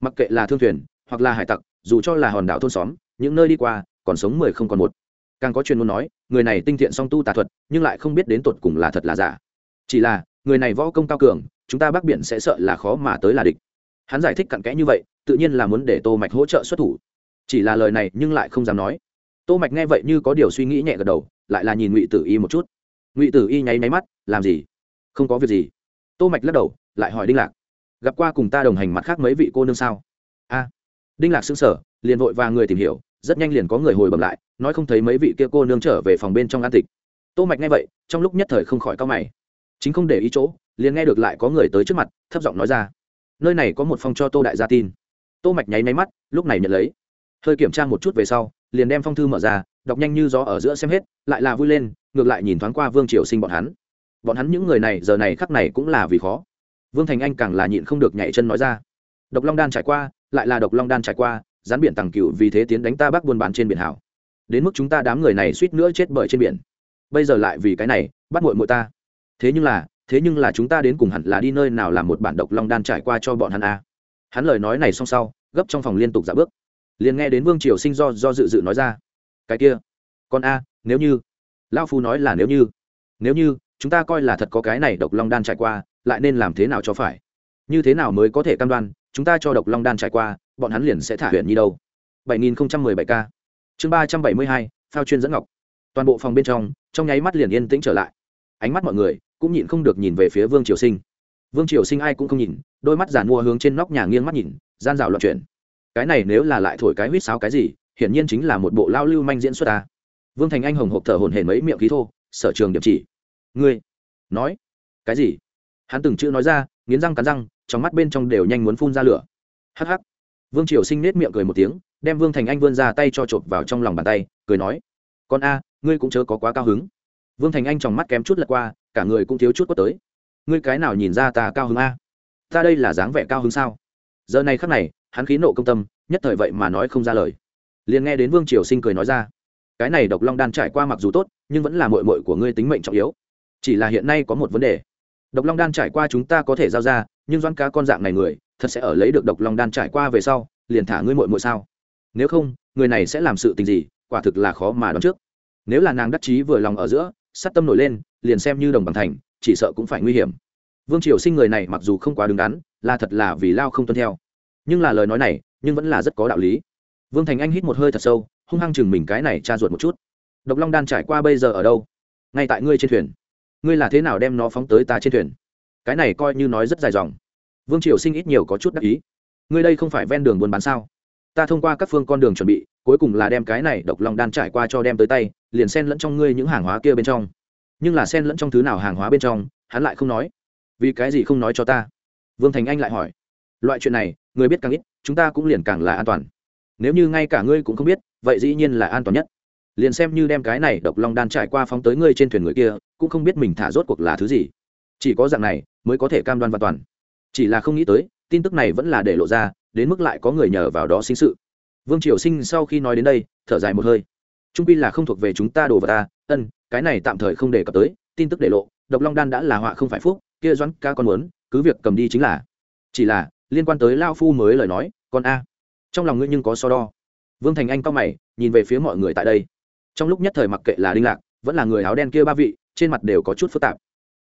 Speaker 1: Mặc kệ là thương thuyền, hoặc là hải tặc dù cho là hòn đảo thôn xóm, những nơi đi qua, còn sống mười không còn một. Càng có chuyên môn nói, người này tinh thiện song tu tà thuật, nhưng lại không biết đến tột cùng là thật là giả. Chỉ là, người này võ công cao cường, chúng ta bắc biển sẽ sợ là khó mà tới là địch. Hắn giải thích cặn kẽ như vậy, tự nhiên là muốn để tô mạch hỗ trợ xuất thủ. Chỉ là lời này nhưng lại không dám nói. Tô mạch nghe vậy như có điều suy nghĩ nhẹ gật đầu, lại là nhìn ngụy tử y một chút. Ngụy tử y nháy nháy mắt, làm gì? Không có việc gì. Tô mạch lắc đầu, lại hỏi đinh lạc, gặp qua cùng ta đồng hành mặt khác mấy vị cô nương sao? Đinh lạc sững sờ, liền vội vàng người tìm hiểu, rất nhanh liền có người hồi bẩm lại, nói không thấy mấy vị kia cô nương trở về phòng bên trong an tịch. Tô mạch nghe vậy, trong lúc nhất thời không khỏi cao mày. Chính không để ý chỗ, liền nghe được lại có người tới trước mặt, thấp giọng nói ra. Nơi này có một phong cho tô đại gia tin. Tô mạch nháy máy mắt, lúc này nhận lấy. Hơi kiểm tra một chút về sau, liền đem phong thư mở ra, đọc nhanh như gió ở giữa xem hết, lại là vui lên, ngược lại nhìn thoáng qua vương triều sinh bọn hắn. Bọn hắn những người này, giờ này khắc này cũng là vì khó. Vương thành anh càng là nhịn không được nhảy chân nói ra. Độc long đan trải qua lại là độc long đan trải qua gián biển tàng cựu vì thế tiến đánh ta bắc buôn bán trên biển hảo. Đến mức chúng ta đám người này suýt nữa chết bởi trên biển. Bây giờ lại vì cái này, bắt muội muội ta. Thế nhưng là, thế nhưng là chúng ta đến cùng hẳn là đi nơi nào làm một bản độc long đan trải qua cho bọn hắn a hắn lời nói này xong sau, gấp trong phòng liên tục dạ bước. Liền nghe đến vương triều sinh do do dự dự nói ra. Cái kia, con a, nếu như lao phu nói là nếu như. Nếu như, chúng ta coi là thật có cái này độc long đan trải qua, lại nên làm thế nào cho phải? Như thế nào mới có thể cam đoan chúng ta cho độc long đan trải qua bọn hắn liền sẽ thả huyện nhi đâu. 7017 k. Chương 372, phao chuyên dẫn ngọc. Toàn bộ phòng bên trong trong nháy mắt liền yên tĩnh trở lại. Ánh mắt mọi người cũng nhịn không được nhìn về phía vương triều sinh. Vương triều sinh ai cũng không nhìn đôi mắt giàn mua hướng trên nóc nhà nghiêng mắt nhìn gian rào loạn chuyển. Cái này nếu là lại thổi cái huýt sáo cái gì hiển nhiên chính là một bộ lao lưu manh diễn xuất ta. Vương thành anh hồng hộp thở hồn hển mấy miệng khí thô sở trường điểm chỉ. Ngươi nói cái gì? Hắn từng chữ nói ra nghiến răng cắn răng trong mắt bên trong đều nhanh muốn phun ra lửa. Hắc hắc. Vương triều sinh nết miệng cười một tiếng, đem vương thành anh vươn ra tay cho chộp vào trong lòng bàn tay, cười nói, con a, ngươi cũng chớ có quá cao hứng. Vương thành anh trong mắt kém chút lật qua, cả người cũng thiếu chút quất tới. Ngươi cái nào nhìn ra ta cao hứng a? Ta đây là dáng vẻ cao hứng sao? Giờ này khắc này, hắn khí nộ công tâm, nhất thời vậy mà nói không ra lời. Liền nghe đến vương triều sinh cười nói ra, cái này độc long đan trải qua mặc dù tốt, nhưng vẫn là mội mội của ngươi tính mệnh trọng yếu. Chỉ là hiện nay có một vấn đề. Độc long đan trải qua chúng ta có thể giao ra nhưng doãn cá con dạng này người, thật sẽ ở lấy được độc long đan trải qua về sau, liền thả ngươi mội mội sao? Nếu không, người này sẽ làm sự tình gì, quả thực là khó mà đoán trước. Nếu là nàng đắc chí vừa lòng ở giữa sắt tâm nổi lên, liền xem như đồng bằng thành, chỉ sợ cũng phải nguy hiểm. Vương triều sinh người này mặc dù không quá đứng đắn, là thật là vì lao không tuân theo. Nhưng là lời nói này, nhưng vẫn là rất có đạo lý. Vương thành anh hít một hơi thật sâu, hung hăng chừng mình cái này tra ruột một chút. Độc long đan trải qua bây giờ ở đâu? Ngay tại ngươi trên thuyền. Ngươi là thế nào đem nó phóng tới ta trên thuyền? Cái này coi như nói rất dài dòng. Vương triều sinh ít nhiều có chút đắc ý. Ngươi đây không phải ven đường buôn bán sao? Ta thông qua các phương con đường chuẩn bị, cuối cùng là đem cái này độc long đan trải qua cho đem tới tay, liền xen lẫn trong ngươi những hàng hóa kia bên trong. Nhưng là xen lẫn trong thứ nào hàng hóa bên trong, hắn lại không nói. Vì cái gì không nói cho ta? Vương thành anh lại hỏi. Loại chuyện này, người biết càng ít, chúng ta cũng liền càng là an toàn. Nếu như ngay cả ngươi cũng không biết, vậy dĩ nhiên là an toàn nhất. Liền xem như đem cái này độc long đan trải qua phóng tới ngươi trên thuyền người kia, cũng không biết mình thả rốt cuộc là thứ gì chỉ có dạng này mới có thể cam đoan an toàn. Chỉ là không nghĩ tới, tin tức này vẫn là để lộ ra, đến mức lại có người nhờ vào đó sinh sự. Vương triều sinh sau khi nói đến đây, thở dài một hơi. Trung pi là không thuộc về chúng ta đồ vào ta. Ân, cái này tạm thời không đề cập tới, tin tức để lộ, độc long đan đã là họa không phải phúc, kia doãn ca con muốn, cứ việc cầm đi chính là. Chỉ là, liên quan tới lao phu mới lời nói con a. Trong lòng ngươi nhưng có so đo. Vương thành anh cao mày, nhìn về phía mọi người tại đây. Trong lúc nhất thời mặc kệ là đinh lạc, vẫn là người áo đen kia ba vị, trên mặt đều có chút phức tạp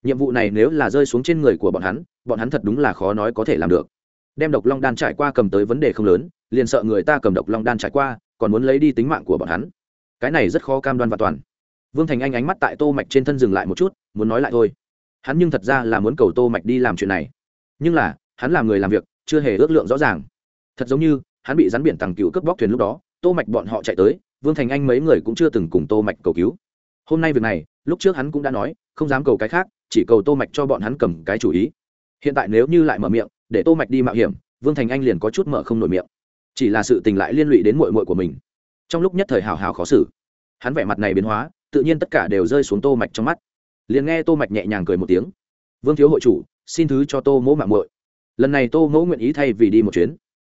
Speaker 1: nhiệm vụ này nếu là rơi xuống trên người của bọn hắn bọn hắn thật đúng là khó nói có thể làm được. Đem độc long đan trải qua cầm tới vấn đề không lớn, liền sợ người ta cầm độc long đan trải qua, còn muốn lấy đi tính mạng của bọn hắn. Cái này rất khó cam đoan và toàn. Vương thành anh ánh mắt tại tô mạch trên thân dừng lại một chút, muốn nói lại thôi. Hắn nhưng thật ra là muốn cầu tô mạch đi làm chuyện này. Nhưng là, hắn làm người làm việc, chưa hề ước lượng rõ ràng. Thật giống như, hắn bị rắn biển tàng cựu cướp bóc thuyền lúc đó, tô mạch bọn họ chạy tới, vương thành anh mấy người cũng chưa từng cùng tô mạch cầu cứu. Hôm nay việc này, lúc trước hắn cũng đã nói, không dám cầu cái khác chỉ cầu tô mạch cho bọn hắn cầm cái chủ ý. Hiện tại nếu như lại mở miệng, để tô mạch đi mạo hiểm, vương thành anh liền có chút mở không nổi miệng. Chỉ là sự tình lại liên lụy đến muội muội của mình. Trong lúc nhất thời hào hào khó xử, hắn vẻ mặt này biến hóa, tự nhiên tất cả đều rơi xuống tô mạch trong mắt. Liền nghe tô mạch nhẹ nhàng cười một tiếng. Vương thiếu hội chủ, xin thứ cho tô mỗ mạng muội. Lần này tô mỗ nguyện ý thay vì đi một chuyến.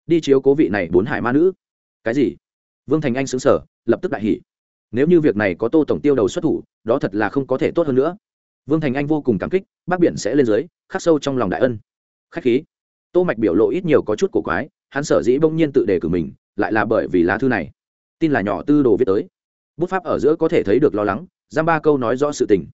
Speaker 1: Đi chiếu cố vị này bốn hải ma nữ. Cái gì? Vương thành anh sững sờ, lập tức đại hỉ. Nếu như việc này có tô tổng tiêu đầu xuất thủ, đó thật là không có thể tốt hơn nữa vương thành anh vô cùng cảm kích, bác biển sẽ lên dưới, khắc sâu trong lòng đại ân. Khách khí. Tô mạch biểu lộ ít nhiều có chút cổ quái, hắn sở dĩ bỗng nhiên tự đề cử mình, lại là bởi vì lá thư này. Tin là nhỏ tư đồ viết tới. Bút pháp ở giữa có thể thấy được lo lắng, giam ba câu nói rõ sự tình.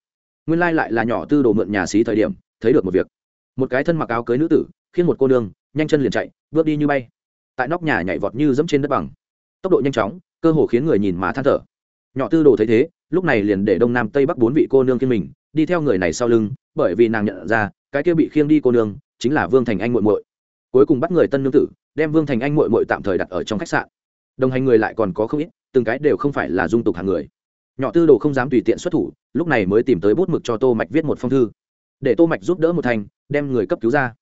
Speaker 1: Nguyên lai lại là nhỏ tư đồ mượn nhà xí thời điểm, thấy được một việc. Một cái thân mặc áo cưới nữ tử khiến một cô nương, nhanh chân liền chạy, bước đi như bay. Tại nóc nhà nhảy vọt như dẫm trên đất bằng. Tốc độ nhanh chóng, cơ hồ khiến người nhìn mà than thở. Nhỏ tư đồ thấy thế, lúc này liền để đông nam tây bắc bốn vị cô nương kiên mình đi theo người này sau lưng, bởi vì nàng nhận ra, cái kia bị khiêng đi cô nương, chính là vương thành anh muội muội. Cuối cùng bắt người tân nương tử, đem vương thành anh muội muội tạm thời đặt ở trong khách sạn. Đồng hành người lại còn có không ít, từng cái đều không phải là dung tục hàng người. Nhỏ tư đồ không dám tùy tiện xuất thủ, lúc này mới tìm tới bút mực cho tô mạch viết một phong thư. Để tô mạch giúp đỡ một thành, đem người cấp cứu ra.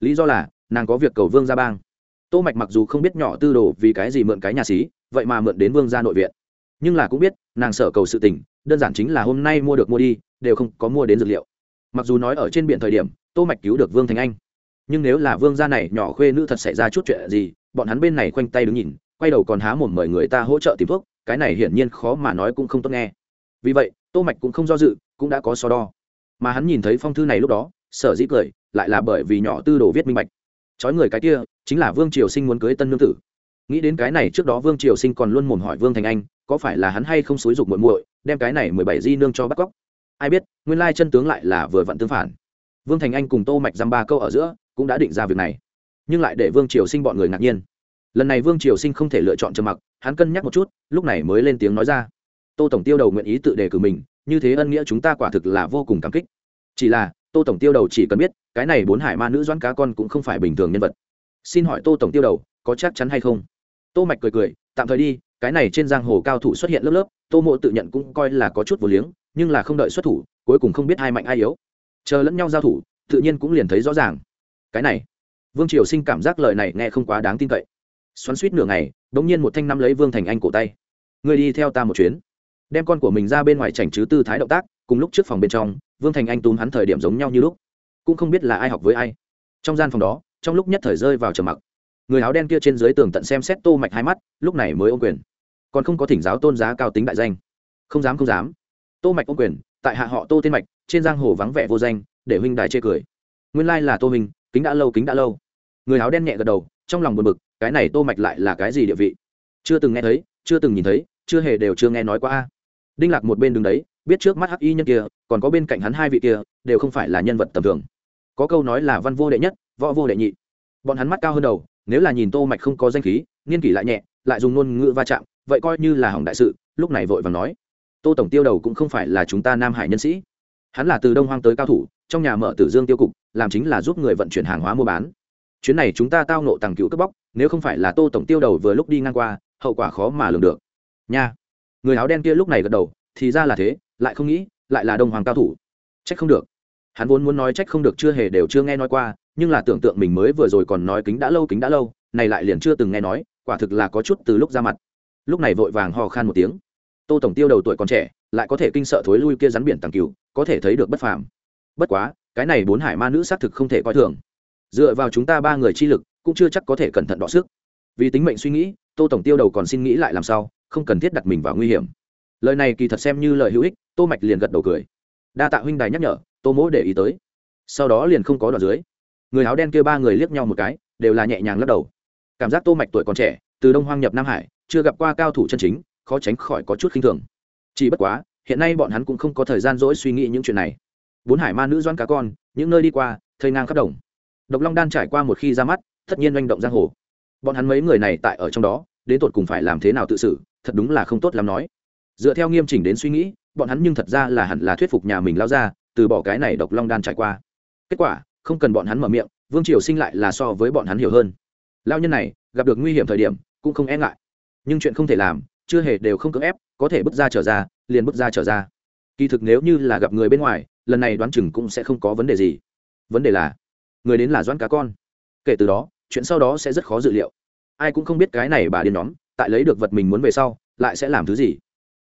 Speaker 1: Lý do là, nàng có việc cầu vương gia bang. Tô mạch mặc dù không biết nhỏ tư đồ vì cái gì mượn cái nhà xí, vậy mà mượn đến vương gia nội viện. Nhưng là cũng biết, nàng sợ cầu sự tình, đơn giản chính là hôm nay mua được mua đi đều không có mua đến dược liệu. Mặc dù nói ở trên biển thời điểm, tô mạch cứu được vương thành anh, nhưng nếu là vương gia này nhỏ khuê nữ thật xảy ra chút chuyện gì, bọn hắn bên này khoanh tay đứng nhìn, quay đầu còn há mồm mời người ta hỗ trợ tìm thuốc, cái này hiển nhiên khó mà nói cũng không tốt nghe. Vì vậy, tô mạch cũng không do dự, cũng đã có so đo. Mà hắn nhìn thấy phong thư này lúc đó, sở dĩ cười, lại là bởi vì nhỏ tư đồ viết minh bạch. Chói người cái kia, chính là vương triều sinh muốn cưới tân nương tử. Nghĩ đến cái này trước đó vương triều sinh còn luôn mồm hỏi vương thành anh, có phải là hắn hay không xúi dục muội muội, đem cái này mười bảy di nương cho bắt cóc ai biết, nguyên lai chân tướng lại là vừa vặn tương phản. Vương thành anh cùng tô mạch dăm ba câu ở giữa, cũng đã định ra việc này. Nhưng lại để vương triều sinh bọn người ngạc nhiên. Lần này vương triều sinh không thể lựa chọn trầm mặc, hắn cân nhắc một chút, lúc này mới lên tiếng nói ra. Tô tổng tiêu đầu nguyện ý tự đề cử mình, như thế ân nghĩa chúng ta quả thực là vô cùng cảm kích. Chỉ là, tô tổng tiêu đầu chỉ cần biết, cái này bốn hải ma nữ doãn cá con cũng không phải bình thường nhân vật. Xin hỏi tô tổng tiêu đầu, có chắc chắn hay không? Tô mạch cười cười, tạm thời đi, cái này trên giang hồ cao thủ xuất hiện lớp lớp, tô mộ tự nhận cũng coi là có chút vô liếng nhưng là không đợi xuất thủ, cuối cùng không biết ai mạnh ai yếu. Chờ lẫn nhau giao thủ, tự nhiên cũng liền thấy rõ ràng. Cái này, vương triều sinh cảm giác lời này nghe không quá đáng tin cậy. Xoắn suýt nửa ngày đ ỗ n g nhiên một thanh năm lấy vương thành anh cổ tay. Người đi theo ta một chuyến. Đem con của mình ra bên ngoài chảnh chứ tư thái động tác, cùng lúc trước phòng bên trong, vương thành anh túm hắn thời điểm giống nhau như lúc. Cũng không biết là ai học với ai. Trong gian phòng đó, trong lúc nhất thời rơi vào trầm mặc. Người áo đen kia trên dưới tường tận xem xét tô mạch hai mắt, lúc này mới ô quyền. Còn không có thỉnh giáo tôn giá cao tính đại danh. Không dám không dám tô mạch ô quyền, tại hạ họ tô tên mạch, trên giang hồ vắng vẻ vô danh, để huynh đài chê cười. Nguyên lai là tô minh kính đã lâu, kính đã lâu. Người áo đen nhẹ gật đầu, trong lòng buồn bực, cái này tô mạch lại là cái gì địa vị? Chưa từng nghe thấy, chưa từng nhìn thấy, chưa hề đều chưa nghe nói qua a. Đinh lạc một bên đứng đấy, biết trước mắt hắc y nhân kia, còn có bên cạnh hắn hai vị kia, đều không phải là nhân vật tầm thường. Có câu nói là văn vô đệ nhất, võ vô đệ nhị. Bọn hắn mắt cao hơn đầu, nếu là nhìn tô mạch không có danh khí niên kỷ lại nhẹ, lại dùng ngôn ngữ va chạm, vậy coi như là hỏng đại sự, lúc này vội vàng nói tô tổng tiêu đầu cũng không phải là chúng ta nam hải nhân sĩ. Hắn là từ đông hoang tới cao thủ, trong nhà mở tử dương tiêu cục, làm chính là giúp người vận chuyển hàng hóa mua bán. Chuyến này chúng ta tao nộ tàng cựu cướp bóc, nếu không phải là tô tổng tiêu đầu vừa lúc đi ngang qua, hậu quả khó mà lường được. Nha. Người áo đen kia lúc này gật đầu, thì ra là thế, lại không nghĩ, lại là đông hoàng cao thủ. Trách không được. Hắn vốn muốn nói trách không được chưa hề đều chưa nghe nói qua, nhưng là tưởng tượng mình mới vừa rồi còn nói kính đã lâu, kính đã lâu, này lại liền chưa từng nghe nói, quả thực là có chút từ lúc ra mặt. Lúc này vội vàng hò khan một tiếng tô tổng tiêu đầu tuổi còn trẻ, lại có thể kinh sợ thối lui kia rắn biển tàng cừu, có thể thấy được bất phàm. Bất quá, cái này bốn hải ma nữ xác thực không thể coi thường. Dựa vào chúng ta ba người chi lực, cũng chưa chắc có thể cẩn thận đọ sức. Vì tính mệnh suy nghĩ, tô tổng tiêu đầu còn xin nghĩ lại làm sao, không cần thiết đặt mình vào nguy hiểm. Lời này kỳ thật xem như lời hữu ích, tô mạch liền gật đầu cười. Đa tạ huynh đài nhắc nhở, tô mỗ để ý tới. Sau đó liền không có đoạn dưới. Người áo đen kia ba người liếc nhau một cái, đều là nhẹ nhàng lắc đầu. Cảm giác tô mạch tuổi còn trẻ, từ đông hoang nhập nam hải, chưa gặp qua cao thủ chân chính khó tránh khỏi có chút khinh thường. Chỉ bất quá, hiện nay bọn hắn cũng không có thời gian dỗi suy nghĩ những chuyện này. Bốn hải ma nữ doan cá con, những nơi đi qua, thây ngang khắp đồng. Độc long đan trải qua một khi ra mắt, tất nhiên manh động giang hồ. Bọn hắn mấy người này tại ở trong đó, đến tột cùng phải làm thế nào tự xử, thật đúng là không tốt lắm nói. Dựa theo nghiêm chỉnh đến suy nghĩ, bọn hắn nhưng thật ra là hẳn là thuyết phục nhà mình lao ra, từ bỏ cái này độc long đan trải qua. Kết quả, không cần bọn hắn mở miệng, vương triều sinh lại là so với bọn hắn hiểu hơn. Lao nhân này, gặp được nguy hiểm thời điểm, cũng không e ngại. Nhưng chuyện không thể làm chưa hề đều không cưỡng ép, có thể bước ra trở ra, liền bước ra trở ra. Kỳ thực nếu như là gặp người bên ngoài, lần này đoán chừng cũng sẽ không có vấn đề gì. Vấn đề là, người đến là doãn cá con. Kể từ đó, chuyện sau đó sẽ rất khó dự liệu. Ai cũng không biết cái này bà điên nhóm, tại lấy được vật mình muốn về sau, lại sẽ làm thứ gì.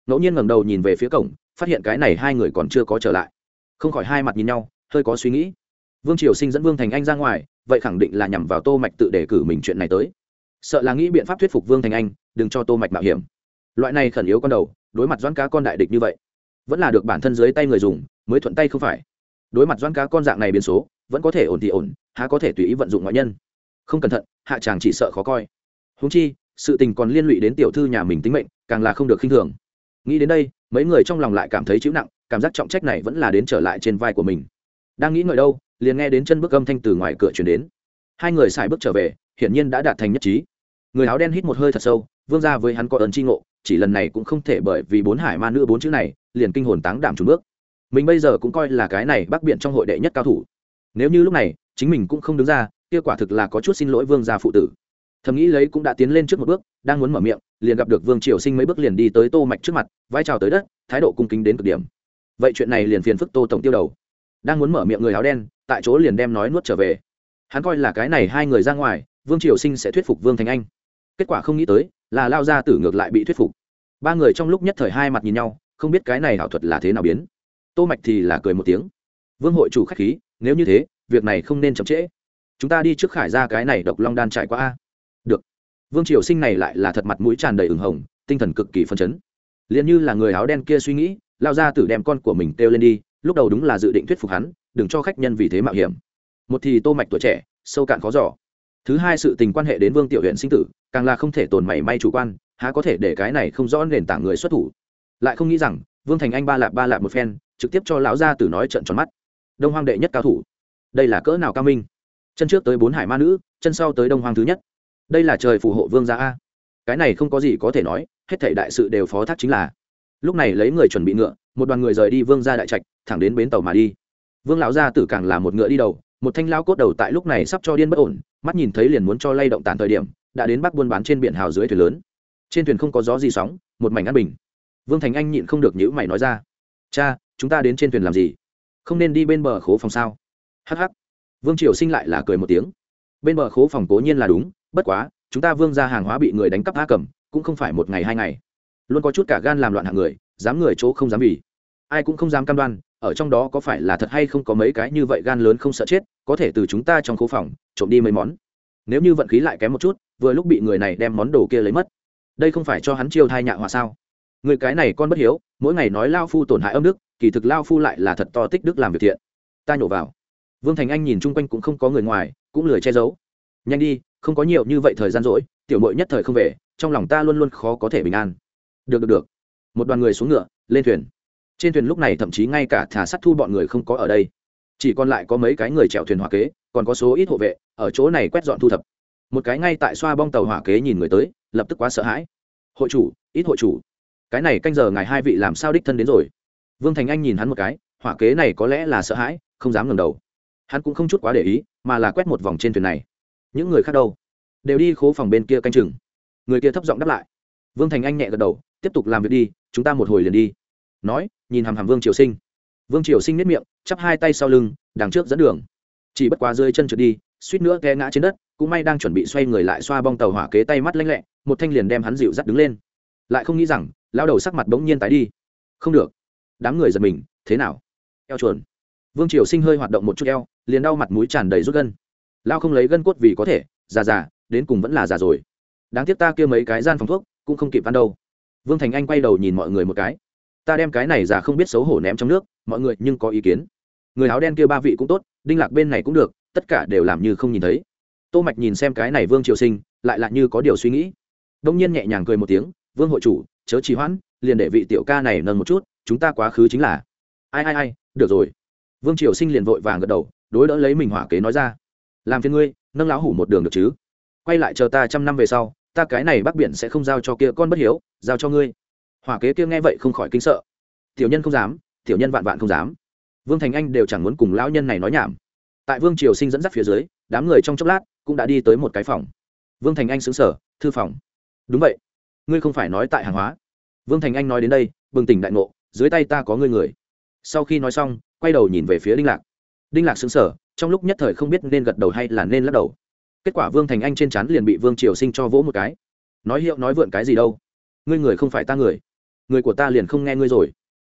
Speaker 1: Ngẫu nhiên ngẩng đầu nhìn về phía cổng, phát hiện cái này hai người còn chưa có trở lại. Không khỏi hai mặt nhìn nhau, hơi có suy nghĩ. Vương triều sinh dẫn vương thành anh ra ngoài, vậy khẳng định là nhằm vào tô mạch tự đề cử mình chuyện này tới. Sợ là nghĩ biện pháp thuyết phục vương thành anh, đừng cho tô mạch mạo hiểm loại này khẩn yếu con đầu, đối mặt doãn cá con đại địch như vậy, vẫn là được bản thân dưới tay người dùng, mới thuận tay không phải. Đối mặt doãn cá con dạng này biến số, vẫn có thể ổn thì ổn, há có thể tùy ý vận dụng ngoại nhân. Không cẩn thận, hạ chàng chỉ sợ khó coi. Húng chi, sự tình còn liên lụy đến tiểu thư nhà mình tính mệnh, càng là không được khinh thường. Nghĩ đến đây, mấy người trong lòng lại cảm thấy chịu nặng, cảm giác trọng trách này vẫn là đến trở lại trên vai của mình. Đang nghĩ ngợi đâu, liền nghe đến chân bước âm thanh từ ngoài cửa chuyển đến. Hai người xài bước trở về, hiển nhiên đã đạt thành nhất trí. Người áo đen hít một hơi thật sâu, vương ra với hắn có ơn tri ngộ chỉ lần này cũng không thể bởi vì bốn hải ma nữ bốn chữ này, liền kinh hồn táng đảm trùng bước. Mình bây giờ cũng coi là cái này bắc biện trong hội đệ nhất cao thủ. Nếu như lúc này, chính mình cũng không đứng ra, kia quả thực là có chút xin lỗi vương gia phụ tử. Thầm nghĩ lấy cũng đã tiến lên trước một bước, đang muốn mở miệng, liền gặp được vương triều sinh mấy bước liền đi tới tô mạch trước mặt, vai trào tới đất, thái độ cung kính đến cực điểm. Vậy chuyện này liền phiền phức tô tổng tiêu đầu. Đang muốn mở miệng người áo đen, tại chỗ liền đem nói nuốt trở về. Hắn coi là cái này hai người ra ngoài, vương triều sinh sẽ thuyết phục vương thành anh. Kết quả không nghĩ tới, là lao ra tử ngược lại bị thuyết phục ba người trong lúc nhất thời hai mặt nhìn nhau, không biết cái này ảo thuật là thế nào biến. Tô mạch thì là cười một tiếng. Vương hội chủ khách khí, nếu như thế, việc này không nên chậm trễ. Chúng ta đi trước khải ra cái này độc long đan trải qua a. Được. Vương triều sinh này lại là thật mặt mũi tràn đầy ửng hồng, tinh thần cực kỳ phấn chấn. Liền như là người áo đen kia suy nghĩ, lao ra tử đem con của mình kêu lên đi, lúc đầu đúng là dự định thuyết phục hắn, đừng cho khách nhân vì thế mạo hiểm. Một thì tô mạch tuổi trẻ, sâu cạn khó giỏ thứ hai sự tình quan hệ đến vương tiểu huyện sinh tử, càng là không thể tồn mảy may chủ quan há có thể để cái này không rõ nền tảng người xuất thủ. Lại không nghĩ rằng, vương thành anh ba lạp ba lạp một phen, trực tiếp cho lão gia tử nói trận tròn mắt. Đông hoang đệ nhất cao thủ. Đây là cỡ nào cao minh? Chân trước tới bốn hải ma nữ, chân sau tới đông hoang thứ nhất. Đây là trời phù hộ vương gia a. Cái này không có gì có thể nói, hết thảy đại sự đều phó thác chính là. Lúc này lấy người chuẩn bị ngựa, một đoàn người rời đi vương gia đại trạch, thẳng đến bến tàu mà đi. Vương lão gia tử càng là một ngựa đi đầu, một thanh lao cốt đầu tại lúc này sắp cho điên bất ổn, mắt nhìn thấy liền muốn cho lay động tàn thời điểm, đã đến bắc buôn bán trên biển hào dưới thuyền lớn trên thuyền không có gió gì sóng, một mảnh an bình. Vương thành anh nhịn không được nhữ mày nói ra, cha, chúng ta đến trên thuyền làm gì? Không nên đi bên bờ khố phòng sao? Hh vương triều sinh lại là cười một tiếng. Bên bờ khố phòng cố nhiên là đúng, bất quá, chúng ta vương ra hàng hóa bị người đánh cắp a cầm, cũng không phải một ngày hai ngày. Luôn có chút cả gan làm loạn hạng người, dám người chỗ không dám vì. Ai cũng không dám cam đoan, ở trong đó có phải là thật hay không có mấy cái như vậy gan lớn không sợ chết, có thể từ chúng ta trong khố phòng, trộm đi mấy món. Nếu như vận khí lại kém một chút, vừa lúc bị người này đem món đồ kia lấy mất đây không phải cho hắn chiêu thai nhạ họa sao? Người cái này con bất hiếu, mỗi ngày nói lao phu tổn hại âm đức, kỳ thực lao phu lại là thật to tích đức làm việc thiện. Ta nhổ vào. Vương thành anh nhìn chung quanh cũng không có người ngoài, cũng lười che giấu. Nhanh đi, không có nhiều như vậy thời gian rỗi, tiểu mội nhất thời không về, trong lòng ta luôn luôn khó có thể bình an. Được được được. Một đoàn người xuống ngựa, lên thuyền. Trên thuyền lúc này thậm chí ngay cả thả sắt thu bọn người không có ở đây. Chỉ còn lại có mấy cái người chèo thuyền hòa kế, còn có số ít hộ vệ, ở chỗ này quét dọn thu thập một cái ngay tại xoa bong tàu hỏa kế nhìn người tới, lập tức quá sợ hãi. Hội chủ, ít hội chủ. Cái này canh giờ ngài hai vị làm sao đích thân đến rồi? Vương thành anh nhìn hắn một cái, hỏa kế này có lẽ là sợ hãi, không dám ngẩng đầu. Hắn cũng không chút quá để ý, mà là quét một vòng trên thuyền này. Những người khác đâu? Đều đi khố phòng bên kia canh chừng. Người kia thấp giọng đáp lại. Vương thành anh nhẹ gật đầu, tiếp tục làm việc đi, chúng ta một hồi liền đi. Nói, nhìn hàm hàm vương triều sinh. Vương triều sinh nếp miệng, chắp hai tay sau lưng, đằng trước dẫn đường. Chỉ bất quá rơi chân trượt đi, suýt nữa té ngã trên đất cũng may đang chuẩn bị xoay người lại xoa bong tàu hỏa kế tay mắt lanh lẹ, một thanh liền đem hắn dịu dắt đứng lên. Lại không nghĩ rằng lao đầu sắc mặt bỗng nhiên tái đi. Không được. Đám người giật mình, thế nào? Eo chuồn. Vương triều sinh hơi hoạt động một chút eo, liền đau mặt mũi tràn đầy rút gân. Lao không lấy gân cốt vì có thể, già già, đến cùng vẫn là già rồi. Đáng tiếc ta kia mấy cái gian phòng thuốc, cũng không kịp ăn đâu. Vương thành anh quay đầu nhìn mọi người một cái. Ta đem cái này già không biết xấu hổ ném trong nước, mọi người nhưng có ý kiến. Người áo đen kia ba vị cũng tốt, đinh lạc bên này cũng được, tất cả đều làm như không nhìn thấy tô mạch nhìn xem cái này vương triều sinh, lại là như có điều suy nghĩ. Đông nhiên nhẹ nhàng cười một tiếng, vương hội chủ, chớ trì hoãn, liền để vị tiểu ca này nâng một chút, chúng ta quá khứ chính là. Ai ai ai, được rồi. Vương triều sinh liền vội vàng gật đầu, đối đỡ lấy mình hỏa kế nói ra. Làm phiền ngươi, nâng lão hủ một đường được chứ? Quay lại chờ ta trăm năm về sau, ta cái này bắc biển sẽ không giao cho kia con bất hiếu, giao cho ngươi. Hỏa kế kia nghe vậy không khỏi kinh sợ. Tiểu nhân không dám, tiểu nhân vạn vạn không dám. Vương thành anh đều chẳng muốn cùng lão nhân này nói nhảm. Tại vương triều sinh dẫn dắt phía dưới, đám người trong chốc lát cũng đã đi tới một cái phòng. Vương thành anh xứng sở thư phòng. Đúng vậy. Ngươi không phải nói tại hàng hóa. Vương thành anh nói đến đây, bừng tỉnh đại ngộ, dưới tay ta có ngươi người. Sau khi nói xong, quay đầu nhìn về phía đinh lạc. Đinh lạc xứng sở trong lúc nhất thời không biết nên gật đầu hay là nên lắc đầu. Kết quả vương thành anh trên chắn liền bị vương triều sinh cho vỗ một cái. Nói hiệu nói vượn cái gì đâu? Ngươi người không phải ta người. Người của ta liền không nghe ngươi rồi.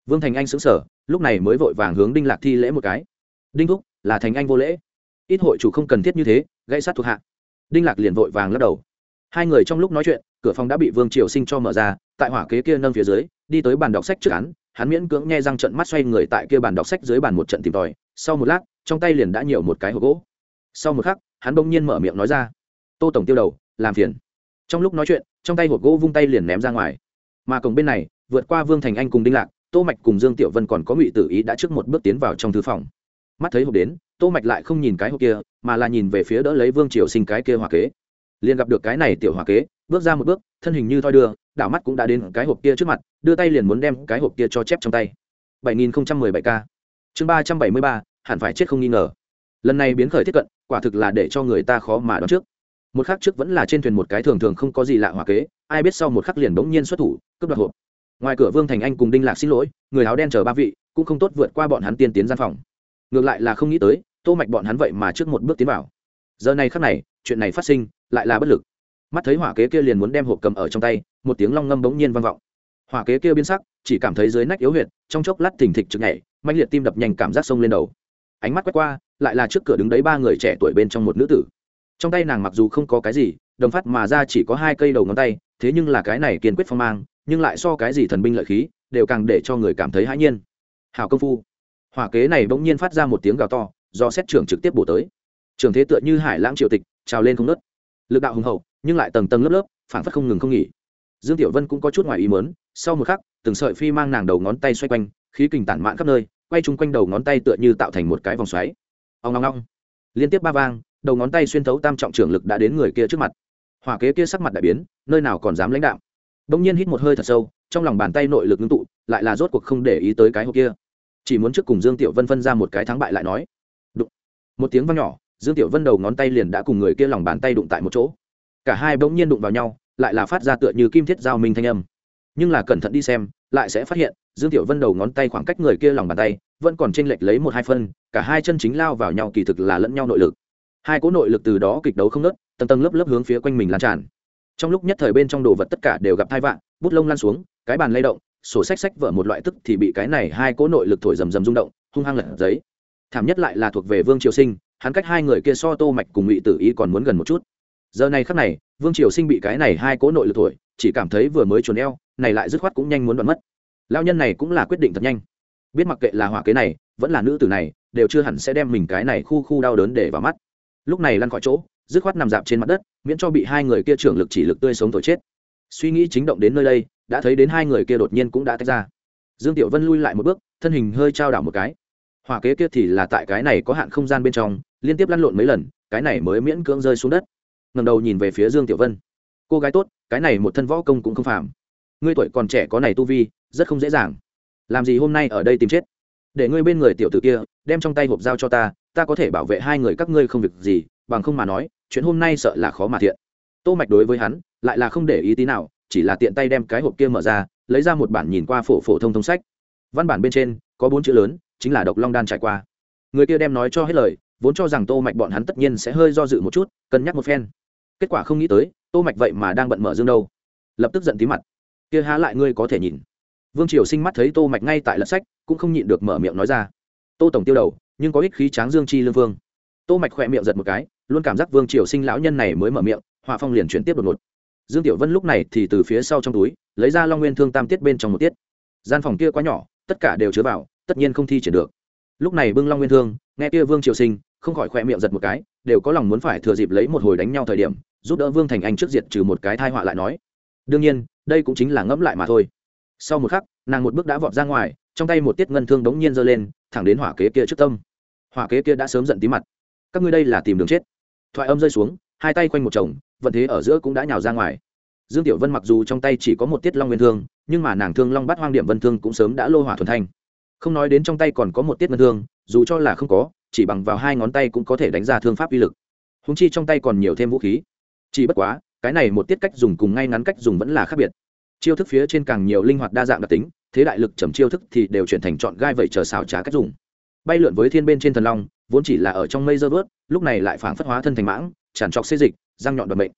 Speaker 1: Vương thành anh xứng sở lúc này mới vội vàng hướng đinh lạc thi lễ một cái. Đinh thúc, là thành anh vô lễ. Ít hội chủ không cần thiết như thế gãy sát thuộc hạ. Đinh lạc liền vội vàng lắc đầu. Hai người trong lúc nói chuyện, cửa phòng đã bị vương triều sinh cho mở ra, tại hỏa kế kia nâng phía dưới, đi tới bàn đọc sách trước án, hắn miễn cưỡng nghe răng trận mắt xoay người tại kia bàn đọc sách dưới bàn một trận tìm tòi, sau một lát, trong tay liền đã nhiều một cái hộp gỗ. Sau một khắc, hắn bỗng nhiên mở miệng nói ra, tô tổng tiêu đầu, làm phiền. Trong lúc nói chuyện, trong tay hộp gỗ vung tay liền ném ra ngoài. Mà cổng bên này, vượt qua vương thành anh cùng đinh lạc, tô mạch cùng dương tiểu vân còn có ngụy tử ý đã trước một bước tiến vào trong thư phòng. Mắt thấy hộp đến, tô mạch lại không nhìn cái hộp kia mà là nhìn về phía đỡ lấy vương triều sinh cái kia hòa kế. Liền gặp được cái này tiểu hòa kế bước ra một bước thân hình như thoi đưa đảo mắt cũng đã đến cái hộp kia trước mặt đưa tay liền muốn đem cái hộp kia cho chép trong tay. 7017 k. Chương 373, hẳn phải chết không nghi ngờ. Lần này biến khởi tiếp cận quả thực là để cho người ta khó mà đoán trước. Một khắc trước vẫn là trên thuyền một cái thường thường không có gì lạ hòa kế ai biết sau một khắc liền bỗng nhiên xuất thủ cướp đoạt hộp. Ngoài cửa vương thành anh cùng đinh lạc xin lỗi người áo đen chờ ba vị cũng không tốt vượt qua bọn hắn tiên tiến gian phòng. Ngược lại là không nghĩ tới tô mạch bọn hắn vậy mà trước một bước tiến vào. Giờ này khắc này, chuyện này phát sinh, lại là bất lực. Mắt thấy hỏa kế kia liền muốn đem hộp cầm ở trong tay, một tiếng long ngâm bỗng nhiên vang vọng. Hỏa kế kia biến sắc, chỉ cảm thấy dưới nách yếu huyệt, trong chốc lát thình thịch trực nhảy mạnh liệt tim đập nhanh cảm giác sông lên đầu. Ánh mắt quét qua, lại là trước cửa đứng đấy ba người trẻ tuổi bên trong một nữ tử. Trong tay nàng mặc dù không có cái gì, đồng phát mà ra chỉ có hai cây đầu ngón tay, thế nhưng là cái này kiên quyết phong mang, nhưng lại so cái gì thần binh lợi khí, đều càng để cho người cảm thấy hãi nhiên. Hào công phu. Hỏa kế này bỗng nhiên phát ra một tiếng gào to do xét trưởng trực tiếp bổ tới. Trường thế tựa như hải lãng triệu tịch, trào lên không nớt lực đạo hùng hậu, nhưng lại tầng tầng lớp lớp phản phất không ngừng không nghỉ. Dương tiểu vân cũng có chút ngoài ý mớn sau một khắc, từng sợi phi mang nàng đầu ngón tay xoay quanh, khí kình tản mạn khắp nơi, quay chung quanh đầu ngón tay tựa như tạo thành một cái vòng xoáy. Ông ngong ngong liên tiếp ba vang, đầu ngón tay xuyên thấu tam trọng trưởng lực đã đến người kia trước mặt. Hỏa kế kia sắc mặt đại biến, nơi nào còn dám lãnh đạo bỗng nhiên hít một hơi thật sâu, trong lòng bàn tay nội lực ngưng tụ, lại là rốt cuộc không để ý tới cái hộp kia. Chỉ muốn trước cùng dương tiểu vân phân ra một cái thắng bại lại nói một tiếng vang nhỏ, dương tiểu vân đầu ngón tay liền đã cùng người kia lòng bàn tay đụng tại một chỗ. Cả hai bỗng nhiên đụng vào nhau, lại là phát ra tựa như kim thiết giao minh thanh âm. Nhưng là cẩn thận đi xem, lại sẽ phát hiện, dương tiểu vân đầu ngón tay khoảng cách người kia lòng bàn tay, vẫn còn chênh lệch lấy một hai phân, cả hai chân chính lao vào nhau kỳ thực là lẫn nhau nội lực. Hai cỗ nội lực từ đó kịch đấu không nớt tầng tầng lớp lớp hướng phía quanh mình lan tràn. Trong lúc nhất thời bên trong đồ vật tất cả đều gặp thai vạn bút lông lan xuống, cái bàn lay động, sổ sách sách vở một loại tức thì bị cái này hai cỗ nội lực thổi rầm rầm rung động, hung hăng lật giấy thảm nhất lại là thuộc về vương triều sinh, hắn cách hai người kia so tô mạch cùng ngụy tử ý còn muốn gần một chút. Giờ này khắc này, vương triều sinh bị cái này hai cố nội lực tuổi chỉ cảm thấy vừa mới chuồn eo, này lại dứt khoát cũng nhanh muốn đoạn mất. Lao nhân này cũng là quyết định thật nhanh. Biết mặc kệ là hỏa kế này, vẫn là nữ tử này, đều chưa hẳn sẽ đem mình cái này khu khu đau đớn để vào mắt. Lúc này lăn khỏi chỗ, dứt khoát nằm dạp trên mặt đất, miễn cho bị hai người kia trưởng lực chỉ lực tươi sống thổi chết. Suy nghĩ chính động đến nơi đây, đã thấy đến hai người kia đột nhiên cũng đã tách ra. Dương tiểu vân lui lại một bước, thân hình hơi trao đảo một cái hỏa kế kia thì là tại cái này có hạn không gian bên trong, liên tiếp lăn lộn mấy lần, cái này mới miễn cưỡng rơi xuống đất. Ngầm đầu nhìn về phía dương tiểu vân. Cô gái tốt, cái này một thân võ công cũng không phạm ngươi tuổi còn trẻ có này tu vi, rất không dễ dàng. Làm gì hôm nay ở đây tìm chết? Để ngươi bên người tiểu tử kia, đem trong tay hộp dao cho ta ta có thể bảo vệ hai người các ngươi không việc gì, bằng không mà nói, chuyện hôm nay sợ là khó mà thiện. Tô mạch đối với hắn, lại là không để ý tí nào, chỉ là tiện tay đem cái hộp kia mở ra, lấy ra một bản nhìn qua phổ phổ thông thông sách. Văn bản bên trên có bốn chữ lớn chính là độc long đan trải qua. Người kia đem nói cho hết lời, vốn cho rằng tô mạch bọn hắn tất nhiên sẽ hơi do dự một chút, cân nhắc một phen. Kết quả không nghĩ tới, tô mạch vậy mà đang bận mở dương đâu. Lập tức giận tí mặt. Kia há lại ngươi có thể nhìn. Vương triều sinh mắt thấy tô mạch ngay tại lật sách, cũng không nhịn được mở miệng nói ra. Tô tổng tiêu đầu, nhưng có ích khí tráng dương chi lương vương. Tô mạch khỏe miệng giật một cái, luôn cảm giác vương triều sinh lão nhân này mới mở miệng, họa phong liền chuyển tiếp đột ngột. Dương tiểu vân lúc này thì từ phía sau trong túi, lấy ra long nguyên thương tam tiết bên trong một tiết. Gian phòng kia quá nhỏ, tất cả đều chứa vào tất nhiên không thi triển được. Lúc này bưng long nguyên thương, nghe kia vương triều sinh, không khỏi khoe miệng giật một cái, đều có lòng muốn phải thừa dịp lấy một hồi đánh nhau thời điểm, giúp đỡ vương thành anh trước diệt trừ một cái thai họa lại nói. Đương nhiên, đây cũng chính là ngẫm lại mà thôi. Sau một khắc, nàng một bước đã vọt ra ngoài, trong tay một tiết ngân thương đống nhiên giơ lên, thẳng đến hỏa kế kia trước tâm. Hỏa kế kia đã sớm giận tí mặt. Các ngươi đây là tìm đường chết. Thoại âm rơi xuống, hai tay quanh một chồng, vận thế ở giữa cũng đã nhào ra ngoài. Dương tiểu vân mặc dù trong tay chỉ có một tiết long nguyên thương, nhưng mà nàng thương long bắt hoang điểm vân thương cũng sớm đã lô hỏa thuần thanh không nói đến trong tay còn có một tiết ngân thương dù cho là không có, chỉ bằng vào hai ngón tay cũng có thể đánh ra thương pháp uy lực. Húng chi trong tay còn nhiều thêm vũ khí. Chỉ bất quá, cái này một tiết cách dùng cùng ngay ngắn cách dùng vẫn là khác biệt. Chiêu thức phía trên càng nhiều linh hoạt đa dạng đặc tính, thế đại lực trầm chiêu thức thì đều chuyển thành chọn gai vậy chờ xào trá cách dùng. Bay lượn với thiên bên trên thần long, vốn chỉ là ở trong mây dơ vớt lúc này lại phảng phất hóa thân thành mãng, tràn trọc xê dịch, răng nhọn đoạt mệnh.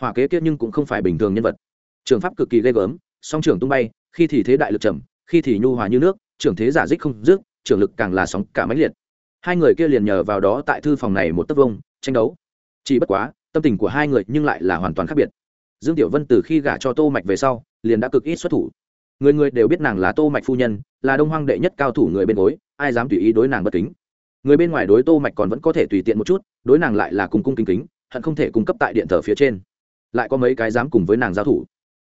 Speaker 1: Hỏa kế kiết nhưng cũng không phải bình thường nhân vật. Trường pháp cực kỳ ghê gớm, song trường tung bay, khi thì thế đại lực trầm, khi thì nhu hòa như nước trưởng thế giả dích không dứt, trưởng lực càng là sóng cả máy liệt. Hai người kia liền nhờ vào đó tại thư phòng này một tấc vông, tranh đấu. Chỉ bất quá, tâm tình của hai người nhưng lại là hoàn toàn khác biệt. Dương tiểu vân từ khi gả cho tô mạch về sau, liền đã cực ít xuất thủ. Người người đều biết nàng là tô mạch phu nhân, là đông hoang đệ nhất cao thủ người bên gối, ai dám tùy ý đối nàng bất kính. Người bên ngoài đối tô mạch còn vẫn có thể tùy tiện một chút, đối nàng lại là cùng cung kính kính, hận không thể cung cấp tại điện thờ phía trên. Lại có mấy cái dám cùng với nàng giao thủ.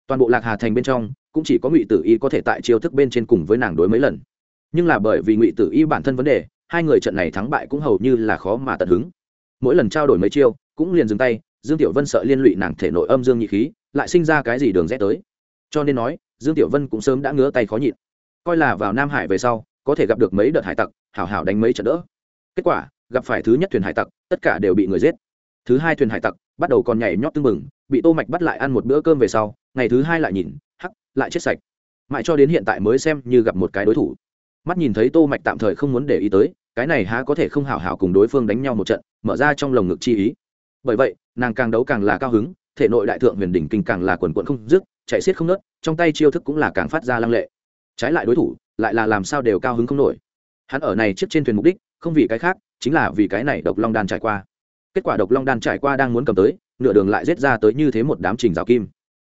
Speaker 1: Toàn bộ lạc hà thành bên trong cũng chỉ có ngụy tử y có thể tại chiêu thức bên trên cùng với nàng đối mấy lần. Nhưng là bởi vì ngụy tử y bản thân vấn đề, hai người trận này thắng bại cũng hầu như là khó mà tận hứng. Mỗi lần trao đổi mấy chiêu, cũng liền dừng tay, dương tiểu vân sợ liên lụy nàng thể nội âm dương nhị khí, lại sinh ra cái gì đường rẽ tới. Cho nên nói, dương tiểu vân cũng sớm đã ngứa tay khó nhịn. Coi là vào nam hải về sau, có thể gặp được mấy đợt hải tặc, hảo hảo đánh mấy trận đỡ. Kết quả, gặp phải thứ nhất thuyền hải tặc, tất cả đều bị người giết. Thứ hai thuyền hải tặc bắt đầu còn nhảy nhót tưng bừng, bị tô mạch bắt lại ăn một bữa cơm về sau, ngày thứ hai lại nhìn, hắc lại chết sạch. Mãi cho đến hiện tại mới xem như gặp một cái đối thủ. Mắt nhìn thấy tô mạch tạm thời không muốn để ý tới, cái này há có thể không hảo hảo cùng đối phương đánh nhau một trận, mở ra trong lồng ngực chi ý. Bởi vậy, nàng càng đấu càng là cao hứng, thể nội đại thượng huyền đỉnh kinh càng là quần quận không dứt, chạy xiết không nớt, trong tay chiêu thức cũng là càng phát ra lăng lệ. Trái lại đối thủ, lại là làm sao đều cao hứng không nổi. Hắn ở này chiếc trên thuyền mục đích, không vì cái khác, chính là vì cái này độc long đan trải qua. Kết quả độc long đan trải qua đang muốn cầm tới, nửa đường lại rết ra tới như thế một đám trình rào kim.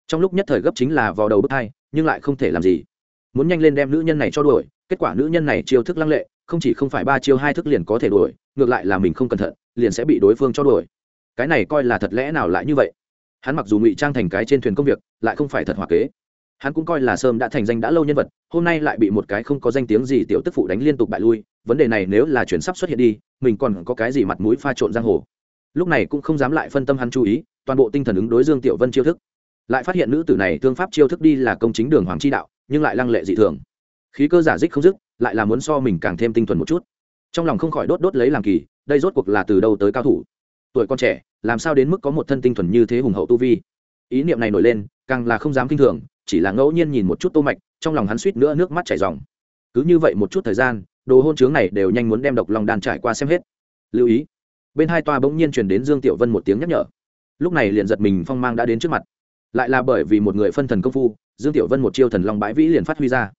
Speaker 1: Trong lúc nhất thời gấp chính là vào đầu bước hai nhưng lại không thể làm gì. Muốn nhanh lên đem nữ nhân này cho đuổi, kết quả nữ nhân này chiêu thức lăng lệ, không chỉ không phải ba chiêu hai thức liền có thể đuổi, ngược lại là mình không cẩn thận, liền sẽ bị đối phương cho đuổi. Cái này coi là thật lẽ nào lại như vậy? Hắn mặc dù ngụy trang thành cái trên thuyền công việc, lại không phải thật hòa kế. Hắn cũng coi là sơm đã thành danh đã lâu nhân vật, hôm nay lại bị một cái không có danh tiếng gì tiểu tức phụ đánh liên tục bại lui, vấn đề này nếu là chuyển sắp xuất hiện đi, mình còn có cái gì mặt mũi pha trộn giang hồ? Lúc này cũng không dám lại phân tâm hắn chú ý, toàn bộ tinh thần ứng đối dương tiểu vân chiêu thức lại phát hiện nữ tử này thương pháp chiêu thức đi là công chính đường hoàng chi đạo, nhưng lại lăng lệ dị thường. Khí cơ giả dích không dứt, lại là muốn so mình càng thêm tinh thuần một chút. Trong lòng không khỏi đốt đốt lấy làm kỳ, đây rốt cuộc là từ đâu tới cao thủ? Tuổi con trẻ, làm sao đến mức có một thân tinh thuần như thế hùng hậu tu vi? Ý niệm này nổi lên, càng là không dám kinh thường, chỉ là ngẫu nhiên nhìn một chút tô mạch, trong lòng hắn suýt nữa nước mắt chảy ròng. Cứ như vậy một chút thời gian, đồ hôn chướng này đều nhanh muốn đem độc lòng đàn trải qua xem hết. Lưu ý, bên hai toa bỗng nhiên truyền đến dương tiểu vân một tiếng nhắc nhở. Lúc này liền giật mình phong mang đã đến trước mặt lại là bởi vì một người phân thần công phu dương tiểu vân một chiêu thần long bãi vĩ liền phát huy ra.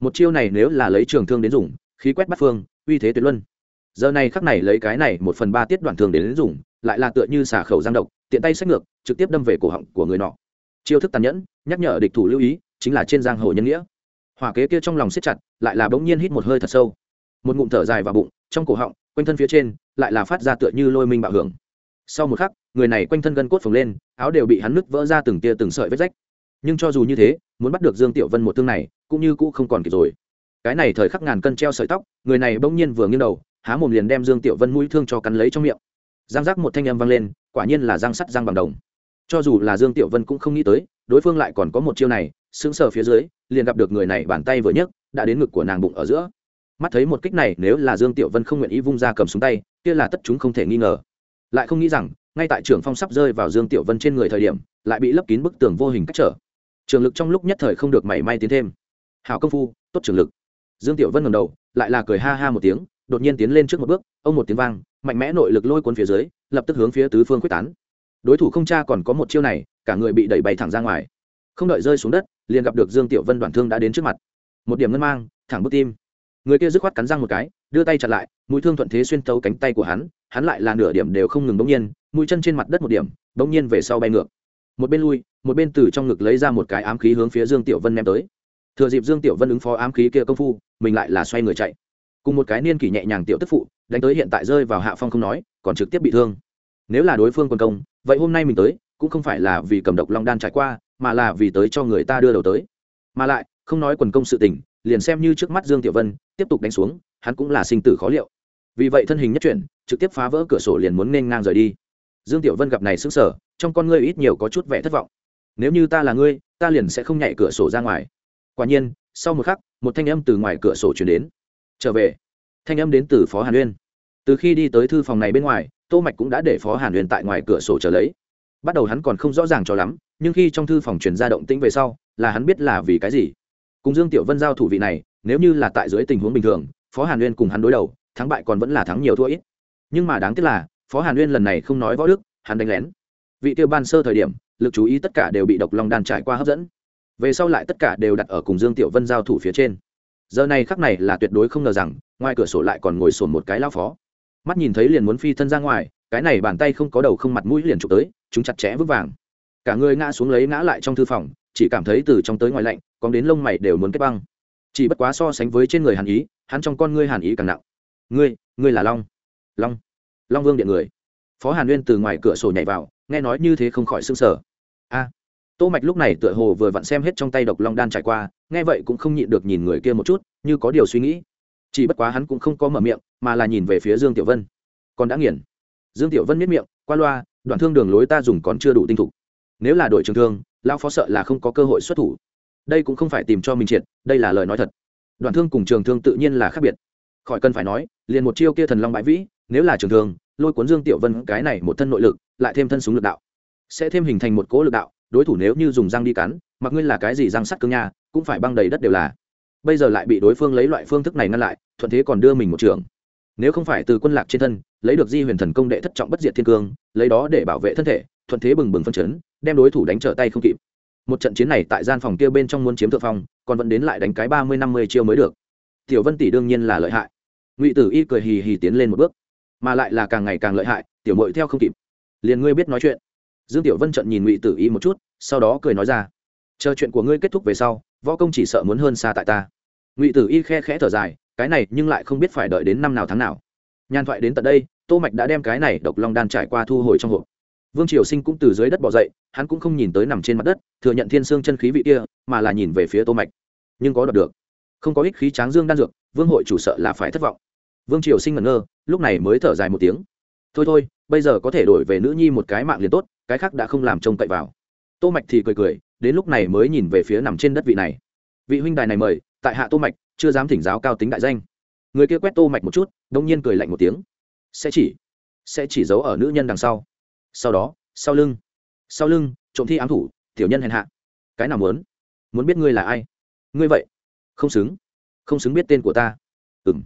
Speaker 1: Một chiêu này nếu là lấy trường thương đến dùng khí quét bắt phương uy thế tuyệt luân. Giờ này khắc này lấy cái này một phần ba tiết đoạn thường đến, đến dùng lại là tựa như xả khẩu giang độc tiện tay sách ngược trực tiếp đâm về cổ họng của người nọ. Chiêu thức tàn nhẫn nhắc nhở địch thủ lưu ý chính là trên giang hồ nhân nghĩa. Hỏa kế kia trong lòng siết chặt lại là bỗng nhiên hít một hơi thật sâu. Một ngụm thở dài vào bụng trong cổ họng quanh thân phía trên lại là phát ra tựa như lôi minh bạo hưởng sau một khắc, người này quanh thân gân cốt phồng lên, áo đều bị hắn nứt vỡ ra từng tia từng sợi vết rách. Nhưng cho dù như thế, muốn bắt được dương tiểu vân một thương này, cũng như cũ không còn kịp rồi. Cái này thời khắc ngàn cân treo sợi tóc, người này bỗng nhiên vừa nghiêng đầu, há mồm liền đem dương tiểu vân mũi thương cho cắn lấy trong miệng. Giang giác một thanh âm vang lên, quả nhiên là giang sắt giang bằng đồng. Cho dù là dương tiểu vân cũng không nghĩ tới, đối phương lại còn có một chiêu này, sững sờ phía dưới, liền gặp được người này bàn tay vừa nhấc, đã đến ngực của nàng bụng ở giữa. Mắt thấy một kích này, nếu là dương tiểu vân không nguyện ý vung ra cầm xuống tay, kia là tất chúng không thể nghi ngờ lại không nghĩ rằng, ngay tại trường phong sắp rơi vào dương tiểu vân trên người thời điểm, lại bị lấp kín bức tường vô hình cách trở. Trường lực trong lúc nhất thời không được mảy may tiến thêm. Hảo công phu, tốt trường lực. Dương tiểu vân ngầm đầu, lại là cười ha ha một tiếng, đột nhiên tiến lên trước một bước, ông một tiếng vang, mạnh mẽ nội lực lôi cuốn phía dưới, lập tức hướng phía tứ phương quyết tán. Đối thủ không cha còn có một chiêu này, cả người bị đẩy bay thẳng ra ngoài. Không đợi rơi xuống đất, liền gặp được dương tiểu vân đoạn thương đã đến trước mặt. Một điểm ngân mang, thẳng bước tim người kia dứt khoát cắn răng một cái, đưa tay chặt lại, mũi thương thuận thế xuyên tấu cánh tay của hắn hắn lại là nửa điểm đều không ngừng bỗng nhiên, mũi chân trên mặt đất một điểm, bỗng nhiên về sau bay ngược. Một bên lui, một bên từ trong ngực lấy ra một cái ám khí hướng phía dương tiểu vân ném tới. Thừa dịp dương tiểu vân ứng phó ám khí kia công phu, mình lại là xoay người chạy. Cùng một cái niên kỷ nhẹ nhàng tiểu tức phụ, đánh tới hiện tại rơi vào hạ phong không nói, còn trực tiếp bị thương. Nếu là đối phương quân công, vậy hôm nay mình tới, cũng không phải là vì cầm độc long đan trải qua, mà là vì tới cho người ta đưa đầu tới. Mà lại, không nói quần công sự tình liền xem như trước mắt dương tiểu vân, tiếp tục đánh xuống, hắn cũng là sinh tử khó liệu. Vì vậy thân hình nhất chuyển, trực tiếp phá vỡ cửa sổ liền muốn nên ngang rời đi. Dương tiểu vân gặp này sững sờ, trong con ngươi ít nhiều có chút vẻ thất vọng. Nếu như ta là ngươi, ta liền sẽ không nhảy cửa sổ ra ngoài. Quả nhiên, sau một khắc, một thanh âm từ ngoài cửa sổ chuyển đến. Trở về. Thanh âm đến từ phó hàn uyên. Từ khi đi tới thư phòng này bên ngoài, tô mạch cũng đã để phó hàn uyên tại ngoài cửa sổ chờ lấy. Bắt đầu hắn còn không rõ ràng cho lắm, nhưng khi trong thư phòng truyền ra động tĩnh về sau, là hắn biết là vì cái gì cùng dương tiểu vân giao thủ vị này, nếu như là tại dưới tình huống bình thường, phó hàn uyên cùng hắn đối đầu, thắng bại còn vẫn là thắng nhiều thua ít. Nhưng mà đáng tiếc là, phó hàn uyên lần này không nói võ đức, hắn đánh lén. Vị tiêu ban sơ thời điểm, lực chú ý tất cả đều bị độc long đan trải qua hấp dẫn. Về sau lại tất cả đều đặt ở cùng dương tiểu vân giao thủ phía trên. Giờ này khắc này là tuyệt đối không ngờ rằng, ngoài cửa sổ lại còn ngồi sồn một cái lao phó. Mắt nhìn thấy liền muốn phi thân ra ngoài, cái này bàn tay không có đầu không mặt mũi liền chụp tới, chúng chặt chẽ vững vàng. Cả người ngã xuống lấy ngã lại trong thư phòng chỉ cảm thấy từ trong tới ngoài lạnh còn đến lông mày đều muốn kết băng. Chỉ bất quá so sánh với trên người hàn ý, hắn trong con ngươi hàn ý càng nặng. Ngươi ngươi là long. Long long vương điện người. Phó hàn nguyên từ ngoài cửa sổ nhảy vào, nghe nói như thế không khỏi s ư n g sở a. Tô mạch lúc này tựa hồ vừa vặn xem hết trong tay độc long đan trải qua, nghe vậy cũng không nhịn được nhìn người kia một chút, như có điều suy nghĩ. Chỉ bất quá hắn cũng không có mở miệng, mà là nhìn về phía dương tiểu vân. Còn đã nghiền. Dương tiểu vân miết miệng, qua loa, đoạn thương đường lối ta dùng còn chưa đủ tinh thục. Nếu là đội trường thương lão phó sợ là không có cơ hội xuất thủ. Đây cũng không phải tìm cho mình triệt, đây là lời nói thật. Đoạn thương cùng trường thương tự nhiên là khác biệt. Khỏi cần phải nói, liền một chiêu kia thần long bãi vĩ, nếu là trường thương, lôi cuốn dương tiểu vân cái này một thân nội lực, lại thêm thân súng lực đạo. Sẽ thêm hình thành một cỗ lực đạo, đối thủ nếu như dùng răng đi cắn, mặc ngươi là cái gì răng sắt cương nha, cũng phải băng đầy đất đều là. Bây giờ lại bị đối phương lấy loại phương thức này ngăn lại, thuận thế còn đưa mình một trường. Nếu không phải từ quân lạc trên thân, lấy được di huyền thần công đệ thất trọng bất diệt thiên cương, lấy đó để bảo vệ thân thể thuận thế bừng bừng phân chấn, đem đối thủ đánh trở tay không kịp. Một trận chiến này tại gian phòng kia bên trong muốn chiếm thượng phong, còn vẫn đến lại đánh cái ba mươi năm mươi chiêu mới được. Tiểu vân tỷ đương nhiên là lợi hại. Ngụy tử y cười hì hì tiến lên một bước. Mà lại là càng ngày càng lợi hại, tiểu mội theo không kịp. Liền ngươi biết nói chuyện. Dương tiểu vân trận nhìn ngụy tử y một chút, sau đó cười nói ra. Chờ chuyện của ngươi kết thúc về sau, võ công chỉ sợ muốn hơn xa tại ta. Ngụy tử y khe khẽ thở dài, cái này nhưng lại không biết phải đợi đến năm nào tháng nào. Nhàn thoại đến tận đây, tô mạch đã đem cái này độc long đan trải qua thu hồi trong hộp vương triều sinh cũng từ dưới đất bỏ dậy, hắn cũng không nhìn tới nằm trên mặt đất, thừa nhận thiên xương chân khí vị kia, mà là nhìn về phía tô mạch. Nhưng có đọc được. Không có ích khí tráng dương đan dược, vương hội chủ sợ là phải thất vọng. Vương triều sinh ngẩn ngơ, lúc này mới thở dài một tiếng. Thôi thôi, bây giờ có thể đổi về nữ nhi một cái mạng liền tốt, cái khác đã không làm trông cậy vào. Tô mạch thì cười cười, đến lúc này mới nhìn về phía nằm trên đất vị này. Vị huynh đài này mời, tại hạ tô mạch, chưa dám thỉnh giáo cao tính đại danh. Người kia quét tô mạch một chút đông nhiên cười lạnh một tiếng. Sẽ chỉ sẽ chỉ giấu ở nữ nhân đằng sau sau đó, sau lưng sau lưng, trộm thi ám thủ, tiểu nhân hèn hạ. Cái nào muốn? Muốn biết ngươi là ai? Ngươi vậy? Không xứng. Không xứng biết tên của ta. Ừng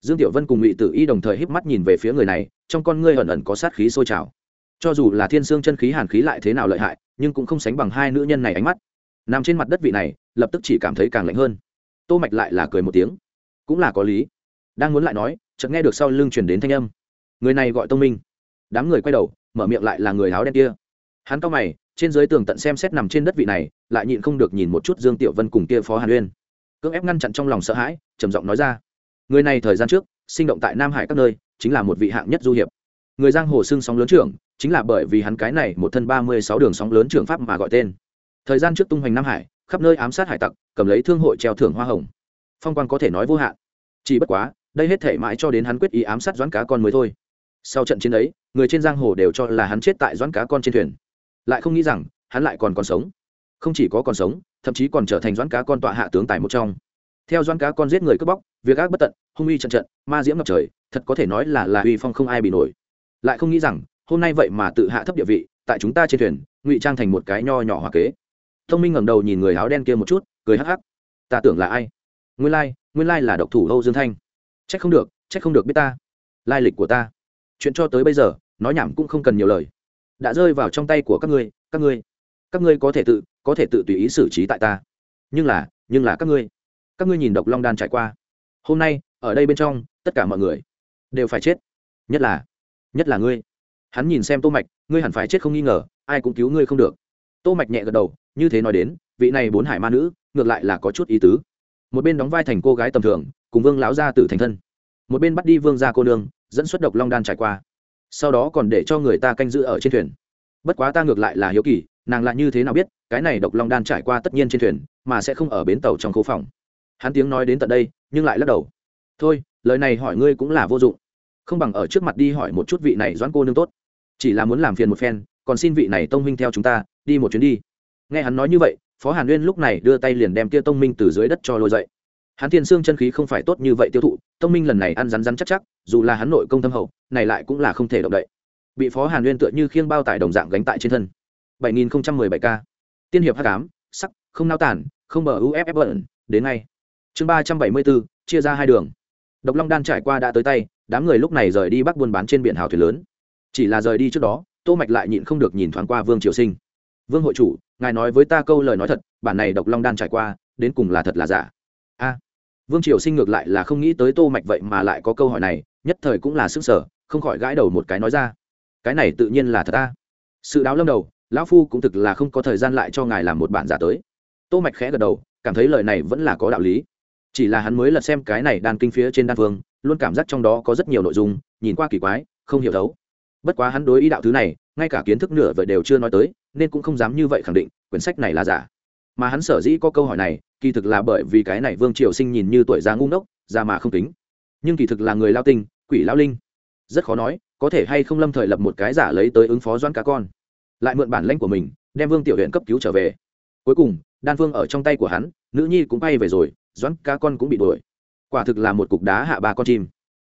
Speaker 1: dương tiểu vân cùng ngụy tử y đồng thời híp mắt nhìn về phía người này, trong con ngươi ẩn ẩn có sát khí sôi trào. Cho dù là thiên sương chân khí hàn khí lại thế nào lợi hại, nhưng cũng không sánh bằng hai nữ nhân này ánh mắt. Nằm trên mặt đất vị này, lập tức chỉ cảm thấy càng lạnh hơn. Tô mạch lại là cười một tiếng. Cũng là có lý. Đang muốn lại nói, chợt nghe được sau lưng truyền đến thanh âm. Người này gọi tông minh. Đám người quay đầu mở miệng lại là người áo đen kia. Hắn cao mày, trên dưới tường tận xem xét nằm trên đất vị này, lại nhịn không được nhìn một chút dương tiểu vân cùng kia phó hàn uyên. Cưỡng ép ngăn chặn trong lòng sợ hãi, trầm giọng nói ra. Người này thời gian trước, sinh động tại nam hải các nơi, chính là một vị hạng nhất du hiệp. Người giang hồ xưng sóng lớn trưởng, chính là bởi vì hắn cái này một thân ba mươi sáu đường sóng lớn trưởng pháp mà gọi tên. Thời gian trước tung hoành nam hải, khắp nơi ám sát hải tặc, cầm lấy thương hội treo thưởng hoa hồng. Phong quan có thể nói vô hạn. Chỉ bất quá, đây hết thể mãi cho đến hắn quyết ý ám sát doãn cá con mới thôi sau trận chiến ấy, người trên giang hồ đều cho là hắn chết tại doãn cá con trên thuyền. Lại không nghĩ rằng, hắn lại còn còn sống. Không chỉ có còn sống, thậm chí còn trở thành doãn cá con tọa hạ tướng tài một trong. Theo doãn cá con giết người cướp bóc, việc ác bất tận, hung uy trận trận, ma diễm ngập trời, thật có thể nói là là uy phong không ai bị nổi. Lại không nghĩ rằng, hôm nay vậy mà tự hạ thấp địa vị, tại chúng ta trên thuyền, ngụy trang thành một cái nho nhỏ hòa kế. Thông minh ngẩng đầu nhìn người áo đen kia một chút, cười hắc hắc. Ta tưởng là ai? Nguyên lai nguyên lai là độc thủ âu dương thanh. Trách không được trách không được biết ta. Lai lịch của ta chuyện cho tới bây giờ, nói nhảm cũng không cần nhiều lời. Đã rơi vào trong tay của các ngươi các ngươi các ngươi có thể tự, có thể tự tùy ý xử trí tại ta. Nhưng là nhưng là các ngươi các ngươi nhìn độc long đan trải qua. Hôm nay, ở đây bên trong, tất cả mọi người đều phải chết. Nhất là nhất là ngươi. Hắn nhìn xem tô mạch, ngươi hẳn phải chết không nghi ngờ, ai cũng cứu ngươi không được. Tô mạch nhẹ gật đầu, như thế nói đến, vị này bốn hải ma nữ, ngược lại là có chút ý tứ. Một bên đóng vai thành cô gái tầm thường, cùng vương lão gia tử thành thân. Một bên bắt đi vương gia cô nương dẫn xuất độc long đan trải qua. Sau đó còn để cho người ta canh giữ ở trên thuyền. Bất quá ta ngược lại là hiếu kỳ, nàng lại như thế nào biết, cái này độc long đan trải qua tất nhiên trên thuyền, mà sẽ không ở bến tàu trong khu phòng. Hắn tiếng nói đến tận đây, nhưng lại lắc đầu. Thôi, lời này hỏi ngươi cũng là vô dụng. Không bằng ở trước mặt đi hỏi một chút vị này doãn cô nương tốt. Chỉ là muốn làm phiền một phen, còn xin vị này tông minh theo chúng ta, đi một chuyến đi. Nghe hắn nói như vậy, phó hàn uyên lúc này đưa tay liền đem kia tông minh từ dưới đất cho lôi dậy. Hắn thiên xương chân khí không phải tốt như vậy tiêu thụ, tông minh lần này ăn rắn rắn chắc chắc dù là hắn nội công thâm hậu, này lại cũng là không thể động đậy. Bị phó hàn Nguyên tựa như khiêng bao tải đồng dạng gánh tại trên thân. 7017 k. Tiên hiệp h tám sắc, không nao tản, không bờ uff bẩn, đến ngay. Chương ba trăm bảy mươi bốn, chia ra hai đường. Độc long đan trải qua đã tới tay, đám người lúc này rời đi bắc buôn bán trên biển hào thuyền lớn. Chỉ là rời đi trước đó, tô mạch lại nhịn không được nhìn thoáng qua vương triều sinh. Vương hội chủ, ngài nói với ta câu lời nói thật, bản này độc long đan trải qua, đến cùng là thật là giả? A. Vương triều sinh ngược lại là không nghĩ tới tô mạch vậy mà lại có câu hỏi này nhất thời cũng là sức sở không khỏi gãi đầu một cái nói ra, cái này tự nhiên là thật ta. Sự đáo lâm đầu, lão phu cũng thực là không có thời gian lại cho ngài làm một bản giả tới. Tô mạch khẽ gật đầu, cảm thấy lời này vẫn là có đạo lý. Chỉ là hắn mới lật xem cái này đan kinh phía trên đan phương, luôn cảm giác trong đó có rất nhiều nội dung, nhìn qua kỳ quái, không hiểu thấu. Bất quá hắn đối ý đạo thứ này, ngay cả kiến thức nửa vời đều chưa nói tới, nên cũng không dám như vậy khẳng định, quyển sách này là giả. Mà hắn sở dĩ có câu hỏi này, kỳ thực là bởi vì cái này vương triều sinh nhìn như tuổi già ngu ngốc, già mà không tính nhưng kỳ thực là người lao tinh, quỷ lao linh. Rất khó nói, có thể hay không lâm thời lập một cái giả lấy tới ứng phó doãn cá con. Lại mượn bản lãnh của mình, đem vương tiểu huyện cấp cứu trở về. Cuối cùng, đan phương ở trong tay của hắn, nữ nhi cũng bay về rồi, doãn cá con cũng bị đuổi. Quả thực là một cục đá hạ ba con chim.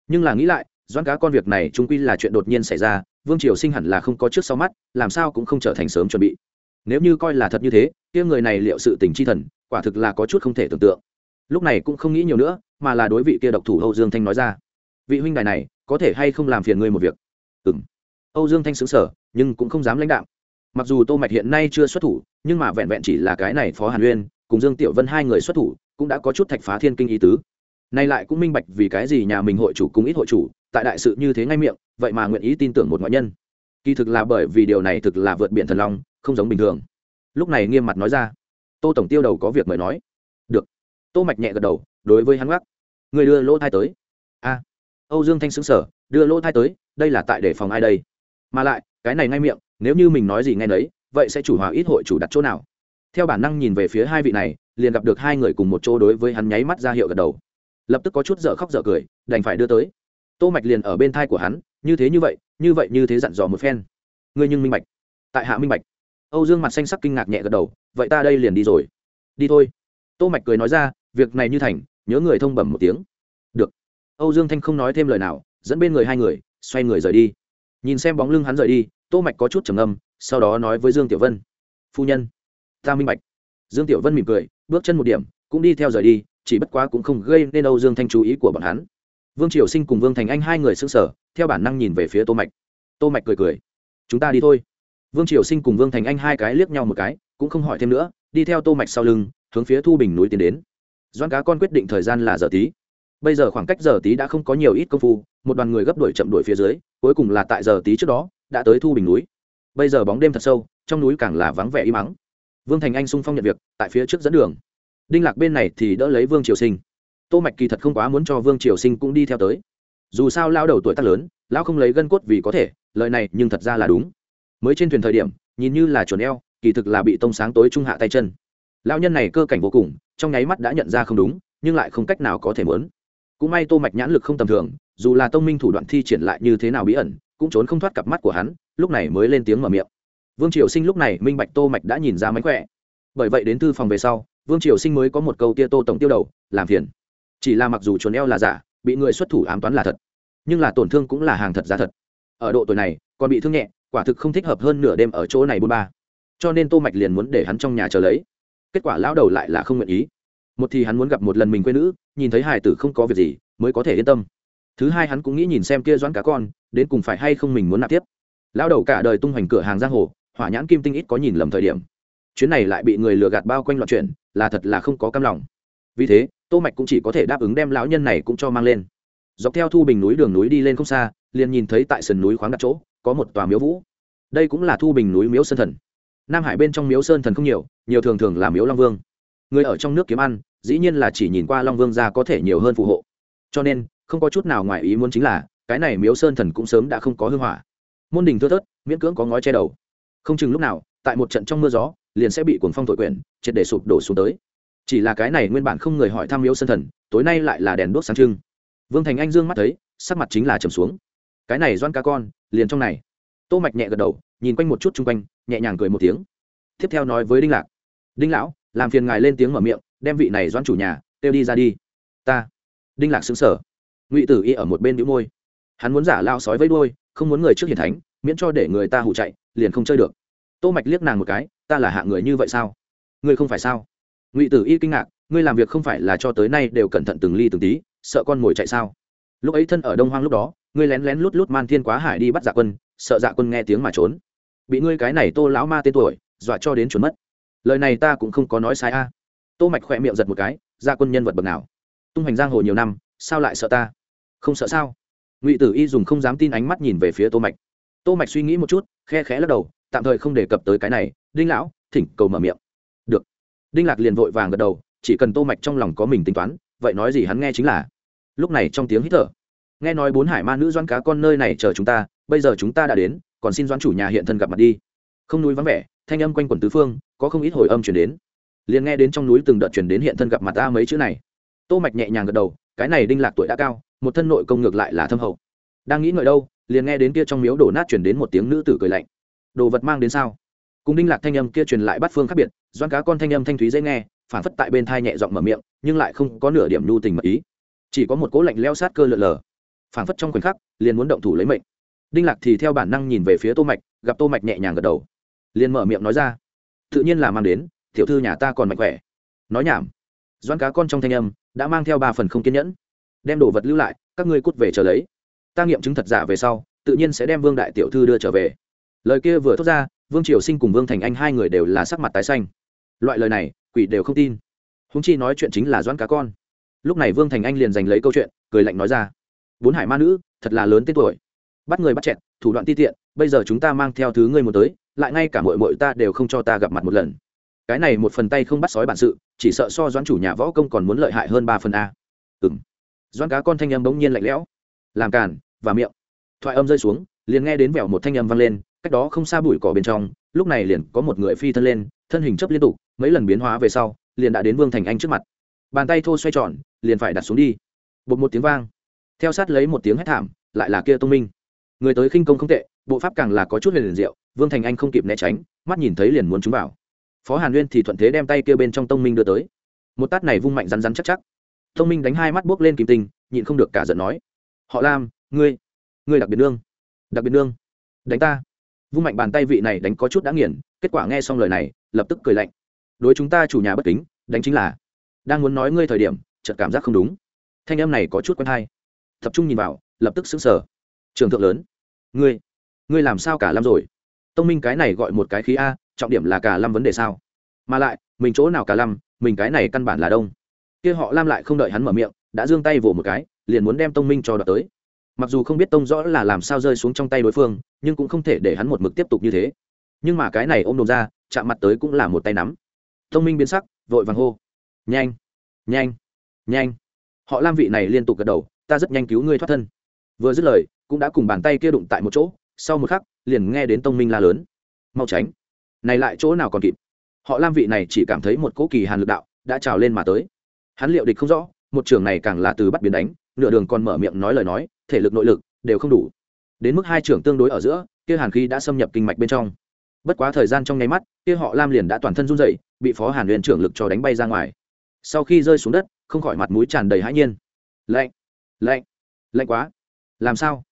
Speaker 1: Nhưng là nghĩ lại, doãn cá con việc này trung quy là chuyện đột nhiên xảy ra, vương triều sinh hẳn là không có trước sau mắt, làm sao cũng không trở thành sớm chuẩn bị. Nếu như coi là thật như thế, kia người này liệu sự tình chi thần, quả thực là có chút không thể tưởng tượng lúc này cũng không nghĩ nhiều nữa, mà là đối vị kia độc thủ âu dương thanh nói ra. Vị huynh đài này, có thể hay không làm phiền ngươi một việc? Ừ m âu dương thanh xứng sở nhưng cũng không dám lãnh đạo mặc dù tô mạch hiện nay chưa xuất thủ, nhưng mà vẹn vẹn chỉ là cái này phó hàn uyên, cùng dương tiểu vân hai người xuất thủ, cũng đã có chút thạch phá thiên kinh ý tứ. Nay lại cũng minh bạch vì cái gì nhà mình hội chủ cùng ít hội chủ, tại đại sự như thế ngay miệng, vậy mà nguyện ý tin tưởng một ngoại nhân. Kỳ thực là bởi vì điều này thực là vượt biển thần long, không giống bình thường. Lúc này nghiêm mặt nói ra, tô tổng tiêu đầu có việc mời nói tô mạch nhẹ gật đầu, đối với hắn gác người đưa lỗ thai tới. A. Âu dương thanh xứng sở đưa lỗ thai tới, đây là tại để phòng ai đây? Mà lại, cái này ngay miệng, nếu như mình nói gì ngay nấy, vậy sẽ chủ hòa ít hội chủ đặt chỗ nào? Theo bản năng nhìn về phía hai vị này, liền gặp được hai người cùng một chỗ đối với hắn nháy mắt ra hiệu gật đầu. Lập tức có chút dở khóc dở cười, đành phải đưa tới. Tô mạch liền ở bên thai của hắn, như thế như vậy như vậy như thế dặn dò một phen. Ngươi nhưng minh bạch. Tại hạ minh bạch. Âu dương mặt xanh sắc kinh ngạc nhẹ gật đầu, vậy ta đây liền đi rồi. Đi thôi tô mạch cười nói ra việc này như thành nhớ người thông bẩm một tiếng. Được. Âu dương thanh không nói thêm lời nào dẫn bên người hai người xoay người rời đi. Nhìn xem bóng lưng hắn rời đi tô mạch có chút trầm ngâm sau đó nói với dương tiểu vân phu nhân ta minh bạch. Dương tiểu vân mỉm cười bước chân một điểm cũng đi theo rời đi chỉ bất quá cũng không gây nên âu dương thanh chú ý của bọn hắn. Vương triều sinh cùng vương thành anh hai người sững sờ, theo bản năng nhìn về phía tô mạch. Tô mạch cười cười chúng ta đi thôi. Vương triều sinh cùng vương thành anh hai cái liếc nhau một cái cũng không hỏi thêm nữa đi theo tô mạch sau lưng hướng phía thu bình núi tiến đến. Doan cá con quyết định thời gian là giờ tí. Bây giờ khoảng cách giờ tí đã không có nhiều ít công phu, một đoàn người gấp đuổi chậm đuổi phía dưới, cuối cùng là tại giờ tí trước đó, đã tới thu bình núi. Bây giờ bóng đêm thật sâu, trong núi càng là vắng vẻ im mắng vương thành anh sung phong nhận việc, tại phía trước dẫn đường. Đinh lạc bên này thì đỡ lấy vương triều sinh. Tô mạch kỳ thật không quá muốn cho vương triều sinh cũng đi theo tới. Dù sao lao đầu tuổi tác lớn, lao không lấy gân cốt vì có thể, lời này nhưng thật ra là đúng. Mới trên thuyền thời điểm, nhìn như là chuẩn eo, kỳ thực là bị tông sáng tối trung hạ tay chân lao nhân này cơ cảnh vô cùng, trong nháy mắt đã nhận ra không đúng, nhưng lại không cách nào có thể muốn. Cũng may tô mạch nhãn lực không tầm thường, dù là tông minh thủ đoạn thi triển lại như thế nào bí ẩn, cũng trốn không thoát cặp mắt của hắn, lúc này mới lên tiếng mở miệng. Vương triều sinh lúc này minh bạch tô mạch đã nhìn ra mánh khỏe. Bởi vậy đến thư phòng về sau, vương triều sinh mới có một câu tia tô tổng tiêu đầu, làm phiền. Chỉ là mặc dù chuồn eo là giả, bị người xuất thủ ám toán là thật. Nhưng là tổn thương cũng là hàng thật giá thật. Ở độ tuổi này, còn bị thương nhẹ, quả thực không thích hợp hơn nửa đêm ở chỗ này bôn ba. Cho nên tô mạch liền muốn để hắn trong nhà chờ lấy kết quả lão đầu lại là không nguyện ý. Một thì hắn muốn gặp một lần mình quê nữ, nhìn thấy hài tử không có việc gì, mới có thể yên tâm. Thứ hai hắn cũng nghĩ nhìn xem kia doãn cá con, đến cùng phải hay không mình muốn nạp tiếp. Lão đầu cả đời tung hoành cửa hàng giang hồ, hỏa nhãn kim tinh ít có nhìn lầm thời điểm. Chuyến này lại bị người lừa gạt bao quanh loạn chuyện là thật là không có cam lòng. Vì thế, tô mạch cũng chỉ có thể đáp ứng đem lão nhân này cũng cho mang lên. Dọc theo thu bình núi đường núi đi lên không xa, liền nhìn thấy tại sườn núi khoáng đặt chỗ, có một tòa miếu vũ. Đây cũng là thu bình núi miếu sơn thần nam hải bên trong miếu sơn thần không nhiều nhiều thường thường là miếu long vương. Người ở trong nước kiếm ăn, dĩ nhiên là chỉ nhìn qua long vương ra có thể nhiều hơn phù hộ. Cho nên, không có chút nào ngoài ý muốn chính là, cái này miếu sơn thần cũng sớm đã không có hư hỏa. Môn đình thưa thớt, miễn cưỡng có ngói che đầu. Không chừng lúc nào, tại một trận trong mưa gió, liền sẽ bị cuồng phong thổi quyển, triệt để sụp đổ xuống tới. Chỉ là cái này nguyên bản không người hỏi thăm miếu sơn thần, tối nay lại là đèn đuốc sáng trưng. Vương thành anh dương mắt thấy, sắc mặt chính là trầm xuống. Cái này doan cá con, liền trong này. Tô mạch nhẹ gật đầu, nhìn quanh một chút chung quanh nhẹ nhàng cười một tiếng. Tiếp theo nói với đinh lạc. Đinh lão, làm phiền ngài lên tiếng mở miệng, đem vị này doan chủ nhà kêu đi ra đi. Ta. Đinh lạc xứng sở ngụy tử y ở một bên đĩu môi. Hắn muốn giả lao sói với đuôi, không muốn người trước hiển thánh, miễn cho để người ta hụ chạy, liền không chơi được. Tô mạch liếc nàng một cái, ta là hạ người như vậy sao? Ngươi không phải sao? Ngụy tử y kinh ngạc, ngươi làm việc không phải là cho tới nay đều cẩn thận từng ly từng tí, sợ con ngồi chạy sao? Lúc ấy thân ở đông hoang lúc đó, ngươi lén lén lút lút man thiên quá hải đi bắt dạ quân, sợ dạ quân nghe tiếng mà trốn bị ngươi cái này tô lão ma tên tuổi, dọa cho đến chuẩn mất. Lời này ta cũng không có nói sai a. Tô mạch khỏe miệng giật một cái, ra quân nhân vật bậc nào? Tung hành giang hồ nhiều năm, sao lại sợ ta? Không sợ sao? Ngụy tử y dùng không dám tin ánh mắt nhìn về phía tô mạch. Tô mạch suy nghĩ một chút, khe khẽ lắc đầu, tạm thời không đề cập tới cái này, đinh lão, thỉnh cầu mở miệng. Được. Đinh lạc liền vội vàng gật đầu, chỉ cần tô mạch trong lòng có mình tính toán, vậy nói gì hắn nghe chính là. Lúc này trong tiếng hít thở, nghe nói bốn hải ma nữ doan cá con nơi này chờ chúng ta, bây giờ chúng ta đã đến còn xin doãn chủ nhà hiện thân gặp mặt đi. Không núi vắng vẻ, thanh âm quanh quần tứ phương, có không ít hồi âm chuyển đến. Liền nghe đến trong núi từng đợt chuyển đến hiện thân gặp mặt ta mấy chữ này. Tô mạch nhẹ nhàng gật đầu, cái này đinh lạc tuổi đã cao, một thân nội công ngược lại là thâm hậu. Đang nghĩ ngợi đâu, liền nghe đến kia trong miếu đổ nát chuyển đến một tiếng nữ tử cười lạnh. Đồ vật mang đến sao? Cùng đinh lạc thanh âm kia truyền lại bắt phương khác biệt doan cá con thanh âm thanh thúy dễ nghe, phản phất tại bên thai nhẹ giọng mở miệng, nhưng lại không có nửa điểm nhu tình mật ý. Chỉ có một cỗ lạnh leo sát cơ lượn lờ. Phản phất trong khoảnh khắc, liền muốn động thủ lấy mệnh đinh lạc thì theo bản năng nhìn về phía tô mạch, gặp tô mạch nhẹ nhàng gật đầu. Liền mở miệng nói ra, tự nhiên là mang đến, tiểu thư nhà ta còn mạnh khỏe. Nói nhảm. Doãn cá con trong thanh âm đã mang theo ba phần không kiên nhẫn. Đem đồ vật lưu lại, các ngươi cút về chờ lấy. Ta nghiệm chứng thật giả về sau, tự nhiên sẽ đem vương đại tiểu thư đưa trở về. Lời kia vừa thốt ra, vương triều sinh cùng vương thành anh hai người đều là sắc mặt tái xanh. Loại lời này, quỷ đều không tin. Húng chi nói chuyện chính là doãn cá con. Lúc này vương thành anh liền giành lấy câu chuyện, cười lạnh nói ra, bốn hải ma nữ, thật là lớn tên tuổi bắt người bắt chẹt, thủ đoạn ti tiện, bây giờ chúng ta mang theo thứ ngươi một tới, lại ngay cả mội mội ta đều không cho ta gặp mặt một lần. Cái này một phần tay không bắt sói bản sự, chỉ sợ so doãn chủ nhà võ công còn muốn lợi hại hơn ba phần a. Ừng doãn cá con thanh âm bỗng nhiên lạnh lẽo. Làm càn, và miệng. Thoại âm rơi xuống, liền nghe đến vẻo một thanh âm vang lên, cách đó không xa bụi cỏ bên trong, lúc này liền có một người phi thân lên, thân hình chấp liên tục, mấy lần biến hóa về sau, liền đã đến vương thành anh trước mặt. Bàn tay thô xoay tròn, liền phải đặt xuống đi. Bột một tiếng vang. Theo sát lấy một tiếng hét thảm, lại là kia tông minh người tới khinh công không tệ, bộ pháp càng là có chút huyền liền diệu, vương thành anh không kịp né tránh, mắt nhìn thấy liền muốn trúng vào. Phó hàn nguyên thì thuận thế đem tay kia bên trong tông minh đưa tới. Một tát này vung mạnh rắn rắn chắc chắc. Tông minh đánh hai mắt buốc lên kìm tinh, nhịn không được cả giận nói, họ lam, ngươi ngươi đặc biệt nương, đặc biệt nương, đánh ta. Vung mạnh bàn tay vị này đánh có chút đã nghiền, kết quả nghe xong lời này, lập tức cười lạnh. Đối chúng ta chủ nhà bất kính, đánh chính là, đang muốn nói ngươi thời điểm, chợt cảm giác không đúng. Thanh em này có chút quen hay. Tập trung nhìn vào, lập tức xứng sở trường thượng lớn ngươi ngươi làm sao cả lâm rồi? Tông minh cái này gọi một cái khí a, trọng điểm là cả lâm vấn đề sao? Mà lại, mình chỗ nào cả lâm, mình cái này căn bản là đông. Kia họ lam lại không đợi hắn mở miệng, đã giương tay vỗ một cái, liền muốn đem tông minh cho đợt tới. Mặc dù không biết tông rõ là làm sao rơi xuống trong tay đối phương, nhưng cũng không thể để hắn một mực tiếp tục như thế. Nhưng mà cái này ôm đồn ra, chạm mặt tới cũng là một tay nắm. Tông minh biến sắc, vội vàng hô. Nhanh nhanh nhanh. Họ lam vị này liên tục gật đầu, ta rất nhanh cứu ngươi thoát thân. Vừa dứt lời cũng đã cùng bàn tay kia đụng tại một chỗ, sau một khắc, liền nghe đến tông minh la lớn. Mau tránh. Này lại chỗ nào còn kịp? Họ lam vị này chỉ cảm thấy một cỗ kỳ hàn lực đạo đã trào lên mà tới. Hắn liệu địch không rõ, một trường này càng là từ bắt biến đánh, nửa đường còn mở miệng nói lời nói, thể lực nội lực đều không đủ. Đến mức hai trưởng tương đối ở giữa, kia hàn khí đã xâm nhập kinh mạch bên trong. Bất quá thời gian trong nháy mắt, kia họ lam liền đã toàn thân run dậy bị phó hàn huyền trưởng lực cho đánh bay ra ngoài. Sau khi rơi xuống đất, không khỏi mặt mũi tràn đầy hãi nhiên. Lạnh lạnh lạnh quá. Làm sao?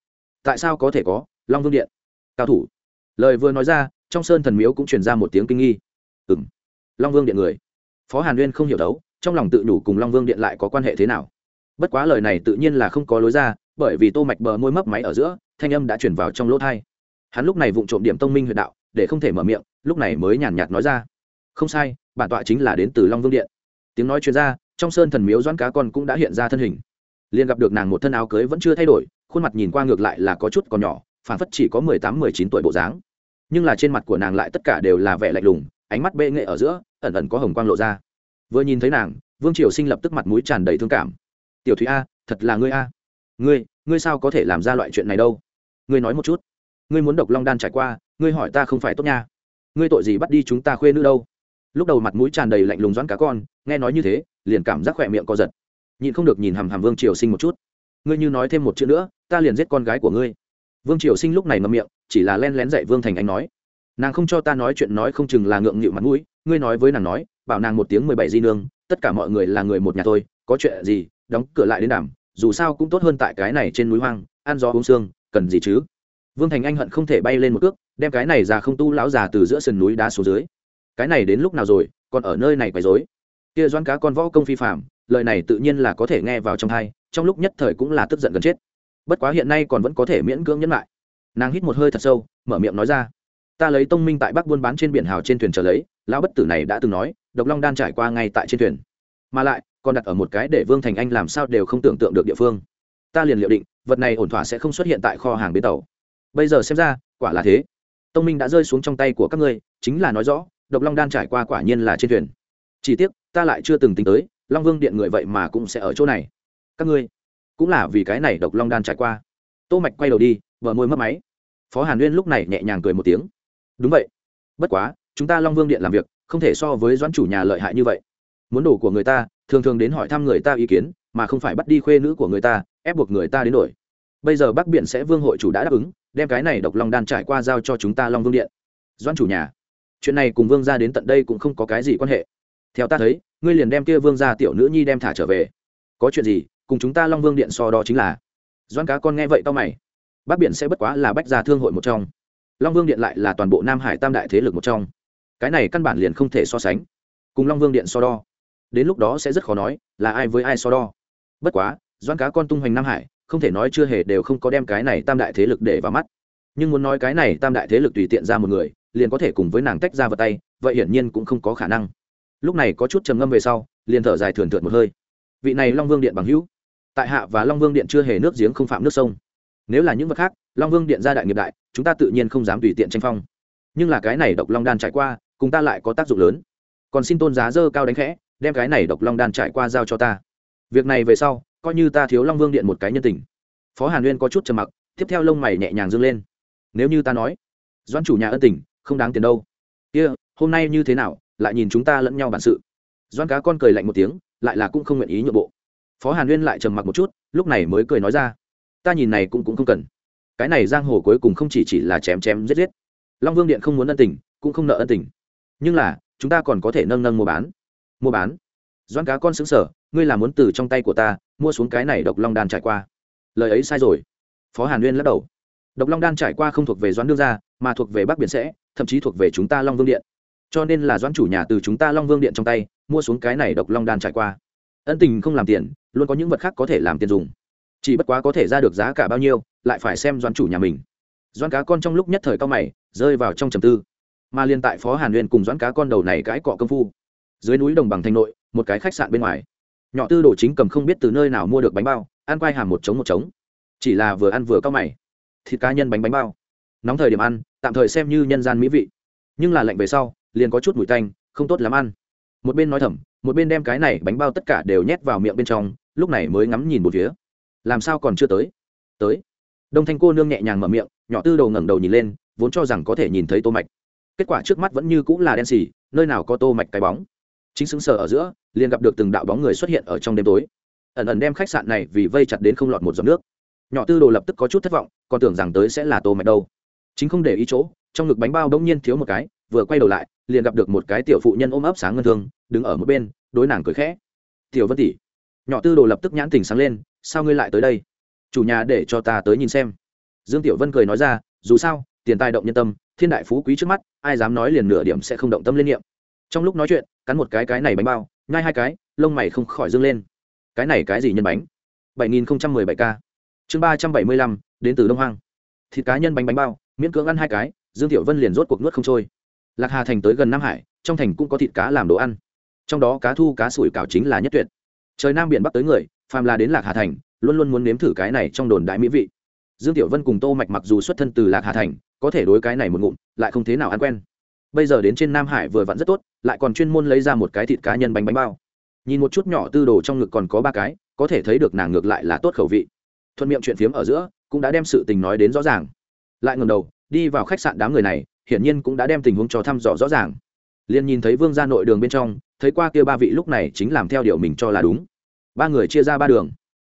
Speaker 1: Tại sao có thể có long vương điện cao thủ lời vừa nói ra trong sơn thần miếu cũng truyền ra một tiếng kinh nghi ừ m long vương điện người phó hàn uyên không hiểu đấu trong lòng tự nhủ cùng long vương điện lại có quan hệ thế nào bất quá lời này tự nhiên là không có lối ra bởi vì tô mạch bờ môi mấp máy ở giữa thanh âm đã chuyển vào trong lỗ thai hắn lúc này vụng trộm điểm tông minh huyệt đạo để không thể mở miệng lúc này mới nhàn nhạt nói ra không sai bản tọa chính là đến từ long vương điện tiếng nói chuyên ra trong sơn thần miếu doãn cá con cũng đã hiện ra thân hình liền gặp được nàng một thân áo cưới vẫn chưa thay đổi khuôn mặt nhìn qua ngược lại là có chút còn nhỏ phản phất chỉ có mười tám, mười chín tuổi bộ dáng. Nhưng là trên mặt của nàng lại tất cả đều là vẻ lạnh lùng, ánh mắt bệ nghệ ở giữa, ẩn ẩn có hồng quang lộ ra. Vừa nhìn thấy nàng, vương triều sinh lập tức mặt mũi tràn đầy thương cảm. Tiểu thúy a, thật là ngươi a. Ngươi ngươi sao có thể làm ra loại chuyện này đâu? Ngươi nói một chút. Ngươi muốn độc long đan trải qua, ngươi hỏi ta không phải tốt nha. Ngươi tội gì bắt đi chúng ta khuê nữ đâu? Lúc đầu mặt mũi tràn đầy lạnh lùng doãn cá con, nghe nói như thế, liền cảm giác khỏe miệng co giật. Nhịn không được nhìn hàm hàm vương triều sinh một chút ngươi như nói thêm một chữ nữa, ta liền giết con gái của ngươi. Vương triều sinh lúc này ngậm miệng, chỉ là len lén dạy vương thành anh nói. Nàng không cho ta nói chuyện nói không chừng là ngượng nghịu mặt mũi, ngươi nói với nàng nói, bảo nàng một tiếng mười bảy di nương, tất cả mọi người là người một nhà thôi, có chuyện gì, đóng cửa lại đến đàm, dù sao cũng tốt hơn tại cái này trên núi hoang, ăn gió uống xương cần gì chứ? Vương thành anh hận không thể bay lên một cước, đem cái này già không tu lão già từ giữa sườn núi đá xuống dưới. Cái này đến lúc nào rồi, còn ở nơi này quấy rối? Kia doan cá con võ công phi phạm lời này tự nhiên là có thể nghe vào trong thai trong lúc nhất thời cũng là tức giận gần chết. Bất quá hiện nay còn vẫn có thể miễn cưỡng nhẫn lại. Nàng hít một hơi thật sâu, mở miệng nói ra. Ta lấy tông minh tại bắc buôn bán trên biển hào trên thuyền trở lấy, lão bất tử này đã từng nói, độc long đan trải qua ngay tại trên thuyền. Mà lại, còn đặt ở một cái để vương thành anh làm sao đều không tưởng tượng được địa phương. Ta liền liệu định, vật này ổn thỏa sẽ không xuất hiện tại kho hàng bến tàu. Bây giờ xem ra, quả là thế. Tông minh đã rơi xuống trong tay của các ngươi, chính là nói rõ, độc long đan trải qua quả nhiên là trên thuyền. Chỉ tiếc, ta lại chưa từng tính tới, long vương điện người vậy mà cũng sẽ ở chỗ này các ngươi. Cũng là vì cái này độc long đan trải qua. Tô mạch quay đầu đi vợ môi mất máy. Phó hàn nguyên lúc này nhẹ nhàng cười một tiếng. Đúng vậy. Bất quá, chúng ta long vương điện làm việc, không thể so với doãn chủ nhà lợi hại như vậy. Muốn đồ của người ta, thường thường đến hỏi thăm người ta ý kiến, mà không phải bắt đi khuê nữ của người ta, ép buộc người ta đến đổi. Bây giờ bắc biển sẽ vương hội chủ đã đáp ứng, đem cái này độc long đan trải qua giao cho chúng ta long vương điện. Doãn chủ nhà. Chuyện này cùng vương gia đến tận đây cũng không có cái gì quan hệ. Theo ta thấy, ngươi liền đem kia vương gia tiểu nữ nhi đem thả trở về. Có chuyện gì cùng chúng ta long vương điện so đó chính là. Doan cá con nghe vậy tao mày. Bắc biển sẽ bất quá là bách gia thương hội một trong. Long vương điện lại là toàn bộ nam hải tam đại thế lực một trong. Cái này căn bản liền không thể so sánh. Cùng long vương điện so đo. Đến lúc đó sẽ rất khó nói là ai với ai so đo. Bất quá doan cá con tung hoành nam hải, không thể nói chưa hề đều không có đem cái này tam đại thế lực để vào mắt. Nhưng muốn nói cái này tam đại thế lực tùy tiện ra một người, liền có thể cùng với nàng tách ra vào tay, vậy hiển nhiên cũng không có khả năng. Lúc này có chút trầm ngâm về sau, liền thở dài thườn thượt một hơi. Vị này long vương điện bằng hữu tại hạ và long vương điện chưa hề nước giếng không phạm nước sông. Nếu là những vật khác long vương điện gia đại nghiệp đại chúng ta tự nhiên không dám tùy tiện tranh phong. Nhưng là cái này độc long đan trải qua cùng ta lại có tác dụng lớn. Còn xin tôn giá dơ cao đánh khẽ đem cái này độc long đan trải qua giao cho ta. Việc này về sau coi như ta thiếu long vương điện một cái nhân tình. Phó hàn uyên có chút trầm mặc tiếp theo lông mày nhẹ nhàng dâng lên. Nếu như ta nói doan chủ nhà ân tình không đáng tiền đâu. Kia、yeah, hôm nay như thế nào lại nhìn chúng ta lẫn nhau bản sự. Doan cá con cười lạnh một tiếng lại là cũng không nguyện ý nhượng bộ phó hàn uyên lại trầm mặc một chút, lúc này mới cười nói ra. Ta nhìn này cũng cũng không cần. Cái này giang hồ cuối cùng không chỉ chỉ là chém chém giết giết. Long vương điện không muốn ân tình, cũng không nợ ân tình. Nhưng là, chúng ta còn có thể nâng nâng mua bán. Mua bán? Doan cá con xứng sở ngươi là muốn từ trong tay của ta, mua xuống cái này độc long đan trải qua. Lời ấy sai rồi. Phó hàn uyên lắc đầu. Độc long đan trải qua không thuộc về doãn đương gia, mà thuộc về bắc biển sẽ, thậm chí thuộc về chúng ta long vương điện. Cho nên là doãn chủ nhà từ chúng ta long vương điện trong tay, mua xuống cái này độc long đan trải qua ân tình không làm tiền, luôn có những vật khác có thể làm tiền dùng. Chỉ bất quá có thể ra được giá cả bao nhiêu, lại phải xem doan chủ nhà mình. Doãn cá con trong lúc nhất thời cao mày, rơi vào trong trầm tư. Mà liên tại phó hàn uyên cùng doãn cá con đầu này cãi cọ công phu, dưới núi đồng bằng thành nội, một cái khách sạn bên ngoài. Nhỏ tư đồ chính cầm không biết từ nơi nào mua được bánh bao, ăn quai hàm một trống một trống. Chỉ là vừa ăn vừa cao mày. Thịt cá nhân bánh bánh bao. Nóng thời điểm ăn, tạm thời xem như nhân gian mỹ vị. Nhưng là lạnh về sau, liền có chút mùi tanh, không tốt lắm ăn một bên nói thầm, một bên đem cái này bánh bao tất cả đều nhét vào miệng bên trong, lúc này mới ngắm nhìn một phía. Làm sao còn chưa tới? Tới. Đông thanh cô nương nhẹ nhàng mở miệng, nhỏ tư đầu ngẩng đầu nhìn lên, vốn cho rằng có thể nhìn thấy tô mạch. Kết quả trước mắt vẫn như cũng là đen xì, nơi nào có tô mạch cái bóng. Chính xứng sờ ở giữa, liền gặp được từng đạo bóng người xuất hiện ở trong đêm tối. Ẩn ẩn đem khách sạn này vì vây chặt đến không lọt một giọt nước. Nhỏ tư đồ lập tức có chút thất vọng, còn tưởng rằng tới sẽ là tô mạch đâu. Chính không để ý chỗ, trong ngực bánh bao đông nhiên thiếu một cái vừa quay đầu lại, liền gặp được một cái tiểu phụ nhân ôm ấp sáng ngân thương, đứng ở một bên, đối nàng cười khẽ. Tiểu vân tỷ. Nhỏ tư đồ lập tức nhãn tình sáng lên, sao ngươi lại tới đây? Chủ nhà để cho ta tới nhìn xem. Dương tiểu vân cười nói ra, dù sao, tiền tài động nhân tâm, thiên đại phú quý trước mắt, ai dám nói liền nửa điểm sẽ không động tâm lên niệm. Trong lúc nói chuyện, cắn một cái cái này bánh bao, nhai hai cái, lông mày không khỏi dâng lên. Cái này cái gì nhân bánh? Bảy nghìn không trăm mười bảy k chương ba trăm bảy mươi lăm, đến từ đông hoang. Thịt cá nhân bánh bánh bao, miễn cưỡng ăn hai cái. Dương tiểu vân liền rốt cuộc nuốt không trôi lạc hà thành tới gần nam hải, trong thành cũng có thịt cá làm đồ ăn. Trong đó cá thu, cá sủi cảo chính là nhất tuyệt. Trời nam biển bắc tới người, phàm là đến lạc hà thành, luôn luôn muốn nếm thử cái này trong đồn đại mỹ vị. Dương tiểu vân cùng tô mạch mặc dù xuất thân từ lạc hà thành, có thể đối cái này một ngụm, lại không thế nào ăn quen. Bây giờ đến trên nam hải vừa vặn rất tốt, lại còn chuyên môn lấy ra một cái thịt cá nhân bánh bánh bao. Nhìn một chút nhỏ tư đồ trong ngực còn có ba cái, có thể thấy được nàng ngược lại là tốt khẩu vị. Thuận miệng chuyện phiếm ở giữa, cũng đã đem sự tình nói đến rõ ràng. Lại ngầm đầu, đi vào khách sạn đám người này hiển nhiên cũng đã đem tình huống cho thăm dò rõ ràng. Liền nhìn thấy vương ra nội đường bên trong, thấy qua kia ba vị lúc này chính làm theo điều mình cho là đúng. Ba người chia ra ba đường.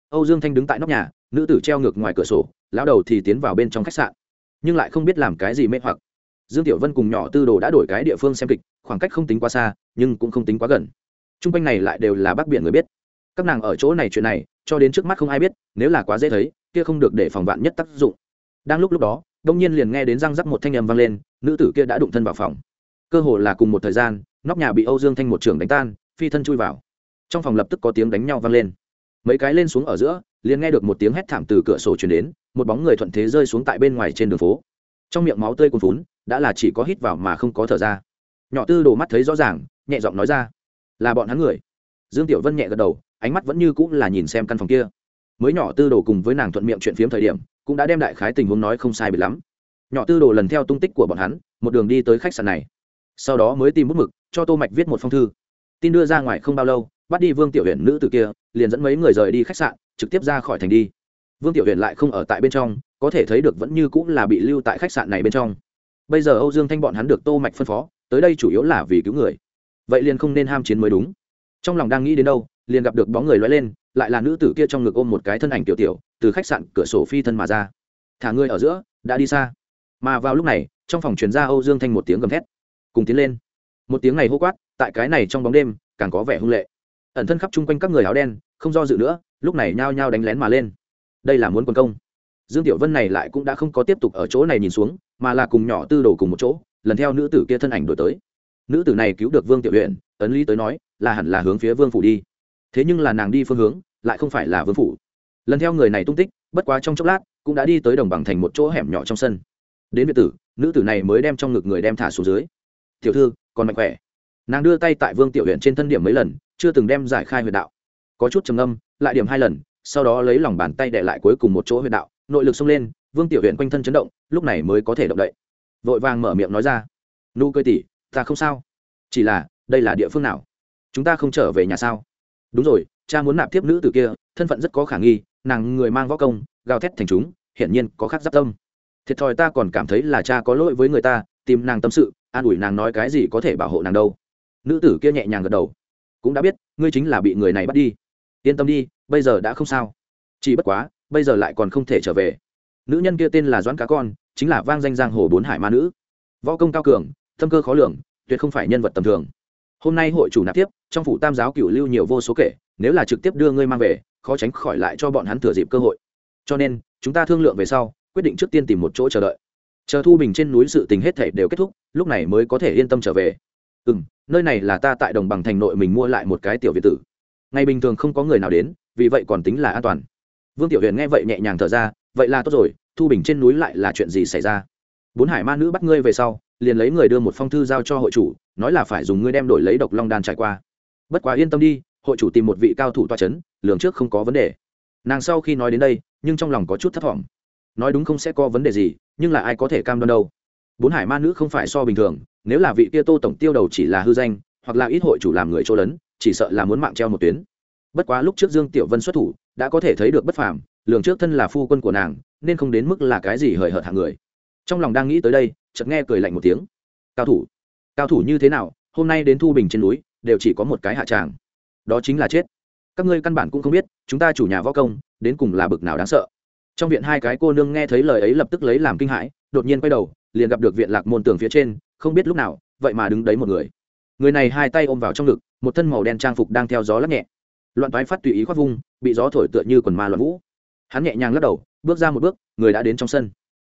Speaker 1: Âu dương thanh đứng tại nóc nhà, nữ tử treo ngược ngoài cửa sổ, lão đầu thì tiến vào bên trong khách sạn. Nhưng lại không biết làm cái gì mê hoặc. Dương tiểu vân cùng nhỏ tư đồ đã đổi cái địa phương xem kịch, khoảng cách không tính quá xa, nhưng cũng không tính quá gần. T r u n g quanh này lại đều là bác biển người biết. Các nàng ở chỗ này chuyện này, cho đến trước mắt không ai biết, nếu là quá dễ thấy, kia không được để phòng vạn nhất tác dụng. Đang lúc lúc đó đông nhiên liền nghe đến răng rắc một thanh âm vang lên, nữ tử kia đã đụng thân vào phòng. Cơ hồ là cùng một thời gian, nóc nhà bị âu dương thanh một trường đánh tan, phi thân chui vào. Trong phòng lập tức có tiếng đánh nhau vang lên. Mấy cái lên xuống ở giữa, liền nghe được một tiếng hét thảm từ cửa sổ chuyển đến, một bóng người thuận thế rơi xuống tại bên ngoài trên đường phố. Trong miệng máu tươi cuồn phún đã là chỉ có hít vào mà không có thở ra. Nhỏ tư đồ mắt thấy rõ ràng, nhẹ giọng nói ra, là bọn hắn người. Dương tiểu vân nhẹ gật đầu, ánh mắt vẫn như cũng là nhìn xem căn phòng kia mới nhỏ tư đồ cùng với nàng thuận miệng chuyện phiếm thời điểm, cũng đã đem đại khái tình huống nói không sai bị lắm. Nhỏ tư đồ lần theo tung tích của bọn hắn, một đường đi tới khách sạn này. Sau đó mới tìm bút mực, cho tô mạch viết một phong thư. Tin đưa ra ngoài không bao lâu, bắt đi vương tiểu huyện nữ từ kia, liền dẫn mấy người rời đi khách sạn, trực tiếp ra khỏi thành đi. Vương tiểu huyện lại không ở tại bên trong, có thể thấy được vẫn như cũng là bị lưu tại khách sạn này bên trong. Bây giờ âu dương thanh bọn hắn được tô mạch phân phó, tới đây chủ yếu là vì cứu người. Vậy liền không nên ham chiến mới đúng. Trong lòng đang nghĩ đến đâu, liền gặp được bóng người lóe lên lại là nữ tử kia trong ngực ôm một cái thân ảnh tiểu tiểu, từ khách sạn cửa sổ phi thân mà ra. Thả ngươi ở giữa, đã đi xa. Mà vào lúc này, trong phòng truyền ra âu dương thanh một tiếng gầm thét. Cùng tiến lên. Một tiếng này hô quát, tại cái này trong bóng đêm, càng có vẻ hung lệ. Ẩn thân khắp chung quanh các người áo đen, không do dự nữa, lúc này nhao nhao đánh lén mà lên. Đây là muốn quần công. Dương tiểu vân này lại cũng đã không có tiếp tục ở chỗ này nhìn xuống, mà là cùng nhỏ tư đồ cùng một chỗ, lần theo nữ tử kia thân ảnh đổi tới. Nữ tử này cứu được vương tiểu huyện ấn lý tới nói, là hẳn là hướng phía vương phủ đi thế nhưng là nàng đi phương hướng lại không phải là vương phủ. Lần theo người này tung tích, bất quá trong chốc lát, cũng đã đi tới đồng bằng thành một chỗ hẻm nhỏ trong sân. Đến biệt tử, nữ tử này mới đem trong ngực người đem thả xuống dưới. Tiểu thư, còn mạnh khỏe. Nàng đưa tay tại vương tiểu huyện trên thân điểm mấy lần, chưa từng đem giải khai huyệt đạo. Có chút trầm âm lại điểm hai lần, sau đó lấy lòng bàn tay đệ lại cuối cùng một chỗ huyệt đạo, nội lực xông lên, vương tiểu huyện quanh thân chấn động, lúc này mới có thể động đậy. Vội vàng mở miệng nói ra, nụ cười tỉ ta không sao. Chỉ là, đây là địa phương nào? Chúng ta không trở về nhà sao? Đúng rồi, cha muốn nạp tiếp nữ từ kia, thân phận rất có khả nghi, nàng người mang võ công, gào thét thành chúng, hiển nhiên có khác giáp tâm. Thiệt thòi ta còn cảm thấy là cha có lỗi với người ta, tìm nàng tâm sự, an ủi nàng nói cái gì có thể bảo hộ nàng đâu. Nữ tử kia nhẹ nhàng gật đầu. Cũng đã biết, ngươi chính là bị người này bắt đi. Yên tâm đi, bây giờ đã không sao. Chỉ bất quá, bây giờ lại còn không thể trở về. Nữ nhân kia tên là doãn cá con, chính là vang danh giang hồ bốn hải ma nữ. Võ công cao cường, tâm cơ khó lường, tuyệt không phải nhân vật tầm thường hôm nay hội chủ nạp tiếp, trong phủ tam giáo cửu lưu nhiều vô số kể, nếu là trực tiếp đưa ngươi mang về, khó tránh khỏi lại cho bọn hắn thừa dịp cơ hội. Cho nên, chúng ta thương lượng về sau, quyết định trước tiên tìm một chỗ chờ đợi. Chờ thu bình trên núi sự tình hết thể đều kết thúc, lúc này mới có thể yên tâm trở về. Ừ m nơi này là ta tại đồng bằng thành nội mình mua lại một cái tiểu việt tử. Ngày bình thường không có người nào đến, vì vậy còn tính là an toàn. Vương tiểu huyền nghe vậy nhẹ nhàng thở ra, vậy là tốt rồi, thu bình trên núi lại là chuyện gì xảy ra? Bốn hải ma nữ bắt ngươi về sau liền lấy người đưa một phong thư giao cho hội chủ, nói là phải dùng ngươi đem đổi lấy độc long đan trải qua. Bất quá yên tâm đi, hội chủ tìm một vị cao thủ toa c h ấ n lường trước không có vấn đề. Nàng sau khi nói đến đây, nhưng trong lòng có chút thấp t nói đúng không sẽ có vấn đề gì, nhưng là ai có thể cam đoan đâu. Bốn hải ma nữ không phải so bình thường, nếu là vị kia tô tổng tiêu đầu chỉ là hư danh, hoặc là ít hội chủ làm người chỗ lấn, chỉ sợ là muốn mạng treo một tuyến. Bất quá lúc trước dương tiểu vân xuất thủ, đã có thể thấy được bất phàm, lường trước thân là phu quân của nàng, nên không đến mức là cái gì hời hợt hạng người. Trong lòng đang nghĩ tới đây chợt nghe cười lạnh một tiếng. Cao thủ cao thủ như thế nào, hôm nay đến thu bình trên núi, đều chỉ có một cái hạ tràng. Đó chính là chết. Các ngươi căn bản cũng không biết, chúng ta chủ nhà võ công, đến cùng là bực nào đáng sợ. Trong viện hai cái cô nương nghe thấy lời ấy lập tức lấy làm kinh hãi, đột nhiên quay đầu, liền gặp được viện lạc môn tường phía trên, không biết lúc nào, vậy mà đứng đấy một người. Người này hai tay ôm vào trong ngực, một thân màu đen trang phục đang theo gió lắc nhẹ. Loạn toái phát tùy ý khoác vung, bị gió thổi tựa như quần ma loạn vũ. Hắn nhẹ nhàng lắc đầu, bước ra một bước, người đã đến trong sân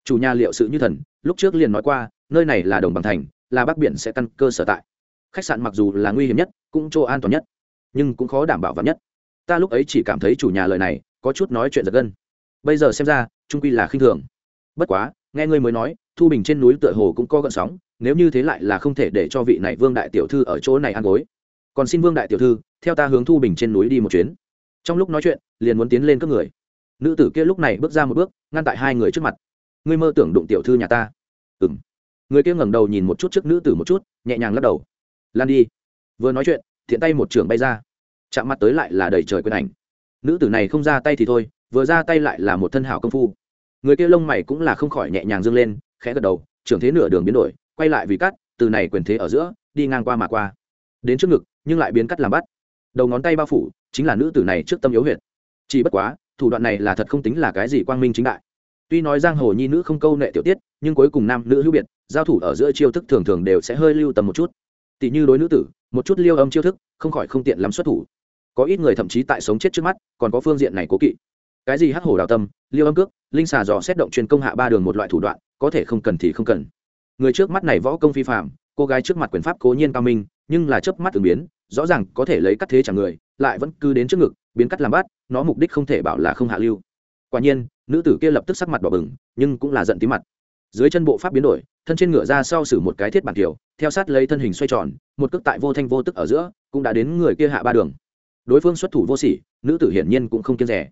Speaker 1: chủ nhà liệu sự như thần, lúc trước liền nói qua, nơi này là đồng bằng thành, là bắc biển sẽ căn cơ sở tại. Khách sạn mặc dù là nguy hiểm nhất, cũng chỗ an toàn nhất, nhưng cũng khó đảm bảo vắn nhất. Ta lúc ấy chỉ cảm thấy chủ nhà lời này, có chút nói chuyện giật gân. Bây giờ xem ra, trung quy là khinh thường. Bất quá, nghe ngươi mới nói, thu bình trên núi tựa hồ cũng có gợn sóng, nếu như thế lại là không thể để cho vị này vương đại tiểu thư ở chỗ này ăn gối. Còn xin vương đại tiểu thư, theo ta hướng thu bình trên núi đi một chuyến. Trong lúc nói chuyện, liền muốn tiến lên các người. Nữ tử kia lúc này bước ra một bước, ngăn tại hai người trước mặt ngươi mơ tưởng đụng tiểu thư nhà ta. Ừ m người kia ngẩng đầu nhìn một chút trước nữ tử một chút, nhẹ nhàng lắc đầu. Lan đi. Vừa nói chuyện, thiện tay một trưởng bay ra. Chạm mặt tới lại là đầy trời quyền ảnh. Nữ tử này không ra tay thì thôi, vừa ra tay lại là một thân hảo công phu. Người kia lông mày cũng là không khỏi nhẹ nhàng dâng lên, khẽ gật đầu, trưởng thế nửa đường biến đổi, quay lại vì cắt, từ này quyền thế ở giữa, đi ngang qua mà qua. Đến trước ngực, nhưng lại biến cắt làm bắt. Đầu ngón tay bao phủ, chính là nữ tử này trước tâm yếu huyệt. Chỉ bất quá, thủ đoạn này là thật không tính là cái gì quang minh chính đại tuy nói giang hồ nhi nữ không câu nệ tiểu tiết, nhưng cuối cùng nam nữ hữu biệt, giao thủ ở giữa chiêu thức thường thường đều sẽ hơi lưu tầm một chút. Tỷ như đối nữ tử, một chút liêu âm chiêu thức, không khỏi không tiện lắm xuất thủ. Có ít người thậm chí tại sống chết trước mắt, còn có phương diện này cố kỵ. Cái gì hắc hổ đào tâm, liêu âm cước, linh xà dò xét động truyền công hạ ba đường một loại thủ đoạn, có thể không cần thì không cần. Người trước mắt này võ công phi phạm cô gái trước mặt quyền pháp cố nhiên cao minh, nhưng là chớp mắt ứng biến, rõ ràng có thể lấy cắt thế chẳng người, lại vẫn cứ đến trước ngực, biến cắt làm bắt nó mục đích không thể bảo là không hạ lưu. Quả nhiên nữ tử kia lập tức sắc mặt đỏ bừng, nhưng cũng là giận tí mặt. Dưới chân bộ pháp biến đổi, thân trên ngựa ra sau xử một cái thiết bản kiểu theo sát lấy thân hình xoay tròn, một cước tại vô thanh vô tức ở giữa, cũng đã đến người kia hạ ba đường. Đối phương xuất thủ vô sỉ, nữ tử hiển nhiên cũng không kiên rẻ.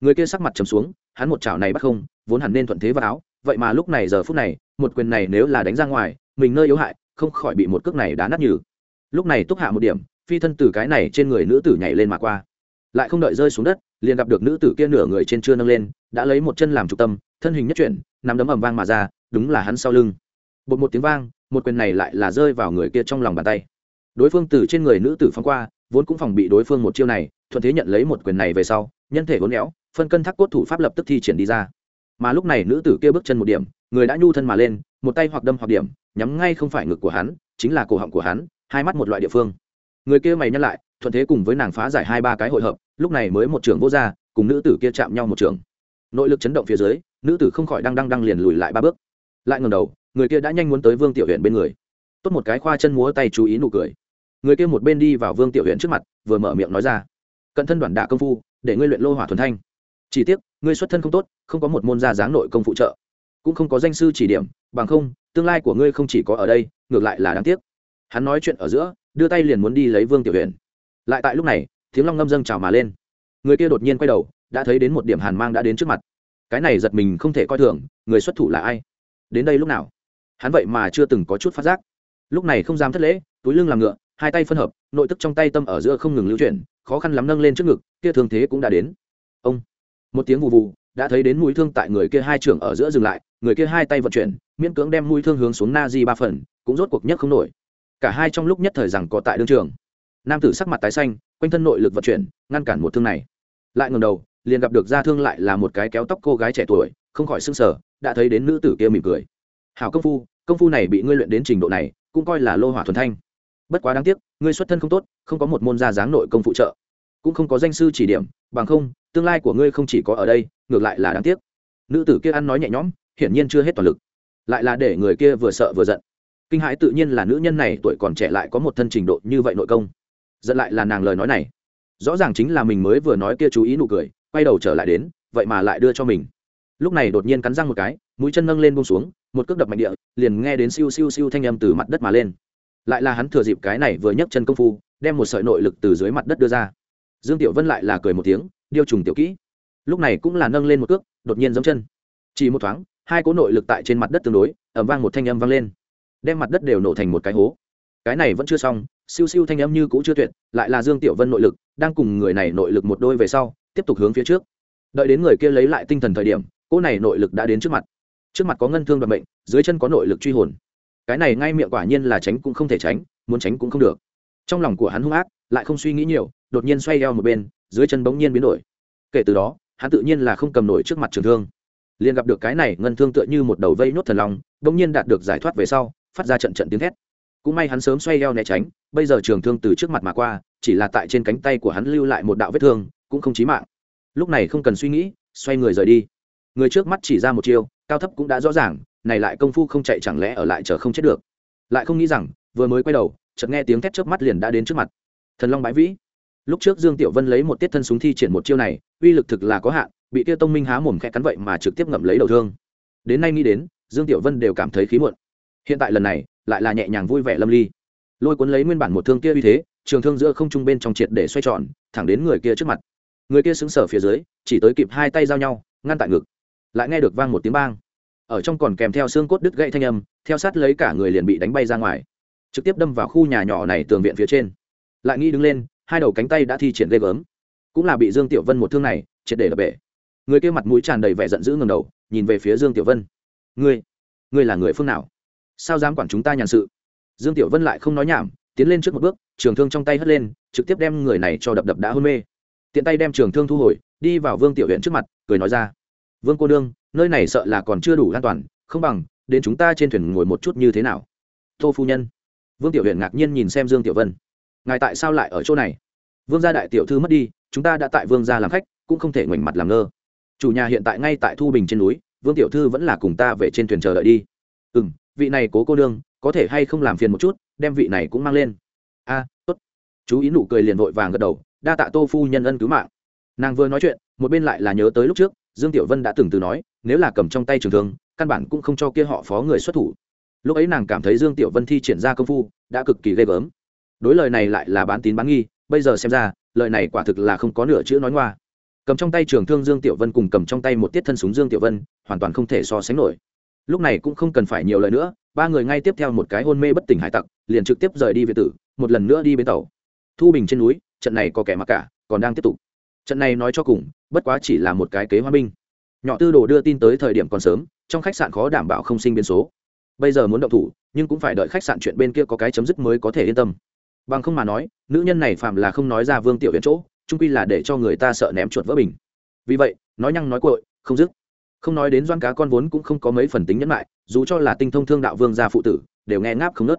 Speaker 1: Người kia sắc mặt trầm xuống, hắn một chảo này bắt không, vốn hẳn nên thuận thế vào áo, vậy mà lúc này giờ phút này, một quyền này nếu là đánh ra ngoài, mình nơi yếu hại, không khỏi bị một cước này đá nát nhừ. Lúc này túc hạ một điểm, phi thân từ cái này trên người nữ tử nhảy lên mà qua. Lại không đợi rơi xuống đất liền gặp được nữ tử kia nửa người trên chưa nâng lên, đã lấy một chân làm trục tâm, thân hình nhất chuyển, nắm đấm ầm vang mà ra, đúng là hắn sau lưng. Bột một tiếng vang, một quyền này lại là rơi vào người kia trong lòng bàn tay. Đối phương từ trên người nữ tử phóng qua, vốn cũng phòng bị đối phương một chiêu này, thuận thế nhận lấy một quyền này về sau, nhân thể vốn éo, phân cân thác cốt thủ pháp lập tức thi triển đi ra. Mà lúc này nữ tử kia bước chân một điểm, người đã nhu thân mà lên, một tay hoặc đâm hoặc điểm, nhắm ngay không phải ngực của hắn, chính là cổ họng của hắn, hai mắt một loại địa phương người kia mày nhắc lại, thuận thế cùng với nàng phá giải hai ba cái hội hợp, lúc này mới một trường vô r cùng nữ tử kia chạm nhau một trường nội lực chấn động phía dưới, nữ tử không khỏi đang đang đang liền lùi lại ba bước. Lại ngầm đầu, người kia đã nhanh muốn tới vương tiểu huyện bên người. Tốt một cái khoa chân múa tay chú ý nụ cười. Người kia một bên đi vào vương tiểu huyện trước mặt, vừa mở miệng nói ra, cận thân đoàn đạ công phu, để ngươi luyện lô hỏa thuần thanh. Chỉ tiếc, ngươi xuất thân không tốt, không có một môn gia dáng nội công phụ trợ. Cũng không có danh sư chỉ điểm, bằng không, tương lai của ngươi không chỉ có ở đây, ngược lại là đáng tiếc. Hắn nói chuyện ở giữa đưa tay liền muốn đi lấy vương tiểu huyện lại tại lúc này tiếng long ngâm dâng trào mà lên người kia đột nhiên quay đầu đã thấy đến một điểm hàn mang đã đến trước mặt cái này giật mình không thể coi thường người xuất thủ là ai đến đây lúc nào hắn vậy mà chưa từng có chút phát giác lúc này không dám thất lễ túi lưng làm ngựa hai tay phân hợp nội tức trong tay tâm ở giữa không ngừng lưu chuyển khó khăn lắm nâng lên trước ngực kia thương thế cũng đã đến ông một tiếng vù vù đã thấy đến mũi thương tại người kia hai trưởng ở giữa dừng lại người kia hai tay vận chuyển miễn cưỡng đem mũi thương hướng xuống na di ba phần cũng rốt cuộc nhất không nổi cả hai trong lúc nhất thời rằng có tại đương trường. Nam tử sắc mặt tái xanh, quanh thân nội lực vận chuyển, ngăn cản một thương này. Lại ngầm đầu, liền gặp được gia thương lại là một cái kéo tóc cô gái trẻ tuổi, không khỏi sưng sở đã thấy đến nữ tử kia mỉm cười. Hảo công phu công phu này bị ngươi luyện đến trình độ này, cũng coi là lô hỏa thuần thanh. Bất quá đáng tiếc, ngươi xuất thân không tốt, không có một môn gia dáng nội công phụ trợ, cũng không có danh sư chỉ điểm, bằng không, tương lai của ngươi không chỉ có ở đây, ngược lại là đáng tiếc. Nữ tử kia ăn nói nhẹ nhõm, hiển nhiên chưa hết toàn lực. Lại là để người kia vừa sợ vừa giận kinh hãi tự nhiên là nữ nhân này tuổi còn trẻ lại có một thân trình độ như vậy nội công. Giận lại là nàng lời nói này. Rõ ràng chính là mình mới vừa nói kia chú ý nụ cười, quay đầu trở lại đến, vậy mà lại đưa cho mình. Lúc này đột nhiên cắn răng một cái, mũi chân nâng lên bông xuống, một cước đập mạnh địa, liền nghe đến siêu siêu siêu thanh âm từ mặt đất mà lên. Lại là hắn thừa dịp cái này vừa nhấc chân công phu, đem một sợi nội lực từ dưới mặt đất đưa ra. Dương tiểu vân lại là cười một tiếng, điêu trùng tiểu kỹ. Lúc này cũng là nâng lên một cước, đột nhiên giống chân. Chỉ một thoáng, hai cỗ nội lực tại trên mặt đất tương đối ẩm vang một thanh âm vang lên đem mặt đất đều nổ thành một cái hố. Cái này vẫn chưa xong, siêu siêu thanh âm như cũ chưa tuyệt, lại là dương tiểu vân nội lực, đang cùng người này nội lực một đôi về sau, tiếp tục hướng phía trước. Đợi đến người kia lấy lại tinh thần thời điểm, cô này nội lực đã đến trước mặt. Trước mặt có ngân thương đoạn bệnh dưới chân có nội lực truy hồn. Cái này ngay miệng quả nhiên là tránh cũng không thể tránh, muốn tránh cũng không được. Trong lòng của hắn hung ác, lại không suy nghĩ nhiều, đột nhiên xoay eo một bên, dưới chân bỗng nhiên biến đổi. Kể từ đó, hắn tự nhiên là không cầm nổi trước mặt trường thương. Liền gặp được cái này ngân thương tựa như một đầu vây nhốt thần long, bỗng nhiên đạt được giải thoát về sau phát ra trận trận tiếng thét. Cũng may hắn sớm xoay eo né tránh, bây giờ trường thương từ trước mặt mà qua, chỉ là tại trên cánh tay của hắn lưu lại một đạo vết thương, cũng không chí mạng. Lúc này không cần suy nghĩ, xoay người rời đi. Người trước mắt chỉ ra một chiêu, cao thấp cũng đã rõ ràng, này lại công phu không chạy chẳng lẽ ở lại chờ không chết được. Lại không nghĩ rằng, vừa mới quay đầu, chợt nghe tiếng thét chớp mắt liền đã đến trước mặt. Thần long bãi vĩ. Lúc trước dương tiểu vân lấy một tiết thân súng thi triển một chiêu này, uy lực thực là có hạn, bị tiêu tông minh há mồm khẽ cắn vậy mà trực tiếp ngậm lấy đầu thương. Đến nay nghĩ đến, dương tiểu vân đều cảm thấy khí muộn hiện tại lần này, lại là nhẹ nhàng vui vẻ lâm ly. Lôi cuốn lấy nguyên bản một thương kia uy thế, trường thương giữa không trung bên trong triệt để xoay tròn, thẳng đến người kia trước mặt. Người kia xứng sở phía dưới, chỉ tới kịp hai tay giao nhau, ngăn tại ngực. Lại nghe được vang một tiếng bang. Ở trong còn kèm theo xương cốt đứt gãy thanh âm, theo sát lấy cả người liền bị đánh bay ra ngoài. Trực tiếp đâm vào khu nhà nhỏ này tường viện phía trên. Lại nghĩ đứng lên, hai đầu cánh tay đã thi triển ghê gớm. Cũng là bị dương tiểu vân một thương này, triệt để đập bể. Người kia mặt mũi tràn đầy vẻ giận dữ ngầm đầu, nhìn về phía dương tiểu vân. Ngươi ngươi là người phương nào? Sao dám quản chúng ta nhàn sự? Dương tiểu vân lại không nói nhảm, tiến lên trước một bước, trường thương trong tay hất lên, trực tiếp đem người này cho đập đập đã hôn mê. Tiện tay đem trường thương thu hồi, đi vào vương tiểu huyện trước mặt, cười nói ra, vương cô đương, nơi này sợ là còn chưa đủ an toàn, không bằng, đến chúng ta trên thuyền ngồi một chút như thế nào? Tô phu nhân. Vương tiểu huyện ngạc nhiên nhìn xem dương tiểu vân, ngài tại sao lại ở chỗ này? Vương gia đại tiểu thư mất đi, chúng ta đã tại vương gia làm khách, cũng không thể ngoảnh mặt làm ngơ. Chủ nhà hiện tại ngay tại thu bình trên núi, vương tiểu thư vẫn là cùng ta về trên thuyền chờ đợi đi. Ừ m vị này cố cô đương có thể hay không làm phiền một chút, đem vị này cũng mang lên. A, tốt. Chú ý nụ cười liền vội vàng gật đầu, đa tạ tô phu nhân ân cứu mạng. Nàng vừa nói chuyện, một bên lại là nhớ tới lúc trước, dương tiểu vân đã từng từ nói, nếu là cầm trong tay trường thương, căn bản cũng không cho kia họ phó người xuất thủ. Lúc ấy nàng cảm thấy dương tiểu vân thi triển ra công phu, đã cực kỳ ghê gớm. Đối lời này lại là bán tín bán nghi, bây giờ xem ra, lời này quả thực là không có nửa chữ nói ngoa. Cầm trong tay trường thương dương tiểu vân cùng cầm trong tay một tiết thân súng dương tiểu vân, hoàn toàn không thể so sánh nổi lúc này cũng không cần phải nhiều lời nữa, ba người ngay tiếp theo một cái hôn mê bất tỉnh hải tặc, liền trực tiếp rời đi việt tử, một lần nữa đi bên tàu. Thu bình trên núi, trận này có kẻ mặc cả, còn đang tiếp tục. Trận này nói cho cùng, bất quá chỉ là một cái kế hoa binh. Nhỏ tư đồ đưa tin tới thời điểm còn sớm, trong khách sạn khó đảm bảo không sinh biến số. Bây giờ muốn động thủ, nhưng cũng phải đợi khách sạn chuyện bên kia có cái chấm dứt mới có thể yên tâm. Bằng không mà nói, nữ nhân này phạm là không nói ra vương tiểu viện chỗ trung quy là để cho người ta sợ ném chuột vỡ bình. Vì vậy, nói nhăng nói cội không dứt không nói đến doan cá con vốn cũng không có mấy phần tính nhẫn lại dù cho là tinh thông thương đạo vương gia phụ tử, đều nghe ngáp không nớt.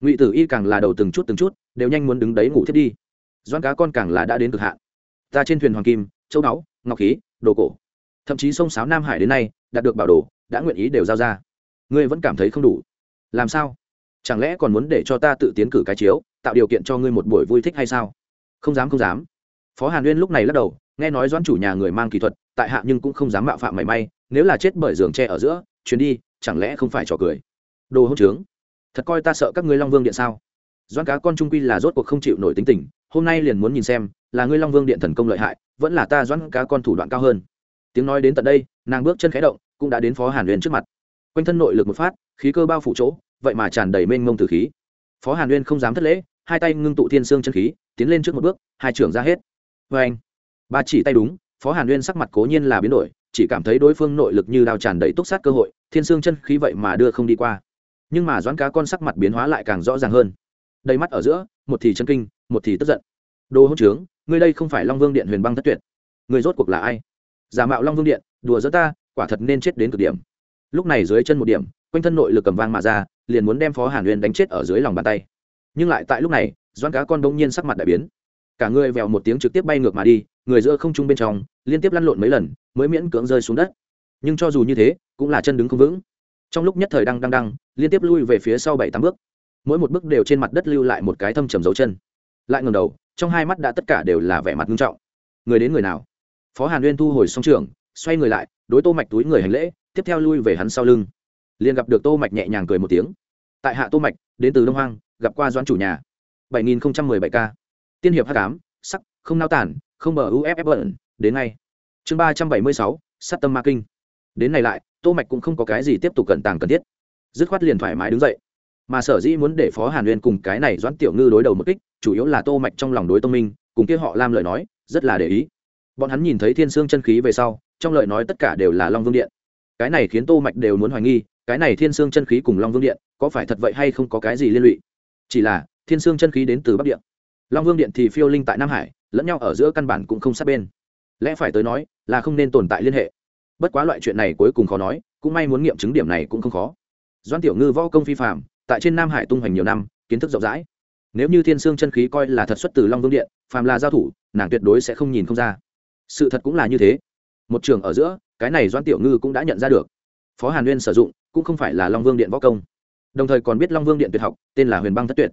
Speaker 1: Ngụy tử y càng là đầu từng chút từng chút, đều nhanh muốn đứng đấy ngủ thiết đi. Doan cá con càng là đã đến cực hạn. Ta trên thuyền hoàng kim, châu báu, ngọc khí, đồ cổ. Thậm chí sông sáo nam hải đến nay, đạt được bảo đồ, đã nguyện ý đều giao ra. Ngươi vẫn cảm thấy không đủ. Làm sao? Chẳng lẽ còn muốn để cho ta tự tiến cử cái chiếu, tạo điều kiện cho ngươi một buổi vui thích hay sao? Không dám không dám phó hàn uyên lúc này lắc đầu, nghe nói doãn chủ nhà người mang kỹ thuật, tại hạ nhưng cũng không dám mạo phạm mảy may, nếu là chết bởi giường tre ở giữa, chuyến đi, chẳng lẽ không phải trò cười? Đồ hỗn trướng, thật coi ta sợ các ngươi long vương điện sao? Doãn cá con trung quy là rốt cuộc không chịu nổi tính tình, hôm nay liền muốn nhìn xem, là ngươi long vương điện thần công lợi hại, vẫn là ta doãn cá con thủ đoạn cao hơn. Tiếng nói đến tận đây, nàng bước chân khẽ động, cũng đã đến phó hàn uyên trước mặt. Quanh thân nội lực một phát, khí cơ bao phủ chỗ, vậy mà tràn đầy mênh mông từ khí. Phó hàn uyên không dám thất lễ, hai tay ngưng tụ thiên xương chân khí, tiến lên trước một bước, hai trưởng ra hết vê anh. Ba chỉ tay đúng, phó hàn uyên sắc mặt cố nhiên là biến đổi, chỉ cảm thấy đối phương nội lực như đao tràn đầy túc sát cơ hội, thiên xương chân khí vậy mà đưa không đi qua. Nhưng mà doãn cá con sắc mặt biến hóa lại càng rõ ràng hơn. Đầy mắt ở giữa, một thì chân kinh, một thì tức giận. Đồ hỗn trướng, ngươi đây không phải long vương điện huyền băng thất tuyệt. Người rốt cuộc là ai? Giả mạo long vương điện, đùa giỡn ta, quả thật nên chết đến cực điểm. Lúc này dưới chân một điểm, quanh thân nội lực cầm vang mà ra, liền muốn đem phó hàn uyên đánh chết ở dưới lòng bàn tay. Nhưng lại tại lúc này, doãn cá con bỗng nhiên sắc mặt đại biến cả người vèo một tiếng trực tiếp bay ngược mà đi, người giữa không trung bên trong, liên tiếp lăn lộn mấy lần, mới miễn cưỡng rơi xuống đất. Nhưng cho dù như thế, cũng là chân đứng không vững. Trong lúc nhất thời đang đang đang, liên tiếp lui về phía sau bảy tám bước. Mỗi một bước đều trên mặt đất lưu lại một cái thâm trầm dấu chân. Lại ngầm đầu, trong hai mắt đã tất cả đều là vẻ mặt nghiêm trọng. Người đến người nào? Phó hàn uyên thu hồi song trường, xoay người lại, đối tô mạch túi người hành lễ, tiếp theo lui về hắn sau lưng. Liền gặp được tô mạch nhẹ nhàng cười một tiếng. Tại hạ tô mạch, đến từ đông hoang, gặp qua doãn chủ nhà. 7017 ca tiên hiệp hắc ám sắc không nao tản không bờ uff bẩn. Đến ngay. Chương 376, sát tâm ma kinh. Đến này lại tô mạch cũng không có cái gì tiếp tục cẩn tàng cần thiết. Dứt khoát liền thoải mái đứng dậy. Mà sở dĩ muốn để phó hàn uyên cùng cái này doãn tiểu ngư đối đầu một kích chủ yếu là tô mạch trong lòng đối tông minh cùng kia họ lam lời nói rất là để ý. Bọn hắn nhìn thấy thiên xương chân khí về sau trong lời nói tất cả đều là long vương điện. Cái này khiến tô mạch đều muốn hoài nghi cái này thiên xương chân khí cùng long vương điện có phải thật vậy hay không có cái gì liên lụy? Chỉ là thiên xương chân khí đến từ bắc điện long vương điện thì phiêu linh tại nam hải, lẫn nhau ở giữa căn bản cũng không sát bên. Lẽ phải tới nói, là không nên tồn tại liên hệ. Bất quá loại chuyện này cuối cùng khó nói, cũng may muốn nghiệm chứng điểm này cũng không khó. Doan tiểu ngư võ công phi phạm tại trên nam hải tung hoành nhiều năm, kiến thức rộng rãi. Nếu như thiên Sương chân khí coi là thật xuất từ long vương điện, phàm là giao thủ, nàng tuyệt đối sẽ không nhìn không ra. Sự thật cũng là như thế. Một trường ở giữa, cái này doan tiểu ngư cũng đã nhận ra được. Phó hàn nguyên sử dụng, cũng không phải là long vương điện võ công. Đồng thời còn biết long vương điện tuyệt học, tên là huyền băng thất tuyệt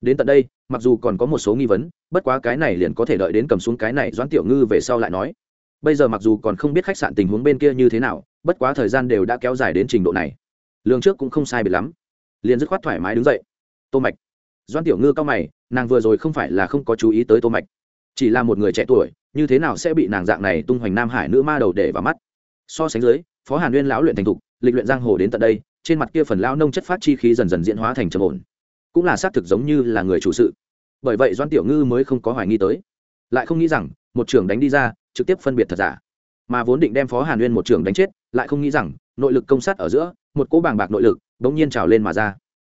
Speaker 1: đến tận đây, mặc dù còn có một số nghi vấn, bất quá cái này liền có thể đợi đến cầm xuống cái này doãn tiểu ngư về sau lại nói. Bây giờ mặc dù còn không biết khách sạn tình huống bên kia như thế nào, bất quá thời gian đều đã kéo dài đến trình độ này. Lương trước cũng không sai biệt lắm. Liền dứt khoát thoải mái đứng dậy. Tô mạch. Doãn tiểu ngư cao mày, nàng vừa rồi không phải là không có chú ý tới tô mạch. Chỉ là một người trẻ tuổi, như thế nào sẽ bị nàng dạng này tung hoành nam hải nữ ma đầu để vào mắt? So sánh dưới, phó hàn nguyên lão luyện thành thục, lịch luyện giang hồ đến tận đây, trên mặt kia phần lão nông chất phát chi khí dần dần diễn hóa thành trầm ổn cũng là xác thực giống như là người chủ sự. Bởi vậy doan tiểu ngư mới không có hoài nghi tới. Lại không nghĩ rằng, một trưởng đánh đi ra, trực tiếp phân biệt thật giả. Mà vốn định đem phó hàn uyên một trưởng đánh chết, lại không nghĩ rằng, nội lực công sát ở giữa, một cỗ bàng bạc nội lực đ ố n g nhiên trào lên mà ra.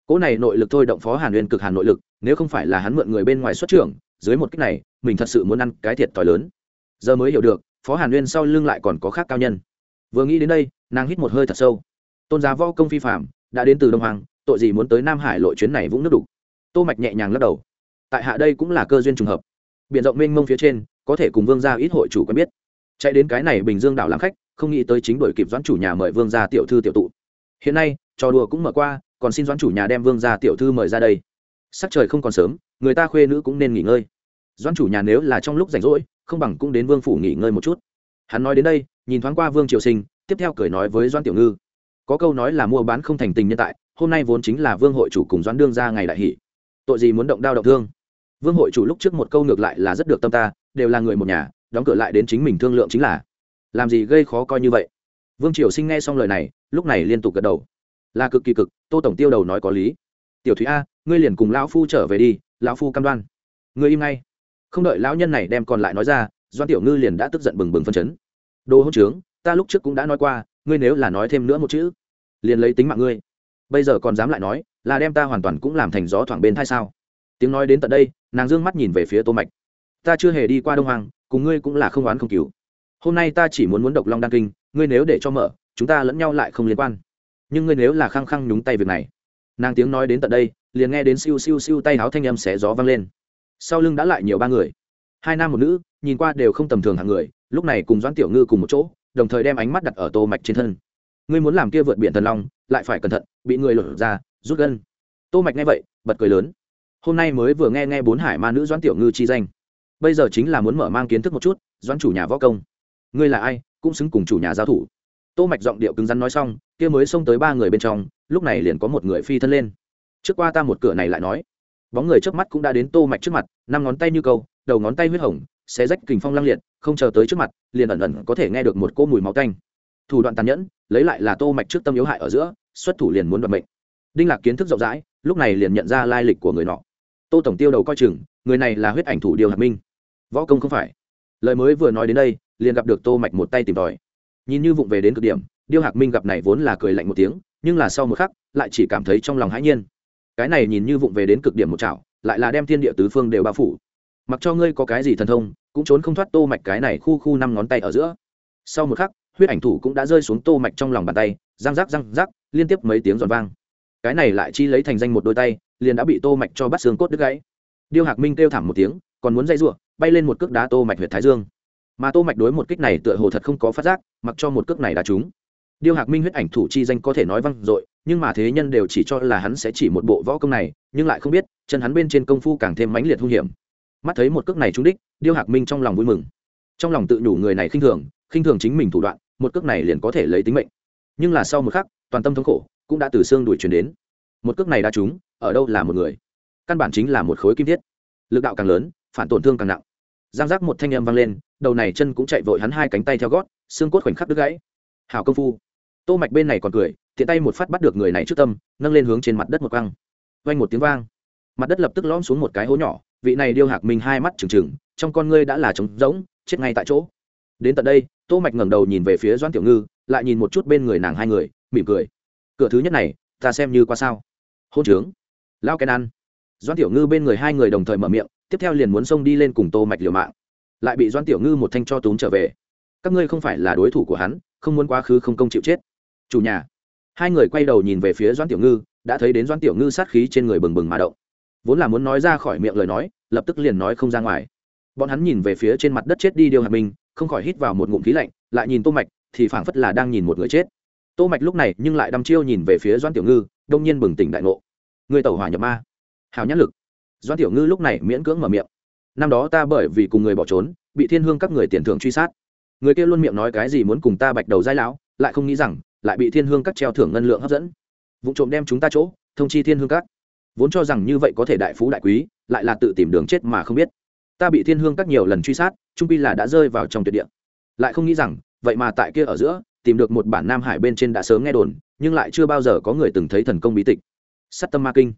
Speaker 1: Cỗ này nội lực thôi động phó hàn uyên cực hàn nội lực, nếu không phải là hắn mượn người bên ngoài xuất trưởng, dưới một cách này, mình thật sự muốn ăn cái thiệt thòi lớn. Giờ mới hiểu được, phó hàn uyên sau lưng lại còn có khác cao nhân. Vừa nghĩ đến đây, nàng hít một hơi thật sâu. Tôn giá võ công phi phạm đã đến từ đông hoàng tội gì muốn tới nam hải lội chuyến này vũng nước đục? Tô mạch nhẹ nhàng lắc đầu. Tại hạ đây cũng là cơ duyên trùng hợp. Biển rộng mênh mông phía trên, có thể cùng vương gia ít hội chủ quen biết. Chạy đến cái này bình dương đảo làm khách, không nghĩ tới chính đổi kịp doãn chủ nhà mời vương gia tiểu thư tiểu tụ. Hiện nay, trò đùa cũng mở qua, còn xin doãn chủ nhà đem vương gia tiểu thư mời ra đây. Sắc trời không còn sớm, người ta khuê nữ cũng nên nghỉ ngơi. Doãn chủ nhà nếu là trong lúc rảnh rỗi, không bằng cũng đến vương phủ nghỉ ngơi một chút. Hắn nói đến đây, nhìn thoáng qua vương triều sinh, tiếp theo cười nói với doãn tiểu ngư. Có câu nói là mua bán không thành tình nhân tại hôm nay vốn chính là vương hội chủ cùng doãn đương ra ngày đại hỷ. Tội gì muốn động đao động thương? Vương hội chủ lúc trước một câu ngược lại là rất được tâm ta, đều là người một nhà, đóng cửa lại đến chính mình thương lượng chính là. Làm gì gây khó coi như vậy? Vương triều sinh nghe xong lời này, lúc này liên tục gật đầu. Là cực kỳ cực, tô tổng tiêu đầu nói có lý. Tiểu thúy a, ngươi liền cùng lão phu trở về đi, lão phu cam đoan. Ngươi im ngay. Không đợi lão nhân này đem còn lại nói ra doan tiểu ngư liền đã tức giận bừng bừng phân chấn. Đồ hỗn trướng, ta lúc trước cũng đã nói qua, ngươi nếu là nói thêm nữa một chữ, liền lấy tính mạng ngươi bây giờ còn dám lại nói, là đem ta hoàn toàn cũng làm thành gió thoảng bên thai sao? Tiếng nói đến tận đây, nàng d ư ơ n g mắt nhìn về phía tô mạch. Ta chưa hề đi qua đông hoàng cùng ngươi cũng là không oán không cứu hôm nay ta chỉ muốn muốn độc long đăng kinh, ngươi nếu để cho mở, chúng ta lẫn nhau lại không liên quan. Nhưng ngươi nếu là khăng khăng nhúng tay việc này. Nàng tiếng nói đến tận đây, liền nghe đến siêu siêu siêu tay áo thanh âm xé gió vang lên. Sau lưng đã lại nhiều ba người. Hai nam một nữ, nhìn qua đều không tầm thường hàng người, lúc này cùng doãn tiểu ngư cùng một chỗ, đồng thời đem ánh mắt đặt ở tô mạch trên thân ngươi muốn làm kia vượt biển thần long, lại phải cẩn thận, bị người lột ra, rút gân. Tô mạch nghe vậy, bật cười lớn. Hôm nay mới vừa nghe nghe bốn hải ma nữ doãn tiểu ngư chi danh. Bây giờ chính là muốn mở mang kiến thức một chút, doãn chủ nhà võ công. Ngươi là ai, cũng xứng cùng chủ nhà giao thủ. Tô mạch giọng điệu cứng rắn nói xong, kia mới xông tới ba người bên trong, lúc này liền có một người phi thân lên. Trước qua ta một cửa này lại nói. Bóng người trước mắt cũng đã đến tô mạch trước mặt, năm ngón tay như câu, đầu ngón tay huyết hồng, xé rách kình phong lăng liệt, không chờ tới trước mặt, liền ẩn ẩn có thể nghe được một cô mùi máu tanh. Thủ đoạn tàn nhẫn lấy lại là tô mạch trước tâm yếu hại ở giữa, xuất thủ liền muốn đoạt mệnh. Đinh lạc kiến thức rộng rãi, lúc này liền nhận ra lai lịch của người nọ. Tô tổng tiêu đầu coi chừng, người này là huyết ảnh thủ điều hạt minh. Võ công không phải. Lời mới vừa nói đến đây, liền gặp được tô mạch một tay tìm tòi. Nhìn như vụng về đến cực điểm điêu hạc minh gặp này vốn là cười lạnh một tiếng, nhưng là sau một khắc, lại chỉ cảm thấy trong lòng hãi nhiên. Cái này nhìn như vụng về đến cực điểm một chảo, lại là đem thiên địa tứ phương đều bao phủ. Mặc cho ngươi có cái gì thần thông, cũng trốn không thoát tô mạch cái này khu khu năm ngón tay ở giữa. Sau một khắc huyết ảnh thủ cũng đã rơi xuống tô mạch trong lòng bàn tay, răng rắc răng rắc, liên tiếp mấy tiếng giòn vang. Cái này lại chi lấy thành danh một đôi tay, liền đã bị tô mạch cho bắt xương cốt đứt gãy. Điêu hạc minh kêu thảm một tiếng, còn muốn dây rủa bay lên một cước đá tô mạch huyệt thái dương. Mà tô mạch đối một kích này tựa hồ thật không có phát giác, mặc cho một cước này đá trúng. Điêu hạc minh huyết ảnh thủ chi danh có thể nói văng dội, nhưng mà thế nhân đều chỉ cho là hắn sẽ chỉ một bộ võ công này, nhưng lại không biết, chân hắn bên trên công phu càng thêm mãnh liệt hung hiểm. Mắt thấy một cước này trúng đích, điêu hạc minh trong lòng vui mừng. Trong lòng tự nhủ người này khinh thường khinh thường chính mình thủ đoạn một cước này liền có thể lấy tính mệnh. Nhưng là sau một khắc, toàn tâm thống khổ cũng đã từ xương đuổi truyền đến. Một cước này đã trúng, ở đâu là một người? Căn bản chính là một khối kim thiết. Lực đạo càng lớn, phản tổn thương càng nặng. Giang giác một thanh âm vang lên, đầu này chân cũng chạy vội hắn hai cánh tay theo gót, xương cốt khoảnh khắc đứt gãy. Hảo công phu. Tô mạch bên này còn cười, tiện tay một phát bắt được người này trước tâm, nâng lên hướng trên mặt đất một quăng. Vang một tiếng vang. Mặt đất lập tức lõm xuống một cái hố nhỏ, vị này điêu hạc mình hai mắt trừng trừng, trong con ngươi đã là trống rỗng, chết ngay tại chỗ. Đến tận đây tô mạch ngẩng đầu nhìn về phía doãn tiểu ngư, lại nhìn một chút bên người nàng hai người, mỉm cười. Cửa thứ nhất này, ta xem như qua sao? Hôn trướng. Lao cái ăn doãn tiểu ngư bên người hai người đồng thời mở miệng, tiếp theo liền muốn xông đi lên cùng tô mạch liều mạng. Lại bị Doãn tiểu ngư một thanh cho túm trở về. Các ngươi không phải là đối thủ của hắn, không muốn quá khứ không công chịu chết. Chủ nhà. Hai người quay đầu nhìn về phía Doãn tiểu ngư, đã thấy đến Doãn tiểu ngư sát khí trên người bừng bừng mà động. Vốn là muốn nói ra khỏi miệng lời nói, lập tức liền nói không ra ngoài. Bọn hắn nhìn về phía trên mặt đất chết đi điều hạt minh không khỏi hít vào một ngụm khí lạnh, lại nhìn tô mạch, thì phảng phất là đang nhìn một người chết. Tô mạch lúc này nhưng lại đăm chiêu nhìn về phía doãn tiểu ngư, đông nhiên bừng tỉnh đại ngộ. Người tẩu hỏa nhập ma. Hào nhãn lực. Doãn tiểu ngư lúc này miễn cưỡng mở miệng. Năm đó ta bởi vì cùng người bỏ trốn, bị thiên hương các người tiền thưởng truy sát. Người kia luôn miệng nói cái gì muốn cùng ta bạch đầu giai lão, lại không nghĩ rằng, lại bị thiên hương các treo thưởng ngân lượng hấp dẫn. Vụ trộm đem chúng ta chỗ, thông chi thiên hương các. Vốn cho rằng như vậy có thể đại phú đại quý, lại là tự tìm đường chết mà không biết. Ta bị thiên hương các nhiều lần truy sát trung pi là đã rơi vào trong tuyệt địa. Lại không nghĩ rằng, vậy mà tại kia ở giữa, tìm được một bản nam hải bên trên đã sớm nghe đồn, nhưng lại chưa bao giờ có người từng thấy thần công bí tịch. Sắt tâm ma kinh.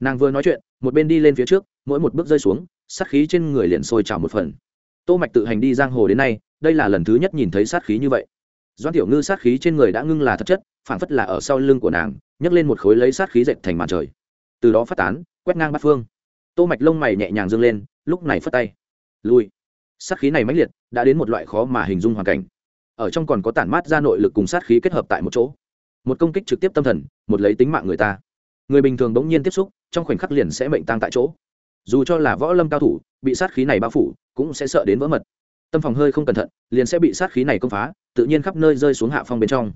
Speaker 1: Nàng vừa nói chuyện, một bên đi lên phía trước, mỗi một bước rơi xuống, sát khí trên người liền sôi trào một phần. Tô mạch tự hành đi giang hồ đến nay, đây là lần thứ nhất nhìn thấy sát khí như vậy. Doan tiểu ngư sát khí trên người đã ngưng là thật chất phản phất là ở sau lưng của nàng, nhấc lên một khối lấy sát khí dệt thành màn trời. Từ đó phát tán, quét ngang bát phương. Tô mạch lông mày nhẹ nhàng dương lên, lúc này phất tay. Lui sát khí này mãnh liệt, đã đến một loại khó mà hình dung hoàn cảnh. Ở trong còn có tản mát ra nội lực cùng sát khí kết hợp tại một chỗ. Một công kích trực tiếp tâm thần, một lấy tính mạng người ta. Người bình thường bỗng nhiên tiếp xúc, trong khoảnh khắc liền sẽ mệnh tăng tại chỗ. Dù cho là võ lâm cao thủ, bị sát khí này bao phủ, cũng sẽ sợ đến vỡ mật. Tâm phòng hơi không cẩn thận, liền sẽ bị sát khí này công phá, tự nhiên khắp nơi rơi xuống hạ phong bên trong.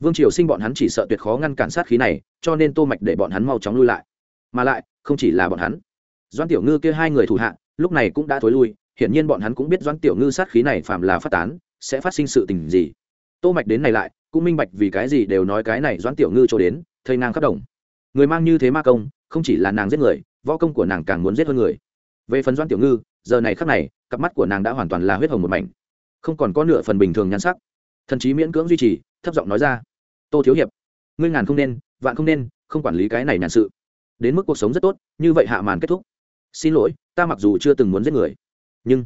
Speaker 1: Vương triều sinh bọn hắn chỉ sợ tuyệt khó ngăn cản sát khí này, cho nên tô mạch để bọn hắn mau chóng lui lại. Mà lại, không chỉ là bọn hắn. Doan tiểu ngư kia hai người thủ hạ, lúc này cũng đã thối lui hiển nhiên bọn hắn cũng biết doãn tiểu ngư sát khí này phạm là phát tán, sẽ phát sinh sự tình gì. Tô mạch đến này lại, cũng minh bạch vì cái gì đều nói cái này doãn tiểu ngư cho đến, thây ngang khắp đồng. Người mang như thế ma công, không chỉ là nàng giết người, võ công của nàng càng muốn giết hơn người. Về phần doãn tiểu ngư, giờ này khắc này, cặp mắt của nàng đã hoàn toàn là huyết hồng một mảnh. Không còn có nửa phần bình thường nhan sắc. Thần chí miễn cưỡng duy trì, thấp giọng nói ra. Tô thiếu hiệp, ngươi ngàn không nên, vạn không nên, không quản lý cái này nhàn sự. Đến mức cuộc sống rất tốt, như vậy hạ màn kết thúc. Xin lỗi, ta mặc dù chưa từng muốn giết người nhưng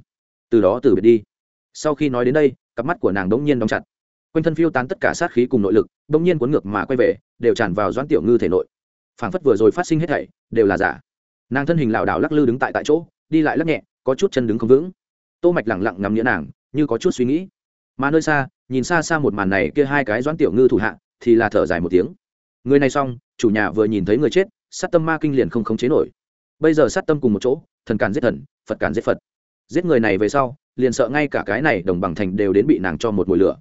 Speaker 1: từ đó từ biệt đi. Sau khi nói đến đây, cặp mắt của nàng đ ỗ n g nhiên đóng chặt. Quanh thân phiêu tán tất cả sát khí cùng nội lực đ ỗ n g nhiên cuốn ngược mà quay về, đều tràn vào doãn tiểu ngư thể nội. Phảng phất vừa rồi phát sinh hết thảy, đều là giả. Nàng thân hình lảo đảo lắc lư đứng tại tại chỗ, đi lại lắc nhẹ, có chút chân đứng không vững. Tô mạch lẳng lặng ngắm nghĩa nàng, như có chút suy nghĩ. Mà nơi xa, nhìn xa xa một màn này kia hai cái doãn tiểu ngư thủ hạ, thì là thở dài một tiếng. Người này xong, chủ nhà vừa nhìn thấy người chết, sát tâm ma kinh liền không khống chế nổi. Bây giờ sát tâm cùng một chỗ, thần càn giết thần, phật càn giết phật giết người này về sau, liền sợ ngay cả cái này đồng bằng thành đều đến bị nàng cho một mùi lửa.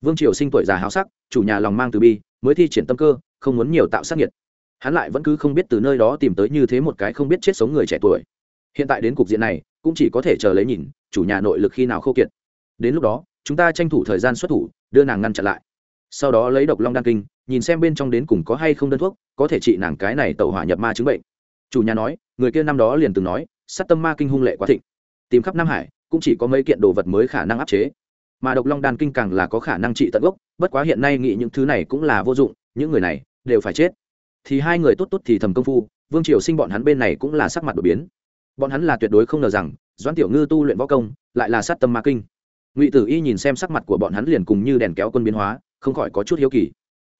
Speaker 1: Vương triều sinh tuổi già háo sắc, chủ nhà lòng mang từ bi, mới thi triển tâm cơ, không muốn nhiều tạo sát nhiệt hắn lại vẫn cứ không biết từ nơi đó tìm tới như thế một cái không biết chết sống người trẻ tuổi. Hiện tại đến cục diện này, cũng chỉ có thể chờ lấy nhìn, chủ nhà nội lực khi nào khô kiệt. Đến lúc đó, chúng ta tranh thủ thời gian xuất thủ, đưa nàng ngăn chặn lại. Sau đó lấy độc long đan kinh, nhìn xem bên trong đến cùng có hay không đơn thuốc, có thể trị nàng cái này tẩu hỏa nhập ma chứng bệnh. Chủ nhà nói, người kia năm đó liền từng nói, sát tâm ma kinh hung lệ quá thịnh tìm khắp nam hải, cũng chỉ có mấy kiện đồ vật mới khả năng áp chế. Mà độc long đan kinh càng là có khả năng trị tận gốc, bất quá hiện nay nghĩ những thứ này cũng là vô dụng, những người này đều phải chết. Thì hai người tốt tốt thì thầm công phu, vương triều sinh bọn hắn bên này cũng là sắc mặt đột biến. Bọn hắn là tuyệt đối không ngờ rằng, doãn tiểu ngư tu luyện võ công, lại là sát tâm ma kinh. Ngụy tử y nhìn xem sắc mặt của bọn hắn liền cùng như đèn kéo quân biến hóa, không khỏi có chút hiếu kỳ.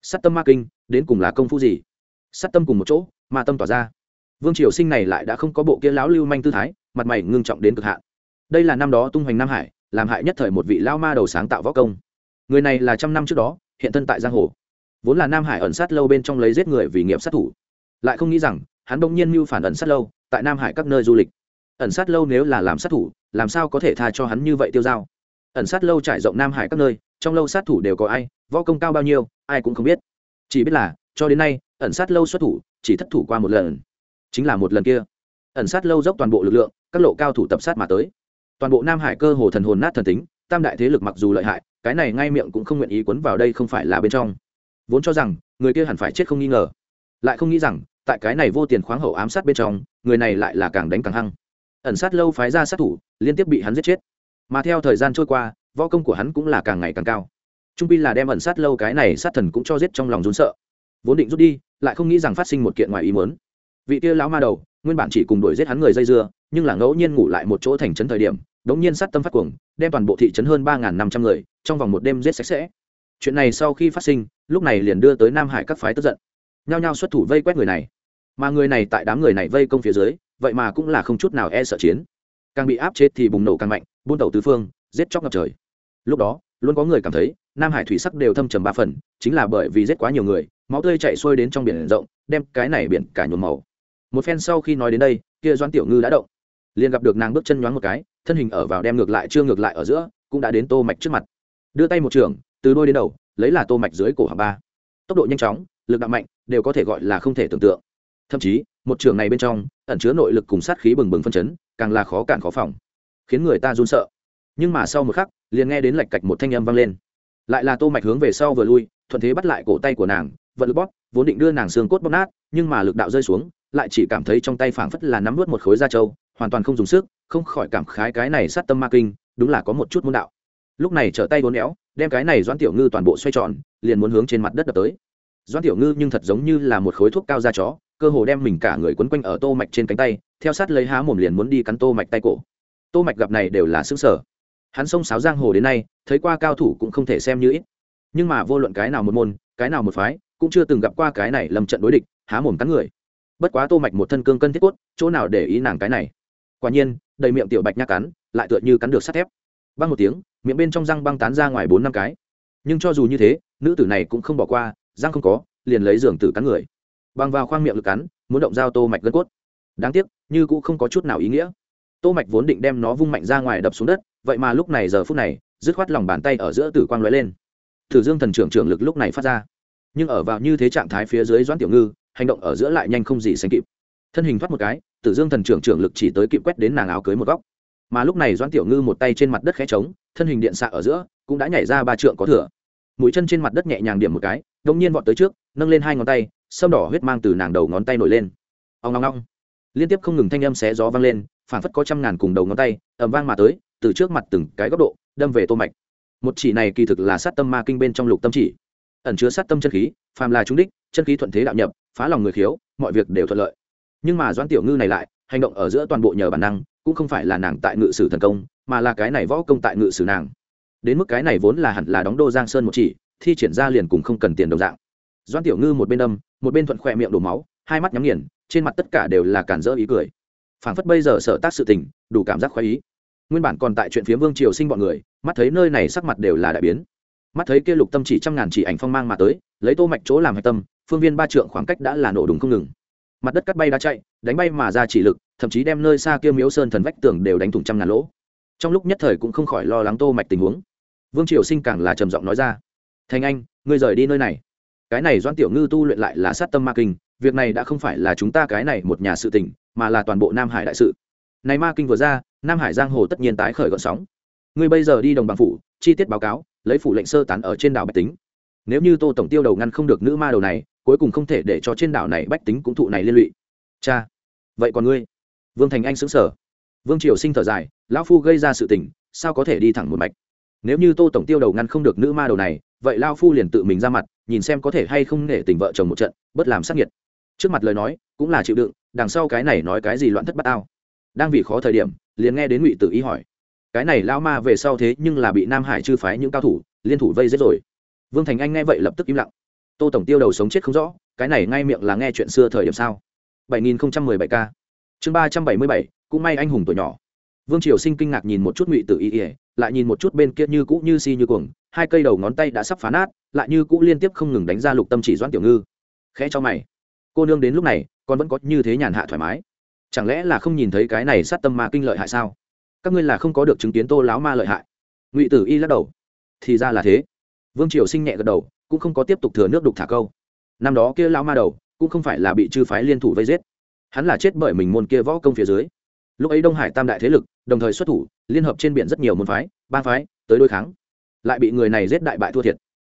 Speaker 1: Sát tâm ma kinh, đến cùng là công phu gì? Sát tâm cùng một chỗ mà tâm tỏa ra. Vương triều sinh này lại đã không có bộ kia lão lưu manh tư thái mặt mày ngưng trọng đến cực hạn. Đây là năm đó tung hoành nam hải, làm hại nhất thời một vị lao ma đầu sáng tạo võ công. Người này là trăm năm trước đó, hiện thân tại giang hồ. Vốn là nam hải ẩn sát lâu bên trong lấy giết người vì nghiệp sát thủ. Lại không nghĩ rằng, hắn bỗng nhiên mưu phản ẩn sát lâu, tại nam hải các nơi du lịch. Ẩn sát lâu nếu là làm sát thủ, làm sao có thể tha cho hắn như vậy tiêu dao? Ẩn sát lâu trải rộng nam hải các nơi, trong lâu sát thủ đều có ai, võ công cao bao nhiêu, ai cũng không biết. Chỉ biết là, cho đến nay, ẩn sát lâu xuất thủ, chỉ thất thủ qua một lần. Chính là một lần kia ẩn sát lâu dốc toàn bộ lực lượng, các lộ cao thủ tập sát mà tới. Toàn bộ nam hải cơ hồ thần hồn nát thần tính, tam đại thế lực mặc dù lợi hại, cái này ngay miệng cũng không nguyện ý quấn vào đây không phải là bên trong. Vốn cho rằng, người kia hẳn phải chết không nghi ngờ. Lại không nghĩ rằng, tại cái này vô tiền khoáng hậu ám sát bên trong, người này lại là càng đánh càng hăng. Ẩn sát lâu phái ra sát thủ, liên tiếp bị hắn giết chết. Mà theo thời gian trôi qua, võ công của hắn cũng là càng ngày càng cao. Trung pi là đem ẩn sát lâu cái này sát thần cũng cho giết trong lòng rốn sợ. Vốn định rút đi, lại không nghĩ rằng phát sinh một kiện ngoài ý muốn. Vị kia lão ma đầu nguyên bản chỉ cùng đuổi giết hắn người dây dưa, nhưng là ngẫu nhiên ngủ lại một chỗ thành trấn thời điểm, đống nhiên sát tâm phát cuồng, đem toàn bộ thị trấn hơn ba năm trăm người, trong vòng một đêm giết sạch sẽ. Chuyện này sau khi phát sinh, lúc này liền đưa tới nam hải các phái tức giận. Nhao nhao xuất thủ vây quét người này. Mà người này tại đám người này vây công phía dưới, vậy mà cũng là không chút nào e sợ chiến. Càng bị áp chết thì bùng nổ càng mạnh, buôn tàu tứ phương, giết chóc ngập trời. Lúc đó, luôn có người cảm thấy, nam hải thủy sắc đều thâm trầm ba phần, chính là bởi vì giết quá nhiều người, máu tươi chạy xuôi đến trong biển rộng, đem cái này biển cả nhuộm màu một phen sau khi nói đến đây, kia doan tiểu ngư đã động. Liền gặp được nàng bước chân nhoáng một cái, thân hình ở vào đem ngược lại chưa ngược lại ở giữa, cũng đã đến tô mạch trước mặt. Đưa tay một trường, từ đôi đến đầu, lấy là tô mạch dưới cổ hàm ba. Tốc độ nhanh chóng, lực đạo mạnh, đều có thể gọi là không thể tưởng tượng. Thậm chí, một trường này bên trong, ẩn chứa nội lực cùng sát khí bừng bừng phân chấn, càng là khó cản khó phòng, khiến người ta run sợ. Nhưng mà sau một khắc, liền nghe đến lạch cạch một thanh âm vang lên. Lại là tô mạch hướng về sau vừa lui, thuận thế bắt lại cổ tay của nàng, vận lực bóp, vốn định đưa nàng xương cốt bóp nát, nhưng mà lực đạo rơi xuống lại chỉ cảm thấy trong tay phảng phất là nắm nuốt một khối da trâu, hoàn toàn không dùng sức, không khỏi cảm khái cái này sát tâm ma kinh, đúng là có một chút môn đạo. Lúc này trở tay vốn éo, đem cái này doãn tiểu ngư toàn bộ xoay tròn, liền muốn hướng trên mặt đất đập tới. Doãn tiểu ngư nhưng thật giống như là một khối thuốc cao da chó, cơ hồ đem mình cả người quấn quanh ở tô mạch trên cánh tay, theo sát lấy há mồm liền muốn đi cắn tô mạch tay cổ. Tô mạch gặp này đều là sững sở hắn sông sáo giang hồ đến nay, thấy qua cao thủ cũng không thể xem như ít. Nhưng mà vô luận cái nào một môn, cái nào một phái, cũng chưa từng gặp qua cái này lầm trận đối địch, há mồm cắn người bất quá tô mạch một thân cương cân thiết cốt, chỗ nào để ý nàng cái này? Quả nhiên, đầy miệng tiểu bạch nhác cắn, lại tựa như cắn được sắt thép. Băng một tiếng, miệng bên trong răng băng tán ra ngoài bốn năm cái. Nhưng cho dù như thế, nữ tử này cũng không bỏ qua, răng không có, liền lấy giường tử cắn người. Băng vào khoang miệng lực cắn, muốn động dao tô mạch gân cốt. Đáng tiếc, như cũng không có chút nào ý nghĩa. Tô mạch vốn định đem nó vung mạnh ra ngoài đập xuống đất, vậy mà lúc này giờ phút này, dứt khoát lòng bàn tay ở giữa tử quang lóe lên. Thử dương thần trưởng trưởng lực lúc này phát ra. Nhưng ở vào như thế trạng thái phía dưới doãn tiểu ngư hành động ở giữa lại nhanh không gì sánh kịp. Thân hình thoát một cái, tử dương thần trưởng trưởng lực chỉ tới kịp quét đến nàng áo cưới một góc. Mà lúc này doãn tiểu ngư một tay trên mặt đất khẽ trống, thân hình điện xạ ở giữa, cũng đã nhảy ra ba trượng có thừa. Mũi chân trên mặt đất nhẹ nhàng điểm một cái đông nhiên vọt tới trước, nâng lên hai ngón tay, sâm đỏ huyết mang từ nàng đầu ngón tay nổi lên. Ông ngong ngong liên tiếp không ngừng thanh âm xé gió vang lên phản phất có trăm ngàn cùng đầu ngón tay ẩm vang mà tới, từ trước mặt từng cái góc độ, đâm về tô mạch. Một chỉ này kỳ thực là sát tâm ma kinh bên trong lục tâm chỉ. Ẩn chứa sát tâm chân khí, phàm là trúng đích, chân khí thuận thế đạo nhập phá lòng người khiếu, mọi việc đều thuận lợi. Nhưng mà doãn tiểu ngư này lại, hành động ở giữa toàn bộ nhờ bản năng, cũng không phải là nàng tại ngự sử thần công, mà là cái này võ công tại ngự sử nàng. Đến mức cái này vốn là hẳn là đóng đô giang sơn một chỉ, thi triển ra liền cùng không cần tiền đồng dạng. Doãn tiểu ngư một bên đâm, một bên thuận khỏe miệng đổ máu, hai mắt nhắm nghiền, trên mặt tất cả đều là cản rỡ ý cười. Phảng phất bây giờ sở tác sự tình, đủ cảm giác khoái ý. Nguyên bản còn tại chuyện phía vương triều sinh bọn người, mắt thấy nơi này sắc mặt đều là đại biến mắt thấy kia lục tâm chỉ trăm ngàn chỉ ảnh phong mang mà tới, lấy tô mạch chỗ làm hạch tâm, phương viên ba trượng khoảng cách đã là nổ đùng không ngừng. Mặt đất cắt bay đã chạy, đánh bay mà ra chỉ lực, thậm chí đem nơi xa kia miếu sơn thần vách tường đều đánh thủng trăm ngàn lỗ. Trong lúc nhất thời cũng không khỏi lo lắng tô mạch tình huống. Vương triều sinh càng là trầm giọng nói ra, thành anh, ngươi rời đi nơi này. Cái này doan tiểu ngư tu luyện lại là sát tâm ma kinh, việc này đã không phải là chúng ta cái này một nhà sự tình, mà là toàn bộ nam hải đại sự. Này ma kinh vừa ra, nam hải giang hồ tất nhiên tái khởi gọn sóng. Ngươi bây giờ đi đồng bằng phủ, chi tiết báo cáo lấy phủ lệnh sơ tán ở trên đảo bách tính. Nếu như tô tổng tiêu đầu ngăn không được nữ ma đầu này, cuối cùng không thể để cho trên đảo này bách tính cũng thụ này liên lụy. Cha, vậy còn ngươi? Vương thành anh xứng sở vương triều sinh thở dài, lão phu gây ra sự tình, sao có thể đi thẳng một mạch? Nếu như tô tổng tiêu đầu ngăn không được nữ ma đầu này, vậy lao phu liền tự mình ra mặt, nhìn xem có thể hay không nể tình vợ chồng một trận, bất làm sắc nhiệt trước mặt lời nói, cũng là chịu đựng, đằng sau cái này nói cái gì loạn thất bát ao đang vì khó thời điểm, liền nghe đến ngụy tử ý hỏi cái này lao ma về sau thế nhưng là bị nam hải chư phái những cao thủ liên thủ vây giết rồi. Vương thành anh nghe vậy lập tức im lặng. Tô tổng tiêu đầu sống chết không rõ cái này ngay miệng là nghe chuyện xưa thời điểm sao? 7017 k chương 377, cũng may anh hùng tuổi nhỏ. Vương triều sinh kinh ngạc nhìn một chút ngụy tử y ỉa lại nhìn một chút bên kia như cũ như si như cuồng hai cây đầu ngón tay đã sắp phá nát lại như cũ liên tiếp không ngừng đánh ra lục tâm chỉ doãn tiểu ngư. Khẽ cho mày. Cô nương đến lúc này con vẫn có như thế nhàn hạ thoải mái. Chẳng lẽ là không nhìn thấy cái này sát tâm ma kinh lợi hại sao? Các ngươi là không có được chứng kiến tô láo ma lợi hại ngụy tử y lắc đầu thì ra là thế vương triều sinh nhẹ gật đầu cũng không có tiếp tục thừa nước đục thả câu năm đó kia lão ma đầu cũng không phải là bị chư phái liên thủ vây giết hắn là chết bởi mình môn kia võ công phía dưới lúc ấy đông hải tam đại thế lực đồng thời xuất thủ liên hợp trên biển rất nhiều môn phái ba phái tới đối kháng lại bị người này giết đại bại thua thiệt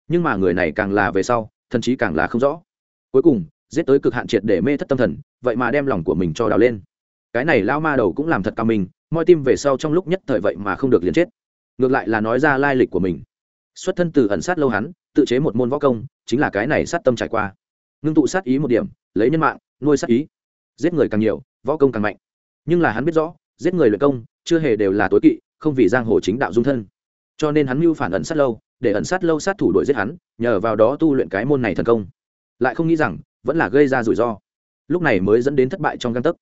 Speaker 1: nhưng mà người này càng là về sau thậm chí càng là không rõ cuối cùng giết tới cực hạn triệt để mê thất tâm thần vậy mà đem lòng của mình cho đào lên cái này lao ma đầu cũng làm thật cao mình moi tim về sau trong lúc nhất thời vậy mà không được liền chết. Ngược lại là nói ra lai lịch của mình. Xuất thân từ ẩn sát lâu hắn, tự chế một môn võ công, chính là cái này sát tâm trải qua. Ngưng tụ sát ý một điểm, lấy nhân mạng, nuôi sát ý. Giết người càng nhiều, võ công càng mạnh. Nhưng là hắn biết rõ, giết người luyện công, chưa hề đều là tối kỵ, không vì giang hồ chính đạo dung thân. Cho nên hắn mưu phản ẩn sát lâu, để ẩn sát lâu sát thủ đuổi giết hắn, nhờ vào đó tu luyện cái môn này thần công. Lại không nghĩ rằng, vẫn là gây ra rủi ro. Lúc này mới dẫn đến thất bại trong găng tấc.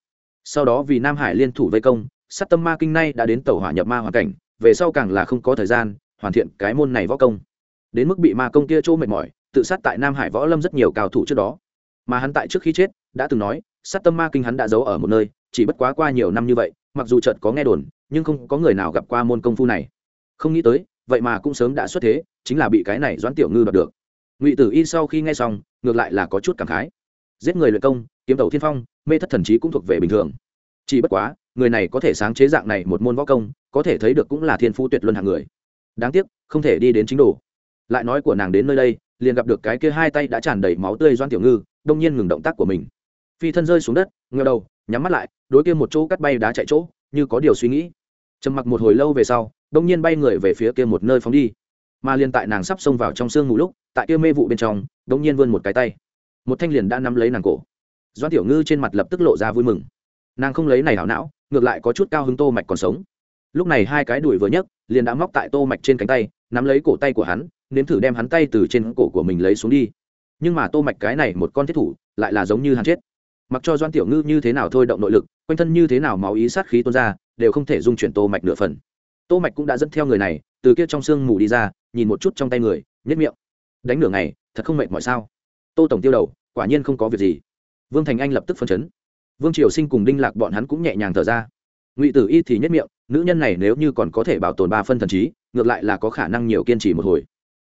Speaker 1: Sau đó vì nam hải liên thủ vây công sát tâm ma kinh nay đã đến tàu hỏa nhập ma hoàn cảnh, về sau càng là không có thời gian hoàn thiện cái môn này võ công. Đến mức bị ma công kia chỗ mệt mỏi, tự sát tại nam hải võ lâm rất nhiều cao thủ trước đó. Mà hắn tại trước khi chết, đã từng nói, sát tâm ma kinh hắn đã giấu ở một nơi, chỉ bất quá qua nhiều năm như vậy, mặc dù chợt có nghe đồn, nhưng không có người nào gặp qua môn công phu này. Không nghĩ tới, vậy mà cũng sớm đã xuất thế, chính là bị cái này doãn tiểu ngư đoạt được. Ngụy tử y sau khi nghe xong, ngược lại là có chút cảm khái. Giết người luyện công, kiếm tàu thiên phong, mê thất thần trí cũng thuộc về bình thường. Chỉ bất quá người này có thể sáng chế dạng này một môn võ công, có thể thấy được cũng là thiên phú tuyệt luân hạng người. Đáng tiếc, không thể đi đến chính đồ. Lại nói của nàng đến nơi đây, liền gặp được cái kia hai tay đã tràn đầy máu tươi doan tiểu ngư, đông nhiên ngừng động tác của mình. Phi thân rơi xuống đất ngờ đầu, nhắm mắt lại, đối kia một chỗ cắt bay đá chạy chỗ, như có điều suy nghĩ. Trầm mặc một hồi lâu về sau, đông nhiên bay người về phía kia một nơi phóng đi. Mà liền tại nàng sắp xông vào trong sương ngủ lúc, tại kia mê vụ bên trong, đông nhiên vươn một cái tay. Một thanh liền đã nắm lấy nàng cổ. Doan tiểu ngư trên mặt lập tức lộ ra vui mừng. Nàng không lấy này hảo não ngược lại có chút cao hứng tô mạch còn sống. Lúc này hai cái đuổi vừa nhấc, liền đã móc tại tô mạch trên cánh tay, nắm lấy cổ tay của hắn, nếm thử đem hắn tay từ trên cổ của mình lấy xuống đi. Nhưng mà tô mạch cái này một con thiết thủ, lại là giống như hắn chết. Mặc cho doan tiểu ngư như thế nào thôi động nội lực, quanh thân như thế nào máu ý sát khí tuôn ra, đều không thể dung chuyển tô mạch nửa phần. Tô mạch cũng đã dẫn theo người này, từ kia trong xương mù đi ra, nhìn một chút trong tay người nhất miệng. Đánh nửa ngày, thật không mệt mỏi sao? Tô tổng tiêu đầu, quả nhiên không có việc gì. Vương thành anh lập tức phân chấn vương triều sinh cùng đinh lạc bọn hắn cũng nhẹ nhàng thở ra. Ngụy tử y thì nhất miệng, nữ nhân này nếu như còn có thể bảo tồn ba phân thần trí, ngược lại là có khả năng nhiều kiên trì một hồi.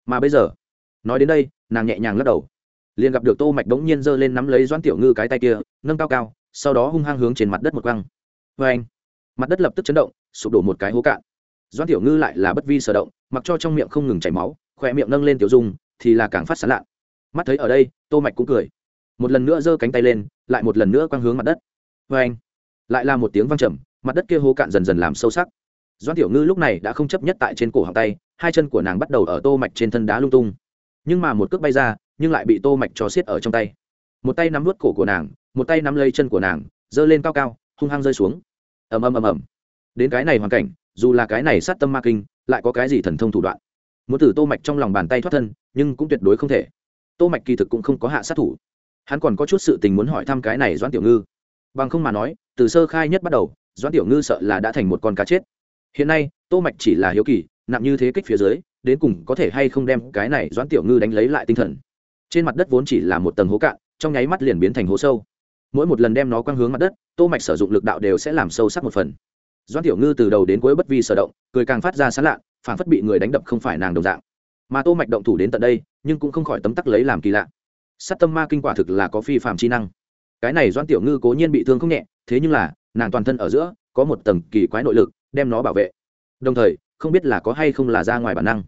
Speaker 1: Mà bây giờ, nói đến đây, nàng nhẹ nhàng lắc đầu. Liền gặp được tô mạch đống nhiên giơ lên nắm lấy doãn tiểu ngư cái tay kia, nâng cao cao, sau đó hung hăng hướng trên mặt đất một quăng. Với anh, mặt đất lập tức chấn động, sụp đổ một cái hố cạn. Doãn tiểu ngư lại là bất vi sở động, mặc cho trong miệng không ngừng chảy máu, khỏe miệng nâng lên tiểu dung, thì là càng phát sán lạ. Mắt thấy ở đây, tô mạch cũng cười một lần nữa giơ cánh tay lên, lại một lần nữa quang hướng mặt đất. Vê anh, lại là một tiếng vang trầm, mặt đất kia hố cạn dần dần làm sâu sắc. Doãn tiểu ngư lúc này đã không chấp nhất tại trên cổ họng tay, hai chân của nàng bắt đầu ở tô mạch trên thân đá lung tung. Nhưng mà một cước bay ra, nhưng lại bị tô mạch cho xiết ở trong tay. Một tay nắm vút cổ của nàng, một tay nắm lấy chân của nàng, giơ lên cao cao, hung hăng rơi xuống. Ầm ầm ầm ầm. Đến cái này hoàn cảnh, dù là cái này sát tâm ma kinh, lại có cái gì thần thông thủ đoạn? Muốn từ tô mạch trong lòng bàn tay thoát thân, nhưng cũng tuyệt đối không thể. Tô mạch kỳ thực cũng không có hạ sát thủ hắn còn có chút sự tình muốn hỏi thăm cái này doãn tiểu ngư. Bằng không mà nói, từ sơ khai nhất bắt đầu, doãn tiểu ngư sợ là đã thành một con cá chết. Hiện nay, tô mạch chỉ là hiếu kỳ, nặng như thế kích phía dưới, đến cùng có thể hay không đem cái này doãn tiểu ngư đánh lấy lại tinh thần. Trên mặt đất vốn chỉ là một tầng hố cạn, trong nháy mắt liền biến thành hố sâu. Mỗi một lần đem nó quăng hướng mặt đất, tô mạch sử dụng lực đạo đều sẽ làm sâu sắc một phần. Doãn tiểu ngư từ đầu đến cuối bất vi sở động, cười càng phát ra sán lạ, phản phất bị người đánh đập không phải nàng đồng dạng. Mà tô mạch động thủ đến tận đây, nhưng cũng không khỏi tấm tắc lấy làm kỳ lạ sát tâm ma kinh quả thực là có phi phạm chi năng. Cái này doãn tiểu ngư cố nhiên bị thương không nhẹ, thế nhưng là, nàng toàn thân ở giữa, có một tầng kỳ quái nội lực, đem nó bảo vệ. Đồng thời, không biết là có hay không là ra ngoài bản năng.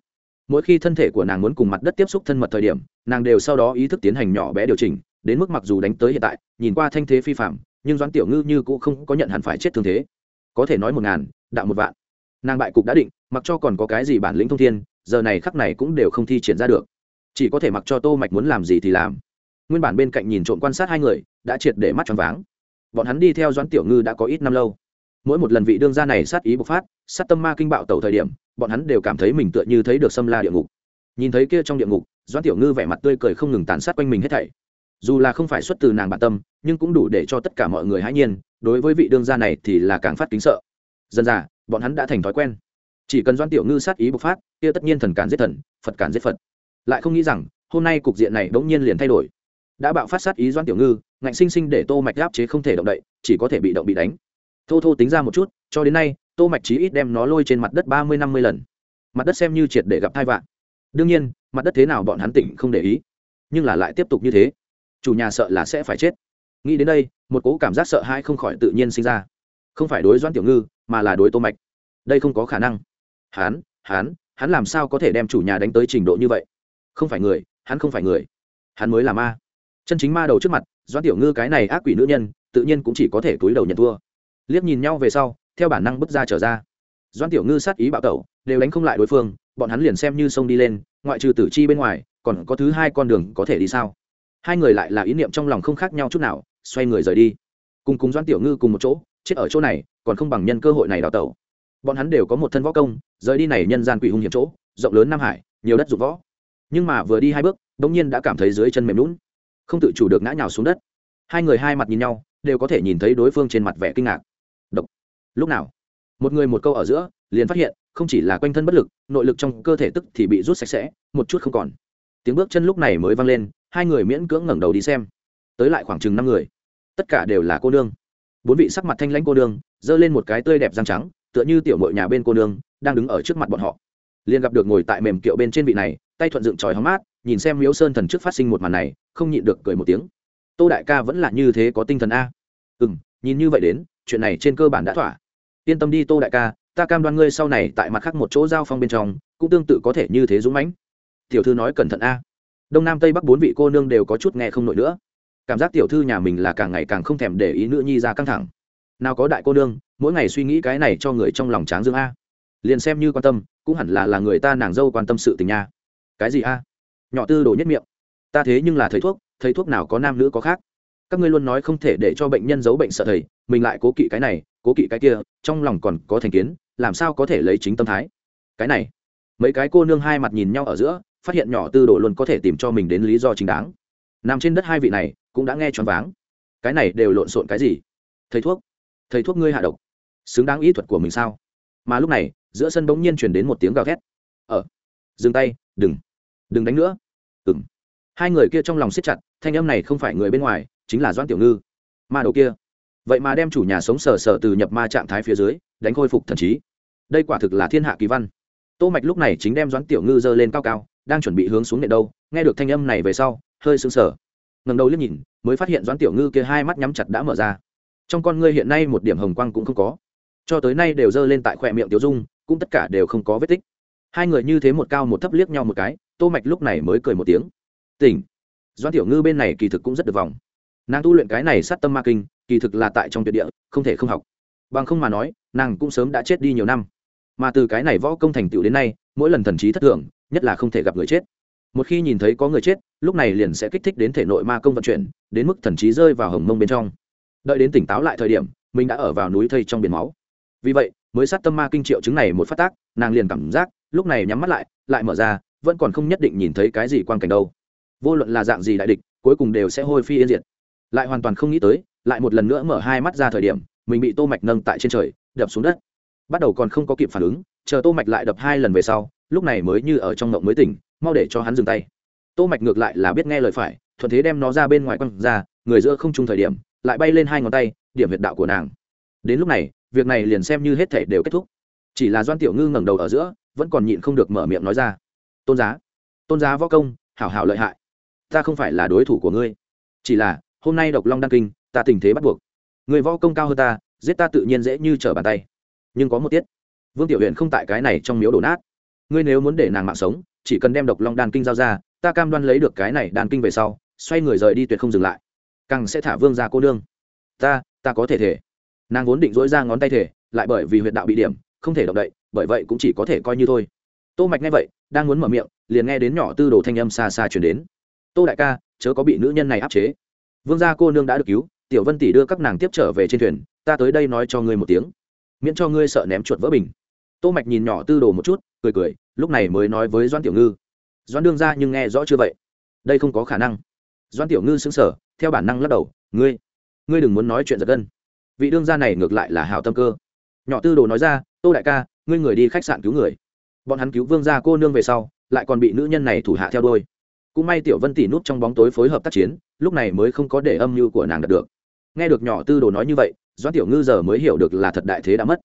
Speaker 1: Mỗi khi thân thể của nàng muốn cùng mặt đất tiếp xúc thân mật thời điểm, nàng đều sau đó ý thức tiến hành nhỏ bé điều chỉnh, đến mức mặc dù đánh tới hiện tại, nhìn qua thanh thế phi phạm nhưng doãn tiểu ngư như cũng không có nhận hẳn phải chết thương thế. Có thể nói một ngàn, đạo một vạn. Nàng bại cục đã định, mặc cho còn có cái gì bản lĩnh thông thiên, giờ này khắc này cũng đều không thi triển ra được chỉ có thể mặc cho tô mạch muốn làm gì thì làm. Nguyên bản bên cạnh nhìn trộm quan sát hai người, đã triệt để mắt tròn váng. Bọn hắn đi theo doãn tiểu ngư đã có ít năm lâu. Mỗi một lần vị đương gia này sát ý bộc phát, sát tâm ma kinh bạo tẩu thời điểm, bọn hắn đều cảm thấy mình tựa như thấy được xâm la địa ngục. Nhìn thấy kia trong địa ngục, doãn tiểu ngư vẻ mặt tươi cười không ngừng tàn sát quanh mình hết thảy. Dù là không phải xuất từ nàng bản tâm, nhưng cũng đủ để cho tất cả mọi người hãy nhiên, đối với vị đương gia này thì là càng phát kính sợ. Dân già, bọn hắn đã thành thói quen. Chỉ cần doãn tiểu ngư sát ý bộc phát, kia tất nhiên thần cản giết thần, phật cản giết phật lại không nghĩ rằng, hôm nay cục diện này đống nhiên liền thay đổi. Đã bạo phát sát ý doãn tiểu ngư, ngạnh sinh sinh để tô mạch áp chế không thể động đậy, chỉ có thể bị động bị đánh. Thô thô tính ra một chút, cho đến nay, tô mạch chí ít đem nó lôi trên mặt đất ba mươi năm mươi lần. Mặt đất xem như triệt để gặp thai vạn đương nhiên, mặt đất thế nào bọn hắn tỉnh không để ý. Nhưng là lại tiếp tục như thế. Chủ nhà sợ là sẽ phải chết. Nghĩ đến đây, một cố cảm giác sợ hãi không khỏi tự nhiên sinh ra. Không phải đối doãn tiểu ngư, mà là đối tô mạch. Đây không có khả năng. Hắn hắn hắn làm sao có thể đem chủ nhà đánh tới trình độ như vậy? Không phải người, hắn không phải người. Hắn mới là ma. Chân chính ma đầu trước mặt, doãn tiểu ngư cái này ác quỷ nữ nhân, tự nhiên cũng chỉ có thể túi đầu nhận thua. Liếc nhìn nhau về sau, theo bản năng bước ra trở ra. Doãn tiểu ngư sát ý bạo tẩu, đều đánh không lại đối phương, bọn hắn liền xem như sông đi lên, ngoại trừ tử chi bên ngoài, còn có thứ hai con đường có thể đi sao? Hai người lại là ý niệm trong lòng không khác nhau chút nào, xoay người rời đi. Cùng cùng doãn tiểu ngư cùng một chỗ, chết ở chỗ này, còn không bằng nhân cơ hội này đào tẩu. Bọn hắn đều có một thân võ công, rời đi này nhân gian quỷ hung hiểm chỗ, rộng lớn nam hải, nhiều đất dụng võ nhưng mà vừa đi hai bước đ ỗ n g nhiên đã cảm thấy dưới chân mềm lún không tự chủ được ngã nhào xuống đất. Hai người hai mặt nhìn nhau, đều có thể nhìn thấy đối phương trên mặt vẻ kinh ngạc. Độc. Lúc nào? Một người một câu ở giữa, liền phát hiện, không chỉ là quanh thân bất lực, nội lực trong cơ thể tức thì bị rút sạch sẽ, một chút không còn. Tiếng bước chân lúc này mới vang lên, hai người miễn cưỡng ngẩng đầu đi xem. Tới lại khoảng chừng năm người. Tất cả đều là cô nương. Bốn vị sắc mặt thanh lãnh cô nương, giơ lên một cái tươi đẹp răng trắng, tựa như tiểu mội nhà bên cô nương, đang đứng ở trước mặt bọn họ liền gặp được ngồi tại mềm kiệu bên trên vị này, tay thuận dựng tròi hóng mát, nhìn xem miếu sơn thần trước phát sinh một màn này, không nhịn được cười một tiếng. Tô đại ca vẫn là như thế có tinh thần a. Ừ m nhìn như vậy đến, chuyện này trên cơ bản đã thỏa. Yên tâm đi tô đại ca, ta cam đoan ngươi sau này tại mặt khác một chỗ giao phong bên trong, cũng tương tự có thể như thế dũng mãnh. Tiểu thư nói cẩn thận a. Đông nam tây bắc bốn vị cô nương đều có chút nghe không nổi nữa. Cảm giác tiểu thư nhà mình là càng ngày càng không thèm để ý nữ nhi ra căng thẳng. Nào có đại cô nương, mỗi ngày suy nghĩ cái này cho người trong lòng tráng dương a liền xem như quan tâm, cũng hẳn là là người ta nàng dâu quan tâm sự tình nha. Cái gì a? Nhỏ tư đồ nhất miệng. Ta thế nhưng là thầy thuốc thầy thuốc nào có nam nữ có khác? Các ngươi luôn nói không thể để cho bệnh nhân giấu bệnh sợ thầy, mình lại cố kỵ cái này, cố kỵ cái kia, trong lòng còn có thành kiến, làm sao có thể lấy chính tâm thái? Cái này, mấy cái cô nương hai mặt nhìn nhau ở giữa, phát hiện nhỏ tư đồ luôn có thể tìm cho mình đến lý do chính đáng. Nằm trên đất hai vị này, cũng đã nghe choáng váng. Cái này đều lộn xộn cái gì? Thầy thuốc thầy thuốc ngươi hạ độc, xứng đáng ý thuật của mình sao? Mà lúc này giữa sân bỗng nhiên chuyển đến một tiếng gào thét. Ở ờ, dừng tay đừng đừng đánh nữa. Ừng hai người kia trong lòng siết chặt thanh âm này không phải người bên ngoài chính là doãn tiểu ngư. Ma đầu kia. Vậy mà đem chủ nhà sống sờ sờ từ nhập ma trạng thái phía dưới đánh khôi phục thần trí. Đây quả thực là thiên hạ kỳ văn. Tô mạch lúc này chính đem doãn tiểu ngư dơ lên cao cao đang chuẩn bị hướng xuống nệm đâu nghe được thanh âm này về sau hơi sững sờ. Ngẩng đầu liếc nhìn mới phát hiện doãn tiểu ngư kia hai mắt nhắm chặt đã mở ra. Trong con ngươi hiện nay một điểm hồng quang cũng không có. Cho tới nay đều dơ lên tại khỏe miệng tiểu dung cũng tất cả đều không có vết tích. Hai người như thế một cao một thấp liếc nhau một cái, tô mạch lúc này mới cười một tiếng. Tỉnh. Doãn tiểu ngư bên này kỳ thực cũng rất được vòng. Nàng tu luyện cái này sát tâm ma kinh, kỳ thực là tại trong tuyệt địa, không thể không học. Bằng không mà nói, nàng cũng sớm đã chết đi nhiều năm. Mà từ cái này võ công thành tựu đến nay, mỗi lần thần trí thất thường, nhất là không thể gặp người chết. Một khi nhìn thấy có người chết, lúc này liền sẽ kích thích đến thể nội ma công vận chuyển, đến mức thần trí rơi vào hồng mông bên trong. Đợi đến tỉnh táo lại thời điểm, mình đã ở vào núi thây trong biển máu. Vì vậy mới sát tâm ma kinh triệu chứng này một phát tác, nàng liền cảm giác, lúc này nhắm mắt lại lại mở ra, vẫn còn không nhất định nhìn thấy cái gì quan cảnh đâu. Vô luận là dạng gì đại địch, cuối cùng đều sẽ hôi phi yên diệt. Lại hoàn toàn không nghĩ tới, lại một lần nữa mở hai mắt ra thời điểm, mình bị tô mạch nâng tại trên trời, đập xuống đất. Bắt đầu còn không có kịp phản ứng, chờ tô mạch lại đập hai lần về sau, lúc này mới như ở trong ngộng mới tỉnh, mau để cho hắn dừng tay. Tô mạch ngược lại là biết nghe lời phải, thuận thế đem nó ra bên ngoài quăng ra, người giữa không trung thời điểm, lại bay lên hai ngón tay, điểm huyệt đạo của nàng. Đến lúc này việc này liền xem như hết thể đều kết thúc. Chỉ là doan tiểu ngư ngẩng đầu ở giữa, vẫn còn nhịn không được mở miệng nói ra. Tôn giá tôn giá võ công, hảo hảo lợi hại. Ta không phải là đối thủ của ngươi. Chỉ là, hôm nay độc long đăng kinh, ta tình thế bắt buộc. Người võ công cao hơn ta, giết ta tự nhiên dễ như trở bàn tay. Nhưng có một tiết, vương tiểu huyện không tại cái này trong miếu đổ nát. Ngươi nếu muốn để nàng mạng sống, chỉ cần đem độc long đan kinh giao ra, ta cam đoan lấy được cái này đan kinh về sau, xoay người rời đi tuyệt không dừng lại. Càng sẽ thả vương ra cô nương. Ta ta có thể thể nàng vốn định dỗi ra ngón tay thể, lại bởi vì huyện đạo bị điểm, không thể động đậy, bởi vậy cũng chỉ có thể coi như thôi. Tô mạch nghe vậy, đang muốn mở miệng, liền nghe đến nhỏ tư đồ thanh âm xa xa chuyển đến. Tô đại ca, chớ có bị nữ nhân này áp chế. Vương gia cô nương đã được cứu, tiểu vân tỷ đưa các nàng tiếp trở về trên thuyền, ta tới đây nói cho ngươi một tiếng, miễn cho ngươi sợ ném chuột vỡ bình. Tô mạch nhìn nhỏ tư đồ một chút, cười cười, lúc này mới nói với doan tiểu ngư. Doan đương ra nhưng nghe rõ chưa vậy? Đây không có khả năng. Doan tiểu ngư sững sờ, theo bản năng lắc đầu, ngươi ngươi đừng muốn nói chuyện giật gân vị đương gia này ngược lại là hảo tâm cơ. Nhỏ tư đồ nói ra, tô đại ca, ngươi người đi khách sạn cứu người. Bọn hắn cứu vương gia cô nương về sau, lại còn bị nữ nhân này thủ hạ theo đuôi. Cũng may tiểu vân tỷ núp trong bóng tối phối hợp tác chiến, lúc này mới không có để âm mưu của nàng đạt được. Nghe được nhỏ tư đồ nói như vậy, doãn tiểu ngư giờ mới hiểu được là thật đại thế đã mất.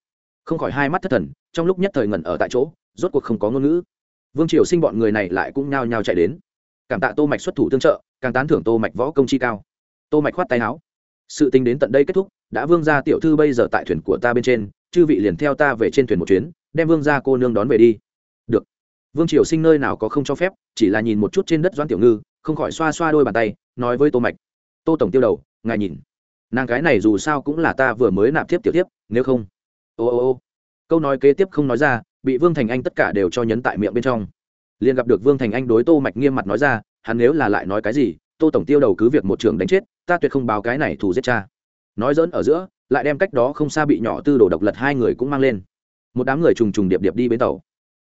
Speaker 1: Không khỏi hai mắt thất thần, trong lúc nhất thời ngẩn ở tại chỗ, rốt cuộc không có ngôn ngữ. Vương triều sinh bọn người này lại cũng nhao nhao chạy đến. Cảm tạ tô mạch xuất thủ tương trợ, càng tán thưởng tô mạch võ công chi cao. Tô mạch khoát tay áo sự tình đến tận đây kết thúc, đã vương gia tiểu thư bây giờ tại thuyền của ta bên trên, chư vị liền theo ta về trên thuyền một chuyến, đem vương gia cô nương đón về đi. Được. Vương triều sinh nơi nào có không cho phép, chỉ là nhìn một chút trên đất doãn tiểu ngư, không khỏi xoa xoa đôi bàn tay, nói với tô mạch. Tô tổng tiêu đầu, ngài nhìn. Nàng cái này dù sao cũng là ta vừa mới nạp tiếp tiểu tiếp nếu không. Ô ô ô. Câu nói kế tiếp không nói ra, bị vương thành anh tất cả đều cho nhấn tại miệng bên trong. Liền gặp được vương thành anh đối tô mạch nghiêm mặt nói ra, hắn nếu là lại nói cái gì tô tổng tiêu đầu cứ việc một trường đánh chết, ta tuyệt không báo cái này thủ giết cha. Nói dỡn ở giữa, lại đem cách đó không xa bị nhỏ tư đồ độc lật hai người cũng mang lên. Một đám người trùng trùng điệp điệp đi bến tàu.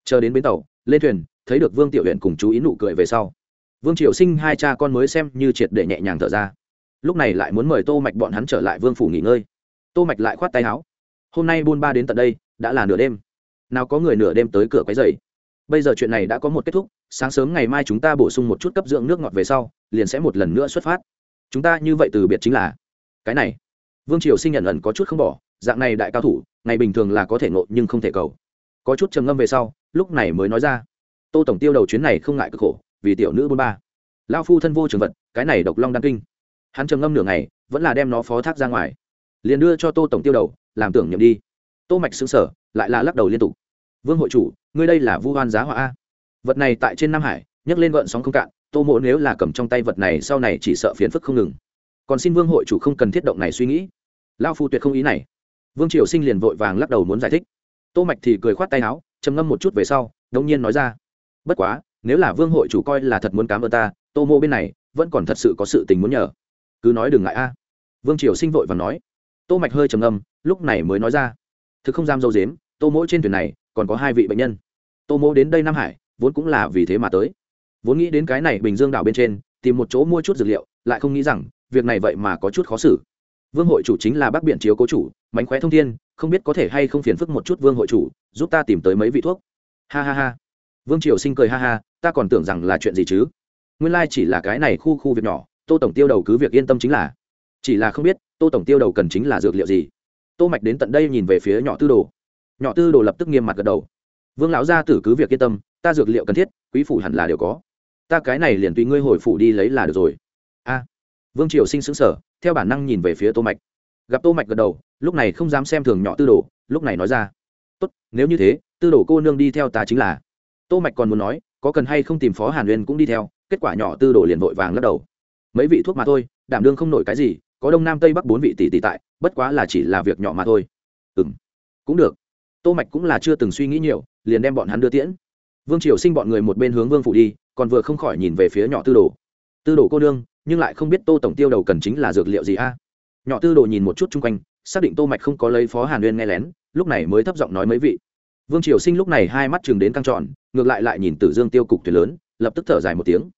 Speaker 1: Chờ đến bến tàu, lên thuyền, thấy được vương tiểu huyện cùng chú ý nụ cười về sau. Vương triều sinh hai cha con mới xem như triệt để nhẹ nhàng thở ra. Lúc này lại muốn mời tô mạch bọn hắn trở lại vương phủ nghỉ ngơi. Tô mạch lại khoát tay áo. Hôm nay buôn ba đến tận đây, đã là nửa đêm. Nào có người nửa đêm tới cửa quấy rầy. Bây giờ chuyện này đã có một kết thúc sáng sớm ngày mai chúng ta bổ sung một chút cấp dưỡng nước ngọt về sau, liền sẽ một lần nữa xuất phát. Chúng ta như vậy từ biệt chính là, cái này, vương triều sinh nhận ẩn có chút không bỏ, dạng này đại cao thủ, ngày bình thường là có thể ngộ nhưng không thể cầu. Có chút trầm ngâm về sau, lúc này mới nói ra, tô tổng tiêu đầu chuyến này không ngại cực khổ, vì tiểu nữ bôn ba. Lao phu thân vô trường vật, cái này độc long đan kinh. Hắn trầm ngâm nửa ngày, vẫn là đem nó phó thác ra ngoài. Liền đưa cho tô tổng tiêu đầu, làm tưởng nhậm đi. Tô mạch xứng sở lại là lắc đầu liên tục. Vương hội chủ, ngươi đây là vu hoan giá họa a? Vật này tại trên nam hải, nhấc lên gợn sóng không cạn, tô mộ nếu là cầm trong tay vật này sau này chỉ sợ phiền phức không ngừng. Còn xin vương hội chủ không cần thiết động này suy nghĩ. Lao phu tuyệt không ý này. Vương triều sinh liền vội vàng lắc đầu muốn giải thích. Tô mạch thì cười khoát tay áo, trầm ngâm một chút về sau, đống nhiên nói ra. Bất quá, nếu là vương hội chủ coi là thật muốn cám ơn ta, tô mô bên này vẫn còn thật sự có sự tình muốn nhờ. Cứ nói đừng ngại a. Vương triều sinh vội và nói. Tô mạch hơi trầm ngâm, lúc này mới nói ra. Thực không dám dâu dếm, tô mỗ trên thuyền này còn có hai vị bệnh nhân. Tô mỗ đến đây nam hải vốn cũng là vì thế mà tới. Vốn nghĩ đến cái này bình dương đảo bên trên, tìm một chỗ mua chút dược liệu, lại không nghĩ rằng, việc này vậy mà có chút khó xử. Vương hội chủ chính là bác biển chiếu cố chủ, mánh khóe thông thiên, không biết có thể hay không phiền phức một chút vương hội chủ, giúp ta tìm tới mấy vị thuốc. Ha ha ha. Vương triều sinh cười ha ha, ta còn tưởng rằng là chuyện gì chứ? Nguyên lai chỉ là cái này khu khu việc nhỏ, tô tổng tiêu đầu cứ việc yên tâm chính là. Chỉ là không biết, tô tổng tiêu đầu cần chính là dược liệu gì? Tô mạch đến tận đây nhìn về phía nhỏ tư đồ. Nhỏ tư đồ lập tức nghiêm mặt gật đầu. Vương lão gia tử cứ việc yên tâm ta dược liệu cần thiết quý phủ hẳn là đều có. Ta cái này liền tùy ngươi hồi phủ đi lấy là được rồi. A. Vương triều sinh sững sở, theo bản năng nhìn về phía tô mạch. Gặp tô mạch gật đầu lúc này không dám xem thường nhỏ tư đồ lúc này nói ra. Tốt nếu như thế tư đồ cô nương đi theo ta chính là. Tô mạch còn muốn nói có cần hay không tìm phó hàn uyên cũng đi theo kết quả nhỏ tư đồ liền vội vàng lắc đầu. Mấy vị thuốc mà thôi đảm đương không nổi cái gì có đông nam tây bắc bốn vị tỷ tỷ tại bất quá là chỉ là việc nhỏ mà thôi. Ừm cũng được. Tô mạch cũng là chưa từng suy nghĩ nhiều liền đem bọn hắn đưa tiễn vương triều sinh bọn người một bên hướng vương phủ đi, còn vừa không khỏi nhìn về phía nhỏ tư đồ. Tư đồ cô đương nhưng lại không biết tô tổng tiêu đầu cần chính là dược liệu gì a? Nhỏ tư đồ nhìn một chút chung quanh, xác định tô mạch không có lấy phó hàn uyên nghe lén, lúc này mới thấp giọng nói mấy vị. Vương triều sinh lúc này hai mắt chừng đến căng tròn, ngược lại lại nhìn tử dương tiêu cục tuyệt lớn, lập tức thở dài một tiếng.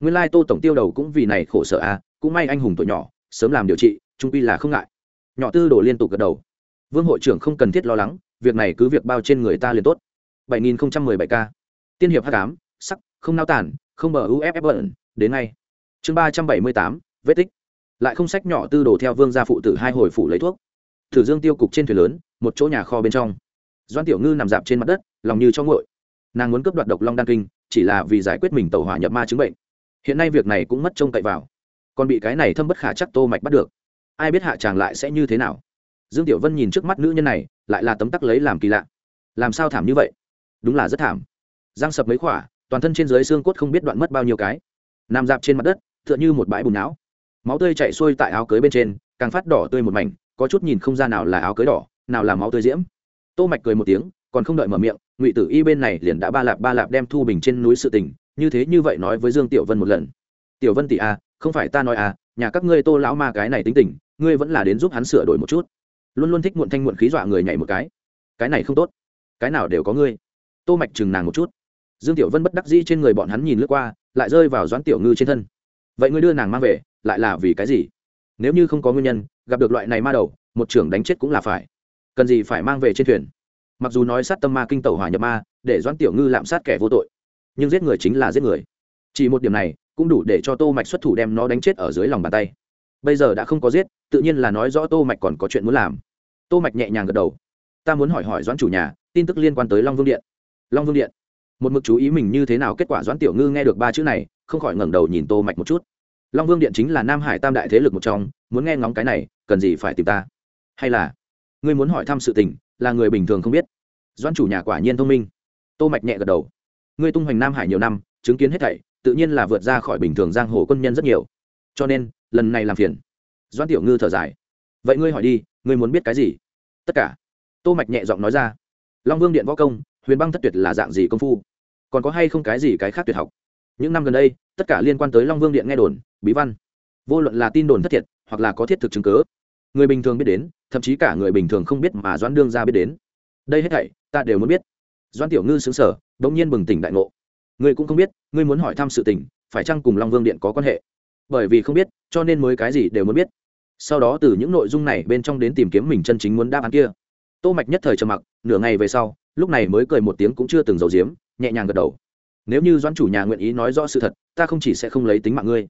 Speaker 1: Nguyên lai tô tổng tiêu đầu cũng vì này khổ sở a, cũng may anh hùng tuổi nhỏ, sớm làm điều trị, trung quy là không ngại. Nhỏ tư đồ liên tục gật đầu. Vương hội trưởng không cần thiết lo lắng, việc này cứ việc bao trên người ta liền tốt. 7017 ca tiên hiệp h tám sắc, không nao tản không bờ uff bẩn, đến ngay. Chương ba trăm bảy mươi tám, vết tích. Lại không sách nhỏ tư đồ theo vương gia phụ tử hai hồi phủ lấy thuốc. Thử dương tiêu cục trên thuyền lớn, một chỗ nhà kho bên trong. Doan tiểu ngư nằm dạp trên mặt đất, lòng như cho ngội nàng muốn cướp đoạt độc long đan kinh, chỉ là vì giải quyết mình tàu hỏa nhập ma chứng bệnh. Hiện nay việc này cũng mất trông cậy vào. Còn bị cái này thâm bất khả chắc tô mạch bắt được. Ai biết hạ chàng lại sẽ như thế nào? Dương tiểu vân nhìn trước mắt nữ nhân này, lại là tấm tắc lấy làm kỳ lạ. Làm sao thảm như vậy? Đúng là rất thảm giang sập mấy khỏa toàn thân trên dưới xương cốt không biết đoạn mất bao nhiêu cái. Nằm dạp trên mặt đất tựa như một bãi bùn não. Máu tươi chạy xuôi tại áo cưới bên trên càng phát đỏ tươi một mảnh có chút nhìn không ra nào là áo cưới đỏ nào là máu tươi diễm. Tô mạch cười một tiếng còn không đợi mở miệng ngụy tử y bên này liền đã ba lạp ba lạp đem thu bình trên núi sự tình như thế như vậy nói với dương tiểu vân một lần. Tiểu vân tỷ a à, không phải ta nói à nhà các ngươi tô lão ma cái này tính tình ngươi vẫn là đến giúp hắn sửa đổi một chút. Luôn luôn thích muộn thanh muộn khí dọa người nhảy một cái. Cái này không tốt cái nào đều có ngươi. Tô mạch chừng nàng một chút dương tiểu vân bất đắc dĩ trên người bọn hắn nhìn lướt qua, lại rơi vào doãn tiểu ngư trên thân. Vậy ngươi đưa nàng mang về, lại là vì cái gì? Nếu như không có nguyên nhân, gặp được loại này ma đầu, một trưởng đánh chết cũng là phải. Cần gì phải mang về trên thuyền? Mặc dù nói sát tâm ma kinh tẩu hỏa nhập ma, để doãn tiểu ngư lạm sát kẻ vô tội, nhưng giết người chính là giết người. Chỉ một điểm này, cũng đủ để cho tô mạch xuất thủ đem nó đánh chết ở dưới lòng bàn tay. Bây giờ đã không có giết, tự nhiên là nói rõ tô mạch còn có chuyện muốn làm. Tô mạch nhẹ nhàng gật đầu. Ta muốn hỏi hỏi doãn chủ nhà, tin tức liên quan tới long vương điện. Long vương điện một mực chú ý mình như thế nào kết quả doãn tiểu ngư nghe được ba chữ này, không khỏi ngẩng đầu nhìn tô mạch một chút. Long vương điện chính là nam hải tam đại thế lực một trong, muốn nghe ngóng cái này, cần gì phải tìm ta? Hay là, ngươi muốn hỏi thăm sự tình, là người bình thường không biết. Doãn chủ nhà quả nhiên thông minh. Tô mạch nhẹ gật đầu. Ngươi tung hoành nam hải nhiều năm, chứng kiến hết thảy, tự nhiên là vượt ra khỏi bình thường giang hồ quân nhân rất nhiều. Cho nên, lần này làm phiền. Doãn tiểu ngư thở dài. Vậy ngươi hỏi đi, ngươi muốn biết cái gì? Tất cả. Tô mạch nhẹ giọng nói ra. Long vương điện võ công huyền băng thất tuyệt là dạng gì công phu? Còn có hay không cái gì cái khác tuyệt học? Những năm gần đây, tất cả liên quan tới long vương điện nghe đồn, bí văn. Vô luận là tin đồn thất thiệt, hoặc là có thiết thực chứng cớ người bình thường biết đến, thậm chí cả người bình thường không biết mà doãn đương ra biết đến. Đây hết thảy, ta đều muốn biết. Doãn tiểu ngư xứng sở đống nhiên bừng tỉnh đại ngộ. Ngươi cũng không biết ngươi muốn hỏi thăm sự tình, phải chăng cùng long vương điện có quan hệ? Bởi vì không biết, cho nên mới cái gì đều muốn biết. Sau đó từ những nội dung này bên trong đến tìm kiếm mình chân chính muốn đáp án kia. Tô mạch nhất thời trầm mặc, nửa ngày về sau lúc này mới cười một tiếng cũng chưa từng giấu giếm, nhẹ nhàng gật đầu. Nếu như doãn chủ nhà nguyện ý nói rõ sự thật, ta không chỉ sẽ không lấy tính mạng ngươi,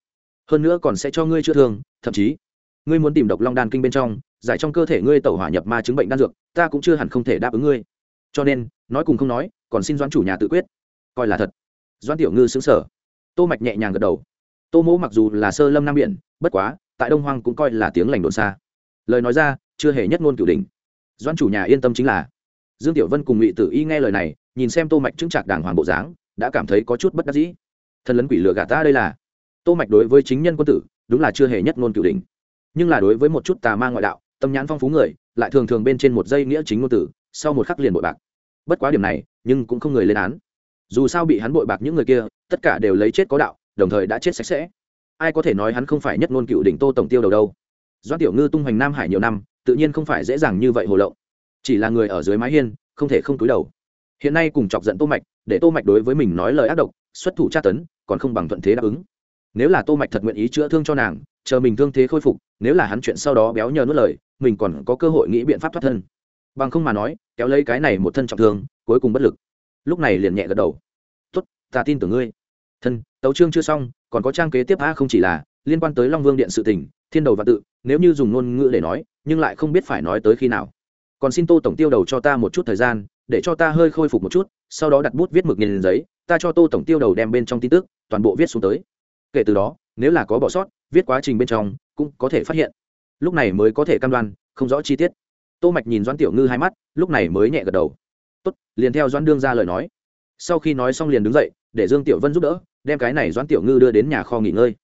Speaker 1: hơn nữa còn sẽ cho ngươi chữa thương, thậm chí, ngươi muốn tìm độc long đan kinh bên trong, giải trong cơ thể ngươi tẩu hỏa nhập ma chứng bệnh đan dược, ta cũng chưa hẳn không thể đáp ứng ngươi. Cho nên, nói cùng không nói, còn xin doãn chủ nhà tự quyết. Coi là thật. Doãn tiểu ngư xứng sở tô mạch nhẹ nhàng gật đầu. Tô mỗ mặc dù là sơ lâm nam biển, bất quá, tại đông hoang cũng coi là tiếng lành đồn xa. Lời nói ra, chưa hề nhất ngôn cửu đỉnh. Doãn chủ nhà yên tâm chính là dương tiểu vân cùng ngụy tử y nghe lời này, nhìn xem tô mạch chứng trạc đàng hoàng bộ dáng, đã cảm thấy có chút bất đắc dĩ. Thần lấn quỷ lừa gạt ta đây là. Tô mạch đối với chính nhân quân tử, đúng là chưa hề nhất ngôn cửu đỉnh. Nhưng là đối với một chút tà ma ngoại đạo, tâm nhãn phong phú người, lại thường thường bên trên một giây nghĩa chính ngôn tử, sau một khắc liền bội bạc. Bất quá điểm này, nhưng cũng không người lên án. Dù sao bị hắn bội bạc những người kia, tất cả đều lấy chết có đạo, đồng thời đã chết sạch sẽ. Ai có thể nói hắn không phải nhất ngôn cựu đỉnh tô tổng tiêu đầu đâu. Doan tiểu ngư tung hoành nam hải nhiều năm, tự nhiên không phải dễ dàng như vậy hồ lộng chỉ là người ở dưới mái hiên, không thể không túi đầu. Hiện nay cùng chọc giận tô mạch, để tô mạch đối với mình nói lời ác độc, xuất thủ tra tấn, còn không bằng thuận thế đáp ứng. Nếu là tô mạch thật nguyện ý chữa thương cho nàng, chờ mình thương thế khôi phục, nếu là hắn chuyện sau đó béo nhờ nuốt lời, mình còn có cơ hội nghĩ biện pháp thoát thân. Bằng không mà nói, kéo lấy cái này một thân trọng thương, cuối cùng bất lực. Lúc này liền nhẹ gật đầu. Tốt, ta tin tưởng ngươi. Thân, tấu chương chưa xong, còn có trang kế tiếp a không chỉ là liên quan tới long vương điện sự tình, thiên đầu và tự, nếu như dùng ngôn ngữ để nói, nhưng lại không biết phải nói tới khi nào còn xin tô tổng tiêu đầu cho ta một chút thời gian, để cho ta hơi khôi phục một chút, sau đó đặt bút viết mực nhìn giấy, ta cho tô tổng tiêu đầu đem bên trong tin tức, toàn bộ viết xuống tới. Kể từ đó, nếu là có bỏ sót, viết quá trình bên trong, cũng có thể phát hiện. Lúc này mới có thể cam đoan, không rõ chi tiết. Tô mạch nhìn doãn tiểu ngư hai mắt, lúc này mới nhẹ gật đầu. Tốt, liền theo doãn đương ra lời nói. Sau khi nói xong liền đứng dậy, để dương tiểu vân giúp đỡ, đem cái này doãn tiểu ngư đưa đến nhà kho nghỉ ngơi.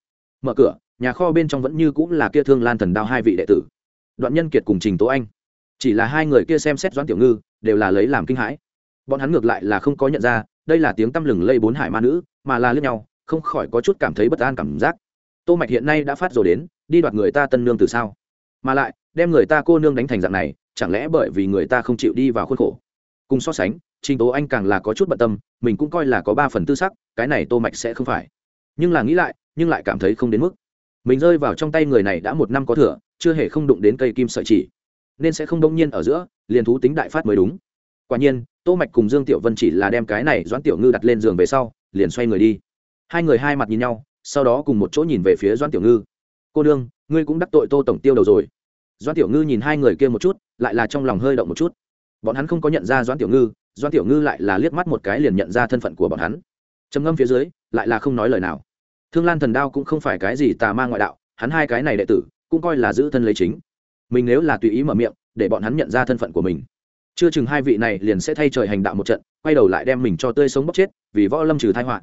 Speaker 1: Mở cửa, nhà kho bên trong vẫn như cũng là kia thương lan thần đao hai vị đệ tử. Đoạn nhân kiệt cùng trình tố anh chỉ là hai người kia xem xét doãn tiểu ngư, đều là lấy làm kinh hãi. Bọn hắn ngược lại là không có nhận ra, đây là tiếng tăm lừng lây bốn hải ma nữ, mà là lướt nhau, không khỏi có chút cảm thấy bất an cảm giác. Tô mạch hiện nay đã phát rồi đến, đi đoạt người ta tân nương từ sao? Mà lại, đem người ta cô nương đánh thành dạng này, chẳng lẽ bởi vì người ta không chịu đi vào khuôn khổ? Cùng so sánh, trình tố anh càng là có chút bận tâm, mình cũng coi là có ba phần tư sắc, cái này tô mạch sẽ không phải. Nhưng là nghĩ lại, nhưng lại cảm thấy không đến mức. Mình rơi vào trong tay người này đã một năm có thừa, chưa hề không đụng đến cây kim sợi chỉ nên sẽ không đông nhiên ở giữa, liền thú tính đại phát mới đúng. Quả nhiên, tô mạch cùng dương tiểu vân chỉ là đem cái này doãn tiểu ngư đặt lên giường về sau, liền xoay người đi. Hai người hai mặt nhìn nhau, sau đó cùng một chỗ nhìn về phía doãn tiểu ngư. Cô đương ngươi cũng đắc tội tô tổng tiêu đầu rồi. Doãn tiểu ngư nhìn hai người kia một chút, lại là trong lòng hơi động một chút. Bọn hắn không có nhận ra doãn tiểu ngư, doãn tiểu ngư lại là liếc mắt một cái liền nhận ra thân phận của bọn hắn. Trầm ngâm phía dưới, lại là không nói lời nào. Thương lan thần đao cũng không phải cái gì tà ma ngoại đạo, hắn hai cái này đệ tử, cũng coi là giữ thân lấy chính mình nếu là tùy ý mở miệng, để bọn hắn nhận ra thân phận của mình. Chưa chừng hai vị này liền sẽ thay trời hành đạo một trận, quay đầu lại đem mình cho tươi sống bốc chết, vì võ lâm trừ thai họa.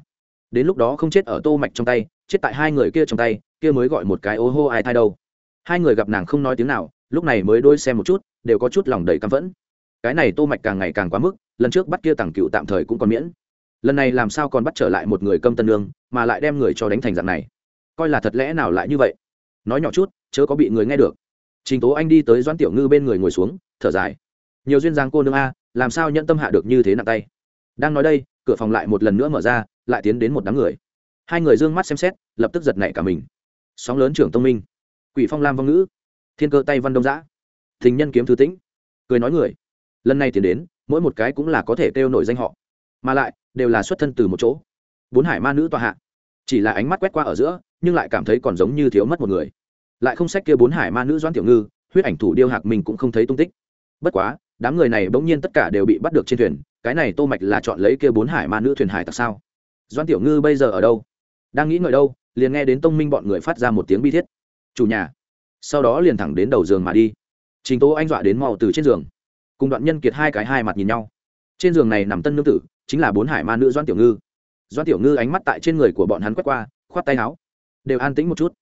Speaker 1: Đến lúc đó không chết ở tô mạch trong tay, chết tại hai người kia trong tay, kia mới gọi một cái ô hô ai thai đâu. Hai người gặp nàng không nói tiếng nào, lúc này mới đôi xem một chút, đều có chút lòng đầy căm phẫn. Cái này tô mạch càng ngày càng quá mức, lần trước bắt kia tàng cựu tạm thời cũng còn miễn. Lần này làm sao còn bắt trở lại một người câm tân lương mà lại đem người cho đánh thành dạng này? Coi là thật lẽ nào lại như vậy? Nói nhỏ chút, chớ có bị người nghe được trình tố anh đi tới doãn tiểu ngư bên người ngồi xuống, thở dài. Nhiều duyên dáng cô nương a, làm sao nhận tâm hạ được như thế nặng tay? Đang nói đây, cửa phòng lại một lần nữa mở ra, lại tiến đến một đám người. Hai người d ư ơ n g mắt xem xét, lập tức giật nảy cả mình. Sóng lớn trưởng tông minh. Quỷ phong lam vong ngữ. Thiên cơ tay văn đông giã thình nhân kiếm thư tĩnh. Cười nói người. Lần này tiến đến, mỗi một cái cũng là có thể kêu nổi danh họ. Mà lại, đều là xuất thân từ một chỗ. Bốn hải ma nữ tòa hạ. Chỉ là ánh mắt quét qua ở giữa, nhưng lại cảm thấy còn giống như thiếu mất một người lại không sách kia bốn hải ma nữ doãn tiểu ngư, huyết ảnh thủ điêu hạc mình cũng không thấy tung tích. Bất quá, đám người này bỗng nhiên tất cả đều bị bắt được trên thuyền, cái này tô mạch là chọn lấy kia bốn hải ma nữ thuyền hải tặc sao? Doãn tiểu ngư bây giờ ở đâu? Đang nghĩ ngợi đâu, liền nghe đến tông minh bọn người phát ra một tiếng bi thiết. Chủ nhà. Sau đó liền thẳng đến đầu giường mà đi. Trình tố anh dọa đến mau từ trên giường. Cùng đoạn nhân kiệt hai cái hai mặt nhìn nhau. Trên giường này nằm tân nương tử, chính là bốn hải ma nữ doãn tiểu ngư. Doãn tiểu ngư ánh mắt tại trên người của bọn hắn quét qua, khoát tay áo. Đều an tĩnh một chút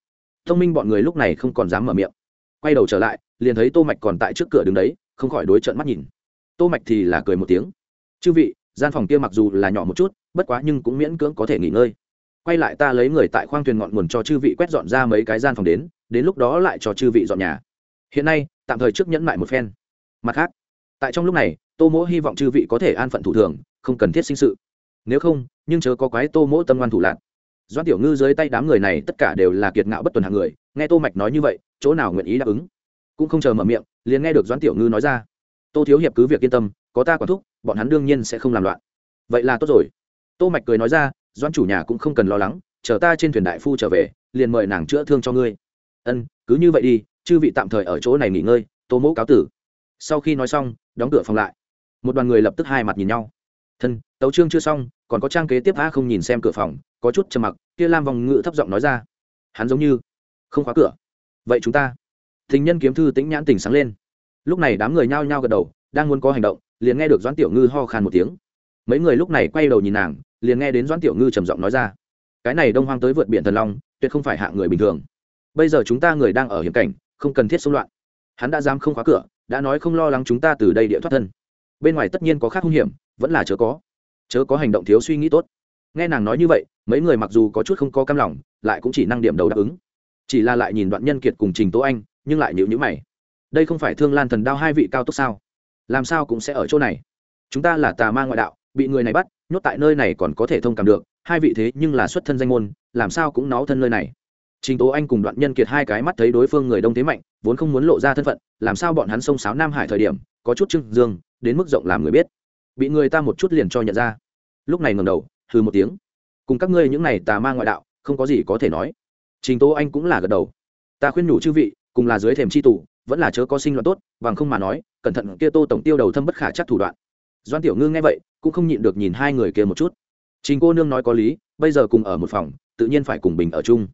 Speaker 1: thông minh bọn người lúc này không còn dám mở miệng. Quay đầu trở lại, liền thấy tô mạch còn tại trước cửa đứng đấy, không khỏi đối trợn mắt nhìn. Tô mạch thì là cười một tiếng. Chư vị, gian phòng kia mặc dù là nhỏ một chút, bất quá nhưng cũng miễn cưỡng có thể nghỉ ngơi. Quay lại ta lấy người tại khoang thuyền ngọn nguồn cho chư vị quét dọn ra mấy cái gian phòng đến đến lúc đó lại cho chư vị dọn nhà. Hiện nay, tạm thời trước nhẫn lại một phen. Mặt khác, tại trong lúc này, tô mỗ hy vọng chư vị có thể an phận thủ thường, không cần thiết sinh sự. Nếu không, nhưng chớ có quái tô mỗ tâm ngoan thủ lạc doan tiểu ngư dưới tay đám người này tất cả đều là kiệt ngạo bất tuần hàng người, nghe tô mạch nói như vậy, chỗ nào nguyện ý đáp ứng? Cũng không chờ mở miệng, liền nghe được doãn tiểu ngư nói ra, tô thiếu hiệp cứ việc yên tâm, có ta quản thúc, bọn hắn đương nhiên sẽ không làm loạn. Vậy là tốt rồi. Tô mạch cười nói ra, doãn chủ nhà cũng không cần lo lắng, chờ ta trên thuyền đại phu trở về, liền mời nàng chữa thương cho ngươi. Ân, cứ như vậy đi, chư vị tạm thời ở chỗ này nghỉ ngơi, tô mẫu cáo tử. Sau khi nói xong, đóng cửa phòng lại. Một đoàn người lập tức hai mặt nhìn nhau. Thân, tấu trương chưa xong, còn có trang kế tiếp a không nhìn xem cửa phòng có chút trầm mặc, kia lam vòng ngự thấp giọng nói ra, hắn giống như không khóa cửa. Vậy chúng ta thình nhân kiếm thư tĩnh nhãn tỉnh sáng lên. Lúc này đám người nhao nhao gật đầu, đang muốn có hành động, liền nghe được doãn tiểu ngư ho khan một tiếng. Mấy người lúc này quay đầu nhìn nàng, liền nghe đến doãn tiểu ngư trầm giọng nói ra, cái này đông hoang tới vượt biển thần long, tuyệt không phải hạ người bình thường. Bây giờ chúng ta người đang ở hiểm cảnh, không cần thiết xung loạn. Hắn đã dám không khóa cửa, đã nói không lo lắng chúng ta từ đây địa thoát thân. Bên ngoài tất nhiên có khác hung hiểm, vẫn là chớ có. Chớ có hành động thiếu suy nghĩ tốt nghe nàng nói như vậy, mấy người mặc dù có chút không có cam lòng, lại cũng chỉ năng điểm đầu đáp ứng. Chỉ là lại nhìn đoạn nhân kiệt cùng trình tố anh, nhưng lại nhịu nhữ mày. Đây không phải thương lan thần đao hai vị cao tốc sao? Làm sao cũng sẽ ở chỗ này? Chúng ta là tà ma ngoại đạo, bị người này bắt, nhốt tại nơi này còn có thể thông cảm được, hai vị thế nhưng là xuất thân danh môn, làm sao cũng náo thân nơi này. Trình tố anh cùng đoạn nhân kiệt hai cái mắt thấy đối phương người đông thế mạnh, vốn không muốn lộ ra thân phận, làm sao bọn hắn xông sáo nam hải thời điểm, có chút trưng dương, đến mức rộng làm người biết. Bị người ta một chút liền cho nhận ra. Lúc này ngầm đầu hừ một tiếng. Cùng các ngươi những này tà ma ngoại đạo, không có gì có thể nói. Trình tố anh cũng là gật đầu. Ta khuyên nhủ chư vị, cùng là dưới thềm c h i tù, vẫn là chớ có sinh loạn tốt, bằng không mà nói, cẩn thận kia tô tổng tiêu đầu thâm bất khả chắc thủ đoạn. Doan tiểu ngư nghe vậy, cũng không nhịn được nhìn hai người kia một chút. Trình cô nương nói có lý, bây giờ cùng ở một phòng, tự nhiên phải cùng bình ở chung.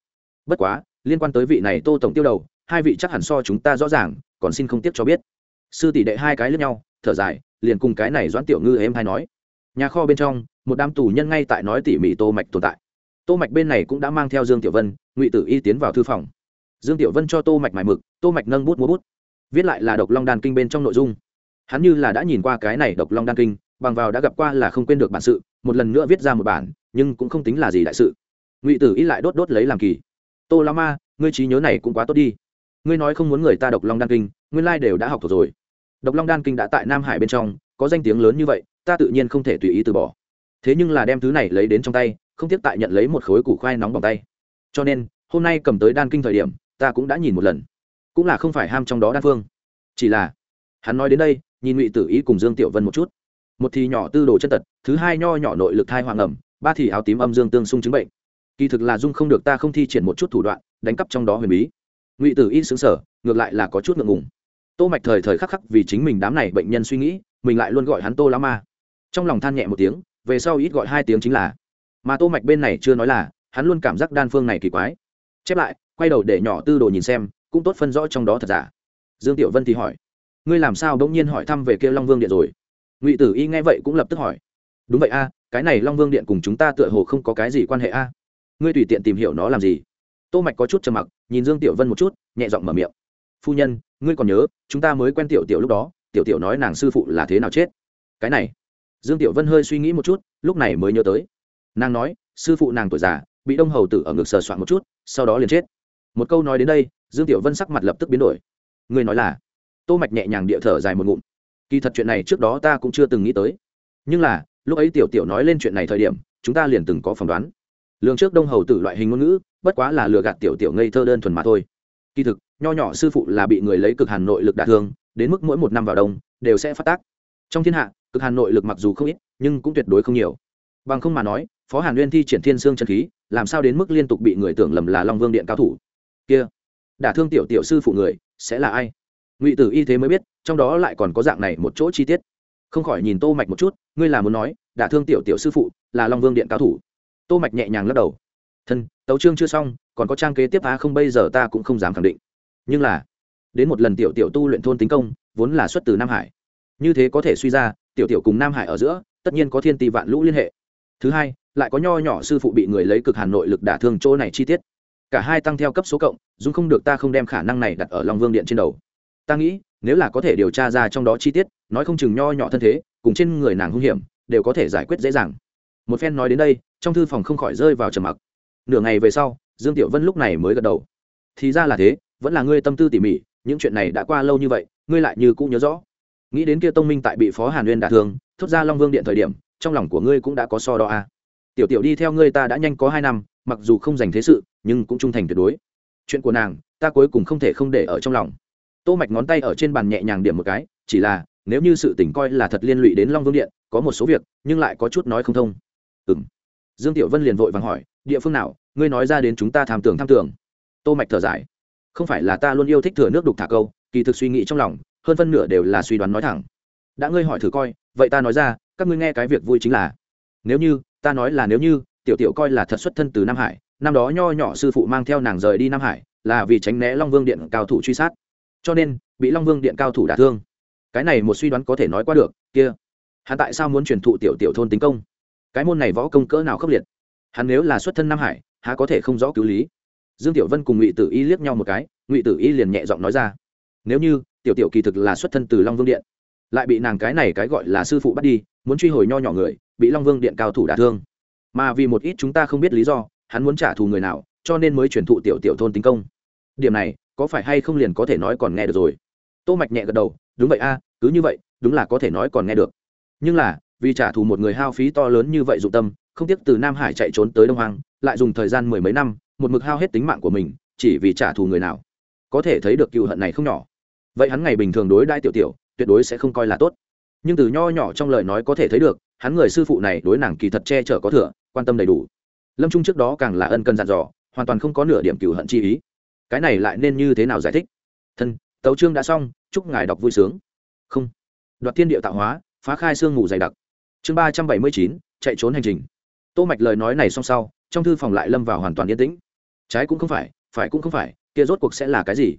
Speaker 1: Bất quá, liên quan tới vị này tô tổng tiêu đầu, hai vị chắc hẳn so chúng ta rõ ràng, còn xin không tiếp cho biết. Sư tỷ đệ hai cái lướt nhau, thở dài, liền cùng cái này doãn tiểu ngư em hay nói. Nhà kho bên trong một đám tù nhân ngay tại nói tỉ mỉ tô mạch tồn tại. Tô mạch bên này cũng đã mang theo dương tiểu vân, ngụy tử y tiến vào thư phòng. Dương tiểu vân cho tô mạch mài mực, tô mạch nâng bút múa bút. Viết lại là độc long đan kinh bên trong nội dung. Hắn như là đã nhìn qua cái này độc long đan kinh, bằng vào đã gặp qua là không quên được bản sự, một lần nữa viết ra một bản, nhưng cũng không tính là gì đại sự. Ngụy tử y lại đốt đốt lấy làm kỳ. Tô la ma, ngươi trí nhớ này cũng quá tốt đi. Ngươi nói không muốn người ta độc long đan kinh, nguyên lai đều đã học thuộc rồi. Độc long đan kinh đã tại nam hải bên trong, có danh tiếng lớn như vậy, ta tự nhiên không thể tùy ý từ bỏ thế nhưng là đem thứ này lấy đến trong tay, không tiếc tại nhận lấy một khối củ khoai nóng bằng tay. Cho nên, hôm nay cầm tới đan kinh thời điểm, ta cũng đã nhìn một lần. Cũng là không phải ham trong đó đan phương. Chỉ là, hắn nói đến đây, nhìn ngụy tử ý cùng dương tiểu vân một chút. Một thì nhỏ tư đồ chân tật, thứ hai nho nhỏ nội lực thai hoàng ẩm, ba thì áo tím âm dương tương xung chứng bệnh. Kỳ thực là dung không được ta không thi triển một chút thủ đoạn, đánh cắp trong đó huyền bí. Ngụy tử y xứng sở ngược lại là có chút ngượng ngùng. Tô mạch thời thời khắc khắc vì chính mình đám này bệnh nhân suy nghĩ, mình lại luôn gọi hắn tô lá ma. Trong lòng than nhẹ một tiếng về sau ít gọi hai tiếng chính là. Mà tô mạch bên này chưa nói là, hắn luôn cảm giác đan phương này kỳ quái. Chép lại, quay đầu để nhỏ tư đồ nhìn xem, cũng tốt phân rõ trong đó thật giả. Dương tiểu vân thì hỏi, ngươi làm sao đống nhiên hỏi thăm về kia long vương điện rồi? Ngụy tử y nghe vậy cũng lập tức hỏi, đúng vậy a, cái này long vương điện cùng chúng ta tựa hồ không có cái gì quan hệ a. Ngươi tùy tiện tìm hiểu nó làm gì? Tô mạch có chút trầm mặc, nhìn dương tiểu vân một chút, nhẹ giọng mở miệng, phu nhân, ngươi còn nhớ, chúng ta mới quen tiểu tiểu lúc đó, tiểu tiểu nói nàng sư phụ là thế nào chết? Cái này dương tiểu vân hơi suy nghĩ một chút, lúc này mới nhớ tới. Nàng nói, sư phụ nàng tuổi già, bị đông hầu tử ở ngực sờ soạn một chút, sau đó liền chết. Một câu nói đến đây, dương tiểu vân sắc mặt lập tức biến đổi. Người nói là, tô mạch nhẹ nhàng địa thở dài một ngụm. Kỳ thật chuyện này trước đó ta cũng chưa từng nghĩ tới. Nhưng là, lúc ấy tiểu tiểu nói lên chuyện này thời điểm, chúng ta liền từng có phỏng đoán. Lường trước đông hầu tử loại hình ngôn ngữ, bất quá là lừa gạt tiểu tiểu ngây thơ đơn thuần mà thôi. Kỳ thực, nho nhỏ sư phụ là bị người lấy cực hàn nội lực đả thương, đến mức mỗi một năm vào đông, đều sẽ phát tác. Trong thiên hạ cực hàn nội lực mặc dù không ít, nhưng cũng tuyệt đối không nhiều. Bằng không mà nói, phó hàn nguyên thi triển thiên xương chân khí, làm sao đến mức liên tục bị người tưởng lầm là long vương điện cao thủ? Kia, đả thương tiểu tiểu sư phụ người, sẽ là ai? Ngụy tử y thế mới biết, trong đó lại còn có dạng này một chỗ chi tiết. Không khỏi nhìn tô mạch một chút, ngươi là muốn nói, đả thương tiểu tiểu sư phụ là long vương điện cao thủ? Tô mạch nhẹ nhàng lắc đầu. Thân, tấu chương chưa xong, còn có trang kế tiếp á không, bây giờ ta cũng không dám khẳng định. Nhưng là, đến một lần tiểu tiểu tu luyện thôn tính công, vốn là xuất từ nam hải. Như thế có thể suy ra tiểu tiểu cùng nam hải ở giữa, tất nhiên có thiên ti vạn lũ liên hệ. Thứ hai, lại có nho nhỏ sư phụ bị người lấy cực Hà nội lực đả thương chỗ này chi tiết. Cả hai tăng theo cấp số cộng dung không được ta không đem khả năng này đặt ở long vương điện trên đầu. Ta nghĩ, nếu là có thể điều tra ra trong đó chi tiết, nói không chừng nho nhỏ thân thế, cùng trên người nàng hung hiểm, đều có thể giải quyết dễ dàng. Một phen nói đến đây, trong thư phòng không khỏi rơi vào trầm mặc. Nửa ngày về sau, dương tiểu vân lúc này mới gật đầu. Thì ra là thế, vẫn là ngươi tâm tư tỉ mỉ, những chuyện này đã qua lâu như vậy, ngươi lại như cũng nhớ rõ nghĩ đến kia tông minh tại bị phó hàn uyên đả thương, thốt ra long vương điện thời điểm, trong lòng của ngươi cũng đã có so đo a. À. tiểu tiểu đi theo ngươi ta đã nhanh có hai năm, mặc dù không dành thế sự, nhưng cũng trung thành tuyệt đối. Chuyện của nàng, ta cuối cùng không thể không để ở trong lòng. Tô mạch ngón tay ở trên bàn nhẹ nhàng điểm một cái, chỉ là, nếu như sự tình coi là thật liên lụy đến long vương điện, có một số việc, nhưng lại có chút nói không thông. Ừm. Dương tiểu vân liền vội vàng hỏi, địa phương nào? Ngươi nói ra đến chúng ta tham tưởng tham tưởng. Tô mạch thở dài, không phải là ta luôn yêu thích thừa nước đục thả câu, kỳ thực suy nghĩ trong lòng hơn phân nửa đều là suy đoán nói thẳng. Đã ngươi hỏi thử coi, vậy ta nói ra, các ngươi nghe cái việc vui chính là, nếu như, ta nói là nếu như, tiểu tiểu coi là thật xuất thân từ nam hải, năm đó nho nhỏ sư phụ mang theo nàng rời đi nam hải, là vì tránh né long vương điện cao thủ truy sát. Cho nên, bị long vương điện cao thủ đả thương. Cái này một suy đoán có thể nói qua được, kia. Hắn tại sao muốn truyền thụ tiểu tiểu thôn tính công? Cái môn này võ công cỡ nào khốc liệt? Hắn nếu là xuất thân nam hải, há có thể không rõ cứu lý? Dương tiểu vân cùng ngụy tử y liếc nhau một cái, ngụy tử y liền nhẹ giọng nói ra, nếu như tiểu tiểu kỳ thực là xuất thân từ long vương điện. Lại bị nàng cái này cái gọi là sư phụ bắt đi, muốn truy hồi nho nhỏ người, bị long vương điện cao thủ đả thương. Mà vì một ít chúng ta không biết lý do, hắn muốn trả thù người nào, cho nên mới truyền thụ tiểu tiểu thôn tính công. Điểm này, có phải hay không liền có thể nói còn nghe được rồi? Tô mạch nhẹ gật đầu, đúng vậy a, cứ như vậy, đúng là có thể nói còn nghe được. Nhưng là, vì trả thù một người hao phí to lớn như vậy dụng tâm, không tiếc từ nam hải chạy trốn tới đông hoàng lại dùng thời gian mười mấy năm, một mực hao hết tính mạng của mình, chỉ vì trả thù người nào. Có thể thấy được cựu hận này không nhỏ vậy hắn ngày bình thường đối đãi tiểu tiểu, tuyệt đối sẽ không coi là tốt. Nhưng từ nho nhỏ trong lời nói có thể thấy được, hắn người sư phụ này đối nàng kỳ thật che chở có thừa, quan tâm đầy đủ. Lâm trung trước đó càng là ân cần dặn dò, hoàn toàn không có nửa điểm cửu hận chi ý. Cái này lại nên như thế nào giải thích? Thân, tấu chương đã xong, chúc ngài đọc vui sướng. Không. Đoạt thiên địa tạo hóa, phá khai xương ngủ dày đặc. Chương ba trăm bảy mươi chín, chạy trốn hành trình. Tô mạch lời nói này xong sau, trong thư phòng lại lâm vào hoàn toàn yên tĩnh. Trái cũng không phải phải cũng không phải, kia rốt cuộc sẽ là cái gì?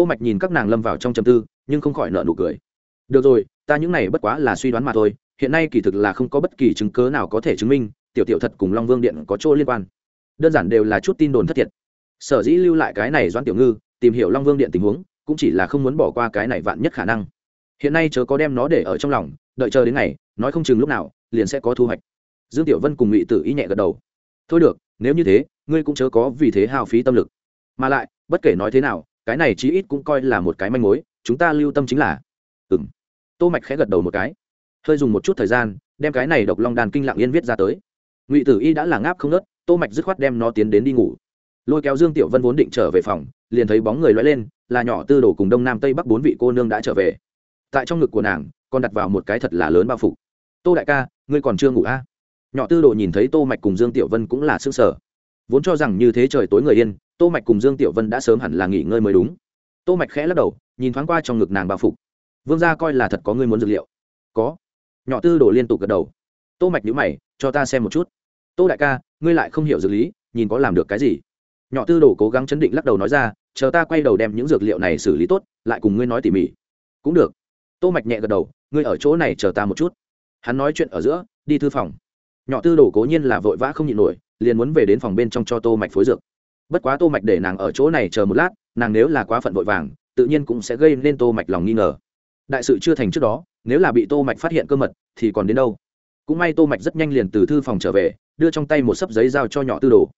Speaker 1: Tô mạch nhìn các nàng lâm vào trong trầm tư, nhưng không khỏi nợ nụ cười. Được rồi, ta những này bất quá là suy đoán mà thôi, hiện nay kỳ thực là không có bất kỳ chứng cớ nào có thể chứng minh, tiểu tiểu thật cùng long vương điện có chỗ liên quan. Đơn giản đều là chút tin đồn thất thiệt. Sở dĩ lưu lại cái này doãn tiểu ngư, tìm hiểu long vương điện tình huống, cũng chỉ là không muốn bỏ qua cái này vạn nhất khả năng. Hiện nay chớ có đem nó để ở trong lòng, đợi chờ đến ngày, nói không chừng lúc nào, liền sẽ có thu hoạch. Dương tiểu vân cùng ngụy tử ý nhẹ gật đầu. Thôi được, nếu như thế, ngươi cũng chớ có vì thế hao phí tâm lực. Mà lại, bất kể nói thế nào cái này chí ít cũng coi là một cái manh mối, chúng ta lưu tâm chính là. Ừng tô mạch khẽ gật đầu một cái. Hơi dùng một chút thời gian, đem cái này độc long đàn kinh lặng yên viết ra tới. Ngụy tử y đã là ngáp không nớt tô mạch dứt khoát đem nó tiến đến đi ngủ. Lôi kéo dương tiểu vân vốn định trở về phòng, liền thấy bóng người lóe lên, là nhỏ tư đồ cùng đông nam tây bắc bốn vị cô nương đã trở về. Tại trong ngực của nàng, còn đặt vào một cái thật là lớn bao phục tô đại ca, ngươi còn chưa ngủ a à? nhỏ tư đồ nhìn thấy tô mạch cùng dương tiểu vân cũng là sương sở vốn cho rằng như thế trời tối người yên tô mạch cùng dương tiểu vân đã sớm hẳn là nghỉ ngơi mới đúng. Tô mạch khẽ lắc đầu, nhìn thoáng qua trong ngực nàng bao phục. Vương gia coi là thật có người muốn dược liệu. Có. Nhỏ tư đồ liên tục gật đầu. Tô mạch nhíu mày, cho ta xem một chút. Tô đại ca, ngươi lại không hiểu dược lý, nhìn có làm được cái gì? Nhỏ tư đồ cố gắng chấn định lắc đầu nói ra, chờ ta quay đầu đem những dược liệu này xử lý tốt, lại cùng ngươi nói tỉ mỉ. Cũng được. Tô mạch nhẹ gật đầu, ngươi ở chỗ này chờ ta một chút. Hắn nói chuyện ở giữa, đi thư phòng. Nhỏ tư đồ cố nhiên là vội vã không nhịn nổi, liền muốn về đến phòng bên trong cho tô mạch phối dược bất quá tô mạch để nàng ở chỗ này chờ một lát, nàng nếu là quá phận vội vàng, tự nhiên cũng sẽ gây nên tô mạch lòng nghi ngờ. Đại sự chưa thành trước đó, nếu là bị tô mạch phát hiện cơ mật, thì còn đến đâu? Cũng may tô mạch rất nhanh liền từ thư phòng trở về, đưa trong tay một sấp giấy giao cho nhỏ tư đồ.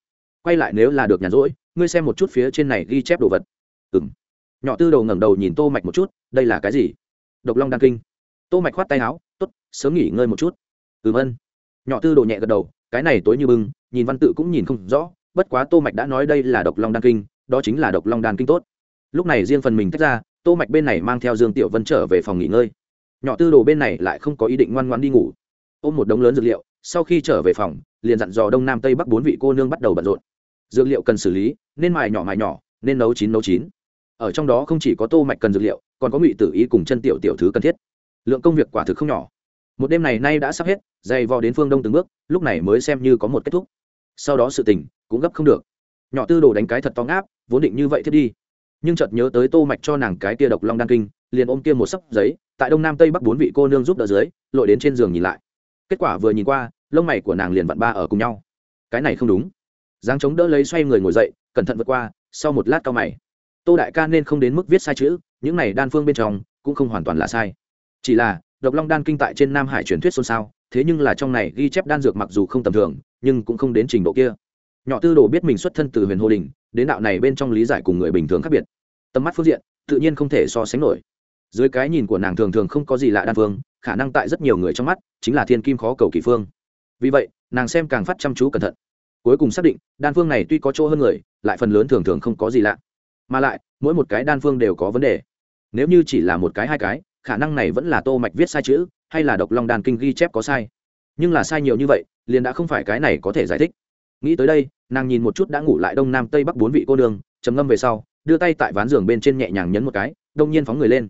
Speaker 1: Quay lại nếu là được nhàn rỗi, ngươi xem một chút phía trên này ghi chép đồ vật. Ừm. Nhỏ tư đồ ngẩng đầu nhìn tô mạch một chút, đây là cái gì? Độc long đan kinh. Tô mạch khoát tay áo, tốt, sớm nghỉ ngơi một chút. Ừm ân. Nhỏ tư đồ nhẹ gật đầu, cái này tối như bưng, nhìn văn tự cũng nhìn không rõ bất quá tô mạch đã nói đây là độc long đan kinh, đó chính là độc long đan kinh tốt. Lúc này riêng phần mình tách ra, tô mạch bên này mang theo dương tiểu vân trở về phòng nghỉ ngơi. Nhỏ tư đồ bên này lại không có ý định ngoan ngoãn đi ngủ. Ôm một đống lớn dược liệu, sau khi trở về phòng, liền dặn dò đông nam tây bắc bốn vị cô nương bắt đầu bận rộn. Dược liệu cần xử lý, nên mài nhỏ mài nhỏ, nên nấu chín nấu chín. Ở trong đó không chỉ có tô mạch cần dược liệu, còn có ngụy tử ý cùng chân tiểu tiểu thứ cần thiết. Lượng công việc quả thực không nhỏ. Một đêm này nay đã sắp hết, dày vò đến phương đông từng bước, lúc này mới xem như có một kết thúc. Sau đó sự tình cũng gấp không được. Nhỏ tư đồ đánh cái thật to ngáp, vốn định như vậy thiết đi. Nhưng chợt nhớ tới tô mạch cho nàng cái kia độc long đan kinh, liền ôm kia một sấp giấy, tại đông nam tây bắc bốn vị cô nương giúp đỡ dưới, lội đến trên giường nhìn lại. Kết quả vừa nhìn qua, lông mày của nàng liền vặn ba ở cùng nhau. Cái này không đúng. Giang chống đỡ lấy xoay người ngồi dậy, cẩn thận vượt qua, sau một lát cao mày. Tô đại ca nên không đến mức viết sai chữ, những này đan phương bên trong, cũng không hoàn toàn là sai. Chỉ là, độc long đan kinh tại trên nam hải truyền thuyết xôn xao, thế nhưng là trong này ghi chép đan dược mặc dù không tầm thường, nhưng cũng không đến trình độ kia nhỏ tư đồ biết mình xuất thân từ huyền hồ đình, đến đạo này bên trong lý giải cùng người bình thường khác biệt. Tầm mắt phương diện, tự nhiên không thể so sánh nổi. Dưới cái nhìn của nàng thường thường không có gì lạ đan phương khả năng tại rất nhiều người trong mắt, chính là thiên kim khó cầu kỳ phương. Vì vậy, nàng xem càng phát chăm chú cẩn thận. Cuối cùng xác định, đan phương này tuy có chỗ hơn người, lại phần lớn thường thường không có gì lạ. Mà lại, mỗi một cái đan phương đều có vấn đề. Nếu như chỉ là một cái hai cái, khả năng này vẫn là tô mạch viết sai chữ, hay là độc long đan kinh ghi chép có sai. Nhưng là sai nhiều như vậy, liền đã không phải cái này có thể giải thích nghĩ tới đây, nàng nhìn một chút đã ngủ lại đông nam tây bắc bốn vị cô đường trầm ngâm về sau, đưa tay tại ván giường bên trên nhẹ nhàng nhấn một cái, đông nhiên phóng người lên.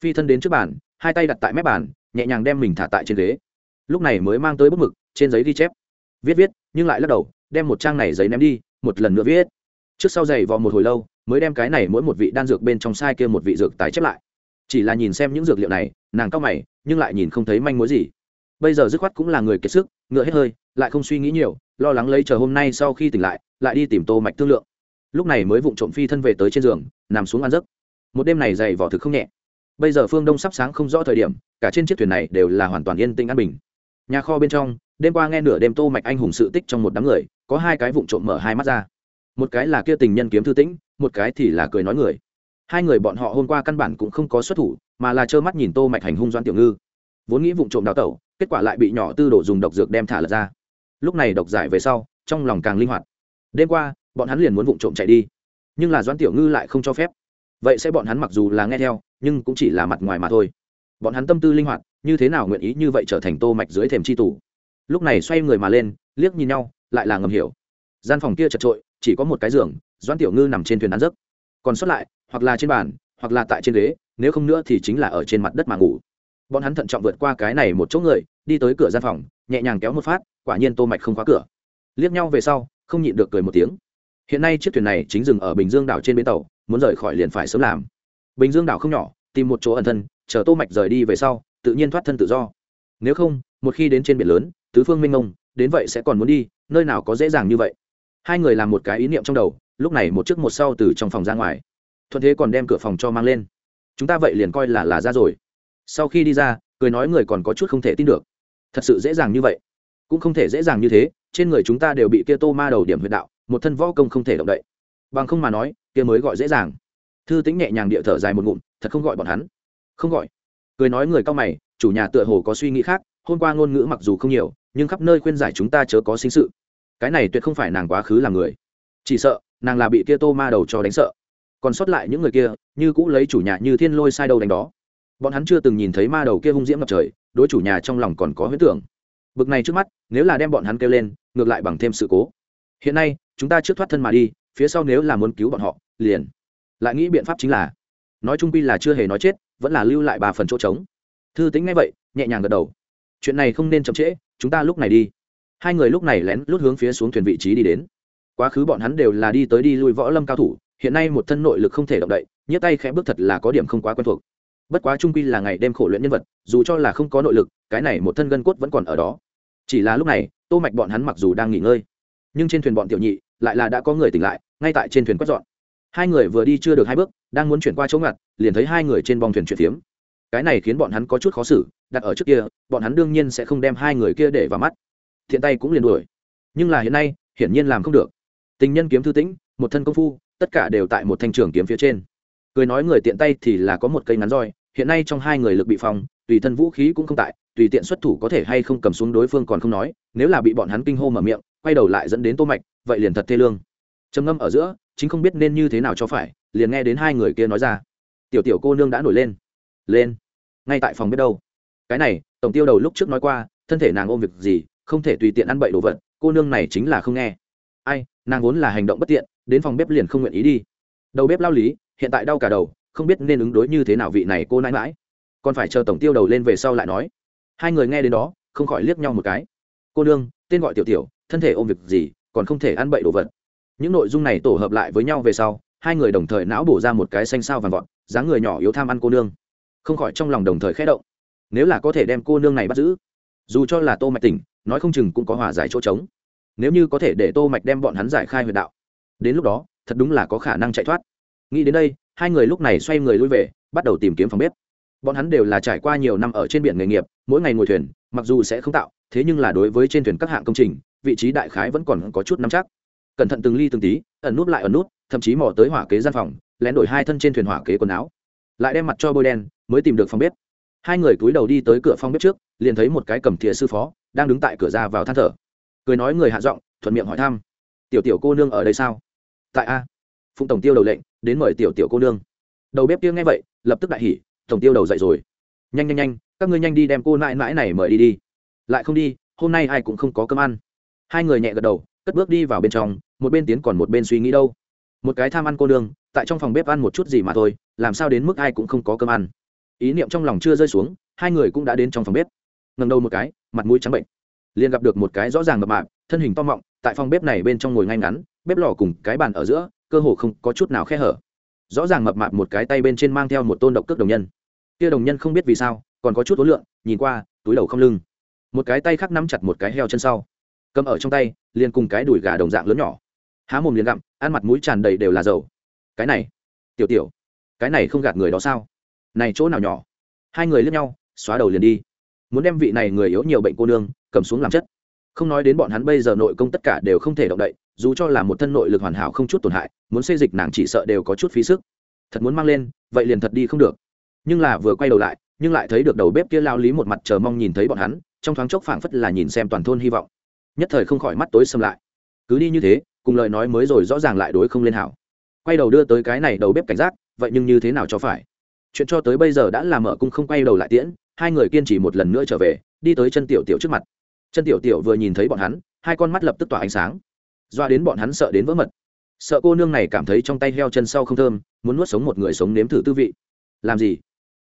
Speaker 1: Phi thân đến trước bàn, hai tay đặt tại mép bàn, nhẹ nhàng đem mình thả tại trên ghế. Lúc này mới mang tới bút mực, trên giấy ghi chép. Viết viết, nhưng lại lắc đầu, đem một trang này giấy ném đi, một lần nữa viết. Trước sau giày vò một hồi lâu, mới đem cái này mỗi một vị đan dược bên trong sai kia một vị dược tái chép lại. Chỉ là nhìn xem những dược liệu này, nàng cao mày, nhưng lại nhìn không thấy manh mối gì bây giờ dứt khoát cũng là người kiệt sức, ngựa hết hơi, lại không suy nghĩ nhiều, lo lắng lấy chờ hôm nay sau khi tỉnh lại lại đi tìm tô mạch thương lượng. Lúc này mới vụng trộm phi thân về tới trên giường, nằm xuống ăn giấc. Một đêm này dày vỏ thực không nhẹ. Bây giờ phương đông sắp sáng không rõ thời điểm, cả trên chiếc thuyền này đều là hoàn toàn yên tĩnh an bình. Nhà kho bên trong, đêm qua nghe nửa đêm tô mạch anh hùng sự tích trong một đám người, có hai cái vụng trộm mở hai mắt ra. Một cái là kia tình nhân kiếm thư tĩnh, một cái thì là cười nói người. Hai người bọn họ hôm qua căn bản cũng không có xuất thủ, mà là trơ mắt nhìn tô mạch hành hung doan tiểu ngư. Vốn nghĩ vụng trộm đào tẩu kết quả lại bị nhỏ tư đồ dùng độc dược đem thả lật ra. Lúc này độc giải về sau, trong lòng càng linh hoạt. Đêm qua, bọn hắn liền muốn vụng trộm chạy đi. Nhưng là doãn tiểu ngư lại không cho phép. Vậy sẽ bọn hắn mặc dù là nghe theo, nhưng cũng chỉ là mặt ngoài mà thôi. Bọn hắn tâm tư linh hoạt, như thế nào nguyện ý như vậy trở thành tô mạch dưới thềm chi tủ lúc này xoay người mà lên, liếc nhìn nhau, lại là ngầm hiểu. Gian phòng kia chật trội, chỉ có một cái giường, doãn tiểu ngư nằm trên thuyền ăn giấc. Còn sót lại, hoặc là trên bàn, hoặc là tại trên ghế, nếu không nữa thì chính là ở trên mặt đất mà ngủ bọn hắn thận trọng vượt qua cái này một chỗ người, đi tới cửa gian phòng, nhẹ nhàng kéo một phát, quả nhiên tô mạch không khóa cửa. Liếc nhau về sau, không nhịn được cười một tiếng. Hiện nay chiếc thuyền này chính dừng ở bình dương đảo trên bến tàu, muốn rời khỏi liền phải sớm làm. Bình dương đảo không nhỏ, tìm một chỗ ẩn thân, chờ tô mạch rời đi về sau, tự nhiên thoát thân tự do. Nếu không, một khi đến trên biển lớn, tứ phương minh ngông đến vậy sẽ còn muốn đi, nơi nào có dễ dàng như vậy. Hai người làm một cái ý niệm trong đầu, lúc này một trước một sau từ trong phòng ra ngoài. Thuận thế còn đem cửa phòng cho mang lên. Chúng ta vậy liền coi là là ra rồi sau khi đi ra, cười nói người còn có chút không thể tin được. Thật sự dễ dàng như vậy. Cũng không thể dễ dàng như thế, trên người chúng ta đều bị kia tô ma đầu điểm huyệt đạo, một thân võ công không thể động đậy. Bằng không mà nói, kia mới gọi dễ dàng. Thư tính nhẹ nhàng địa thở dài một ngụm, thật không gọi bọn hắn. Không gọi. Cười nói người cao mày, chủ nhà tựa hồ có suy nghĩ khác, hôm qua ngôn ngữ mặc dù không nhiều, nhưng khắp nơi khuyên giải chúng ta chớ có sinh sự. Cái này tuyệt không phải nàng quá khứ làm người. Chỉ sợ, nàng là bị kia tô ma đầu cho đánh sợ. Còn sót lại những người kia, như cũ lấy chủ nhà như thiên lôi sai đầu đánh đó bọn hắn chưa từng nhìn thấy ma đầu kia hung diễm ngập trời, đối chủ nhà trong lòng còn có huyết tưởng. Bực này trước mắt, nếu là đem bọn hắn kêu lên, ngược lại bằng thêm sự cố. Hiện nay, chúng ta trước thoát thân mà đi, phía sau nếu là muốn cứu bọn họ, liền. Lại nghĩ biện pháp chính là, nói chung quy là chưa hề nói chết, vẫn là lưu lại ba phần chỗ trống. Thư tính ngay vậy, nhẹ nhàng gật đầu. Chuyện này không nên chậm trễ, chúng ta lúc này đi. Hai người lúc này lén lút hướng phía xuống thuyền vị trí đi đến. Quá khứ bọn hắn đều là đi tới đi lui võ lâm cao thủ, hiện nay một thân nội lực không thể động đậy, nhấc tay khẽ bước thật là có điểm không quá quen thuộc bất quá trung quy là ngày đêm khổ luyện nhân vật, dù cho là không có nội lực, cái này một thân gân cốt vẫn còn ở đó. Chỉ là lúc này, tô mạch bọn hắn mặc dù đang nghỉ ngơi, nhưng trên thuyền bọn tiểu nhị lại là đã có người tỉnh lại, ngay tại trên thuyền quét dọn. Hai người vừa đi chưa được hai bước, đang muốn chuyển qua chỗ ngặt, liền thấy hai người trên bong thuyền chuyển phiếm. Cái này khiến bọn hắn có chút khó xử, đặt ở trước kia, bọn hắn đương nhiên sẽ không đem hai người kia để vào mắt. Thiện tay cũng liền đuổi. Nhưng là hiện nay, hiển nhiên làm không được. Tình nhân kiếm thư tĩnh, một thân công phu, tất cả đều tại một thanh trường kiếm phía trên. Cười nói người tiện tay thì là có một cây ngắn roi hiện nay trong hai người lực bị phong, tùy thân vũ khí cũng không tại, tùy tiện xuất thủ có thể hay không cầm xuống đối phương còn không nói, nếu là bị bọn hắn kinh hô mở miệng, quay đầu lại dẫn đến tô mạch, vậy liền thật thê lương. Trầm ngâm ở giữa, chính không biết nên như thế nào cho phải, liền nghe đến hai người kia nói ra. Tiểu tiểu cô nương đã nổi lên. Lên. Ngay tại phòng biết đâu. Cái này, tổng tiêu đầu lúc trước nói qua, thân thể nàng ôm việc gì, không thể tùy tiện ăn bậy đồ vật, cô nương này chính là không nghe. Ai, nàng vốn là hành động bất tiện, đến phòng bếp liền không nguyện ý đi. Đầu bếp lao lý, hiện tại đau cả đầu không biết nên ứng đối như thế nào vị này cô nãi mãi. Còn phải chờ tổng tiêu đầu lên về sau lại nói. Hai người nghe đến đó, không khỏi liếc nhau một cái. Cô nương, tên gọi tiểu tiểu, thân thể ôm việc gì, còn không thể ăn bậy đồ vật. Những nội dung này tổ hợp lại với nhau về sau, hai người đồng thời não bổ ra một cái xanh sao vàng vọt, dáng người nhỏ yếu tham ăn cô nương. Không khỏi trong lòng đồng thời khẽ động. Nếu là có thể đem cô nương này bắt giữ, dù cho là tô mạch tỉnh, nói không chừng cũng có hòa giải chỗ trống. Nếu như có thể để tô mạch đem bọn hắn giải khai huyệt đạo, đến lúc đó, thật đúng là có khả năng chạy thoát. Nghĩ đến đây hai người lúc này xoay người lui về, bắt đầu tìm kiếm phòng bếp. Bọn hắn đều là trải qua nhiều năm ở trên biển nghề nghiệp, mỗi ngày ngồi thuyền, mặc dù sẽ không tạo, thế nhưng là đối với trên thuyền các hạng công trình, vị trí đại khái vẫn còn có chút nắm chắc. Cẩn thận từng ly từng tí, ẩn nút lại ẩn nút, thậm chí mò tới hỏa kế gian phòng, lén đổi hai thân trên thuyền hỏa kế quần áo. Lại đem mặt cho bôi đen, mới tìm được phòng bếp. Hai người cúi đầu đi tới cửa phòng bếp trước, liền thấy một cái cầm thìa sư phó, đang đứng tại cửa ra vào than thở. Cười nói người hạ giọng, thuận miệng hỏi thăm. Tiểu tiểu cô nương ở đây sao? Tại a phụng tổng tiêu đầu lệnh, đến mời tiểu tiểu cô nương. Đầu bếp kia nghe vậy, lập tức đại hỉ, tổng tiêu đầu dậy rồi. Nhanh nhanh nhanh, các ngươi nhanh đi đem cô nãi nãi này mời đi đi. Lại không đi, hôm nay ai cũng không có cơm ăn. Hai người nhẹ gật đầu, cất bước đi vào bên trong, một bên tiến còn một bên suy nghĩ đâu. Một cái tham ăn cô nương, tại trong phòng bếp ăn một chút gì mà thôi, làm sao đến mức ai cũng không có cơm ăn. Ý niệm trong lòng chưa rơi xuống, hai người cũng đã đến trong phòng bếp. Ngần đầu một cái, mặt mũi trắng bệnh. Liền gặp được một cái rõ ràng mập mạp, thân hình to mọng, tại phòng bếp này bên trong ngồi ngay ngắn, bếp lò cùng cái bàn ở giữa cơ hồ không có chút nào khe hở. Rõ ràng mập mạp một cái tay bên trên mang theo một tôn độc cước đồng nhân. Kia đồng nhân không biết vì sao, còn có chút ối lượng nhìn qua, túi đầu không lưng. Một cái tay khác nắm chặt một cái heo chân sau. Cầm ở trong tay, liền cùng cái đùi gà đồng dạng lớn nhỏ. Há mồm liền gặm, ăn mặt mũi tràn đầy đều là dầu. Cái này, tiểu tiểu, cái này không gạt người đó sao? Này chỗ nào nhỏ? Hai người lướt nhau, xóa đầu liền đi. Muốn đem vị này người yếu nhiều bệnh cô nương, cầm xuống làm chất không nói đến bọn hắn bây giờ nội công tất cả đều không thể động đậy, dù cho là một thân nội lực hoàn hảo không chút tổn hại, muốn xây dịch nàng chỉ sợ đều có chút phí sức. Thật muốn mang lên, vậy liền thật đi không được. Nhưng là vừa quay đầu lại, nhưng lại thấy được đầu bếp kia lao lý một mặt chờ mong nhìn thấy bọn hắn, trong thoáng chốc phảng phất là nhìn xem toàn thôn hy vọng. Nhất thời không khỏi mắt tối xâm lại. Cứ đi như thế, cùng lời nói mới rồi rõ ràng lại đối không lên hảo. Quay đầu đưa tới cái này đầu bếp cảnh giác, vậy nhưng như thế nào cho phải? Chuyện cho tới bây giờ đã làm mở cung không quay đầu lại tiễn, hai người kiên trì một lần nữa trở về, đi tới chân tiểu tiểu trước mặt chân tiểu tiểu vừa nhìn thấy bọn hắn, hai con mắt lập tức tỏa ánh sáng. Doa đến bọn hắn sợ đến vỡ mật. Sợ cô nương này cảm thấy trong tay heo chân sau không thơm, muốn nuốt sống một người sống nếm thử tư vị. Làm gì?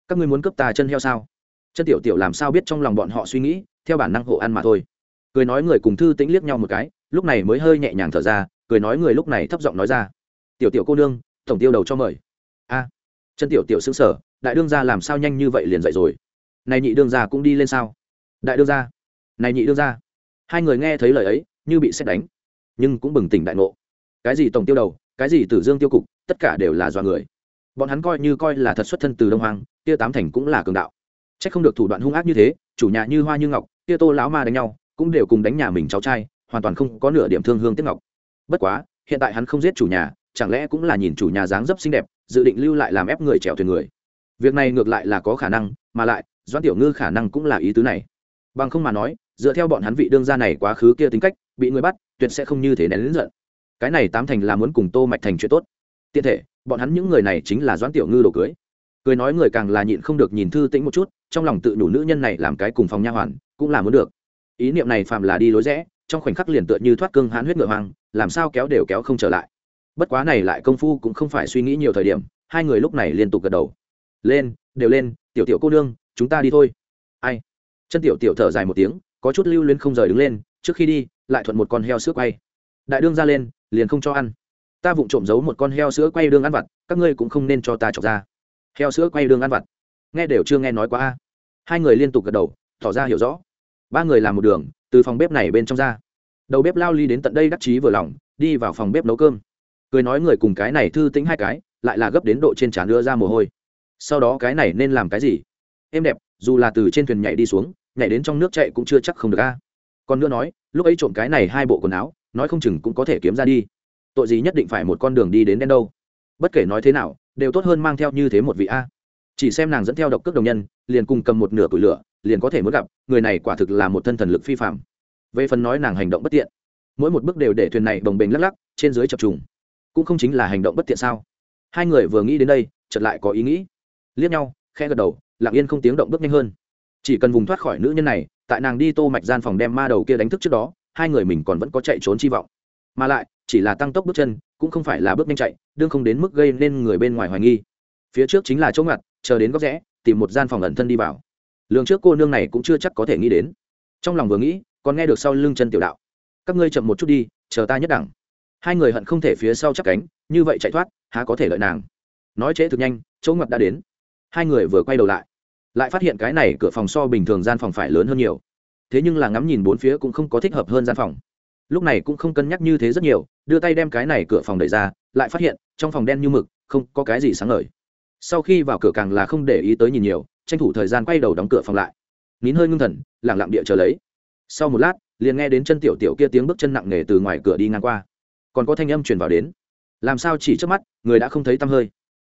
Speaker 1: Các ngươi muốn cướp tà chân heo sao? Chân tiểu tiểu làm sao biết trong lòng bọn họ suy nghĩ, theo bản năng hộ ăn mà thôi. Cười nói người cùng thư tĩnh liếc nhau một cái, lúc này mới hơi nhẹ nhàng thở ra, cười nói người lúc này thấp giọng nói ra. Tiểu tiểu cô nương, tổng tiêu đầu cho mời. A. Chân tiểu tiểu xứng sở đại đương gia làm sao nhanh như vậy liền dậy rồi? Này nhị đương gia cũng đi lên sao? Đại đương gia này nhị đương ra, hai người nghe thấy lời ấy như bị xét đánh nhưng cũng bừng tỉnh đại ngộ. Cái gì tổng tiêu đầu cái gì tử dương tiêu cục tất cả đều là do người. Bọn hắn coi như coi là thật xuất thân từ đông hoàng tia tám thành cũng là cường đạo. C h ắ c không được thủ đoạn hung ác như thế chủ nhà như hoa như ngọc tia tô lão ma đánh nhau cũng đều cùng đánh nhà mình cháu trai hoàn toàn không có nửa điểm thương hương tiếc ngọc. Bất quá hiện tại hắn không giết chủ nhà chẳng lẽ cũng là nhìn chủ nhà dáng dấp xinh đẹp dự định lưu lại làm ép người trèo thuyền người. Việc này ngược lại là có khả năng mà lại doãn tiểu ngư khả năng cũng là ý tứ này bằng không mà nói, dựa theo bọn hắn vị đương gia này quá khứ kia tính cách, bị người bắt, tuyệt sẽ không như thế nén lính giận. Cái này tám thành là muốn cùng tô mạch thành chuyện tốt. Tiện thể, bọn hắn những người này chính là doãn tiểu ngư đồ cưới. Cười nói người càng là nhịn không được nhìn thư tĩnh một chút, trong lòng tự đủ nữ nhân này làm cái cùng phòng nha hoàn, cũng là muốn được. Ý niệm này phạm là đi lối rẽ, trong khoảnh khắc liền tựa như thoát cương hãn huyết ngựa hoang, làm sao kéo đều kéo không trở lại. Bất quá này lại công phu cũng không phải suy nghĩ nhiều thời điểm, hai người lúc này liên tục gật đầu. Lên, đều lên, tiểu tiểu cô nương, chúng ta đi thôi chân tiểu tiểu thở dài một tiếng, có chút lưu luyến không rời đứng lên, trước khi đi, lại thuận một con heo sữa quay. Đại đương ra lên, liền không cho ăn. Ta vụng trộm giấu một con heo sữa quay đương ăn vặt, các ngươi cũng không nên cho ta chọc ra. Heo sữa quay đương ăn vặt. Nghe đều chưa nghe nói quá a. Hai người liên tục gật đầu, tỏ ra hiểu rõ. Ba người làm một đường, từ phòng bếp này bên trong ra. Đầu bếp lao ly đến tận đây đắc chí vừa lòng, đi vào phòng bếp nấu cơm. Cười nói người cùng cái này thư tính hai cái, lại là gấp đến độ trên trán đưa ra mồ hôi. Sau đó cái này nên làm cái gì? Em đẹp dù là từ trên thuyền nhảy đi xuống, nhảy đến trong nước chạy cũng chưa chắc không được a. Còn nữa nói, lúc ấy trộm cái này hai bộ quần áo, nói không chừng cũng có thể kiếm ra đi. Tội gì nhất định phải một con đường đi đến đen đâu. Bất kể nói thế nào, đều tốt hơn mang theo như thế một vị a. Chỉ xem nàng dẫn theo độc cước đồng nhân, liền cùng cầm một nửa củi lửa, liền có thể muốn gặp, người này quả thực là một thân thần lực phi phạm về phần nói nàng hành động bất tiện, mỗi một bước đều để thuyền này bồng bềnh lắc lắc, trên dưới chập trùng. Cũng không chính là hành động bất tiện sao? Hai người vừa nghĩ đến đây, chợt lại có ý nghĩ. Liếc nhau khe gật đầu lặng yên không tiếng động bước nhanh hơn. Chỉ cần vùng thoát khỏi nữ nhân này, tại nàng đi tô mạch gian phòng đem ma đầu kia đánh thức trước đó, hai người mình còn vẫn có chạy trốn chi vọng. Mà lại, chỉ là tăng tốc bước chân, cũng không phải là bước nhanh chạy, đương không đến mức gây nên người bên ngoài hoài nghi. Phía trước chính là chỗ ngặt, chờ đến góc rẽ, tìm một gian phòng ẩn thân đi vào. Lường trước cô nương này cũng chưa chắc có thể nghĩ đến. Trong lòng vừa nghĩ, còn nghe được sau lưng chân tiểu đạo. Các ngươi chậm một chút đi, chờ ta nhất đẳng. Hai người hận không thể phía sau chắc cánh, như vậy chạy thoát, há có thể lợi nàng. Nói trễ thực nhanh, chỗ ngặt đã đến. Hai người vừa quay đầu lại lại phát hiện cái này cửa phòng so bình thường gian phòng phải lớn hơn nhiều. Thế nhưng là ngắm nhìn bốn phía cũng không có thích hợp hơn gian phòng. Lúc này cũng không cân nhắc như thế rất nhiều, đưa tay đem cái này cửa phòng đẩy ra, lại phát hiện, trong phòng đen như mực, không có cái gì sáng ngời. Sau khi vào cửa càng là không để ý tới nhìn nhiều, tranh thủ thời gian quay đầu đóng cửa phòng lại. Nín hơi ngưng thần, lẳng lặng địa chờ lấy. Sau một lát, liền nghe đến chân tiểu tiểu kia tiếng bước chân nặng nề từ ngoài cửa đi ngang qua. Còn có thanh âm truyền vào đến. Làm sao chỉ trước mắt, người đã không thấy tăm hơi.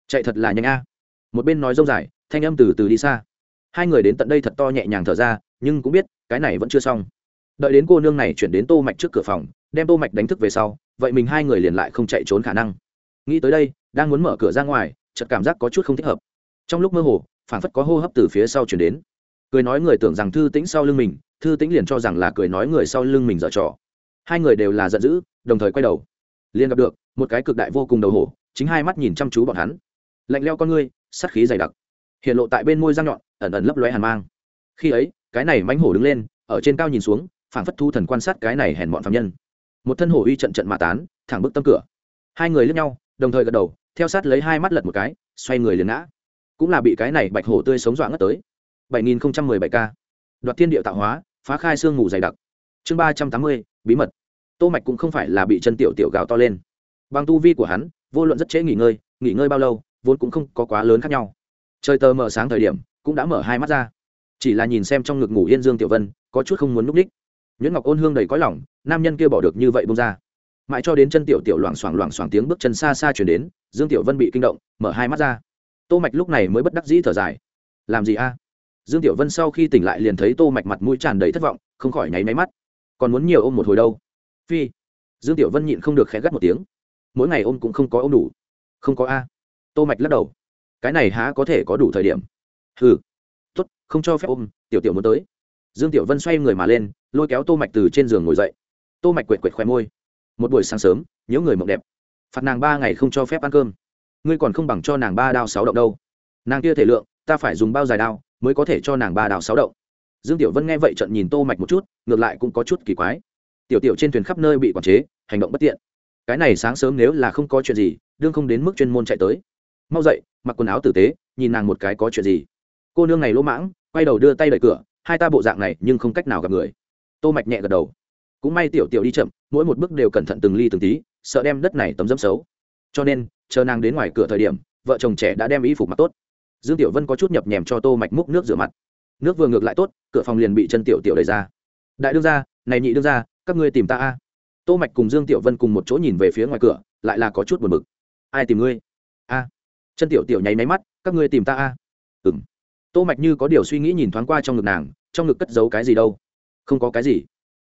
Speaker 1: Chạy thật là nhanh a. Một bên nói dông dài, thanh âm từ từ đi xa hai người đến tận đây thật to nhẹ nhàng thở ra, nhưng cũng biết, cái này vẫn chưa xong. Đợi đến cô nương này chuyển đến tô mạch trước cửa phòng, đem tô mạch đánh thức về sau, vậy mình hai người liền lại không chạy trốn khả năng. Nghĩ tới đây, đang muốn mở cửa ra ngoài, chợt cảm giác có chút không thích hợp. Trong lúc mơ hồ phản phất có hô hấp từ phía sau chuyển đến. Cười nói người tưởng rằng thư tĩnh sau lưng mình, thư tĩnh liền cho rằng là cười nói người sau lưng mình dở trò. Hai người đều là giận dữ, đồng thời quay đầu. Liền gặp được, một cái cực đại vô cùng đầu hổ, chính hai mắt nhìn chăm chú bọn hắn. Lạnh leo con ngươi, sát khí dày đặc hiện lộ tại bên môi răng nhọn, ẩn ẩn lấp lóe hàn mang. Khi ấy, cái này mánh hổ đứng lên, ở trên cao nhìn xuống, phảng phất thu thần quan sát cái này hèn bọn phạm nhân. Một thân hổ uy trận trận mà tán, thẳng bức tâm cửa. Hai người lướt nhau, đồng thời gật đầu, theo sát lấy hai mắt lật một cái, xoay người liền ngã. Cũng là bị cái này bạch hổ tươi sống dọa ngất tới. 7017 k đoạt thiên địa tạo hóa, phá khai xương ngủ dày đặc. Chương ba trăm tám mươi, bí mật. Tô mạch cũng không phải là bị chân tiểu tiểu gào to lên. Bằng tu vi của hắn, vô luận rất trễ nghỉ ngơi nghỉ ngơi bao lâu, vốn cũng không có quá lớn khác nhau trời tờ mở sáng thời điểm, cũng đã mở hai mắt ra. Chỉ là nhìn xem trong ngực ngủ yên dương tiểu vân, có chút không muốn núp ních nhuyễn ngọc ôn hương đầy cõi lỏng nam nhân kia bỏ được như vậy bông ra. Mãi cho đến chân tiểu tiểu loảng xoảng loảng xoảng tiếng bước chân xa xa chuyển đến, dương tiểu vân bị kinh động, mở hai mắt ra. Tô mạch lúc này mới bất đắc dĩ thở dài. Làm gì a? Dương tiểu vân sau khi tỉnh lại liền thấy tô mạch mặt mũi tràn đầy thất vọng, không khỏi nháy máy mắt. Còn muốn nhiều ôm một hồi đâu? Phi. Dương tiểu vân nhịn không được khẽ gắt một tiếng. Mỗi ngày ôm cũng không có ôm đủ. Không có a. Tô mạch lắc đầu cái này há có thể có đủ thời điểm. Hừ, tốt, không cho phép ôm, tiểu tiểu muốn tới. Dương tiểu vân xoay người mà lên, lôi kéo tô mạch từ trên giường ngồi dậy. Tô mạch quệt quệt khoe môi. Một buổi sáng sớm, nhớ người mộng đẹp. Phạt nàng ba ngày không cho phép ăn cơm. Ngươi còn không bằng cho nàng ba đao sáu động đâu. Nàng kia thể lượng, ta phải dùng bao dài đao mới có thể cho nàng ba đao sáu động. Dương tiểu vân nghe vậy trận nhìn tô mạch một chút, ngược lại cũng có chút kỳ quái. Tiểu tiểu trên thuyền khắp nơi bị quản chế, hành động bất tiện. Cái này sáng sớm nếu là không có chuyện gì, đương không đến mức chuyên môn chạy tới mau dậy, mặc quần áo tử tế, nhìn nàng một cái có chuyện gì. Cô nương này lỗ mãng, quay đầu đưa tay đẩy cửa, hai ta bộ dạng này nhưng không cách nào gặp người. Tô mạch nhẹ gật đầu. Cũng may tiểu tiểu đi chậm, mỗi một bước đều cẩn thận từng ly từng tí, sợ đem đất này tấm dẫm xấu. Cho nên, chờ nàng đến ngoài cửa thời điểm, vợ chồng trẻ đã đem y phục mặc tốt. Dương tiểu vân có chút nhập nhèm cho tô mạch múc nước rửa mặt. Nước vừa ngược lại tốt, cửa phòng liền bị chân tiểu tiểu đẩy ra. Đại đương gia, này nhị đương gia, các ngươi tìm ta a. Tô mạch cùng dương tiểu vân cùng một chỗ nhìn về phía ngoài cửa, lại là có chút buồn bực. Ai tìm ngươi? Chân tiểu tiểu nháy máy mắt, các ngươi tìm ta a. Ừm. Tô mạch như có điều suy nghĩ nhìn thoáng qua trong ngực nàng, trong ngực cất giấu cái gì đâu? Không có cái gì.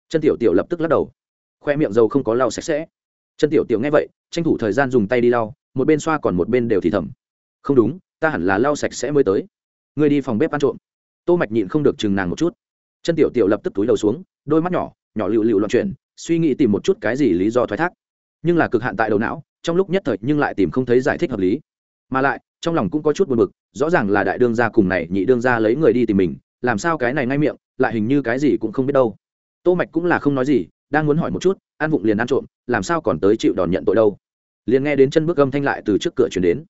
Speaker 1: Chân tiểu tiểu lập tức lắc đầu. Khoe miệng dầu không có lau sạch sẽ. Chân tiểu tiểu nghe vậy, tranh thủ thời gian dùng tay đi lau, một bên xoa còn một bên đều thì thầm. Không đúng, ta hẳn là lau sạch sẽ mới tới. Ngươi đi phòng bếp ăn trộm. Tô mạch nhịn không được chừng nàng một chút. Chân tiểu tiểu lập tức túi đầu xuống, đôi mắt nhỏ nhỏ lựu lựu loạn chuyển, suy nghĩ tìm một chút cái gì lý do thoái thác. Nhưng là cực hạn tại đầu não, trong lúc nhất thời nhưng lại tìm không thấy giải thích hợp lý mà lại, trong lòng cũng có chút buồn bực, rõ ràng là đại đương gia cùng này nhị đương gia lấy người đi tìm mình, làm sao cái này ngay miệng, lại hình như cái gì cũng không biết đâu. Tô mạch cũng là không nói gì, đang muốn hỏi một chút, an vụng liền ăn trộm, làm sao còn tới chịu đòn nhận tội đâu. Liền nghe đến chân bước âm thanh lại từ trước cửa chuyển đến.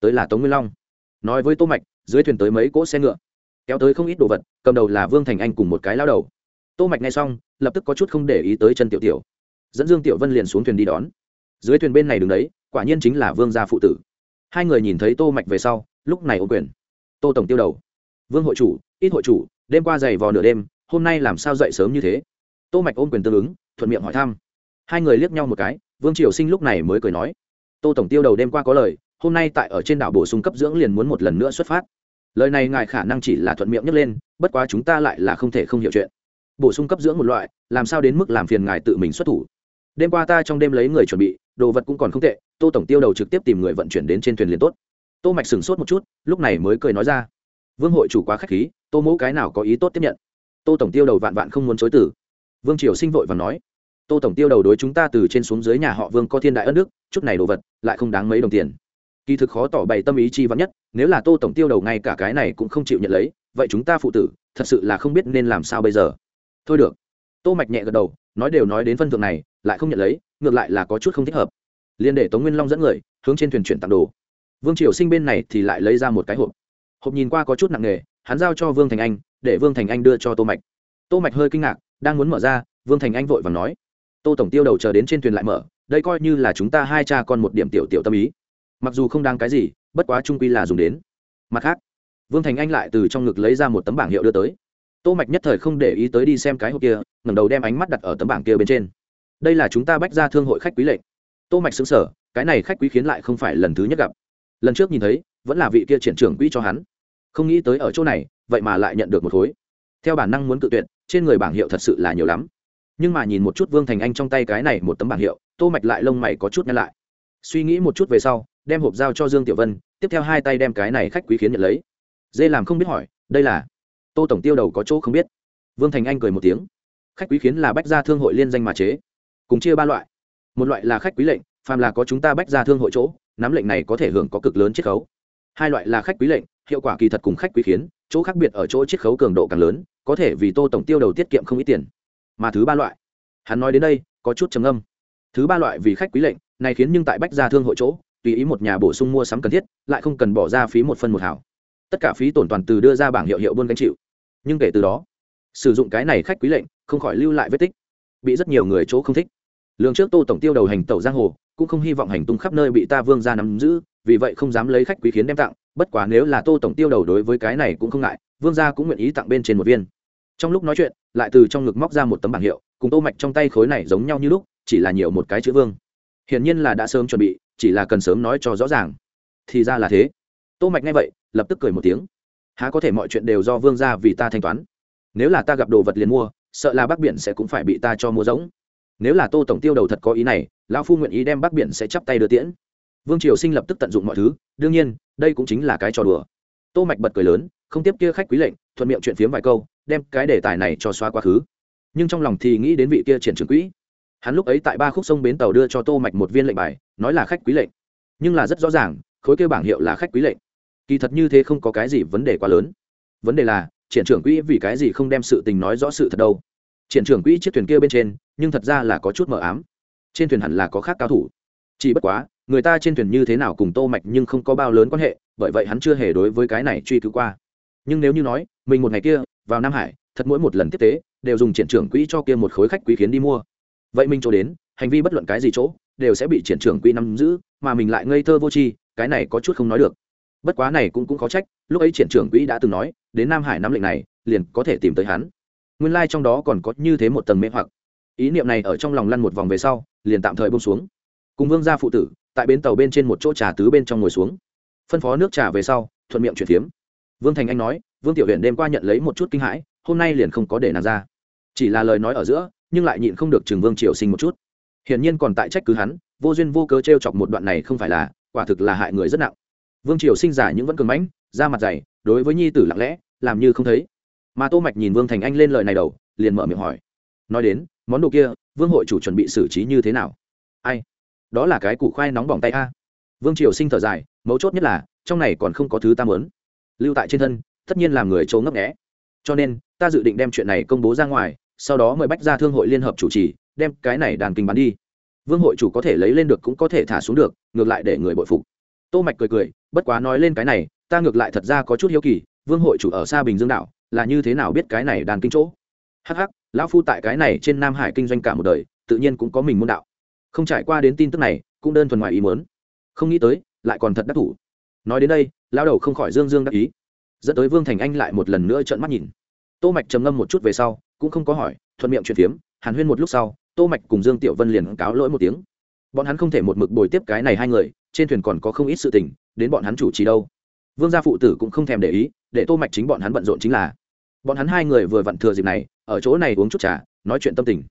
Speaker 1: Tới là tống nguyên long. Nói với tô mạch, dưới thuyền tới mấy cỗ xe ngựa. Kéo tới không ít đồ vật, cầm đầu là vương thành anh cùng một cái lao đầu. Tô mạch nghe xong, lập tức có chút không để ý tới chân tiểu tiểu. Dẫn dương tiểu vân liền xuống thuyền đi đón. Dưới thuyền bên này đứng đấy, quả nhiên chính là vương gia phụ tử hai người nhìn thấy tô mạch về sau, lúc này ô quyền. Tô tổng tiêu đầu. Vương hội chủ, ít hội chủ, đêm qua dày vò nửa đêm, hôm nay làm sao dậy sớm như thế? Tô mạch ôm quyền tương ứng, thuận miệng hỏi thăm. Hai người liếc nhau một cái, vương triều sinh lúc này mới cười nói. Tô tổng tiêu đầu đêm qua có lời, hôm nay tại ở trên đảo bổ sung cấp dưỡng liền muốn một lần nữa xuất phát. Lời này ngài khả năng chỉ là thuận miệng nhấc lên, bất quá chúng ta lại là không thể không hiểu chuyện. Bổ sung cấp dưỡng một loại, làm sao đến mức làm phiền ngài tự mình xuất thủ? Đêm qua ta trong đêm lấy người chuẩn bị, đồ vật cũng còn không tệ, tô tổng tiêu đầu trực tiếp tìm người vận chuyển đến trên thuyền liền tốt. Tô mạch sửng sốt một chút, lúc này mới cười nói ra. Vương hội chủ quá khách khí, tô mẫu cái nào có ý tốt tiếp nhận? Tô tổng tiêu đầu vạn vạn không muốn chối tử vương triều sinh vội và nói. Tô tổng tiêu đầu đối chúng ta từ trên xuống dưới nhà họ vương có thiên đại ân đức, chút này đồ vật, lại không đáng mấy đồng tiền. Kỳ thực khó tỏ bày tâm ý chi vắn nhất, nếu là tô tổng tiêu đầu ngay cả cái này cũng không chịu nhận lấy, vậy chúng ta phụ tử, thật sự là không biết nên làm sao bây giờ. Thôi được. Tô mạch nhẹ gật đầu nói đều nói đến phân thượng này, lại không nhận lấy, ngược lại là có chút không thích hợp. Liền để tống nguyên long dẫn người, hướng trên thuyền chuyển tặng đồ. Vương triều sinh bên này thì lại lấy ra một cái hộp. Hộp nhìn qua có chút nặng nề, hắn giao cho vương thành anh, để vương thành anh đưa cho tô mạch. Tô mạch hơi kinh ngạc, đang muốn mở ra, vương thành anh vội vàng nói, tô tổng tiêu đầu chờ đến trên thuyền lại mở, đây coi như là chúng ta hai cha con một điểm tiểu tiểu tâm ý. Mặc dù không đáng cái gì, bất quá trung quy là dùng đến. Mặt khác, vương thành anh lại từ trong ngực lấy ra một tấm bảng hiệu đưa tới tô mạch nhất thời không để ý tới đi xem cái hộp kia, ngẩng đầu đem ánh mắt đặt ở tấm bảng kia bên trên. Đây là chúng ta bách ra thương hội khách quý lệnh. Tô mạch sững sờ, cái này khách quý khiến lại không phải lần thứ nhất gặp. Lần trước nhìn thấy, vẫn là vị kia triển trưởng quỹ cho hắn. Không nghĩ tới ở chỗ này, vậy mà lại nhận được một khối. Theo bản năng muốn cự tuyệt, trên người bảng hiệu thật sự là nhiều lắm. Nhưng mà nhìn một chút vương thành anh trong tay cái này một tấm bảng hiệu, tô mạch lại lông mày có chút nhăn lại. Suy nghĩ một chút về sau, đem hộp giao cho dương tiểu vân, tiếp theo hai tay đem cái này khách quý khiến nhận lấy. Dê làm không biết hỏi, đây là tô tổng tiêu đầu có chỗ không biết. Vương thành anh cười một tiếng. Khách quý khiến là bách gia thương hội liên danh mà chế. Cùng chia ba loại. Một loại là khách quý lệnh, phàm là có chúng ta bách gia thương hội chỗ, nắm lệnh này có thể hưởng có cực lớn chiết khấu. Hai loại là khách quý lệnh, hiệu quả kỳ thật cùng khách quý khiến, chỗ khác biệt ở chỗ chiết khấu cường độ càng lớn, có thể vì tô tổng tiêu đầu tiết kiệm không ít tiền. Mà thứ ba loại, hắn nói đến đây, có chút trầm âm thứ ba loại vì khách quý lệnh, này khiến nhưng tại bách gia thương hội chỗ, tùy ý một nhà bổ sung mua sắm cần thiết, lại không cần bỏ ra phí một phân một hảo tất cả phí tổn toàn từ đưa ra bảng hiệu hiệu buôn gánh chịu nhưng kể từ đó, sử dụng cái này khách quý lệnh, không khỏi lưu lại vết tích. Bị rất nhiều người chỗ không thích. Lương trước tô tổng tiêu đầu hành tẩu giang hồ, cũng không hy vọng hành tung khắp nơi bị ta vương ra nắm giữ, vì vậy không dám lấy khách quý khiến đem tặng, bất quá nếu là tô tổng tiêu đầu đối với cái này cũng không ngại, vương gia cũng nguyện ý tặng bên trên một viên. Trong lúc nói chuyện, lại từ trong ngực móc ra một tấm bảng hiệu, cùng tô mạch trong tay khối này giống nhau như lúc, chỉ là nhiều một cái chữ vương. Hiển nhiên là đã sớm chuẩn bị, chỉ là cần sớm nói cho rõ ràng. Thì ra là thế. Tô mạch nghe vậy, lập tức cười một tiếng há có thể mọi chuyện đều do vương gia vì ta thanh toán. Nếu là ta gặp đồ vật liền mua, sợ là bắc biển sẽ cũng phải bị ta cho mua giống. Nếu là tô tổng tiêu đầu thật có ý này, lão phu nguyện ý đem bắc biển sẽ chắp tay đưa tiễn. Vương triều sinh lập tức tận dụng mọi thứ, đương nhiên, đây cũng chính là cái trò đùa. Tô mạch bật cười lớn, không tiếp kia khách quý lệnh, thuận miệng chuyện phiếm vài câu, đem cái đề tài này cho xóa quá khứ. Nhưng trong lòng thì nghĩ đến vị kia triển trưởng quỹ. Hắn lúc ấy tại ba khúc sông bến tàu đưa cho tô mạch một viên lệnh bài, nói là khách quý lệnh. Nhưng là rất rõ ràng, khối kêu bảng hiệu là khách quý lệnh kỳ thật như thế không có cái gì vấn đề quá lớn. Vấn đề là, triển trưởng quỹ vì cái gì không đem sự tình nói rõ sự thật đâu? Triển trưởng quỹ chiếc thuyền kia bên trên, nhưng thật ra là có chút mờ ám. Trên thuyền hẳn là có khác cao thủ. Chỉ bất quá, người ta trên thuyền như thế nào cùng tô mạch nhưng không có bao lớn quan hệ, bởi vậy hắn chưa hề đối với cái này truy cứu qua. Nhưng nếu như nói, mình một ngày kia, vào nam hải, thật mỗi một lần tiếp tế, đều dùng triển trưởng quỹ cho kia một khối khách quý khiến đi mua. Vậy mình chỗ đến, hành vi bất luận cái gì chỗ, đều sẽ bị triển trưởng quỹ nắm giữ, mà mình lại ngây thơ vô tri, cái này có chút không nói được bất quá này cũng cũng khó trách, lúc ấy triển trưởng quỹ đã từng nói, đến nam hải nắm lệnh này, liền có thể tìm tới hắn. Nguyên lai trong đó còn có như thế một tầng mê hoặc. Ý niệm này ở trong lòng lăn một vòng về sau, liền tạm thời bông xuống. Cùng vương gia phụ tử, tại bến tàu bên trên một chỗ trà tứ bên trong ngồi xuống. Phân phó nước trà về sau, thuận miệng chuyển phiếm vương thành anh nói, vương tiểu huyện đêm qua nhận lấy một chút kinh hãi, hôm nay liền không có để nàng ra. Chỉ là lời nói ở giữa, nhưng lại nhịn không được chừng vương triều sinh một chút. Hiển nhiên còn tại trách cứ hắn, vô duyên vô cớ t r e o chọc một đoạn này không phải là, quả thực là hại người rất nặng vương triều sinh giả những vẫn cường mãnh ra mặt dày đối với nhi tử lặng lẽ làm như không thấy. Mà tô mạch nhìn vương thành anh lên lời này đầu liền mở miệng hỏi. Nói đến món đồ kia vương hội chủ chuẩn bị xử trí như thế nào? Ai? Đó là cái củ khoai nóng bỏng tay a. Vương triều sinh thở dài mấu chốt nhất là trong này còn không có thứ ta muốn. Lưu tại trên thân tất nhiên làm người trốn ngấp nghé, cho nên ta dự định đem chuyện này công bố ra ngoài sau đó mời bách ra thương hội liên hợp chủ trì đem cái này đàn kinh bán đi. Vương hội chủ có thể lấy lên được cũng có thể thả xuống được ngược lại để người bội phục tô mạch cười cười, bất quá nói lên cái này, ta ngược lại thật ra có chút hiếu kỳ, vương hội chủ ở xa bình dương đảo, là như thế nào biết cái này đàn kinh chỗ? Hắc hắc, lão phu tại cái này trên nam hải kinh doanh cả một đời, tự nhiên cũng có mình môn đạo. Không trải qua đến tin tức này, cũng đơn thuần ngoài ý muốn. Không nghĩ tới, lại còn thật đắc thủ. Nói đến đây lao đầu không khỏi dương dương đắc ý. Dẫn tới vương thành anh lại một lần nữa trợn mắt nhìn. Tô mạch trầm ngâm một chút về sau, cũng không có hỏi, thuận miệng chuyện phiếm, hàn huyên một lúc sau, tô mạch cùng dương tiểu vân liền cáo lỗi một tiếng. Bọn hắn không thể một mực bồi tiếp cái này hai người trên thuyền còn có không ít sự tình, đến bọn hắn chủ trì đâu. Vương gia phụ tử cũng không thèm để ý, để tô mạch chính bọn hắn bận rộn chính là. Bọn hắn hai người vừa vặn thừa dịp này, ở chỗ này uống chút trà, nói chuyện tâm tình.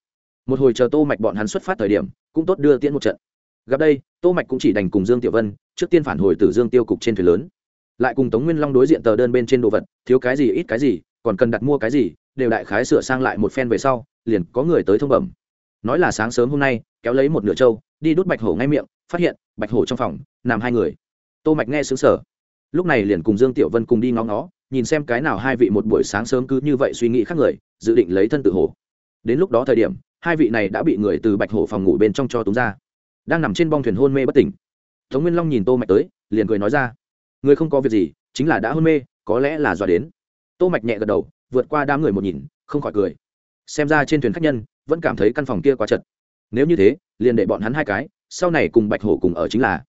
Speaker 1: Một hồi chờ tô mạch bọn hắn xuất phát thời điểm, cũng tốt đưa tiễn một trận. Gặp đây, tô mạch cũng chỉ đành cùng dương tiểu vân, trước tiên phản hồi từ dương tiêu cục trên thuyền lớn. Lại cùng tống nguyên long đối diện tờ đơn bên trên đồ vật, thiếu cái gì ít cái gì, còn cần đặt mua cái gì, đều đại khái sửa sang lại một phen về sau, liền có người tới thông bẩm. Nói là sáng sớm hôm nay, kéo lấy một nửa trâu, đi đút bạch hổ ngay miệng phát hiện, bạch hổ trong phòng, nằm hai người. Tô mạch nghe sướng sở lúc này liền cùng dương tiểu vân cùng đi ngó ngó, nhìn xem cái nào hai vị một buổi sáng sớm cứ như vậy suy nghĩ khác người, dự định lấy thân tự hổ đến lúc đó thời điểm, hai vị này đã bị người từ bạch hổ phòng ngủ bên trong cho túng ra. Đang nằm trên bong thuyền hôn mê bất tỉnh. Tống nguyên long nhìn tô mạch tới, liền cười nói ra. Người không có việc gì, chính là đã hôn mê, có lẽ là dọa đến. Tô mạch nhẹ gật đầu, vượt qua đám người một nhìn, không khỏi cười. Xem ra trên thuyền khách nhân, vẫn cảm thấy căn phòng kia quá chật. Nếu như thế, liền để bọn hắn hai cái sau này cùng bạch hổ cùng ở chính là,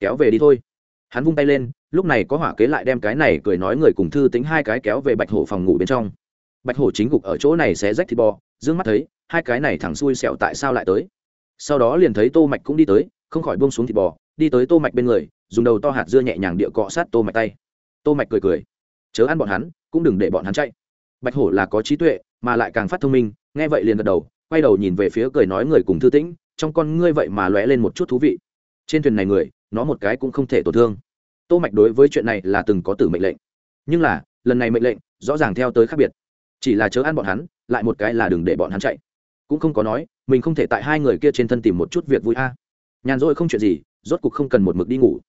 Speaker 1: kéo về đi thôi. Hắn vung tay lên, lúc này có hỏa kế lại đem cái này cười nói người cùng thư tính hai cái kéo về bạch hổ phòng ngủ bên trong. Bạch hổ chính gục ở chỗ này sẽ rách thịt bò, dương mắt thấy, hai cái này thẳng xui xẹo tại sao lại tới. Sau đó liền thấy tô mạch cũng đi tới, không khỏi buông xuống thịt bò, đi tới tô mạch bên người, dùng đầu to hạt dưa nhẹ nhàng địa cọ sát tô mạch tay. Tô mạch cười cười, chớ ăn bọn hắn, cũng đừng để bọn hắn chạy. Bạch hổ là có trí tuệ, mà lại càng phát thông minh, nghe vậy liền gật đầu, quay đầu nhìn về phía cười nói người cùng thư tĩnh trong con ngươi vậy mà lóe lên một chút thú vị. Trên thuyền này người, nó một cái cũng không thể tổn thương. Tô mạch đối với chuyện này là từng có tử mệnh lệnh. Nhưng là, lần này mệnh lệnh, rõ ràng theo tới khác biệt. Chỉ là chớ ăn bọn hắn, lại một cái là đừng để bọn hắn chạy. Cũng không có nói, mình không thể tại hai người kia trên thân tìm một chút việc vui a. À. Nhàn rỗi không chuyện gì, rốt cuộc không cần một mực đi ngủ.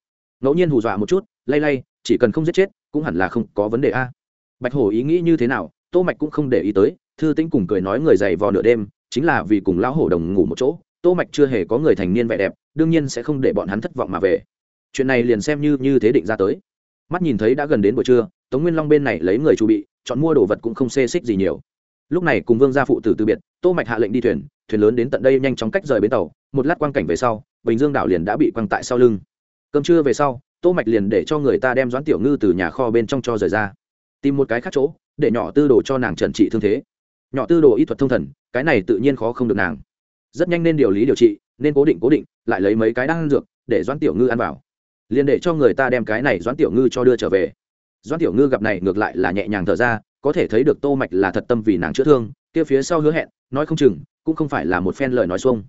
Speaker 1: Ngẫu nhiên hù dọa một chút, lay lay, chỉ cần không giết chết, cũng hẳn là không có vấn đề a. À. Bạch hổ ý nghĩ như thế nào, tô mạch cũng không để ý tới, thư tĩnh cùng cười nói người dày vò nửa đêm, chính là vì cùng lão hổ đồng ngủ một chỗ tô mạch chưa hề có người thành niên vẻ đẹp, đương nhiên sẽ không để bọn hắn thất vọng mà về. Chuyện này liền xem như như thế định ra tới. Mắt nhìn thấy đã gần đến buổi trưa, tống nguyên long bên này lấy người chuẩn bị, chọn mua đồ vật cũng không xê xích gì nhiều. Lúc này cùng vương gia phụ tử từ biệt, tô mạch hạ lệnh đi thuyền thuyền lớn đến tận đây nhanh chóng cách rời bến tàu, một lát quang cảnh về sau, bình dương đảo liền đã bị quăng tại sau lưng. Cơm trưa về sau, tô mạch liền để cho người ta đem doãn tiểu ngư từ nhà kho bên trong cho rời ra. Tìm một cái khác chỗ, để nhỏ tư đồ cho nàng trần trị thương thế. Nhỏ tư đồ y thuật thông thần, cái này tự nhiên khó không được nàng rất nhanh nên điều lý điều trị, nên cố định cố định, lại lấy mấy cái đang dược để doãn tiểu ngư ăn vào. Liền để cho người ta đem cái này doãn tiểu ngư cho đưa trở về. Doãn tiểu ngư gặp này ngược lại là nhẹ nhàng thở ra, có thể thấy được tô mạch là thật tâm vì nàng chữa thương, kia phía sau hứa hẹn, nói không chừng, cũng không phải là một phen lời nói xuông.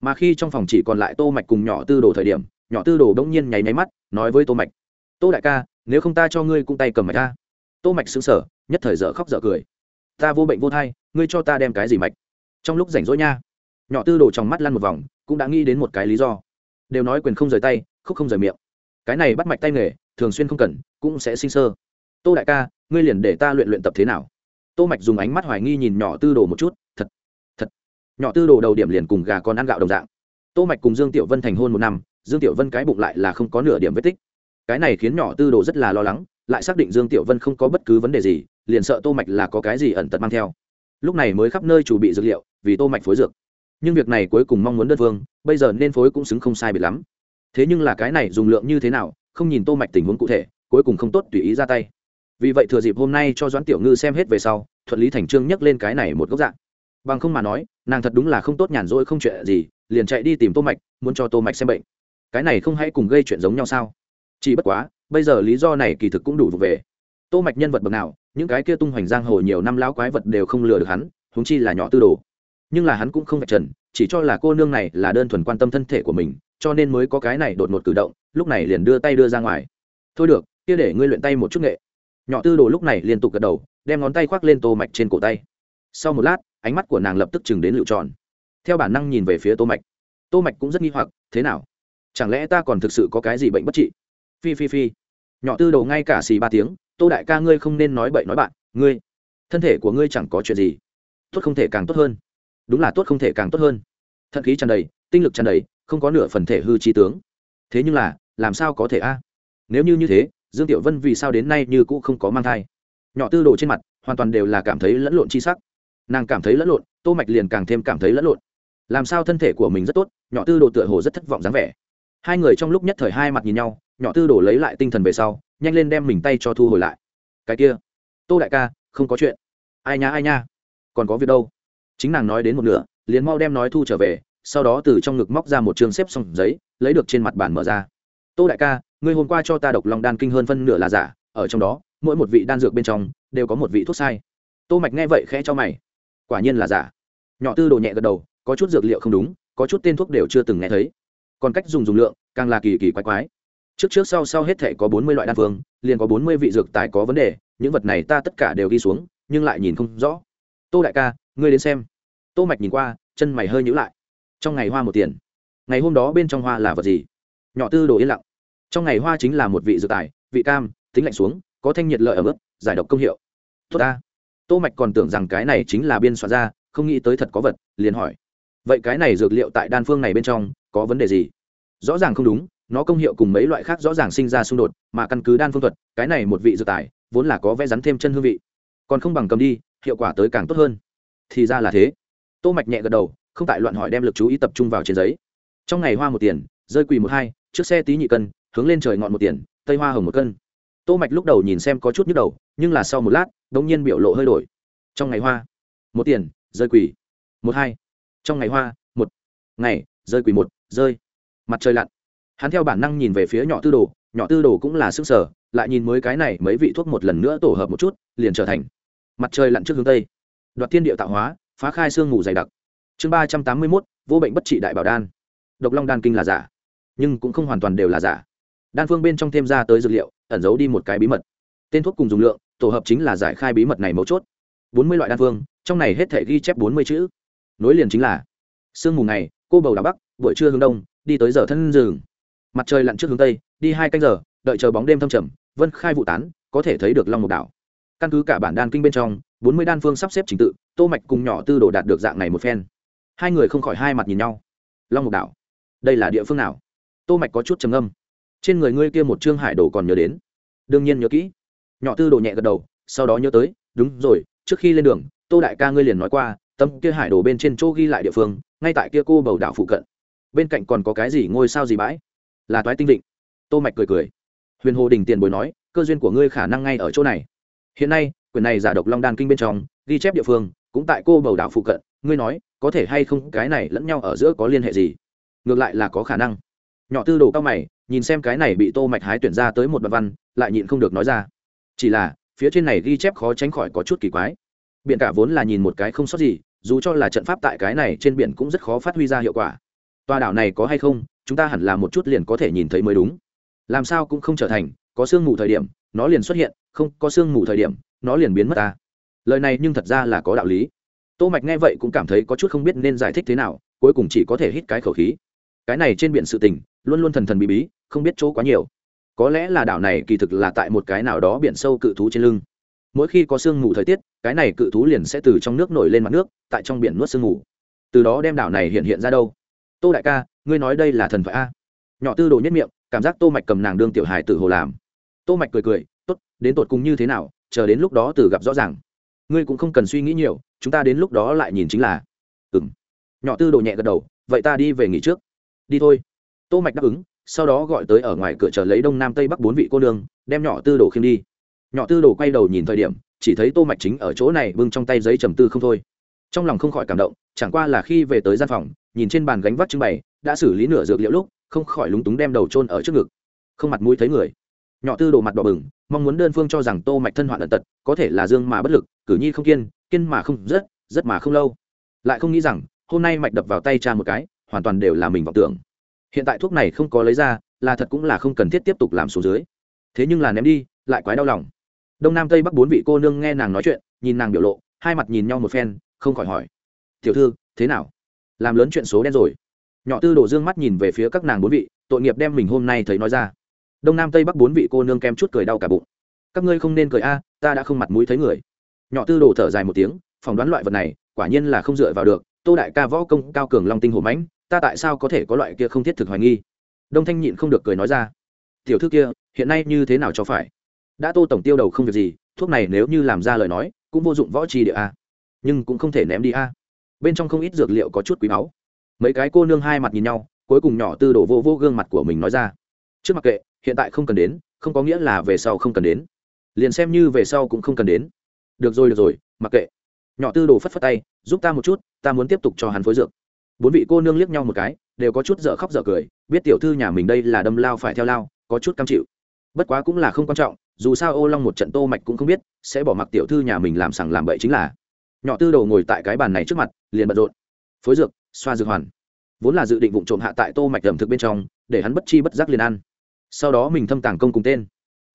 Speaker 1: Mà khi trong phòng chỉ còn lại tô mạch cùng nhỏ tư đồ thời điểm, nhỏ tư đồ đống nhiên nháy máy mắt, nói với tô mạch, tô đại ca, nếu không ta cho ngươi cung tay cầm mạch ta. Tô mạch sững sờ, nhất thời dở khóc dở cười. Ta vô bệnh vô thai, ngươi cho ta đem cái gì mạch? Trong lúc rảnh rỗi nha nhỏ tư đồ trong mắt lăn một vòng, cũng đã nghĩ đến một cái lý do. Đều nói quyền không rời tay, khúc không rời miệng. Cái này bắt mạch tay nghề, thường xuyên không cần, cũng sẽ sinh sơ. Tô đại ca, ngươi liền để ta luyện luyện tập thế nào? Tô mạch dùng ánh mắt hoài nghi nhìn nhỏ tư đồ một chút, thật thật. Nhỏ tư đồ đầu điểm liền cùng gà con ăn gạo đồng dạng. Tô mạch cùng dương tiểu vân thành hôn một năm, dương tiểu vân cái bụng lại là không có nửa điểm vết tích. Cái này khiến nhỏ tư đồ rất là lo lắng, lại xác định dương tiểu vân không có bất cứ vấn đề gì, liền sợ tô mạch là có cái gì ẩn tật mang theo. Lúc này mới khắp nơi chuẩn bị dược liệu, vì tô mạch phối dược nhưng việc này cuối cùng mong muốn đơn phương, bây giờ nên phối cũng xứng không sai biệt lắm. Thế nhưng là cái này dùng lượng như thế nào, không nhìn tô mạch tình huống cụ thể, cuối cùng không tốt tùy ý ra tay. Vì vậy thừa dịp hôm nay cho doãn tiểu ngư xem hết về sau, thuận lý thành trương nhắc lên cái này một góc dạng. Bằng không mà nói, nàng thật đúng là không tốt nhàn rỗi không chuyện gì, liền chạy đi tìm tô mạch, muốn cho tô mạch xem bệnh. Cái này không hãy cùng gây chuyện giống nhau sao? Chỉ bất quá, bây giờ lý do này kỳ thực cũng đủ về. Tô mạch nhân vật bậc nào, những cái kia tung hoành giang hồ nhiều năm lão quái vật đều không lừa được hắn, huống chi là nhỏ tư đồ nhưng là hắn cũng không phải trần, chỉ cho là cô nương này là đơn thuần quan tâm thân thể của mình, cho nên mới có cái này đột ngột cử động, lúc này liền đưa tay đưa ra ngoài. Thôi được, kia để ngươi luyện tay một chút nghệ. Nhỏ tư đồ lúc này liên tục gật đầu, đem ngón tay khoác lên tô mạch trên cổ tay. Sau một lát, ánh mắt của nàng lập tức chừng đến lựu tròn. Theo bản năng nhìn về phía tô mạch. Tô mạch cũng rất nghi hoặc, thế nào? Chẳng lẽ ta còn thực sự có cái gì bệnh bất trị? Phi phi phi. Nhỏ tư đồ ngay cả xì ba tiếng, tô đại ca ngươi không nên nói bậy nói bạn, ngươi, thân thể của ngươi chẳng có chuyện gì, tốt không thể càng tốt hơn đúng là tốt không thể càng tốt hơn. Thận khí tràn đầy, tinh lực tràn đầy, không có nửa phần thể hư trí tướng. Thế nhưng là, làm sao có thể a? Nếu như như thế, dương tiểu vân vì sao đến nay như cũ không có mang thai? Nhỏ tư đồ trên mặt, hoàn toàn đều là cảm thấy lẫn lộn chi sắc. Nàng cảm thấy lẫn lộn, tô mạch liền càng thêm cảm thấy lẫn lộn. Làm sao thân thể của mình rất tốt, nhỏ tư đồ tựa hồ rất thất vọng dáng vẻ. Hai người trong lúc nhất thời hai mặt nhìn nhau, nhỏ tư đồ lấy lại tinh thần về sau, nhanh lên đem mình tay cho thu hồi lại. Cái kia, tô đại ca, không có chuyện. Ai nha ai nha, còn có việc đâu? Chính nàng nói đến một nửa, liền mau đem nói thu trở về, sau đó từ trong ngực móc ra một chương xếp xong giấy, lấy được trên mặt bàn mở ra. Tô đại ca, ngươi hôm qua cho ta độc lòng đan kinh hơn phân nửa là giả, ở trong đó, mỗi một vị đan dược bên trong, đều có một vị thuốc sai. Tô mạch nghe vậy khẽ cho mày. Quả nhiên là giả. Nhỏ tư đồ nhẹ gật đầu, có chút dược liệu không đúng, có chút tên thuốc đều chưa từng nghe thấy. Còn cách dùng dùng lượng, càng là kỳ kỳ quái quái. Trước trước sau sau hết thể có bốn mươi loại đan phương, liền có bốn mươi vị dược tài có vấn đề, những vật này ta tất cả đều ghi xuống, nhưng lại nhìn không rõ. Tô đại ca, ngươi đến xem tô mạch nhìn qua, chân mày hơi nhíu lại. Trong ngày hoa một tiền. Ngày hôm đó bên trong hoa là vật gì? Nhỏ tư đồ yên lặng. Trong ngày hoa chính là một vị dược tài, vị cam, tính lạnh xuống, có thanh nhiệt lợi ở mức, giải độc công hiệu. Tốt ta. Tô mạch còn tưởng rằng cái này chính là biên soạn ra, không nghĩ tới thật có vật, liền hỏi. Vậy cái này dược liệu tại đan phương này bên trong, có vấn đề gì? Rõ ràng không đúng, nó công hiệu cùng mấy loại khác rõ ràng sinh ra xung đột, mà căn cứ đan phương thuật, cái này một vị dược tài, vốn là có vẽ rắn thêm chân hương vị. Còn không bằng cầm đi, hiệu quả tới càng tốt hơn. Thì ra là thế tô mạch nhẹ gật đầu, không tại loạn hỏi đem lực chú ý tập trung vào trên giấy. Trong ngày hoa một tiền, rơi quỳ một hai, trước xe tí nhị cân, hướng lên trời ngọn một tiền, tây hoa hồng một cân. Tô mạch lúc đầu nhìn xem có chút nhức đầu, nhưng là sau một lát, đống nhiên biểu lộ hơi đổi. Trong ngày hoa, một tiền, rơi quỳ một hai. Trong ngày hoa, một ngày, rơi quỳ một, rơi. Mặt trời lặn. Hắn theo bản năng nhìn về phía nhỏ tư đồ, nhỏ tư đồ cũng là sức sở, lại nhìn mới cái này mấy vị thuốc một lần nữa tổ hợp một chút, liền trở thành mặt trời lặn trước hướng tây. Đoạt thiên địa tạo hóa phá khai xương ngủ dày đặc. Chương ba trăm tám mươi mốt, vô bệnh bất trị đại bảo đan. Độc long đan kinh là giả, nhưng cũng không hoàn toàn đều là giả. Đan phương bên trong thêm ra tới dược liệu, ẩn giấu đi một cái bí mật. Tên thuốc cùng dùng lượng, tổ hợp chính là giải khai bí mật này mấu chốt. Bốn mươi loại đan phương, trong này hết thể ghi chép bốn mươi chữ. Nối liền chính là, sương mù ngày, cô bầu đà bắc, buổi trưa hướng đông, đi tới giờ thân rừng. Mặt trời lặn trước hướng tây, đi hai canh giờ, đợi chờ bóng đêm thâm trầm, vân khai vụ tán, có thể thấy được long mục đảo. Căn cứ cả bản đan kinh bên trong, bốn mươi đan phương sắp xếp trình tự tô mạch cùng nhỏ tư đồ đạt được dạng này một phen. Hai người không khỏi hai mặt nhìn nhau. Long mục đảo đây là địa phương nào? Tô mạch có chút trầm âm trên người ngươi kia một trương hải đồ còn nhớ đến. Đương nhiên nhớ kỹ. Nhỏ tư đồ nhẹ gật đầu, sau đó nhớ tới, đúng rồi, trước khi lên đường, tô đại ca ngươi liền nói qua tâm kia hải đồ bên trên chỗ ghi lại địa phương, ngay tại kia cô bầu đảo phụ cận. Bên cạnh còn có cái gì ngôi sao gì bãi? Là toái tinh định tô mạch cười cười. Huyền hồ đình tiền bối nói, cơ duyên của ngươi khả năng ngay ở chỗ này. Hiện nay Quyển này giả độc long đan kinh bên trong, ghi chép địa phương, cũng tại cô bầu đảo phụ cận, ngươi nói, có thể hay không, cái này lẫn nhau ở giữa có liên hệ gì? Ngược lại là có khả năng. Nhỏ tư đồ cao mày, nhìn xem cái này bị tô mạch hái tuyển ra tới một đoạn văn, lại nhịn không được nói ra. Chỉ là, phía trên này ghi chép khó tránh khỏi có chút kỳ quái. Biển cả vốn là nhìn một cái không sót gì, dù cho là trận pháp tại cái này trên biển cũng rất khó phát huy ra hiệu quả. Tòa đảo này có hay không, chúng ta hẳn là một chút liền có thể nhìn thấy mới đúng. Làm sao cũng không trở thành, có sương mù thời điểm, nó liền xuất hiện, không có sương mù thời điểm nó liền biến mất ta. Lời này nhưng thật ra là có đạo lý. Tô mạch nghe vậy cũng cảm thấy có chút không biết nên giải thích thế nào, cuối cùng chỉ có thể hít cái khẩu khí. Cái này trên biển sự tình, luôn luôn thần thần bí bí, không biết chỗ quá nhiều. Có lẽ là đảo này kỳ thực là tại một cái nào đó biển sâu cự thú trên lưng. Mỗi khi có sương mù thời tiết, cái này cự thú liền sẽ từ trong nước nổi lên mặt nước, tại trong biển nuốt sương mù. Từ đó đem đảo này hiện hiện ra đâu? Tô đại ca, ngươi nói đây là thần phải a? Nhỏ tư đồ nhất miệng, cảm giác tô mạch cầm nàng đương tiểu hài tự hồ làm. Tô mạch cười cười, tốt, đến tột cùng như thế nào? Chờ đến lúc đó từ gặp rõ ràng. Ngươi cũng không cần suy nghĩ nhiều, chúng ta đến lúc đó lại nhìn chính là. Ừm. Nhỏ tư đồ nhẹ gật đầu, vậy ta đi về nghỉ trước. Đi thôi. Tô mạch đáp ứng, sau đó gọi tới ở ngoài cửa chờ lấy đông nam tây bắc bốn vị cô nương, đem nhỏ tư đồ khiêm đi. Nhỏ tư đồ quay đầu nhìn thời điểm, chỉ thấy tô mạch chính ở chỗ này bưng trong tay giấy trầm tư không thôi. Trong lòng không khỏi cảm động, chẳng qua là khi về tới gian phòng, nhìn trên bàn gánh vác trưng bày, đã xử lý nửa dược liệu lúc, không khỏi lúng túng đem đầu trôn ở trước ngực. Không mặt mũi thấy người nhỏ tư đồ mặt đỏ bừng, mong muốn đơn phương cho rằng tô mạch thân hoạn lận tật, có thể là dương mà bất lực, cử nhi không kiên kiên mà không rất rất mà không lâu. Lại không nghĩ rằng, hôm nay mạch đập vào tay cha một cái, hoàn toàn đều là mình vọng tưởng. Hiện tại thuốc này không có lấy ra, là thật cũng là không cần thiết tiếp tục làm số dưới. Thế nhưng là ném đi, lại quái đau lòng. Đông nam tây bắc bốn vị cô nương nghe nàng nói chuyện, nhìn nàng biểu lộ, hai mặt nhìn nhau một phen, không khỏi hỏi. Tiểu thư, thế nào? Làm lớn chuyện số đen rồi. Nhỏ tư đồ dương mắt nhìn về phía các nàng bốn vị, tội nghiệp đem mình hôm nay thấy nói ra đông nam tây bắc bốn vị cô nương kem chút cười đau cả bụng các ngươi không nên cười a, ta đã không mặt mũi thấy người. Nhỏ tư đồ thở dài một tiếng, phỏng đoán loại vật này, quả nhiên là không dựa vào được. Tô đại ca võ công cao cường long tinh hổ mãnh, ta tại sao có thể có loại kia không thiết thực hoài nghi? Đông thanh nhịn không được cười nói ra. Tiểu thư kia, hiện nay như thế nào cho phải? Đã tô tổng tiêu đầu không việc gì, thuốc này nếu như làm ra lời nói, cũng vô dụng võ trì địa a. Nhưng cũng không thể ném đi a. Bên trong không ít dược liệu có chút quý báu. Mấy cái cô nương hai mặt nhìn nhau, cuối cùng nhỏ tư đổ vô vô gương mặt của mình nói ra. Trước mặc kệ hiện tại không cần đến, không có nghĩa là về sau không cần đến. Liền xem như về sau cũng không cần đến. Được rồi được rồi, mặc kệ. Nhỏ tư đồ phất phất tay, giúp ta một chút, ta muốn tiếp tục cho hắn phối dược. Bốn vị cô nương liếc nhau một cái, đều có chút dở khóc dở cười, biết tiểu thư nhà mình đây là đâm lao phải theo lao, có chút cam chịu. Bất quá cũng là không quan trọng, dù sao ô long một trận tô mạch cũng không biết, sẽ bỏ mặc tiểu thư nhà mình làm sằng làm bậy chính là. Nhỏ tư đồ ngồi tại cái bàn này trước mặt, liền bận rộn. Phối dược, xoa dược hoàn. Vốn là dự định vụng trộm hạ tại tô mạch ẩm thực bên trong, để hắn bất chi bất giác liền ăn sau đó mình thâm tàng công cùng tên.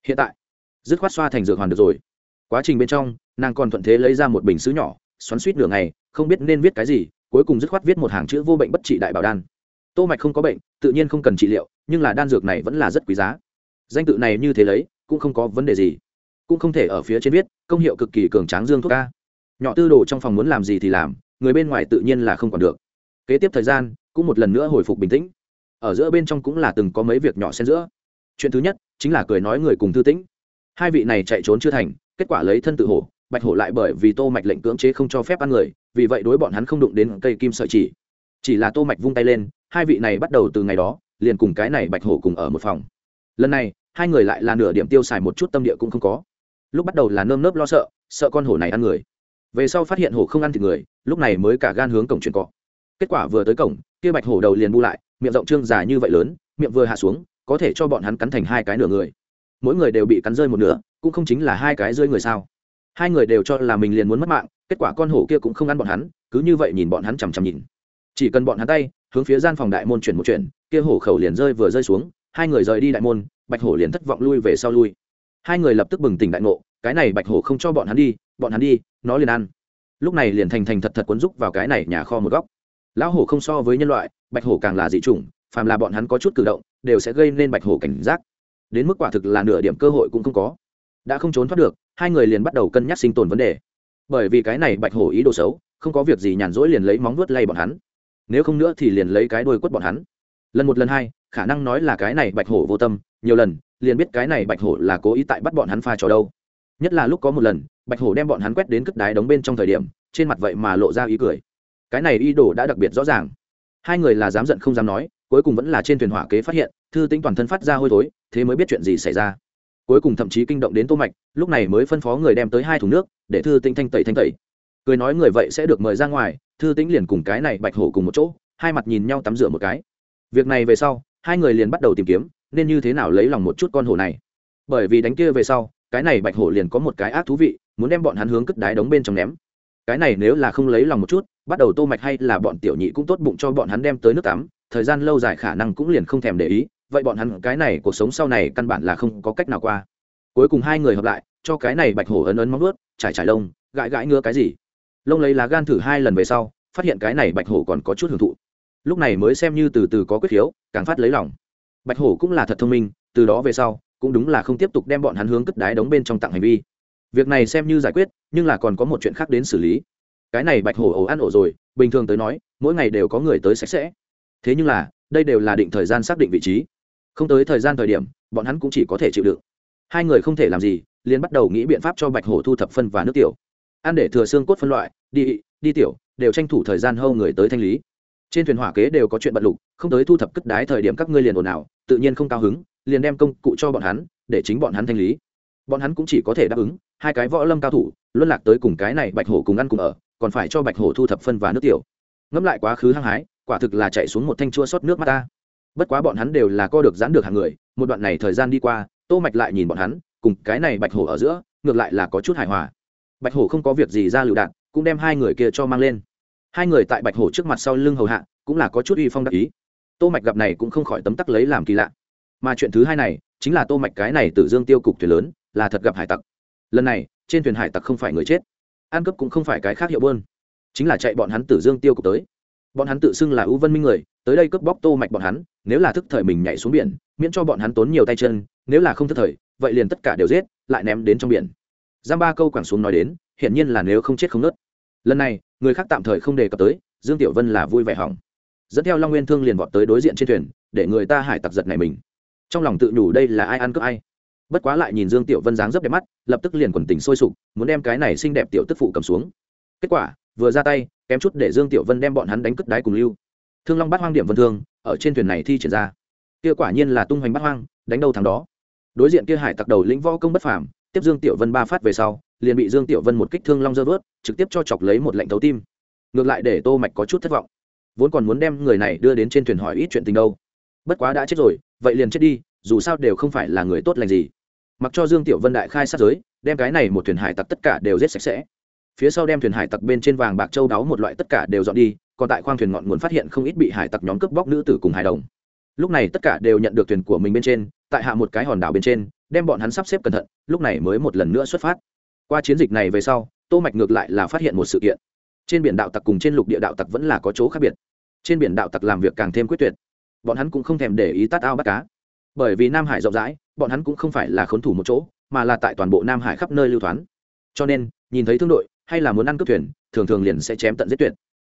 Speaker 1: Hiện tại, dứt khoát xoa thành dược hoàn được rồi. Quá trình bên trong, nàng còn thuận thế lấy ra một bình xứ nhỏ, xoắn suýt nửa ngày, không biết nên viết cái gì, cuối cùng dứt khoát viết một hàng chữ vô bệnh bất trị đại bảo đan. Tô mạch không có bệnh, tự nhiên không cần trị liệu, nhưng là đan dược này vẫn là rất quý giá. Danh tự này như thế lấy, cũng không có vấn đề gì. Cũng không thể ở phía trên viết, công hiệu cực kỳ cường tráng dương thuốc ca. Nhỏ tư đồ trong phòng muốn làm gì thì làm, người bên ngoài tự nhiên là không còn được. Kế tiếp thời gian, cũng một lần nữa hồi phục bình tĩnh. Ở giữa bên trong cũng là từng có mấy việc nhỏ xen giữa chuyện thứ nhất chính là cười nói người cùng thư tĩnh. Hai vị này chạy trốn chưa thành, kết quả lấy thân tự hổ, bạch hổ lại bởi vì tô mạch lệnh cưỡng chế không cho phép ăn người, vì vậy đối bọn hắn không đụng đến cây kim sợi chỉ. Chỉ là tô mạch vung tay lên, hai vị này bắt đầu từ ngày đó, liền cùng cái này bạch hổ cùng ở một phòng. Lần này, hai người lại là nửa điểm tiêu xài một chút tâm địa cũng không có. Lúc bắt đầu là nơm nớp lo sợ sợ con hổ này ăn người. Về sau phát hiện hổ không ăn thịt người, lúc này mới cả gan hướng cổng chuyển cọ. Kết quả vừa tới cổng, kia bạch hổ đầu liền bu lại, miệng rộng trương dài như vậy lớn, miệng vừa hạ xuống có thể cho bọn hắn cắn thành hai cái nửa người. Mỗi người đều bị cắn rơi một nửa, cũng không chính là hai cái rơi người sao? Hai người đều cho là mình liền muốn mất mạng, kết quả con hổ kia cũng không ăn bọn hắn, cứ như vậy nhìn bọn hắn chằm chằm nhìn. Chỉ cần bọn hắn tay, hướng phía gian phòng đại môn chuyển một chuyển, kia hổ khẩu liền rơi vừa rơi xuống, hai người rời đi đại môn, bạch hổ liền thất vọng lui về sau lui. Hai người lập tức bừng tỉnh đại ngộ, cái này bạch hổ không cho bọn hắn đi, bọn hắn đi, nó liền ăn. Lúc này liền thành thành thật thật quấn rúc vào cái này nhà kho một góc. Lão hổ không so với nhân loại, bạch hổ càng là dị chủng, phàm là bọn hắn có chút cử động đều sẽ gây nên bạch hổ cảnh giác. Đến mức quả thực là nửa điểm cơ hội cũng không có. Đã không trốn thoát được, hai người liền bắt đầu cân nhắc sinh tồn vấn đề. Bởi vì cái này bạch hổ ý đồ xấu, không có việc gì nhàn rỗi liền lấy móng vuốt lay bọn hắn. Nếu không nữa thì liền lấy cái đuôi quất bọn hắn. Lần một lần hai, khả năng nói là cái này bạch hổ vô tâm, nhiều lần, liền biết cái này bạch hổ là cố ý tại bắt bọn hắn pha trò đâu. Nhất là lúc có một lần, bạch hổ đem bọn hắn quét đến cất đái đóng bên trong thời điểm, trên mặt vậy mà lộ ra ý cười. Cái này ý đồ đã đặc biệt rõ ràng. Hai người là dám giận không dám nói cuối cùng vẫn là trên thuyền hỏa kế phát hiện, thư tính toàn thân phát ra hôi thối, thế mới biết chuyện gì xảy ra. Cuối cùng thậm chí kinh động đến tô mạch, lúc này mới phân phó người đem tới hai thùng nước, để thư tinh thanh tẩy thanh tẩy. Cười nói người vậy sẽ được mời ra ngoài, thư tĩnh liền cùng cái này bạch hổ cùng một chỗ, hai mặt nhìn nhau tắm rửa một cái. Việc này về sau, hai người liền bắt đầu tìm kiếm, nên như thế nào lấy lòng một chút con hổ này. Bởi vì đánh kia về sau, cái này bạch hổ liền có một cái ác thú vị, muốn đem bọn hắn hướng cất đái đống bên trong ném. Cái này nếu là không lấy lòng một chút, bắt đầu tô mạch hay là bọn tiểu nhị cũng tốt bụng cho bọn hắn đem tới nước tắm thời gian lâu dài khả năng cũng liền không thèm để ý, vậy bọn hắn cái này cuộc sống sau này căn bản là không có cách nào qua. Cuối cùng hai người hợp lại, cho cái này bạch hổ ấn ấn móng vuốt, trải trải lông, gãi gãi ngứa cái gì. Lông lấy lá gan thử hai lần về sau, phát hiện cái này bạch hổ còn có chút hưởng thụ. Lúc này mới xem như từ từ có quyết khiếu càng phát lấy lòng. Bạch hổ cũng là thật thông minh, từ đó về sau, cũng đúng là không tiếp tục đem bọn hắn hướng cất đái đóng bên trong tặng hành vi. Việc này xem như giải quyết, nhưng là còn có một chuyện khác đến xử lý. Cái này bạch hổ ổ ăn ổ rồi, bình thường tới nói, mỗi ngày đều có người tới sạch sẽ thế nhưng là, đây đều là định thời gian xác định vị trí. Không tới thời gian thời điểm, bọn hắn cũng chỉ có thể chịu đựng. Hai người không thể làm gì, liền bắt đầu nghĩ biện pháp cho bạch hổ thu thập phân và nước tiểu. Ăn để thừa xương cốt phân loại, đi đi tiểu, đều tranh thủ thời gian hâu người tới thanh lý. Trên thuyền hỏa kế đều có chuyện bận lục, không tới thu thập cất đái thời điểm các ngươi liền ồn ào, tự nhiên không cao hứng, liền đem công cụ cho bọn hắn, để chính bọn hắn thanh lý. Bọn hắn cũng chỉ có thể đáp ứng, hai cái võ lâm cao thủ, luân lạc tới cùng cái này bạch hổ cùng ăn cùng ở, còn phải cho bạch hổ thu thập phân và nước tiểu. Ngẫm lại quá khứ hăng hái quả thực là chạy xuống một thanh chua xót nước mắt ta. Bất quá bọn hắn đều là co được giãn được hàng người, một đoạn này thời gian đi qua, tô mạch lại nhìn bọn hắn, cùng cái này bạch hổ ở giữa, ngược lại là có chút hài hòa. Bạch hổ không có việc gì ra lựu đạn, cũng đem hai người kia cho mang lên. Hai người tại bạch hổ trước mặt sau lưng hầu hạ, cũng là có chút uy phong đắc ý. Tô mạch gặp này cũng không khỏi tấm tắc lấy làm kỳ lạ. Mà chuyện thứ hai này, chính là tô mạch cái này tử dương tiêu cục thuyền lớn, là thật gặp hải tặc. Lần này, trên thuyền hải tặc không phải người chết, ăn cướp cũng không phải cái khác hiệu buôn, chính là chạy bọn hắn tử dương tiêu cục tới bọn hắn tự xưng là ưu vân minh người, tới đây cướp bóc tô mạch bọn hắn, nếu là thức thời mình nhảy xuống biển, miễn cho bọn hắn tốn nhiều tay chân, nếu là không thức thời, vậy liền tất cả đều giết, lại ném đến trong biển. Giam ba câu quẳng xuống nói đến, hiển nhiên là nếu không chết không nứt lần này, người khác tạm thời không đề cập tới, dương tiểu vân là vui vẻ hỏng. Dẫn theo long nguyên thương liền vọt tới đối diện trên thuyền, để người ta hải tặc giật này mình. Trong lòng tự nhủ đây là ai ăn cướp ai. Bất quá lại nhìn dương tiểu vân dáng dấp đẹp mắt, lập tức liền quần tình sôi sục, muốn đem cái này xinh đẹp tiểu tức phụ cầm xuống. Kết quả, vừa ra tay kém chút để dương tiểu vân đem bọn hắn đánh cất đáy cùng lưu. Thương long bắt hoang điểm vân thương, ở trên thuyền này thi triển ra. Kia quả nhiên là tung hoành bắt hoang, đánh đâu thằng đó. Đối diện kia hải tặc đầu lĩnh võ công bất phàm, tiếp dương tiểu vân ba phát về sau, liền bị dương tiểu vân một kích thương long dơ vớt, trực tiếp cho chọc lấy một lệnh thấu tim. Ngược lại để tô mạch có chút thất vọng. Vốn còn muốn đem người này đưa đến trên thuyền hỏi ít chuyện tình đâu. Bất quá đã chết rồi, vậy liền chết đi, dù sao đều không phải là người tốt lành gì. Mặc cho dương tiểu vân đại khai sát giới, đem cái này một thuyền hải tặc tất cả đều giết sạch sẽ phía sau đem thuyền hải tặc bên trên vàng bạc châu đáo một loại tất cả đều dọn đi, còn tại khoang thuyền ngọn nguồn phát hiện không ít bị hải tặc nhóm cướp bóc nữ tử cùng hài đồng. Lúc này tất cả đều nhận được thuyền của mình bên trên, tại hạ một cái hòn đảo bên trên, đem bọn hắn sắp xếp cẩn thận, lúc này mới một lần nữa xuất phát. Qua chiến dịch này về sau, tô mạch ngược lại là phát hiện một sự kiện. Trên biển đạo tặc cùng trên lục địa đạo tặc vẫn là có chỗ khác biệt. Trên biển đạo tặc làm việc càng thêm quyết tuyệt. Bọn hắn cũng không thèm để ý tát ao bắt cá. Bởi vì nam hải rộng rãi, bọn hắn cũng không phải là khốn thủ một chỗ, mà là tại toàn bộ nam hải khắp nơi lưu thoán. Cho nên, nhìn thấy thương đội hay là muốn ăn cướp thuyền, thường thường liền sẽ chém tận giết tuyệt.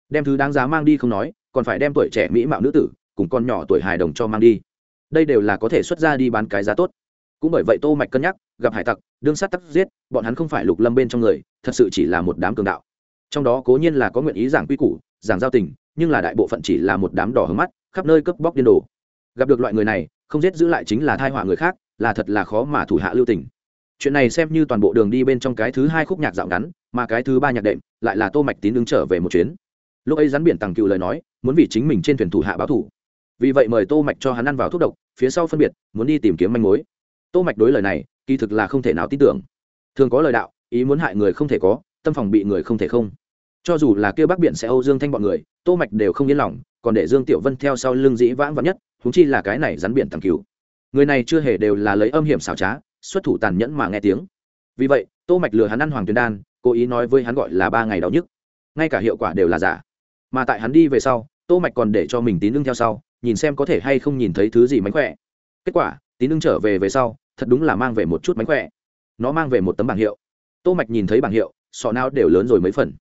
Speaker 1: Đem thứ đáng giá mang đi không nói, còn phải đem tuổi trẻ mỹ mạo nữ tử, cùng con nhỏ tuổi hài đồng cho mang đi. Đây đều là có thể xuất ra đi bán cái giá tốt. Cũng bởi vậy tô mạch cân nhắc, gặp hải tặc, đương sát tắc giết, bọn hắn không phải lục lâm bên trong người, thật sự chỉ là một đám cường đạo. Trong đó cố nhiên là có nguyện ý giảng quy củ, giảng giao tình, nhưng là đại bộ phận chỉ là một đám đỏ hướng mắt, khắp nơi cướp bóc điên đồ. Gặp được loại người này, không giết giữ lại chính là thai họa người khác, là thật là khó mà thủ hạ lưu tình. Chuyện này xem như toàn bộ đường đi bên trong cái thứ hai khúc nhạc dạo ngắn mà cái thứ ba nhạc đệm lại là tô mạch tín ứng trở về một chuyến. Lúc ấy rắn biển tàng cựu lời nói, muốn vì chính mình trên thuyền thủ hạ báo thủ. Vì vậy mời tô mạch cho hắn ăn vào thuốc độc, phía sau phân biệt, muốn đi tìm kiếm manh mối. Tô mạch đối lời này, kỳ thực là không thể nào tin tưởng. Thường có lời đạo, ý muốn hại người không thể có, tâm phòng bị người không thể không. Cho dù là kêu bắc biển sẽ âu dương thanh bọn người, tô mạch đều không yên lòng, còn để dương tiểu vân theo sau lưng dĩ vãng vắn nhất chúng chi là cái này rắn biển tàng cựu. Người này chưa hề đều là lấy âm hiểm xảo trá, xuất thủ tàn nhẫn mà nghe tiếng. Vì vậy, tô mạch lừa hắn ăn hoàng tuyền đan cố ý nói với hắn gọi là ba ngày đau nhức. Ngay cả hiệu quả đều là giả. Mà tại hắn đi về sau, tô mạch còn để cho mình tín lưng theo sau, nhìn xem có thể hay không nhìn thấy thứ gì mánh khỏe. Kết quả, tín lưng trở về về sau, thật đúng là mang về một chút mánh khỏe. Nó mang về một tấm bảng hiệu. Tô mạch nhìn thấy bảng hiệu, sọ não đều lớn rồi mấy phần.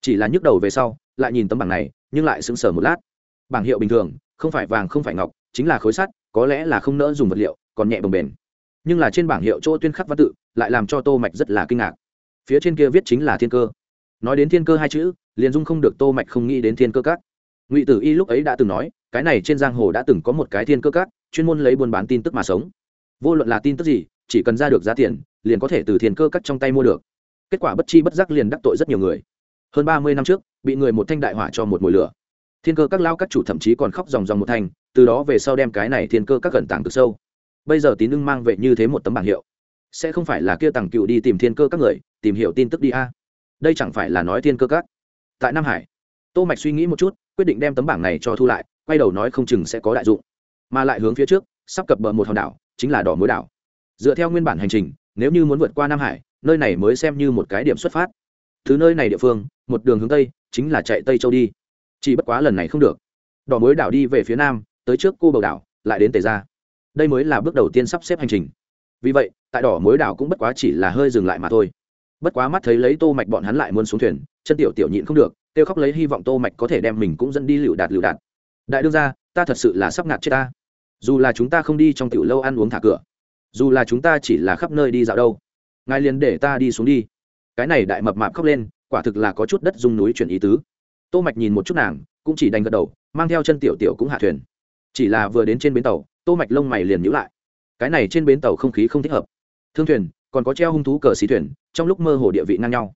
Speaker 1: Chỉ là nhức đầu về sau, lại nhìn tấm bảng này, nhưng lại sững sờ một lát. Bảng hiệu bình thường, không phải vàng không phải ngọc, chính là khối sắt, có lẽ là không nỡ dùng vật liệu, còn nhẹ bồng bền nhưng là trên bảng hiệu chỗ tuyên khắc văn tự, lại làm cho tô mạch rất là kinh ngạc phía trên kia viết chính là thiên cơ. Nói đến thiên cơ hai chữ, liền dung không được tô mạch không nghĩ đến thiên cơ các. Ngụy tử y lúc ấy đã từng nói, cái này trên giang hồ đã từng có một cái thiên cơ các, chuyên môn lấy buôn bán tin tức mà sống. Vô luận là tin tức gì, chỉ cần ra được giá tiền, liền có thể từ thiên cơ các trong tay mua được. Kết quả bất chi bất giác liền đắc tội rất nhiều người. Hơn ba mươi năm trước, bị người một thanh đại hỏa cho một mùi lửa. Thiên cơ các lao các chủ thậm chí còn khóc dòng dòng một thanh, từ đó về sau đem cái này thiên cơ các gần tàng từ sâu. Bây giờ tín ưng mang về như thế một tấm bảng hiệu sẽ không phải là kia tàng cựu đi tìm thiên cơ các người, tìm hiểu tin tức đi a. Đây chẳng phải là nói thiên cơ các. Tại nam hải, tô mạch suy nghĩ một chút, quyết định đem tấm bảng này cho thu lại, quay đầu nói không chừng sẽ có đại dụng. Mà lại hướng phía trước, sắp cập bờ một hòn đảo, chính là đỏ mối đảo. Dựa theo nguyên bản hành trình, nếu như muốn vượt qua nam hải, nơi này mới xem như một cái điểm xuất phát. Thứ nơi này địa phương, một đường hướng tây, chính là chạy tây châu đi. Chỉ bất quá lần này không được. Đỏ mối đảo đi về phía nam, tới trước cô bầu đảo, lại đến tề ra đây mới là bước đầu tiên sắp xếp hành trình vì vậy, tại đỏ mối đảo cũng bất quá chỉ là hơi dừng lại mà thôi. Bất quá mắt thấy lấy tô mạch bọn hắn lại muốn xuống thuyền, chân tiểu tiểu nhịn không được, kêu khóc lấy hy vọng tô mạch có thể đem mình cũng dẫn đi lựu đạt lựu đạt đại đương gia, ta thật sự là sắp ngạt chết ta. Dù là chúng ta không đi trong tiểu lâu ăn uống thả cửa, dù là chúng ta chỉ là khắp nơi đi dạo đâu, ngài liền để ta đi xuống đi. Cái này đại mập mạp khóc lên, quả thực là có chút đất dung núi chuyển ý tứ. Tô mạch nhìn một chút nàng, cũng chỉ đành gật đầu, mang theo chân tiểu tiểu cũng hạ thuyền. Chỉ là vừa đến trên bến tàu, tô mạch lông mày liền nhíu lại cái này trên bến tàu không khí không thích hợp. Thương thuyền, còn có treo hung thú cờ xí thuyền, trong lúc mơ hồ địa vị ngang nhau.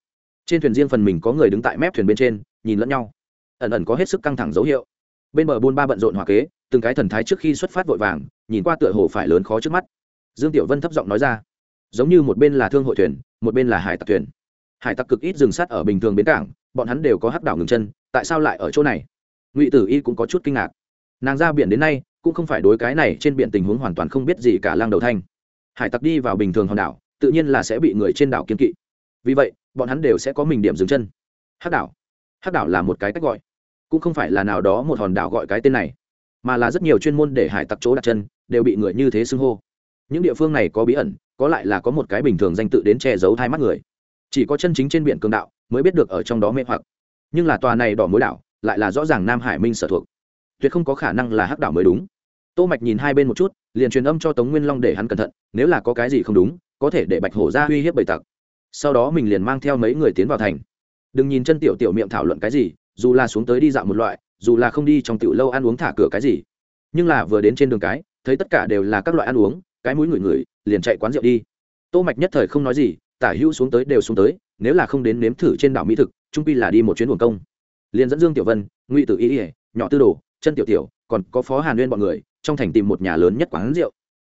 Speaker 1: Trên thuyền riêng phần mình có người đứng tại mép thuyền bên trên, nhìn lẫn nhau. Ẩn ẩn có hết sức căng thẳng dấu hiệu. Bên bờ buôn ba bận rộn hòa kế, từng cái thần thái trước khi xuất phát vội vàng, nhìn qua tựa hồ phải lớn khó trước mắt. Dương tiểu vân thấp giọng nói ra, giống như một bên là thương hội thuyền, một bên là hải tặc thuyền. Hải tặc cực ít dừng sát ở bình thường bến cảng, bọn hắn đều có hắc đảo ngừng chân, tại sao lại ở chỗ này? Ngụy tử y cũng có chút kinh ngạc. Nàng ra biển đến nay cũng không phải đối cái này trên biển tình huống hoàn toàn không biết gì cả lang đầu thanh. Hải tặc đi vào bình thường hòn đảo, tự nhiên là sẽ bị người trên đảo kiên kỵ. Vì vậy, bọn hắn đều sẽ có mình điểm dừng chân. Hắc đảo. Hắc đảo là một cái cách gọi. Cũng không phải là nào đó một hòn đảo gọi cái tên này, mà là rất nhiều chuyên môn để hải tặc chỗ đặt chân, đều bị người như thế xưng hô. Những địa phương này có bí ẩn, có lại là có một cái bình thường danh tự đến che giấu hai mắt người. Chỉ có chân chính trên biển cường đạo mới biết được ở trong đó mê hoặc. Nhưng là tòa này đỏ mối đảo, lại là rõ ràng nam hải minh sở thuộc tuyệt không có khả năng là hắc đảo mới đúng. Tô mạch nhìn hai bên một chút, liền truyền âm cho tống nguyên long để hắn cẩn thận, nếu là có cái gì không đúng, có thể để bạch hổ ra uy hiếp bầy tặc. Sau đó mình liền mang theo mấy người tiến vào thành. Đừng nhìn chân tiểu tiểu miệng thảo luận cái gì, dù là xuống tới đi dạo một loại, dù là không đi trong tiểu lâu ăn uống thả cửa cái gì. Nhưng là vừa đến trên đường cái, thấy tất cả đều là các loại ăn uống, cái mũi người người liền chạy quán rượu đi. Tô mạch nhất thời không nói gì, tả hữu xuống tới đều xuống tới, nếu là không đến nếm thử trên đảo mỹ thực, trung pi là đi một chuyến uổng công. Liền dẫn dương tiểu vân, ngụy tử y ỉa nhỏ tư đồ chân tiểu tiểu, còn có phó hàn nguyên bọn người, trong thành tìm một nhà lớn nhất quán rượu.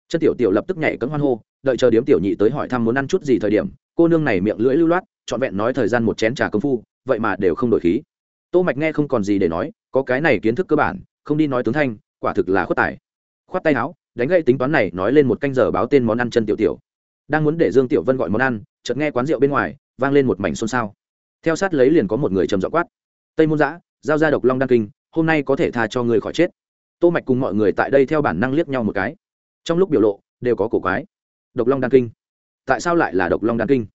Speaker 1: Chân tiểu tiểu lập tức nhảy cấm hoan hô, đợi chờ điếm tiểu nhị tới hỏi thăm muốn ăn chút gì thời điểm, cô nương này miệng lưỡi lưu loát, trọn vẹn nói thời gian một chén trà công phu, vậy mà đều không đổi khí. Tô mạch nghe không còn gì để nói, có cái này kiến thức cơ bản, không đi nói tướng thanh, quả thực là khuất tài. Khoát tay áo, đánh gậy tính toán này nói lên một canh giờ báo tên món ăn chân tiểu tiểu. Đang muốn để dương tiểu vân gọi món ăn, chợt nghe quán rượu bên ngoài, vang lên một mảnh xôn xao. Theo sát lấy liền có một người trầm giọng quát. Tây môn giã, giao ra độc long đăng kinh hôm nay có thể tha cho người khỏi chết. Tô mạch cùng mọi người tại đây theo bản năng liếc nhau một cái. Trong lúc biểu lộ, đều có cổ quái. Độc long đan kinh. Tại sao lại là độc long đan kinh?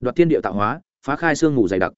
Speaker 1: Đoạt thiên địa tạo hóa, phá khai xương ngủ dày đặc.